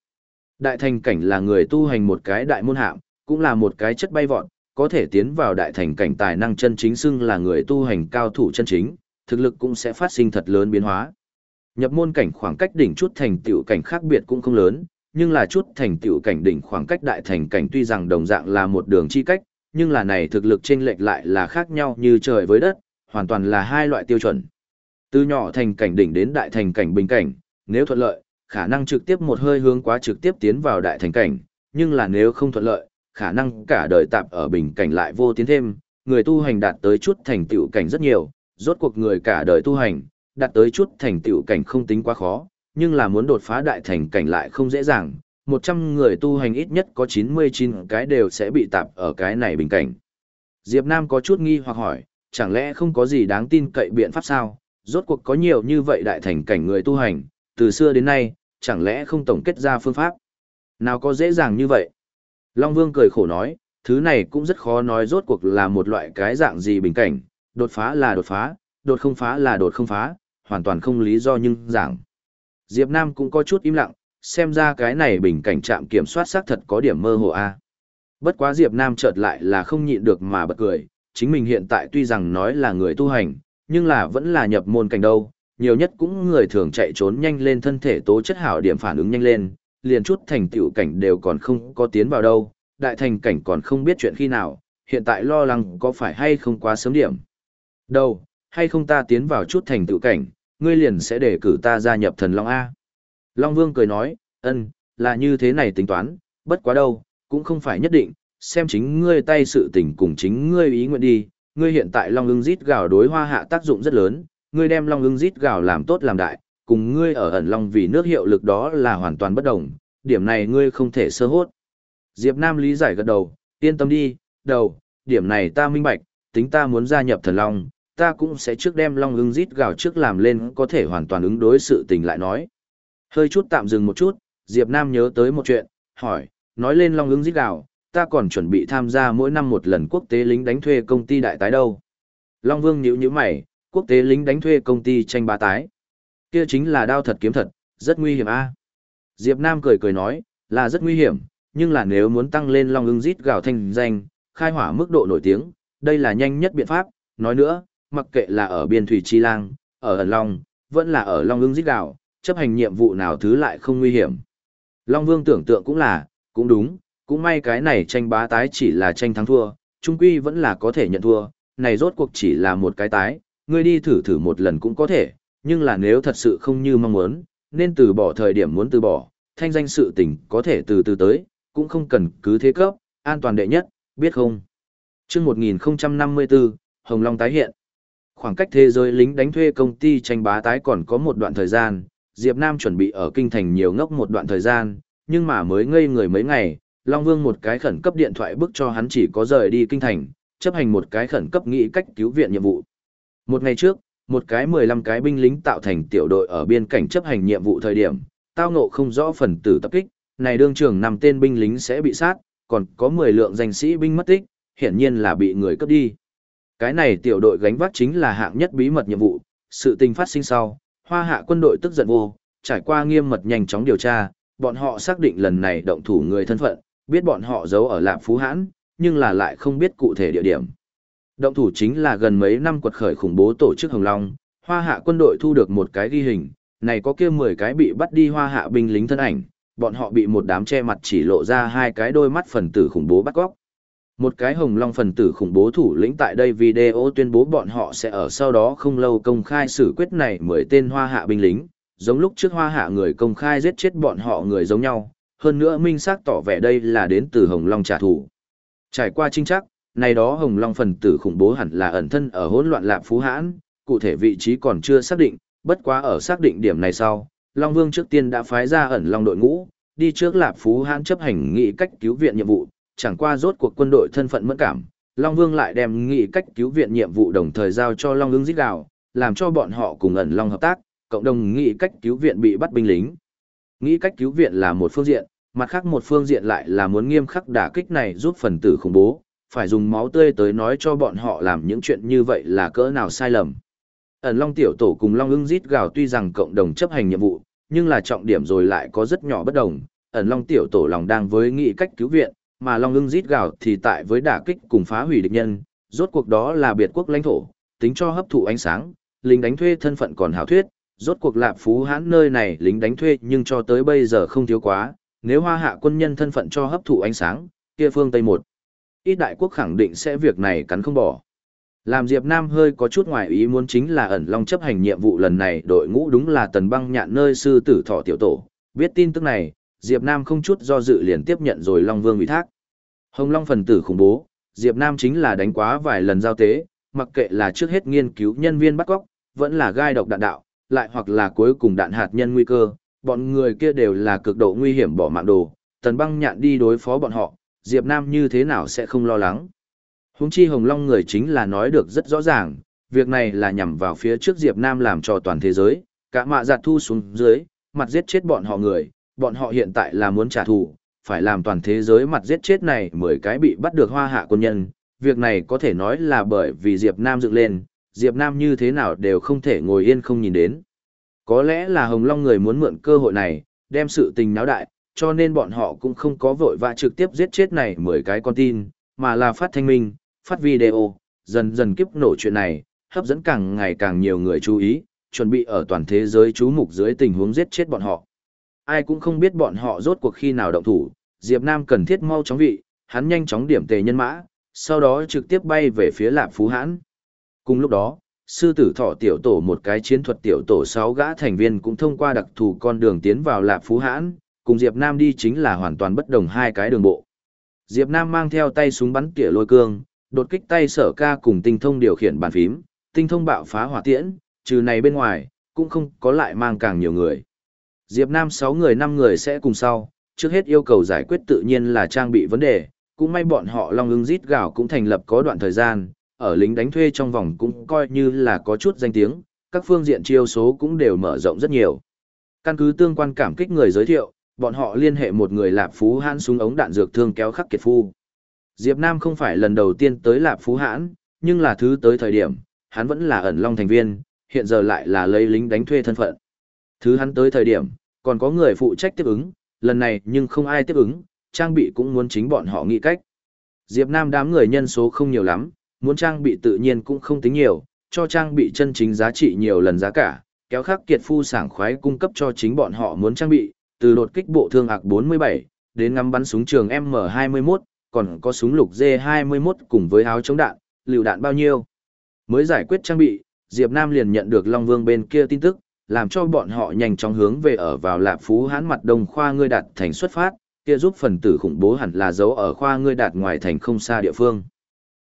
Đại thành cảnh là người tu hành một cái đại môn hạng, cũng là một cái chất bay vọt, có thể tiến vào đại thành cảnh tài năng chân chính xưng là người tu hành cao thủ chân chính, thực lực cũng sẽ phát sinh thật lớn biến hóa. Nhập môn cảnh khoảng cách đỉnh chút thành tiểu cảnh khác biệt cũng không lớn, nhưng là chút thành tiểu cảnh đỉnh khoảng cách đại thành cảnh tuy rằng đồng dạng là một đường chi cách, nhưng là này thực lực chênh lệch lại là khác nhau như trời với đất, hoàn toàn là hai loại tiêu chuẩn. Từ nhỏ thành cảnh đỉnh đến đại thành cảnh bình cảnh, nếu thuận lợi, khả năng trực tiếp một hơi hướng quá trực tiếp tiến vào đại thành cảnh, nhưng là nếu không thuận lợi, khả năng cả đời tạp ở bình cảnh lại vô tiến thêm, người tu hành đạt tới chút thành tựu cảnh rất nhiều, rốt cuộc người cả đời tu hành, đạt tới chút thành tựu cảnh không tính quá khó, nhưng là muốn đột phá đại thành cảnh lại không dễ dàng, 100 người tu hành ít nhất có 99 cái đều sẽ bị tạp ở cái này bình cảnh. Diệp Nam có chút nghi hoặc hỏi, chẳng lẽ không có gì đáng tin cậy biện pháp sao? Rốt cuộc có nhiều như vậy đại thành cảnh người tu hành, từ xưa đến nay, chẳng lẽ không tổng kết ra phương pháp? Nào có dễ dàng như vậy? Long Vương cười khổ nói, thứ này cũng rất khó nói rốt cuộc là một loại cái dạng gì bình cảnh, đột phá là đột phá, đột không phá là đột không phá, hoàn toàn không lý do nhưng giảng. Diệp Nam cũng có chút im lặng, xem ra cái này bình cảnh trạm kiểm soát xác thật có điểm mơ hồ a. Bất quá Diệp Nam chợt lại là không nhịn được mà bật cười, chính mình hiện tại tuy rằng nói là người tu hành, nhưng là vẫn là nhập môn cảnh đâu, nhiều nhất cũng người thường chạy trốn nhanh lên thân thể tố chất hảo điểm phản ứng nhanh lên, liền chút thành tựu cảnh đều còn không có tiến vào đâu, đại thành cảnh còn không biết chuyện khi nào, hiện tại lo lắng có phải hay không quá sớm điểm. Đâu, hay không ta tiến vào chút thành tựu cảnh, ngươi liền sẽ để cử ta gia nhập thần Long A. Long Vương cười nói, ân, là như thế này tính toán, bất quá đâu, cũng không phải nhất định, xem chính ngươi tay sự tình cùng chính ngươi ý nguyện đi, ngươi hiện tại Long ưng rít gào đối hoa hạ tác dụng rất lớn, ngươi đem Long ưng rít gào làm tốt làm đại, cùng ngươi ở ẩn Long vì nước hiệu lực đó là hoàn toàn bất đồng, điểm này ngươi không thể sơ hốt. Diệp Nam lý giải gật đầu, yên tâm đi, đầu, điểm này ta minh bạch, tính ta muốn gia nhập thần Long, ta cũng sẽ trước đem Long ưng rít gào trước làm lên có thể hoàn toàn ứng đối sự tình lại nói. Hơi chút tạm dừng một chút, Diệp Nam nhớ tới một chuyện, hỏi, nói lên Long ưng rít gào, ta còn chuẩn bị tham gia mỗi năm một lần quốc tế lính đánh thuê công ty đại tái đâu. Long Vương nhíu nhíu mày, quốc tế lính đánh thuê công ty tranh bá tái. Kia chính là đao thật kiếm thật, rất nguy hiểm a. Diệp Nam cười cười nói, là rất nguy hiểm, nhưng là nếu muốn tăng lên Long ưng rít gào thanh danh, khai hỏa mức độ nổi tiếng, đây là nhanh nhất biện pháp. Nói nữa, mặc kệ là ở biên thủy chi lang, ở ẩn Long, vẫn là ở Long ưng rít gào, chấp hành nhiệm vụ nào thứ lại không nguy hiểm. Long Vương tưởng tượng cũng là, cũng đúng, cũng may cái này tranh bá tái chỉ là tranh thắng thua, trung quy vẫn là có thể nhận thua, này rốt cuộc chỉ là một cái tái, ngươi đi thử thử một lần cũng có thể, nhưng là nếu thật sự không như mong muốn, nên từ bỏ thời điểm muốn từ bỏ, thanh danh sự tình có thể từ từ tới, cũng không cần cứ thế cấp, an toàn đệ nhất, biết không? Chương 1054, Hồng Long tái hiện. Khoảng cách thế giới lính đánh thuê công ty tranh bá tái còn có một đoạn thời gian, Diệp Nam chuẩn bị ở kinh thành nhiều ngốc một đoạn thời gian, nhưng mà mới ngây người mấy ngày, Long Vương một cái khẩn cấp điện thoại bức cho hắn chỉ có rời đi kinh thành, chấp hành một cái khẩn cấp nghị cách cứu viện nhiệm vụ. Một ngày trước, một cái 15 cái binh lính tạo thành tiểu đội ở biên cảnh chấp hành nhiệm vụ thời điểm, tao ngộ không rõ phần tử tập kích, này đương trường nằm tên binh lính sẽ bị sát, còn có 10 lượng danh sĩ binh mất tích, hiển nhiên là bị người cướp đi. Cái này tiểu đội gánh vác chính là hạng nhất bí mật nhiệm vụ, sự tình phát sinh sau, hoa hạ quân đội tức giận vô, trải qua nghiêm mật nhanh chóng điều tra, bọn họ xác định lần này động thủ người thân phận, biết bọn họ giấu ở Lạp Phú Hãn, nhưng là lại không biết cụ thể địa điểm. Động thủ chính là gần mấy năm quật khởi khủng bố tổ chức Hồng Long, hoa hạ quân đội thu được một cái ghi hình, này có kia 10 cái bị bắt đi hoa hạ binh lính thân ảnh, bọn họ bị một đám che mặt chỉ lộ ra hai cái đôi mắt phần tử khủng bố bắt góc. Một cái hồng long phần tử khủng bố thủ lĩnh tại đây video tuyên bố bọn họ sẽ ở sau đó không lâu công khai xử quyết này mười tên hoa hạ binh lính, giống lúc trước hoa hạ người công khai giết chết bọn họ người giống nhau, hơn nữa minh xác tỏ vẻ đây là đến từ hồng long trả thù. Trải qua trinh chắc, này đó hồng long phần tử khủng bố hẳn là ẩn thân ở hỗn loạn lạp phú hãn, cụ thể vị trí còn chưa xác định, bất quá ở xác định điểm này sau, Long Vương trước tiên đã phái ra ẩn long đội ngũ, đi trước lạp phú hãn chấp hành nghị cách cứu viện nhiệm vụ, chẳng qua rốt cuộc quân đội thân phận mẫn cảm, Long Vương lại đem nghị cách cứu viện nhiệm vụ đồng thời giao cho Long ứng giết đạo làm cho bọn họ cùng ẩn long hợp tác, cộng đồng nghị cách cứu viện bị bắt binh lính. Nghĩ cách cứu viện là một phương diện, mặt khác một phương diện lại là muốn nghiêm khắc đả kích này giúp phần tử khủng bố, phải dùng máu tươi tới nói cho bọn họ làm những chuyện như vậy là cỡ nào sai lầm. Ẩn Long tiểu tổ cùng Long ưng rít gào tuy rằng cộng đồng chấp hành nhiệm vụ, nhưng là trọng điểm rồi lại có rất nhỏ bất đồng. Ẩn Long tiểu tổ lòng đang với nghị cách cứu viện, mà Long ưng rít gào thì tại với đả kích cùng phá hủy địch nhân, rốt cuộc đó là biệt quốc lãnh thổ, tính cho hấp thụ ánh sáng, lính đánh thuê thân phận còn hảo thuyết, rốt cuộc lạp phú hãn nơi này lính đánh thuê nhưng cho tới bây giờ không thiếu quá, nếu hoa hạ quân nhân thân phận cho hấp thụ ánh sáng, kia phương Tây một. Ít đại quốc khẳng định sẽ việc này cắn không bỏ. Làm Diệp Nam hơi có chút ngoài ý muốn chính là ẩn long chấp hành nhiệm vụ lần này đội ngũ đúng là tần băng nhạn nơi sư tử thọ tiểu tổ. Biết tin tức này, Diệp Nam không chút do dự liền tiếp nhận rồi Long Vương ủy thác. Hồng Long phần tử khủng bố, Diệp Nam chính là đánh quá vài lần giao tế, mặc kệ là trước hết nghiên cứu nhân viên bắt cóc, vẫn là gai độc đạn đạo, lại hoặc là cuối cùng đạn hạt nhân nguy cơ, bọn người kia đều là cực độ nguy hiểm bỏ mạng đồ, tần băng nhạn đi đối phó bọn họ, Diệp Nam như thế nào sẽ không lo lắng. Húng chi Hồng Long người chính là nói được rất rõ ràng, việc này là nhằm vào phía trước Diệp Nam làm cho toàn thế giới, cả mạ giặt thu xuống dưới, mặt giết chết bọn họ người, bọn họ hiện tại là muốn trả thù, phải làm toàn thế giới mặt giết chết này mười cái bị bắt được hoa hạ quân nhân, việc này có thể nói là bởi vì Diệp Nam dựng lên, Diệp Nam như thế nào đều không thể ngồi yên không nhìn đến. Có lẽ là Hồng Long người muốn mượn cơ hội này, đem sự tình náo đại, cho nên bọn họ cũng không có vội vã trực tiếp giết chết này mười cái con tin, mà là phát thanh minh, phát video, dần dần kiếp nổ chuyện này, hấp dẫn càng ngày càng nhiều người chú ý, chuẩn bị ở toàn thế giới chú mục dưới tình huống giết chết bọn họ. Ai cũng không biết bọn họ rốt cuộc khi nào động thủ, Diệp Nam cần thiết mau chóng vị, hắn nhanh chóng điểm tề nhân mã, sau đó trực tiếp bay về phía Lạp Phú Hãn. Cùng lúc đó, sư tử thọ tiểu tổ một cái chiến thuật tiểu tổ 6 gã thành viên cũng thông qua đặc thù con đường tiến vào Lạp Phú Hãn, cùng Diệp Nam đi chính là hoàn toàn bất đồng hai cái đường bộ. Diệp Nam mang theo tay súng bắn tỉa lôi cương, đột kích tay sở ca cùng tinh thông điều khiển bàn phím, tinh thông bạo phá hỏa tiễn, trừ này bên ngoài, cũng không có lại mang càng nhiều người. Diệp Nam 6 người 5 người sẽ cùng sau, trước hết yêu cầu giải quyết tự nhiên là trang bị vấn đề, cũng may bọn họ long ưng rít gạo cũng thành lập có đoạn thời gian, ở lính đánh thuê trong vòng cũng coi như là có chút danh tiếng, các phương diện chiêu số cũng đều mở rộng rất nhiều. Căn cứ tương quan cảm kích người giới thiệu, bọn họ liên hệ một người lạp phú hãn súng ống đạn dược thương kéo khắc kiệt phu. Diệp Nam không phải lần đầu tiên tới lạp phú hãn, nhưng là thứ tới thời điểm, hắn vẫn là ẩn long thành viên, hiện giờ lại là lấy lính đánh thuê thân phận. Thứ hắn tới thời điểm, còn có người phụ trách tiếp ứng, lần này nhưng không ai tiếp ứng, trang bị cũng muốn chính bọn họ nghĩ cách. Diệp Nam đám người nhân số không nhiều lắm, muốn trang bị tự nhiên cũng không tính nhiều, cho trang bị chân chính giá trị nhiều lần giá cả, kéo khắc kiệt phu sảng khoái cung cấp cho chính bọn họ muốn trang bị, từ đột kích bộ thương ạc 47, đến ngắm bắn súng trường M21, còn có súng lục D21 cùng với áo chống đạn, liều đạn bao nhiêu. Mới giải quyết trang bị, Diệp Nam liền nhận được Long Vương bên kia tin tức, làm cho bọn họ nhanh chóng hướng về ở vào Lạp Phú Hán mặt đông khoa ngươi đạt thành xuất phát, kia giúp phần tử khủng bố hẳn là giấu ở khoa ngươi đạt ngoài thành không xa địa phương.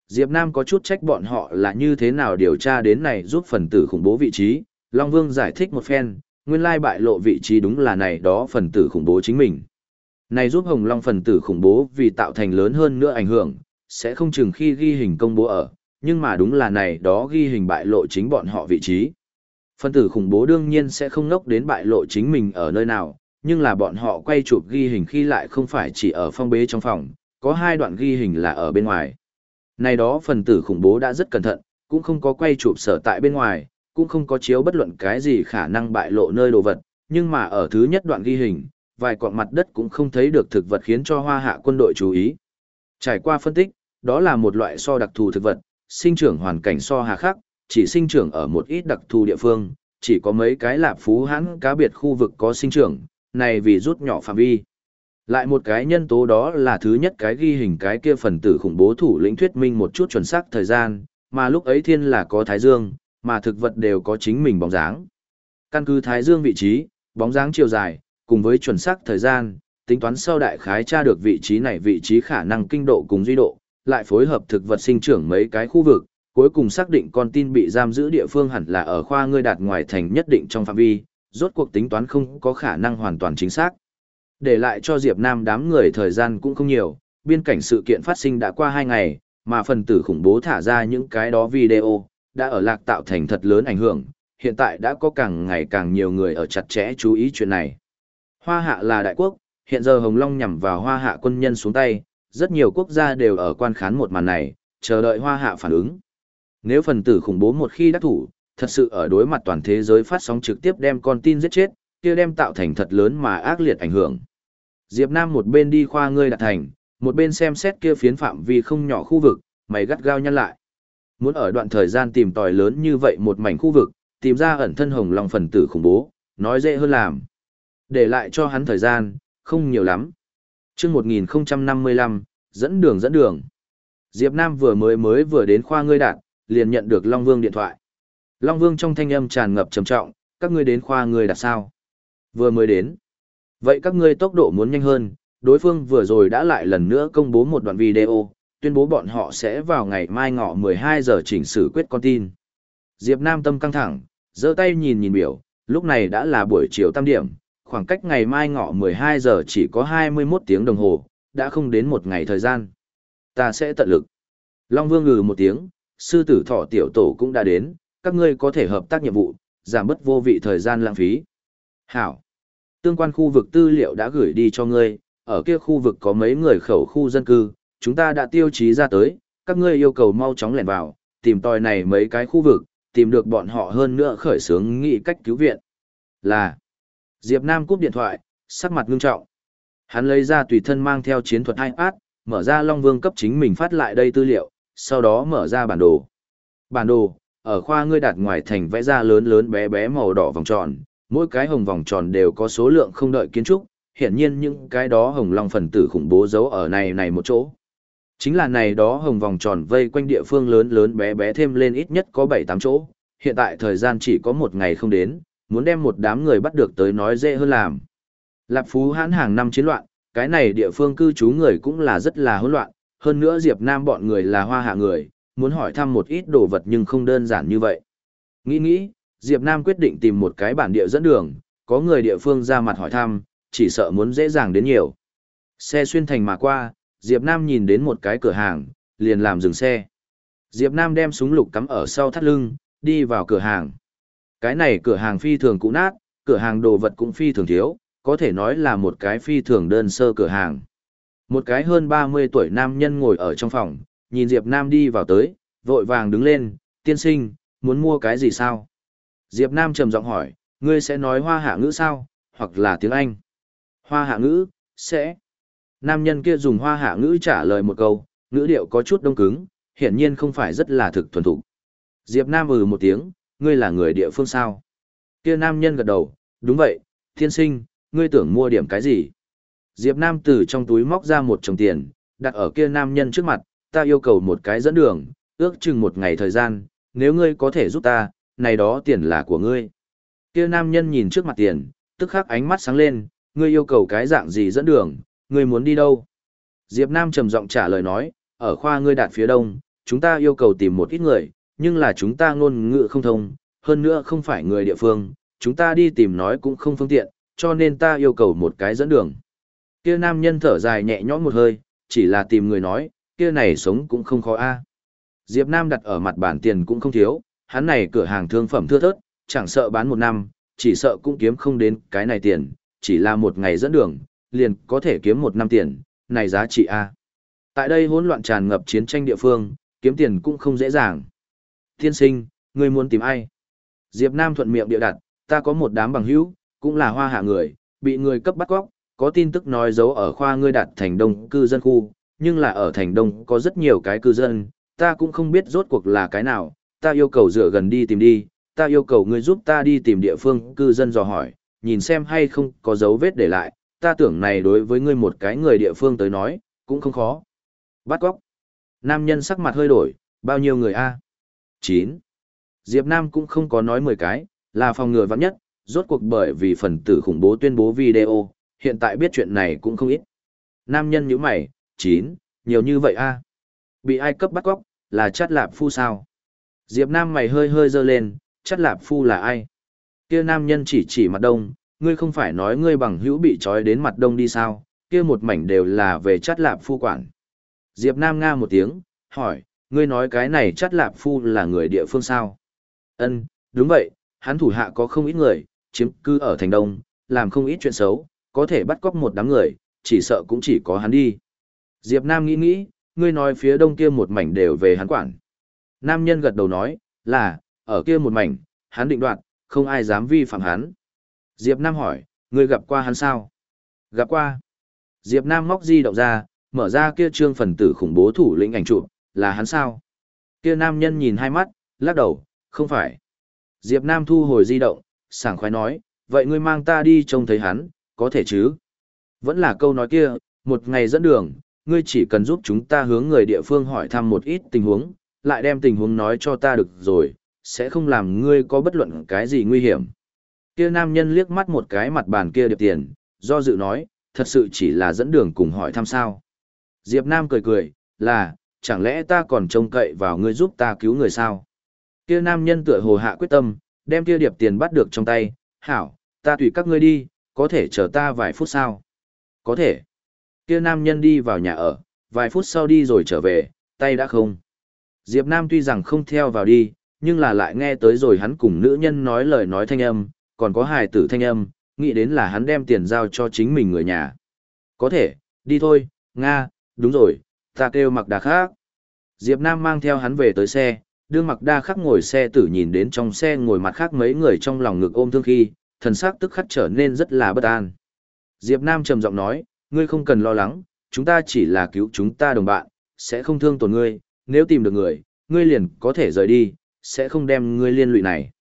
Diệp Nam có chút trách bọn họ là như thế nào điều tra đến này giúp phần tử khủng bố vị trí, Long Vương giải thích một phen, nguyên lai bại lộ vị trí đúng là này đó phần tử khủng bố chính mình. Này giúp Hồng Long phần tử khủng bố vì tạo thành lớn hơn nữa ảnh hưởng, sẽ không chừng khi ghi hình công bố ở, nhưng mà đúng là này đó ghi hình bại lộ chính bọn họ vị trí. Phần tử khủng bố đương nhiên sẽ không nốc đến bại lộ chính mình ở nơi nào, nhưng là bọn họ quay chụp ghi hình khi lại không phải chỉ ở phong bế trong phòng, có hai đoạn ghi hình là ở bên ngoài. Này đó phần tử khủng bố đã rất cẩn thận, cũng không có quay chụp sở tại bên ngoài, cũng không có chiếu bất luận cái gì khả năng bại lộ nơi đồ vật, nhưng mà ở thứ nhất đoạn ghi hình, vài quặng mặt đất cũng không thấy được thực vật khiến cho hoa hạ quân đội chú ý. Trải qua phân tích, đó là một loại so đặc thù thực vật, sinh trưởng hoàn cảnh so hà khắc, chỉ sinh trưởng ở một ít đặc thù địa phương, chỉ có mấy cái lạp phú hãn cá biệt khu vực có sinh trưởng, này vì rút nhỏ phạm vi. Lại một cái nhân tố đó là thứ nhất cái ghi hình cái kia phần tử khủng bố thủ lĩnh thuyết minh một chút chuẩn xác thời gian, mà lúc ấy thiên là có thái dương, mà thực vật đều có chính mình bóng dáng. Căn cứ thái dương vị trí, bóng dáng chiều dài, cùng với chuẩn xác thời gian, tính toán sau đại khái tra được vị trí này vị trí khả năng kinh độ cùng duy độ, lại phối hợp thực vật sinh trưởng mấy cái khu vực, cuối cùng xác định con tin bị giam giữ địa phương hẳn là ở khoa ngươi đạt ngoài thành nhất định trong phạm vi, rốt cuộc tính toán không có khả năng hoàn toàn chính xác. Để lại cho Diệp Nam đám người thời gian cũng không nhiều, biên cảnh sự kiện phát sinh đã qua 2 ngày, mà phần tử khủng bố thả ra những cái đó video, đã ở lạc tạo thành thật lớn ảnh hưởng, hiện tại đã có càng ngày càng nhiều người ở chặt chẽ chú ý chuyện này. Hoa hạ là đại quốc, hiện giờ Hồng Long nhằm vào hoa hạ quân nhân xuống tay, rất nhiều quốc gia đều ở quan khán một màn này, chờ đợi hoa hạ phản ứng. Nếu phần tử khủng bố một khi đắc thủ, thật sự ở đối mặt toàn thế giới phát sóng trực tiếp đem con tin giết chết, kia đem tạo thành thật lớn mà ác liệt ảnh hưởng. Diệp Nam một bên đi khoa ngươi đạt thành, một bên xem xét kia phiến phạm vi không nhỏ khu vực, mày gắt gao nhăn lại. Muốn ở đoạn thời gian tìm tòi lớn như vậy một mảnh khu vực, tìm ra ẩn thân hồng long phần tử khủng bố, nói dễ hơn làm. Để lại cho hắn thời gian, không nhiều lắm. chương 1055, dẫn đường dẫn đường. Diệp Nam vừa mới mới vừa đến khoa ngươi đạt, liền nhận được Long Vương điện thoại. Long Vương trong thanh âm tràn ngập trầm trọng, các ngươi đến khoa ngươi đạt sao? Vừa mới đến. Vậy các ngươi tốc độ muốn nhanh hơn, đối phương vừa rồi đã lại lần nữa công bố một đoạn video, tuyên bố bọn họ sẽ vào ngày mai ngọ 12 giờ chỉnh xử quyết con tin. Diệp Nam tâm căng thẳng, giơ tay nhìn nhìn biểu, lúc này đã là buổi chiều tam điểm, khoảng cách ngày mai ngọ 12 giờ chỉ có 21 tiếng đồng hồ, đã không đến một ngày thời gian. Ta sẽ tận lực. Long Vương ngừ một tiếng, sư tử thọ tiểu tổ cũng đã đến, các ngươi có thể hợp tác nhiệm vụ, giảm bớt vô vị thời gian lãng phí. Hảo. Tương quan khu vực tư liệu đã gửi đi cho ngươi, ở kia khu vực có mấy người khẩu khu dân cư, chúng ta đã tiêu chí ra tới, các ngươi yêu cầu mau chóng lẻn vào, tìm tòi này mấy cái khu vực, tìm được bọn họ hơn nữa khởi xướng nghị cách cứu viện. Là, Diệp Nam cúp điện thoại, sắc mặt ngưng trọng. Hắn lấy ra tùy thân mang theo chiến thuật iPad, mở ra Long Vương cấp chính mình phát lại đây tư liệu, sau đó mở ra bản đồ. Bản đồ, ở khoa ngươi đặt ngoài thành vẽ ra lớn lớn bé bé màu đỏ vòng tròn, mỗi cái hồng vòng tròn đều có số lượng không đợi kiến trúc, hiện nhiên những cái đó hồng long phần tử khủng bố giấu ở này này một chỗ. Chính là này đó hồng vòng tròn vây quanh địa phương lớn lớn bé bé thêm lên ít nhất có 7-8 chỗ, hiện tại thời gian chỉ có một ngày không đến, muốn đem một đám người bắt được tới nói dễ hơn làm. Lạp Phú hãn hàng năm chiến loạn, cái này địa phương cư trú người cũng là rất là hỗn loạn, hơn nữa Diệp Nam bọn người là hoa hạ người, muốn hỏi thăm một ít đồ vật nhưng không đơn giản như vậy. Nghĩ nghĩ, Diệp Nam quyết định tìm một cái bản địa dẫn đường, có người địa phương ra mặt hỏi thăm, chỉ sợ muốn dễ dàng đến nhiều. Xe xuyên thành mà qua, Diệp Nam nhìn đến một cái cửa hàng, liền làm dừng xe. Diệp Nam đem súng lục cắm ở sau thắt lưng, đi vào cửa hàng. Cái này cửa hàng phi thường cũ nát, cửa hàng đồ vật cũng phi thường thiếu, có thể nói là một cái phi thường đơn sơ cửa hàng. Một cái hơn 30 tuổi nam nhân ngồi ở trong phòng, nhìn Diệp Nam đi vào tới, vội vàng đứng lên, tiên sinh, muốn mua cái gì sao? Diệp Nam trầm giọng hỏi, ngươi sẽ nói hoa hạ ngữ sao, hoặc là tiếng Anh? Hoa hạ ngữ, sẽ. Nam nhân kia dùng hoa hạ ngữ trả lời một câu, ngữ điệu có chút đông cứng, hiển nhiên không phải rất là thực thuần thục. Diệp Nam ừ một tiếng, ngươi là người địa phương sao? Kia nam nhân gật đầu, đúng vậy, thiên sinh, ngươi tưởng mua điểm cái gì? Diệp Nam từ trong túi móc ra một chồng tiền, đặt ở kia nam nhân trước mặt, ta yêu cầu một cái dẫn đường, ước chừng một ngày thời gian, nếu ngươi có thể giúp ta, này đó tiền là của ngươi. Kia nam nhân nhìn trước mặt tiền, tức khắc ánh mắt sáng lên, ngươi yêu cầu cái dạng gì dẫn đường, ngươi muốn đi đâu? Diệp Nam trầm giọng trả lời nói, ở khoa ngươi đạt phía đông, chúng ta yêu cầu tìm một ít người, nhưng là chúng ta ngôn ngữ không thông, hơn nữa không phải người địa phương, chúng ta đi tìm nói cũng không phương tiện, cho nên ta yêu cầu một cái dẫn đường. Kia nam nhân thở dài nhẹ nhõm một hơi, chỉ là tìm người nói, kia này sống cũng không khó a. Diệp Nam đặt ở mặt bản tiền cũng không thiếu, hắn này cửa hàng thương phẩm thưa thớt, chẳng sợ bán một năm, chỉ sợ cũng kiếm không đến cái này tiền, chỉ là một ngày dẫn đường, liền có thể kiếm một năm tiền, này giá trị a. Tại đây hỗn loạn tràn ngập chiến tranh địa phương, kiếm tiền cũng không dễ dàng. Tiên sinh, ngươi muốn tìm ai? Diệp Nam thuận miệng địa đặt, ta có một đám bằng hữu, cũng là hoa hạ người, bị người cấp bắt cóc, có tin tức nói giấu ở khoa ngươi đặt thành đông cư dân khu, nhưng là ở thành đông có rất nhiều cái cư dân, ta cũng không biết rốt cuộc là cái nào, ta yêu cầu dựa gần đi tìm đi, ta yêu cầu ngươi giúp ta đi tìm địa phương cư dân dò hỏi, nhìn xem hay không có dấu vết để lại, ta tưởng này đối với ngươi một cái người địa phương tới nói, cũng không khó. Bắt góc. Nam nhân sắc mặt hơi đổi, bao nhiêu người a? 9. Diệp Nam cũng không có nói 10 cái, là phòng ngừa vắng nhất, rốt cuộc bởi vì phần tử khủng bố tuyên bố video, hiện tại biết chuyện này cũng không ít. Nam nhân như mày, 9, nhiều như vậy a Bị ai cấp bắt góc, là chát lạp phu sao? Diệp Nam mày hơi hơi dơ lên, chát lạp phu là ai? Kia nam nhân chỉ chỉ mặt đông, ngươi không phải nói ngươi bằng hữu bị trói đến mặt đông đi sao? Kia một mảnh đều là về chát lạp phu quản. Diệp Nam nga một tiếng, hỏi, ngươi nói cái này chát lạp phu là người địa phương sao? Ân, đúng vậy, hắn thủ hạ có không ít người, chiếm cư ở thành đông, làm không ít chuyện xấu, có thể bắt cóc một đám người, chỉ sợ cũng chỉ có hắn đi. Diệp Nam nghĩ nghĩ, ngươi nói phía đông kia một mảnh đều về hắn quản. Nam nhân gật đầu nói, là, ở kia một mảnh, hắn định đoạt, không ai dám vi phạm hắn. Diệp Nam hỏi, ngươi gặp qua hắn sao? Gặp qua. Diệp Nam móc di động ra, mở ra kia trương phần tử khủng bố thủ lĩnh ảnh chụp, là hắn sao? Kia nam nhân nhìn hai mắt, lắc đầu, không phải. Diệp Nam thu hồi di động, sảng khoái nói, vậy ngươi mang ta đi trông thấy hắn, có thể chứ? Vẫn là câu nói kia, một ngày dẫn đường, ngươi chỉ cần giúp chúng ta hướng người địa phương hỏi thăm một ít tình huống, lại đem tình huống nói cho ta được rồi, sẽ không làm ngươi có bất luận cái gì nguy hiểm. Kia nam nhân liếc mắt một cái mặt bàn kia điệp tiền, do dự nói, thật sự chỉ là dẫn đường cùng hỏi thăm sao. Diệp Nam cười cười, là, chẳng lẽ ta còn trông cậy vào ngươi giúp ta cứu người sao? Kia nam nhân tựa hồ hạ quyết tâm, đem kia điệp tiền bắt được trong tay, hảo, ta tùy các ngươi đi, có thể chờ ta vài phút sao? Có thể. Kia nam nhân đi vào nhà ở, vài phút sau đi rồi trở về, tay đã không. Diệp Nam tuy rằng không theo vào đi, nhưng là lại nghe tới rồi hắn cùng nữ nhân nói lời nói thanh âm, còn có hài tử thanh âm, nghĩ đến là hắn đem tiền giao cho chính mình người nhà. Có thể, đi thôi, Nga, đúng rồi, ta kêu mặc đà khác. Diệp Nam mang theo hắn về tới xe, đưa mặc đa khắc ngồi xe tử nhìn đến trong xe ngồi mặt khác mấy người trong lòng ngực ôm thương khi, thần sắc tức khắc trở nên rất là bất an. Diệp Nam trầm giọng nói, ngươi không cần lo lắng, chúng ta chỉ là cứu chúng ta đồng bạn, sẽ không thương tổn ngươi, nếu tìm được người, ngươi liền có thể rời đi, sẽ không đem ngươi liên lụy này.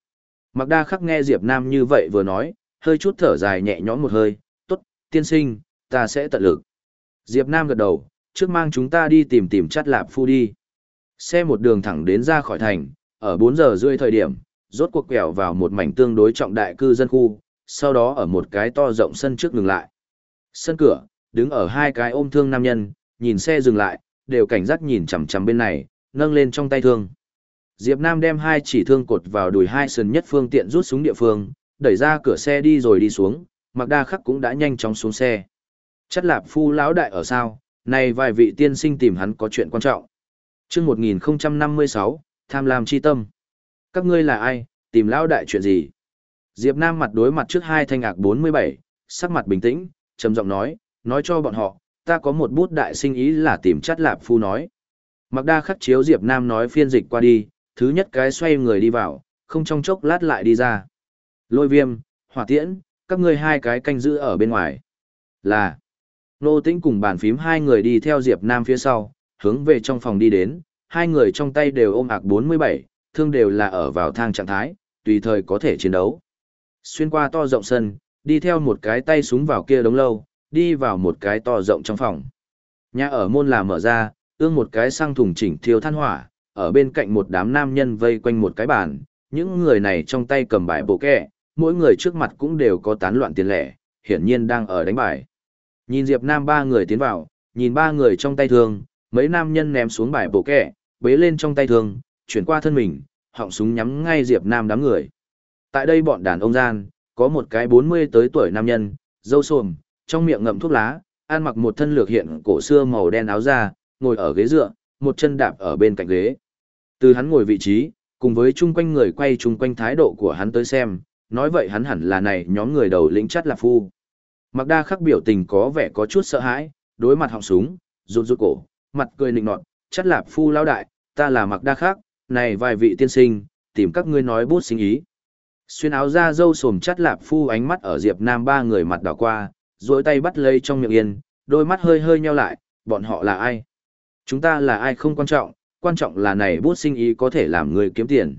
Mặc đa khắc nghe Diệp Nam như vậy vừa nói, hơi chút thở dài nhẹ nhõm một hơi, tốt, tiên sinh, ta sẽ tận lực. Diệp Nam gật đầu, trước mang chúng ta đi tìm tìm chắt lạp phu đi. Xe một đường thẳng đến ra khỏi thành, ở 4 giờ rưỡi thời điểm, rốt cuộc quẹo vào một mảnh tương đối trọng đại cư dân khu, sau đó ở một cái to rộng sân trước ngừng lại. Sân cửa, đứng ở hai cái ôm thương nam nhân, nhìn xe dừng lại, đều cảnh giác nhìn chằm chằm bên này, nâng lên trong tay thương. Diệp Nam đem hai chỉ thương cột vào đùi hai sườn nhất phương tiện rút xuống địa phương, đẩy ra cửa xe đi rồi đi xuống, Mặc Đa Khắc cũng đã nhanh chóng xuống xe. Chất lạp phu lão đại ở sao, này vài vị tiên sinh tìm hắn có chuyện quan trọng. Trước 1056, tham lam chi tâm. Các ngươi là ai, tìm lão đại chuyện gì? Diệp Nam mặt đối mặt trước hai thanh ạc 47, sắc mặt bình tĩnh, trầm giọng nói, nói cho bọn họ, ta có một bút đại sinh ý là tìm chắt lạp phu nói. Mặc đa khắc chiếu Diệp Nam nói phiên dịch qua đi, thứ nhất cái xoay người đi vào, không trong chốc lát lại đi ra. Lôi viêm, hỏa tiễn, các ngươi hai cái canh giữ ở bên ngoài. Là, nô tĩnh cùng bàn phím hai người đi theo Diệp Nam phía sau, hướng về trong phòng đi đến, hai người trong tay đều ôm ạc 47, thương đều là ở vào thang trạng thái, tùy thời có thể chiến đấu. Xuyên qua to rộng sân, đi theo một cái tay súng vào kia đống lâu, đi vào một cái to rộng trong phòng. Nhà ở môn là mở ra, ương một cái sang thùng chỉnh thiêu than hỏa, ở bên cạnh một đám nam nhân vây quanh một cái bàn, những người này trong tay cầm bài bộ kẹ, mỗi người trước mặt cũng đều có tán loạn tiền lẻ, hiển nhiên đang ở đánh bài. Nhìn Diệp Nam ba người tiến vào, nhìn ba người trong tay thương, mấy nam nhân ném xuống bài bộ kẹ, bế lên trong tay thương, chuyển qua thân mình, họng súng nhắm ngay Diệp Nam đám người. Tại đây bọn đàn ông gian, có một cái 40 tới tuổi nam nhân, dâu xồm, trong miệng ngậm thuốc lá, ăn mặc một thân lược hiện cổ xưa màu đen áo da, ngồi ở ghế dựa, một chân đạp ở bên cạnh ghế. Từ hắn ngồi vị trí, cùng với chung quanh người quay chung quanh thái độ của hắn tới xem, nói vậy hắn hẳn là này nhóm người đầu lĩnh chắt là phu. Mặc đa khắc biểu tình có vẻ có chút sợ hãi, đối mặt họng súng, rụt rụt cổ, mặt cười nịnh nọt, chắt lạp phu lao đại, ta là mặc đa khắc, này vài vị tiên sinh, tìm các ngươi nói bút sinh ý. Xuyên áo da dâu sồm chắt lạp phu ánh mắt ở Diệp Nam ba người mặt đảo qua, duỗi tay bắt lấy trong miệng yên, đôi mắt hơi hơi nheo lại, bọn họ là ai? Chúng ta là ai không quan trọng, quan trọng là này bút sinh ý có thể làm người kiếm tiền.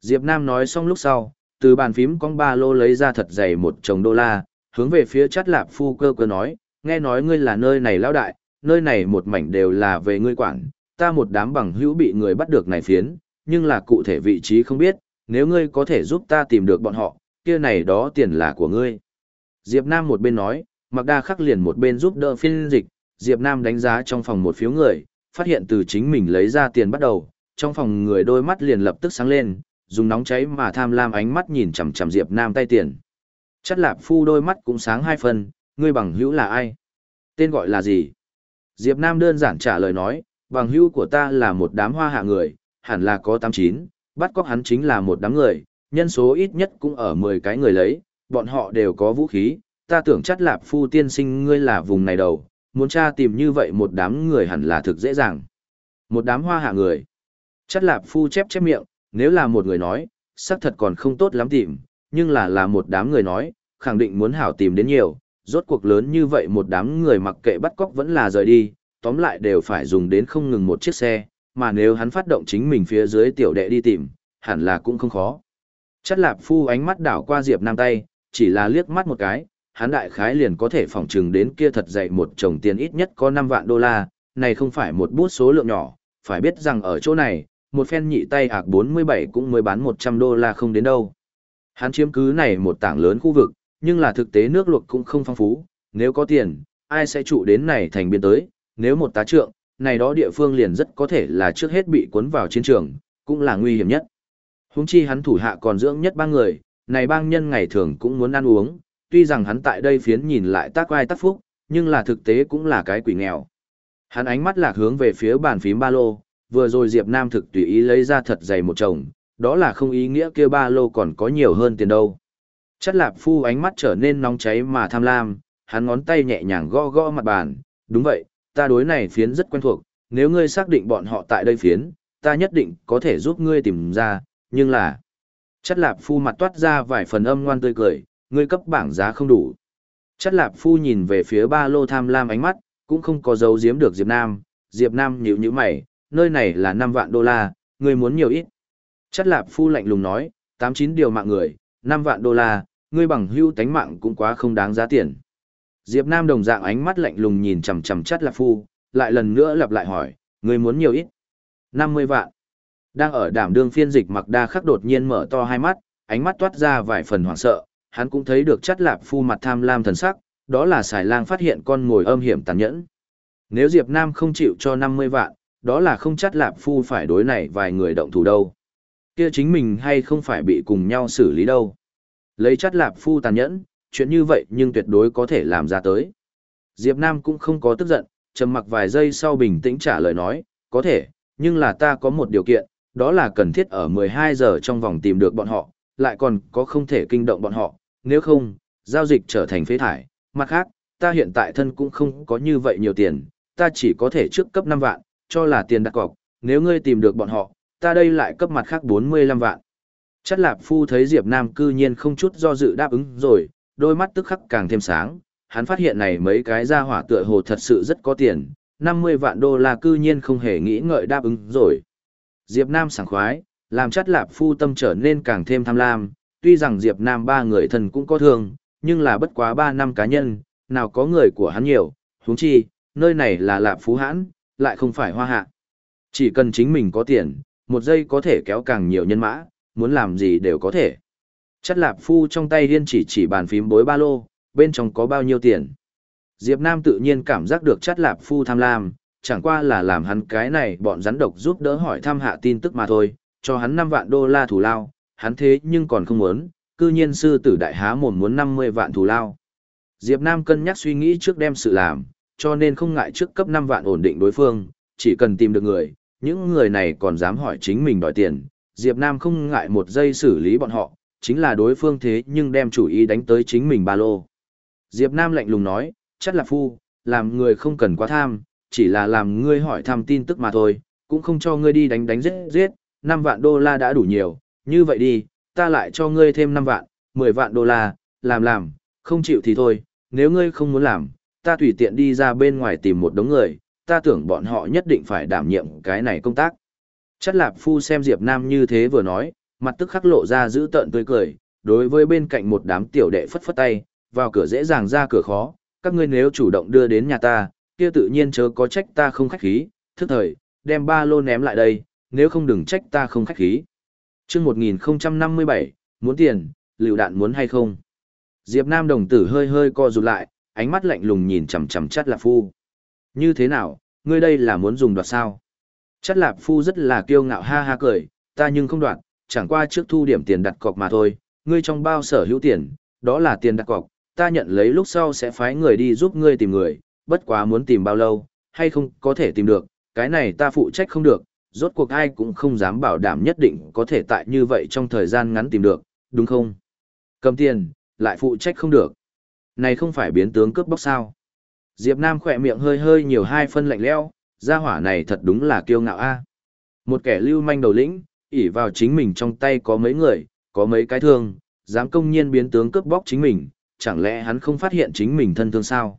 Diệp Nam nói xong lúc sau, từ bàn phím con ba lô lấy ra thật dày một chồng đô la, hướng về phía chát lạp phu cơ cơ nói, nghe nói ngươi là nơi này lão đại, nơi này một mảnh đều là về ngươi quản, ta một đám bằng hữu bị người bắt được này phiến, nhưng là cụ thể vị trí không biết, nếu ngươi có thể giúp ta tìm được bọn họ, kia này đó tiền là của ngươi. Diệp Nam một bên nói, Mặc Đa khắc liền một bên giúp đỡ phiên dịch, Diệp Nam đánh giá trong phòng một phiếu người, phát hiện từ chính mình lấy ra tiền bắt đầu, trong phòng người đôi mắt liền lập tức sáng lên, dùng nóng cháy mà tham lam ánh mắt nhìn chằm chằm Diệp Nam tay tiền. Chất lạp phu đôi mắt cũng sáng hai phần, ngươi bằng hữu là ai? Tên gọi là gì? Diệp Nam đơn giản trả lời nói, bằng hữu của ta là một đám hoa hạ người, hẳn là có 89, bắt cóc hắn chính là một đám người, nhân số ít nhất cũng ở 10 cái người lấy, bọn họ đều có vũ khí, ta tưởng Chất lạp phu tiên sinh ngươi là vùng này đầu, muốn tra tìm như vậy một đám người hẳn là thực dễ dàng. Một đám hoa hạ người. Chắt lạp phu chép chép miệng, nếu là một người nói, xác thật còn không tốt lắm tìm, nhưng là là một đám người nói, khẳng định muốn hảo tìm đến nhiều, rốt cuộc lớn như vậy một đám người mặc kệ bắt cóc vẫn là rời đi, tóm lại đều phải dùng đến không ngừng một chiếc xe, mà nếu hắn phát động chính mình phía dưới tiểu đệ đi tìm, hẳn là cũng không khó. Chất lạp phu ánh mắt đảo qua Diệp Nam tay, chỉ là liếc mắt một cái, hắn đại khái liền có thể phỏng chừng đến kia thật dạy một chồng tiền ít nhất có 5 vạn đô la, này không phải một bút số lượng nhỏ, phải biết rằng ở chỗ này, một phen nhị tay ạc 47 cũng mới bán 100 đô la không đến đâu. Hắn chiếm cứ này một tảng lớn khu vực, nhưng là thực tế nước luộc cũng không phong phú, nếu có tiền, ai sẽ trụ đến này thành biên tới, nếu một tá trượng, này đó địa phương liền rất có thể là trước hết bị cuốn vào chiến trường, cũng là nguy hiểm nhất. Húng chi hắn thủ hạ còn dưỡng nhất ba người, này bang nhân ngày thường cũng muốn ăn uống, tuy rằng hắn tại đây phiến nhìn lại tác ai tác phúc, nhưng là thực tế cũng là cái quỷ nghèo. Hắn ánh mắt lạc hướng về phía bàn phím ba lô, vừa rồi Diệp Nam thực tùy ý lấy ra thật dày một chồng, đó là không ý nghĩa kia ba lô còn có nhiều hơn tiền đâu. Chất lạp phu ánh mắt trở nên nóng cháy mà tham lam, hắn ngón tay nhẹ nhàng gõ gõ mặt bàn, đúng vậy, ta đối này phiến rất quen thuộc, nếu ngươi xác định bọn họ tại đây phiến, ta nhất định có thể giúp ngươi tìm ra, nhưng là... Chất lạp phu mặt toát ra vài phần âm ngoan tươi cười, ngươi cấp bảng giá không đủ. Chất lạp phu nhìn về phía ba lô tham lam ánh mắt, cũng không có dấu giếm được Diệp Nam, Diệp Nam nhíu nhíu mày, nơi này là 5 vạn đô la, ngươi muốn nhiều ít. Chất lạp phu lạnh lùng nói, 89 điều mạng người, 5 vạn đô la, ngươi bằng hưu tánh mạng cũng quá không đáng giá tiền. Diệp Nam đồng dạng ánh mắt lạnh lùng nhìn chằm chằm chất lạp phu, lại lần nữa lặp lại hỏi, ngươi muốn nhiều ít? 50 vạn. Đang ở đảm đương phiên dịch mặc đa khắc đột nhiên mở to hai mắt, ánh mắt toát ra vài phần hoảng sợ, hắn cũng thấy được chất lạp phu mặt tham lam thần sắc, đó là xài lang phát hiện con ngồi âm hiểm tàn nhẫn. Nếu Diệp Nam không chịu cho 50 vạn, đó là không chất lạp phu phải đối này vài người động thủ đâu. Kia chính mình hay không phải bị cùng nhau xử lý đâu. Lấy chất lạp phu tàn nhẫn, chuyện như vậy nhưng tuyệt đối có thể làm ra tới. Diệp Nam cũng không có tức giận, trầm mặc vài giây sau bình tĩnh trả lời nói, có thể, nhưng là ta có một điều kiện, đó là cần thiết ở 12 giờ trong vòng tìm được bọn họ, lại còn có không thể kinh động bọn họ, nếu không, giao dịch trở thành phế thải. Mặt khác, ta hiện tại thân cũng không có như vậy nhiều tiền, ta chỉ có thể trước cấp 5 vạn, cho là tiền đặt cọc, nếu ngươi tìm được bọn họ, ta đây lại cấp mặt khác 45 vạn. Chất lạp phu thấy Diệp Nam cư nhiên không chút do dự đáp ứng rồi, đôi mắt tức khắc càng thêm sáng, hắn phát hiện này mấy cái gia hỏa tựa hồ thật sự rất có tiền, 50 vạn đô la cư nhiên không hề nghĩ ngợi đáp ứng rồi. Diệp Nam sảng khoái, làm chất lạp phu tâm trở nên càng thêm tham lam, tuy rằng Diệp Nam ba người thần cũng có thương, nhưng là bất quá ba năm cá nhân, nào có người của hắn nhiều, huống chi, nơi này là lạp phú hãn, lại không phải hoa hạ. Chỉ cần chính mình có tiền, một giây có thể kéo càng nhiều nhân mã, muốn làm gì đều có thể. Chất lạp phu trong tay điên chỉ chỉ bàn phím bối ba lô, bên trong có bao nhiêu tiền. Diệp Nam tự nhiên cảm giác được chất lạp phu tham lam, chẳng qua là làm hắn cái này bọn rắn độc giúp đỡ hỏi thăm hạ tin tức mà thôi, cho hắn 5 vạn đô la thủ lao, hắn thế nhưng còn không muốn, cư nhiên sư tử đại há mồm muốn 50 vạn thù lao. Diệp Nam cân nhắc suy nghĩ trước đem sự làm, cho nên không ngại trước cấp 5 vạn ổn định đối phương, chỉ cần tìm được người, những người này còn dám hỏi chính mình đòi tiền, Diệp Nam không ngại một giây xử lý bọn họ, chính là đối phương thế nhưng đem chủ ý đánh tới chính mình ba lô. Diệp Nam lạnh lùng nói, chắc là phu, làm người không cần quá tham, chỉ là làm ngươi hỏi thăm tin tức mà thôi, cũng không cho ngươi đi đánh đánh giết giết, 5 vạn đô la đã đủ nhiều, như vậy đi, ta lại cho ngươi thêm 5 vạn, 10 vạn đô la, làm làm, không chịu thì thôi, nếu ngươi không muốn làm, ta tùy tiện đi ra bên ngoài tìm một đống người, ta tưởng bọn họ nhất định phải đảm nhiệm cái này công tác. Chất lạp phu xem Diệp Nam như thế vừa nói, mặt tức khắc lộ ra giữ tợn tươi cười, đối với bên cạnh một đám tiểu đệ phất phất tay, vào cửa dễ dàng ra cửa khó, các ngươi nếu chủ động đưa đến nhà ta, kia tự nhiên chớ có trách ta không khách khí, thức thời, đem ba lô ném lại đây, nếu không đừng trách ta không khách khí. Trước 1057, muốn tiền, lựu đạn muốn hay không? Diệp Nam đồng tử hơi hơi co rụt lại, ánh mắt lạnh lùng nhìn chằm chằm Chát Lạp Phu. Như thế nào, ngươi đây là muốn dùng đoạt sao? Chát Lạp Phu rất là kiêu ngạo ha ha cười, ta nhưng không đoạt, chẳng qua trước thu điểm tiền đặt cọc mà thôi, ngươi trong bao sở hữu tiền, đó là tiền đặt cọc, ta nhận lấy lúc sau sẽ phái người đi giúp ngươi tìm người, bất quá muốn tìm bao lâu, hay không có thể tìm được, cái này ta phụ trách không được, rốt cuộc ai cũng không dám bảo đảm nhất định có thể tại như vậy trong thời gian ngắn tìm được, đúng không? Cầm tiền, lại phụ trách không được. Này không phải biến tướng cướp bóc sao? Diệp Nam khỏe miệng hơi hơi nhiều hai phân lạnh lẽo, gia hỏa này thật đúng là kiêu ngạo a. Một kẻ lưu manh đầu lĩnh, ỷ vào chính mình trong tay có mấy người, có mấy cái thương, dám công nhiên biến tướng cướp bóc chính mình, chẳng lẽ hắn không phát hiện chính mình thân thương sao?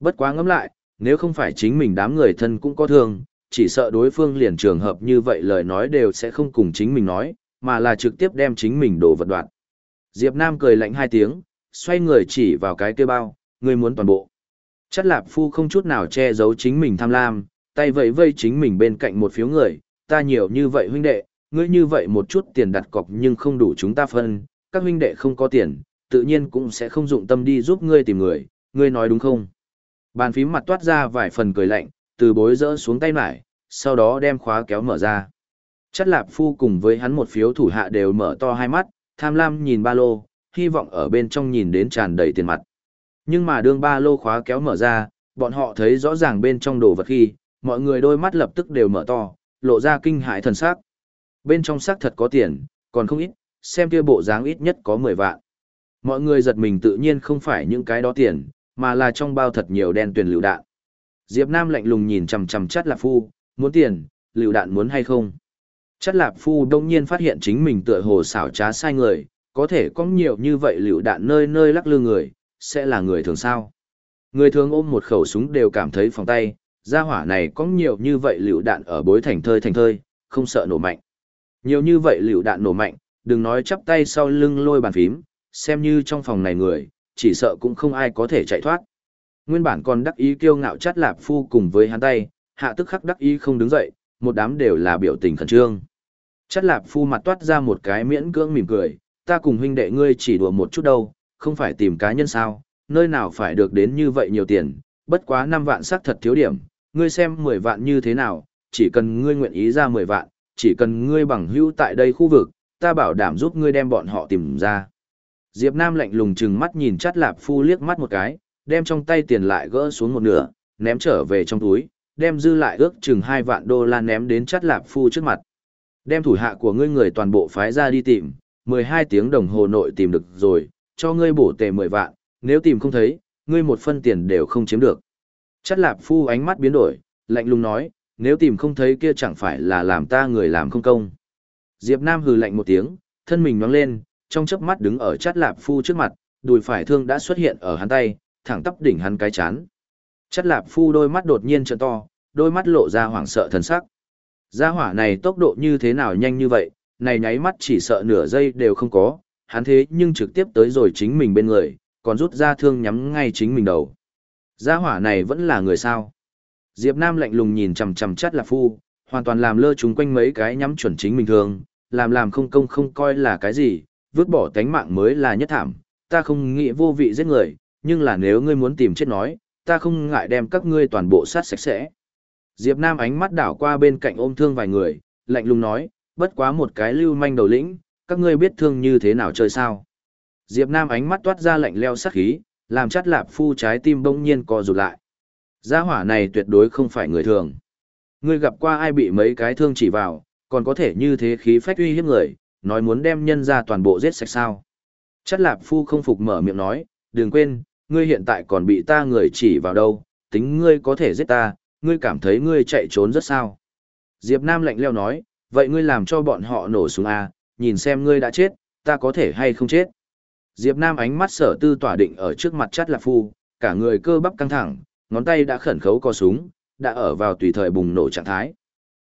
Bất quá ngẫm lại, nếu không phải chính mình đám người thân cũng có thương, chỉ sợ đối phương liền trường hợp như vậy lời nói đều sẽ không cùng chính mình nói, mà là trực tiếp đem chính mình đổ vật đoạn. Diệp Nam cười lạnh hai tiếng, xoay người chỉ vào cái kia bao, ngươi muốn toàn bộ. Chất lạp phu không chút nào che giấu chính mình tham lam, tay vẫy vây chính mình bên cạnh một phiếu người, ta nhiều như vậy huynh đệ, ngươi như vậy một chút tiền đặt cọc nhưng không đủ chúng ta phân, các huynh đệ không có tiền, tự nhiên cũng sẽ không dụng tâm đi giúp ngươi tìm người, ngươi nói đúng không? Bàn phím mặt toát ra vài phần cười lạnh, từ bối rỡ xuống tay mải, sau đó đem khóa kéo mở ra. Chất lạp phu cùng với hắn một phiếu thủ hạ đều mở to hai mắt, tham lam nhìn ba lô, hy vọng ở bên trong nhìn đến tràn đầy tiền mặt. Nhưng mà đương ba lô khóa kéo mở ra, bọn họ thấy rõ ràng bên trong đồ vật khi, mọi người đôi mắt lập tức đều mở to, lộ ra kinh hãi thần sắc. Bên trong xác thật có tiền, còn không ít, xem kia bộ dáng ít nhất có 10 vạn. Mọi người giật mình tự nhiên không phải những cái đó tiền, mà là trong bao thật nhiều đen tuyển lựu đạn. Diệp Nam lạnh lùng nhìn chằm chằm chất Lạp Phu, muốn tiền, lựu đạn muốn hay không? Chát Lạp Phu đông nhiên phát hiện chính mình tựa hồ xảo trá sai người, có thể có nhiều như vậy lựu đạn nơi nơi lắc lư người, sẽ là người thường sao? Người thường ôm một khẩu súng đều cảm thấy phòng tay, gia hỏa này có nhiều như vậy lựu đạn ở bối thành thơi thành thơi, không sợ nổ mạnh. Nhiều như vậy lựu đạn nổ mạnh, đừng nói chắp tay sau lưng lôi bàn phím, xem như trong phòng này người, chỉ sợ cũng không ai có thể chạy thoát. Nguyên bản còn đắc ý kiêu ngạo chát lạp phu cùng với hắn tay, hạ tức khắc đắc ý không đứng dậy, một đám đều là biểu tình khẩn trương. Chát lạp phu mặt toát ra một cái miễn cưỡng mỉm cười, ta cùng huynh đệ ngươi chỉ đùa một chút đâu, không phải tìm cá nhân sao, nơi nào phải được đến như vậy nhiều tiền, bất quá 5 vạn xác thật thiếu điểm, ngươi xem 10 vạn như thế nào, chỉ cần ngươi nguyện ý ra 10 vạn, chỉ cần ngươi bằng hữu tại đây khu vực, ta bảo đảm giúp ngươi đem bọn họ tìm ra. Diệp Nam lạnh lùng chừng mắt nhìn chát lạp phu liếc mắt một cái, đem trong tay tiền lại gỡ xuống một nửa, ném trở về trong túi, đem dư lại ước chừng 2 vạn đô la ném đến Chất lạp phu trước mặt. Đem thủ hạ của ngươi người toàn bộ phái ra đi tìm, 12 tiếng đồng hồ nội tìm được rồi, cho ngươi bổ tề 10 vạn, nếu tìm không thấy, ngươi một phân tiền đều không chiếm được. Chất lạp phu ánh mắt biến đổi, lạnh lùng nói, nếu tìm không thấy kia chẳng phải là làm ta người làm không công. Diệp Nam hừ lạnh một tiếng, thân mình nhoáng lên, trong chớp mắt đứng ở chát lạp phu trước mặt, đùi phải thương đã xuất hiện ở hắn tay, thẳng tắp đỉnh hắn cái chán chất lạp phu đôi mắt đột nhiên trợn to, đôi mắt lộ ra hoảng sợ thần sắc. Gia hỏa này tốc độ như thế nào nhanh như vậy, này nháy mắt chỉ sợ nửa giây đều không có, hắn thế nhưng trực tiếp tới rồi chính mình bên người, còn rút ra thương nhắm ngay chính mình đầu. Gia hỏa này vẫn là người sao? Diệp Nam lạnh lùng nhìn chằm chằm chất lạp phu, hoàn toàn làm lơ chúng quanh mấy cái nhắm chuẩn chính mình thường, làm làm không công không coi là cái gì, vứt bỏ tánh mạng mới là nhất thảm, ta không nghĩ vô vị giết người, nhưng là nếu ngươi muốn tìm chết nói, ta không ngại đem các ngươi toàn bộ sát sạch sẽ. Diệp Nam ánh mắt đảo qua bên cạnh ôm thương vài người, lạnh lùng nói, bất quá một cái lưu manh đầu lĩnh, các ngươi biết thương như thế nào chơi sao. Diệp Nam ánh mắt toát ra lạnh leo sát khí, làm chát lạp phu trái tim bỗng nhiên co rụt lại. Gia hỏa này tuyệt đối không phải người thường. Ngươi gặp qua ai bị mấy cái thương chỉ vào, còn có thể như thế khí phách uy hiếp người, nói muốn đem nhân ra toàn bộ giết sạch sao. Chát lạp phu không phục mở miệng nói, đừng quên, ngươi hiện tại còn bị ta người chỉ vào đâu, tính ngươi có thể giết ta, ngươi cảm thấy ngươi chạy trốn rất sao. Diệp Nam lạnh leo nói, vậy ngươi làm cho bọn họ nổ súng à? nhìn xem ngươi đã chết, ta có thể hay không chết. Diệp Nam ánh mắt sở tư tỏa định ở trước mặt chát lạc phu, cả người cơ bắp căng thẳng, ngón tay đã khẩn khấu co súng, đã ở vào tùy thời bùng nổ trạng thái.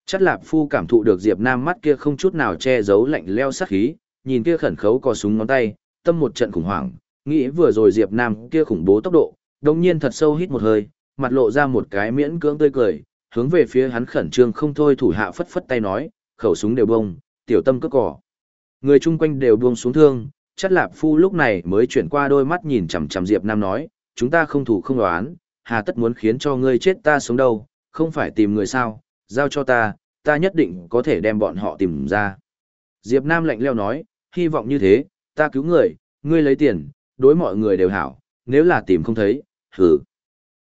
Chát lạp phu cảm thụ được Diệp Nam mắt kia không chút nào che giấu lạnh leo sát khí, nhìn kia khẩn khấu co súng ngón tay, tâm một trận khủng hoảng, nghĩ vừa rồi Diệp Nam kia khủng bố tốc độ, đồng nhiên thật sâu hít một hơi, mặt lộ ra một cái miễn cưỡng tươi cười, hướng về phía hắn khẩn trương không thôi thủ hạ phất phất tay nói, khẩu súng đều bông, tiểu tâm cất cỏ. Người chung quanh đều buông xuống thương, chất lạp phu lúc này mới chuyển qua đôi mắt nhìn chằm chằm Diệp Nam nói, chúng ta không thủ không đoán, hà tất muốn khiến cho ngươi chết ta sống đâu, không phải tìm người sao, giao cho ta, ta nhất định có thể đem bọn họ tìm ra. Diệp Nam lạnh lèo nói, hy vọng như thế, ta cứu người, ngươi lấy tiền, đối mọi người đều hảo, nếu là tìm không thấy, hử.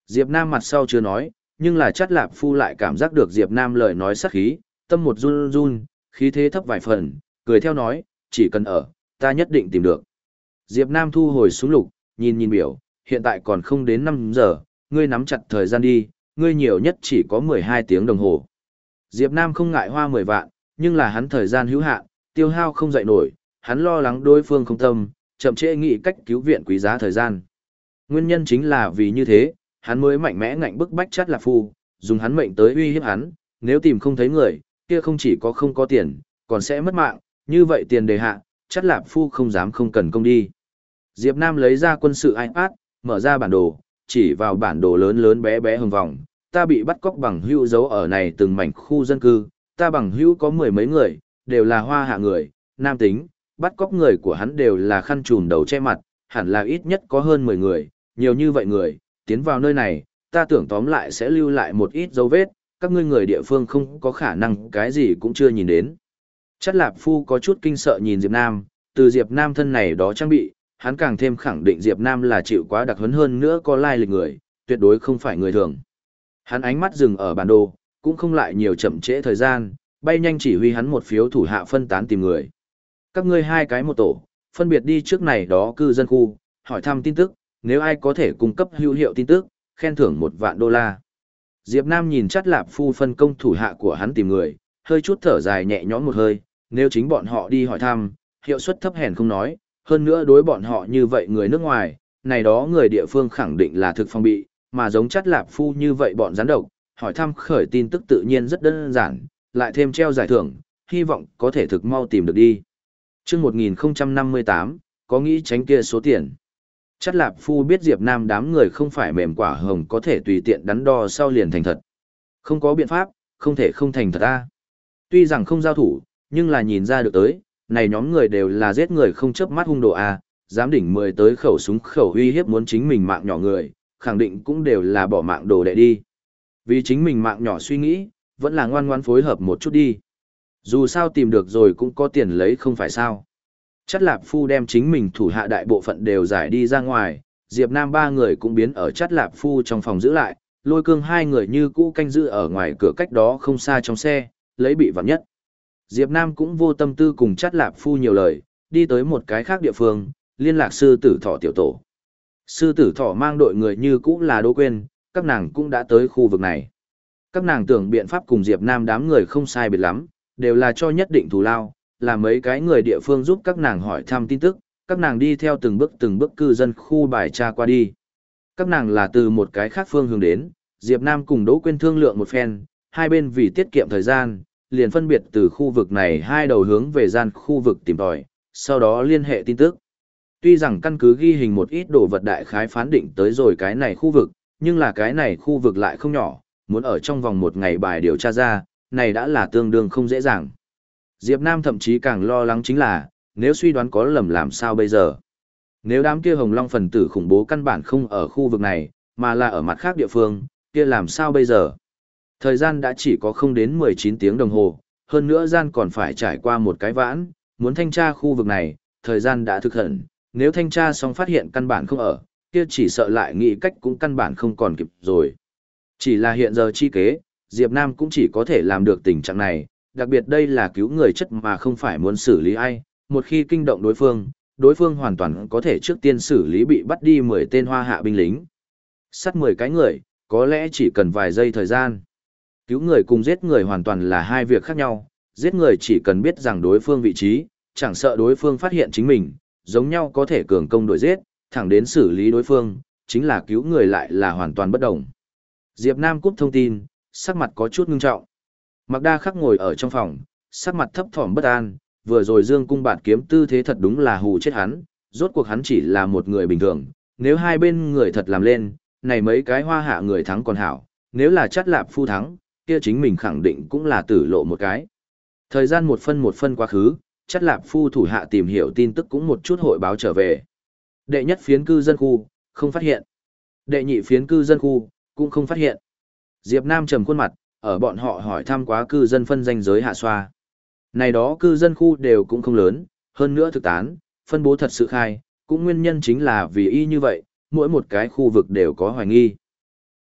Diệp Nam mặt sau chưa nói, nhưng là chắc lạp phu lại cảm giác được Diệp Nam lời nói sắc khí, tâm một run run, khí thế thấp vài phần, cười theo nói, chỉ cần ở, ta nhất định tìm được. Diệp Nam thu hồi xuống lục, nhìn nhìn biểu, hiện tại còn không đến 5 giờ, ngươi nắm chặt thời gian đi, ngươi nhiều nhất chỉ có 12 tiếng đồng hồ. Diệp Nam không ngại hoa 10 vạn, nhưng là hắn thời gian hữu hạn, tiêu hao không dậy nổi, hắn lo lắng đối phương không tâm, chậm trễ nghĩ cách cứu viện quý giá thời gian. Nguyên nhân chính là vì như thế, hắn mới mạnh mẽ ngạnh bức bách chát là phu, dùng hắn mệnh tới uy hiếp hắn, nếu tìm không thấy người, kia không chỉ có không có tiền, còn sẽ mất mạng, như vậy tiền đề hạ, chất lạp phu không dám không cần công đi. Diệp Nam lấy ra quân sự iPad, mở ra bản đồ, chỉ vào bản đồ lớn lớn bé bé hồng vòng, ta bị bắt cóc bằng hữu giấu ở này từng mảnh khu dân cư, ta bằng hữu có mười mấy người, đều là hoa hạ người, nam tính, bắt cóc người của hắn đều là khăn trùm đầu che mặt, hẳn là ít nhất có hơn 10 người, nhiều như vậy người, tiến vào nơi này, ta tưởng tóm lại sẽ lưu lại một ít dấu vết, các ngươi người địa phương không có khả năng cái gì cũng chưa nhìn đến. Chắc lạp phu có chút kinh sợ nhìn Diệp Nam, từ Diệp Nam thân này đó trang bị, hắn càng thêm khẳng định Diệp Nam là chịu quá đặc huấn hơn nữa có lai lịch người, tuyệt đối không phải người thường. Hắn ánh mắt dừng ở bản đồ, cũng không lại nhiều chậm trễ thời gian, bay nhanh chỉ huy hắn một phiếu thủ hạ phân tán tìm người. Các ngươi hai cái một tổ, phân biệt đi trước này đó cư dân khu, hỏi thăm tin tức, nếu ai có thể cung cấp hữu hiệu tin tức, khen thưởng một vạn đô la. Diệp Nam nhìn chắt lạp phu phân công thủ hạ của hắn tìm người, hơi chút thở dài nhẹ nhõm một hơi, nếu chính bọn họ đi hỏi thăm, hiệu suất thấp hèn không nói, hơn nữa đối bọn họ như vậy người nước ngoài, này đó người địa phương khẳng định là thực phong bị, mà giống chắt lạp phu như vậy bọn gián độc, hỏi thăm khởi tin tức tự nhiên rất đơn giản, lại thêm treo giải thưởng, hy vọng có thể thực mau tìm được đi. Trước 1058, có nghĩ tránh kia số tiền. Chắc lạp phu biết Diệp Nam đám người không phải mềm quả hồng có thể tùy tiện đắn đo sau liền thành thật. Không có biện pháp, không thể không thành thật ta. Tuy rằng không giao thủ, nhưng là nhìn ra được tới, này nhóm người đều là giết người không chớp mắt hung đồ a, dám đỉnh mười tới khẩu súng khẩu uy hiếp muốn chính mình mạng nhỏ người, khẳng định cũng đều là bỏ mạng đồ đệ đi. Vì chính mình mạng nhỏ suy nghĩ, vẫn là ngoan ngoan phối hợp một chút đi. Dù sao tìm được rồi cũng có tiền lấy không phải sao. Chất lạp phu đem chính mình thủ hạ đại bộ phận đều giải đi ra ngoài, Diệp Nam ba người cũng biến ở chất lạp phu trong phòng giữ lại, lôi cương hai người như cũ canh giữ ở ngoài cửa cách đó không xa trong xe, lấy bị vặn nhất. Diệp Nam cũng vô tâm tư cùng chất lạp phu nhiều lời, đi tới một cái khác địa phương, liên lạc sư tử thọ tiểu tổ. Sư tử thọ mang đội người như cũ là đô quên, các nàng cũng đã tới khu vực này. Các nàng tưởng biện pháp cùng Diệp Nam đám người không sai biệt lắm, đều là cho nhất định thù lao, là mấy cái người địa phương giúp các nàng hỏi thăm tin tức, các nàng đi theo từng bước từng bước cư dân khu bài tra qua đi. Các nàng là từ một cái khác phương hướng đến, Diệp Nam cùng Đỗ Quyên thương lượng một phen, hai bên vì tiết kiệm thời gian, liền phân biệt từ khu vực này hai đầu hướng về gian khu vực tìm tòi, sau đó liên hệ tin tức. Tuy rằng căn cứ ghi hình một ít đồ vật đại khái phán định tới rồi cái này khu vực, nhưng là cái này khu vực lại không nhỏ, muốn ở trong vòng một ngày bài điều tra ra, này đã là tương đương không dễ dàng. Diệp Nam thậm chí càng lo lắng chính là, nếu suy đoán có lầm làm sao bây giờ. Nếu đám kia hồng long phần tử khủng bố căn bản không ở khu vực này, mà là ở mặt khác địa phương, kia làm sao bây giờ? Thời gian đã chỉ có không đến 19 tiếng đồng hồ, hơn nữa gian còn phải trải qua một cái vãn, muốn thanh tra khu vực này, thời gian đã thực hận, nếu thanh tra xong phát hiện căn bản không ở, kia chỉ sợ lại nghĩ cách cũng căn bản không còn kịp rồi. Chỉ là hiện giờ chi kế, Diệp Nam cũng chỉ có thể làm được tình trạng này, đặc biệt đây là cứu người chất mà không phải muốn xử lý ai, một khi kinh động đối phương, đối phương hoàn toàn có thể trước tiên xử lý bị bắt đi 10 tên hoa hạ binh lính. Sát 10 cái người, có lẽ chỉ cần vài giây thời gian. Cứu người cùng giết người hoàn toàn là hai việc khác nhau, giết người chỉ cần biết rằng đối phương vị trí, chẳng sợ đối phương phát hiện chính mình, giống nhau có thể cường công đổi giết, thẳng đến xử lý đối phương, chính là cứu người lại là hoàn toàn bất động. Diệp Nam cúp thông tin, sắc mặt có chút ngưng trọng. Mặc đa khắc ngồi ở trong phòng, sắc mặt thấp thỏm bất an, vừa rồi dương cung bạn kiếm tư thế thật đúng là hù chết hắn, rốt cuộc hắn chỉ là một người bình thường, nếu hai bên người thật làm lên, này mấy cái hoa hạ người thắng còn hảo, nếu là chắt lạp phu thắng, kia chính mình khẳng định cũng là tử lộ một cái. Thời gian một phân một phân quá khứ, chắt lạp phu thủ hạ tìm hiểu tin tức cũng một chút hội báo trở về. Đệ nhất phiến cư dân khu, không phát hiện. Đệ nhị phiến cư dân khu, cũng không phát hiện. Diệp Nam trầm khuôn mặt, ở bọn họ hỏi thăm quá cư dân phân danh giới hạ xoa. Này đó cư dân khu đều cũng không lớn, hơn nữa thực tán, phân bố thật sự khai, cũng nguyên nhân chính là vì y như vậy, mỗi một cái khu vực đều có hoài nghi.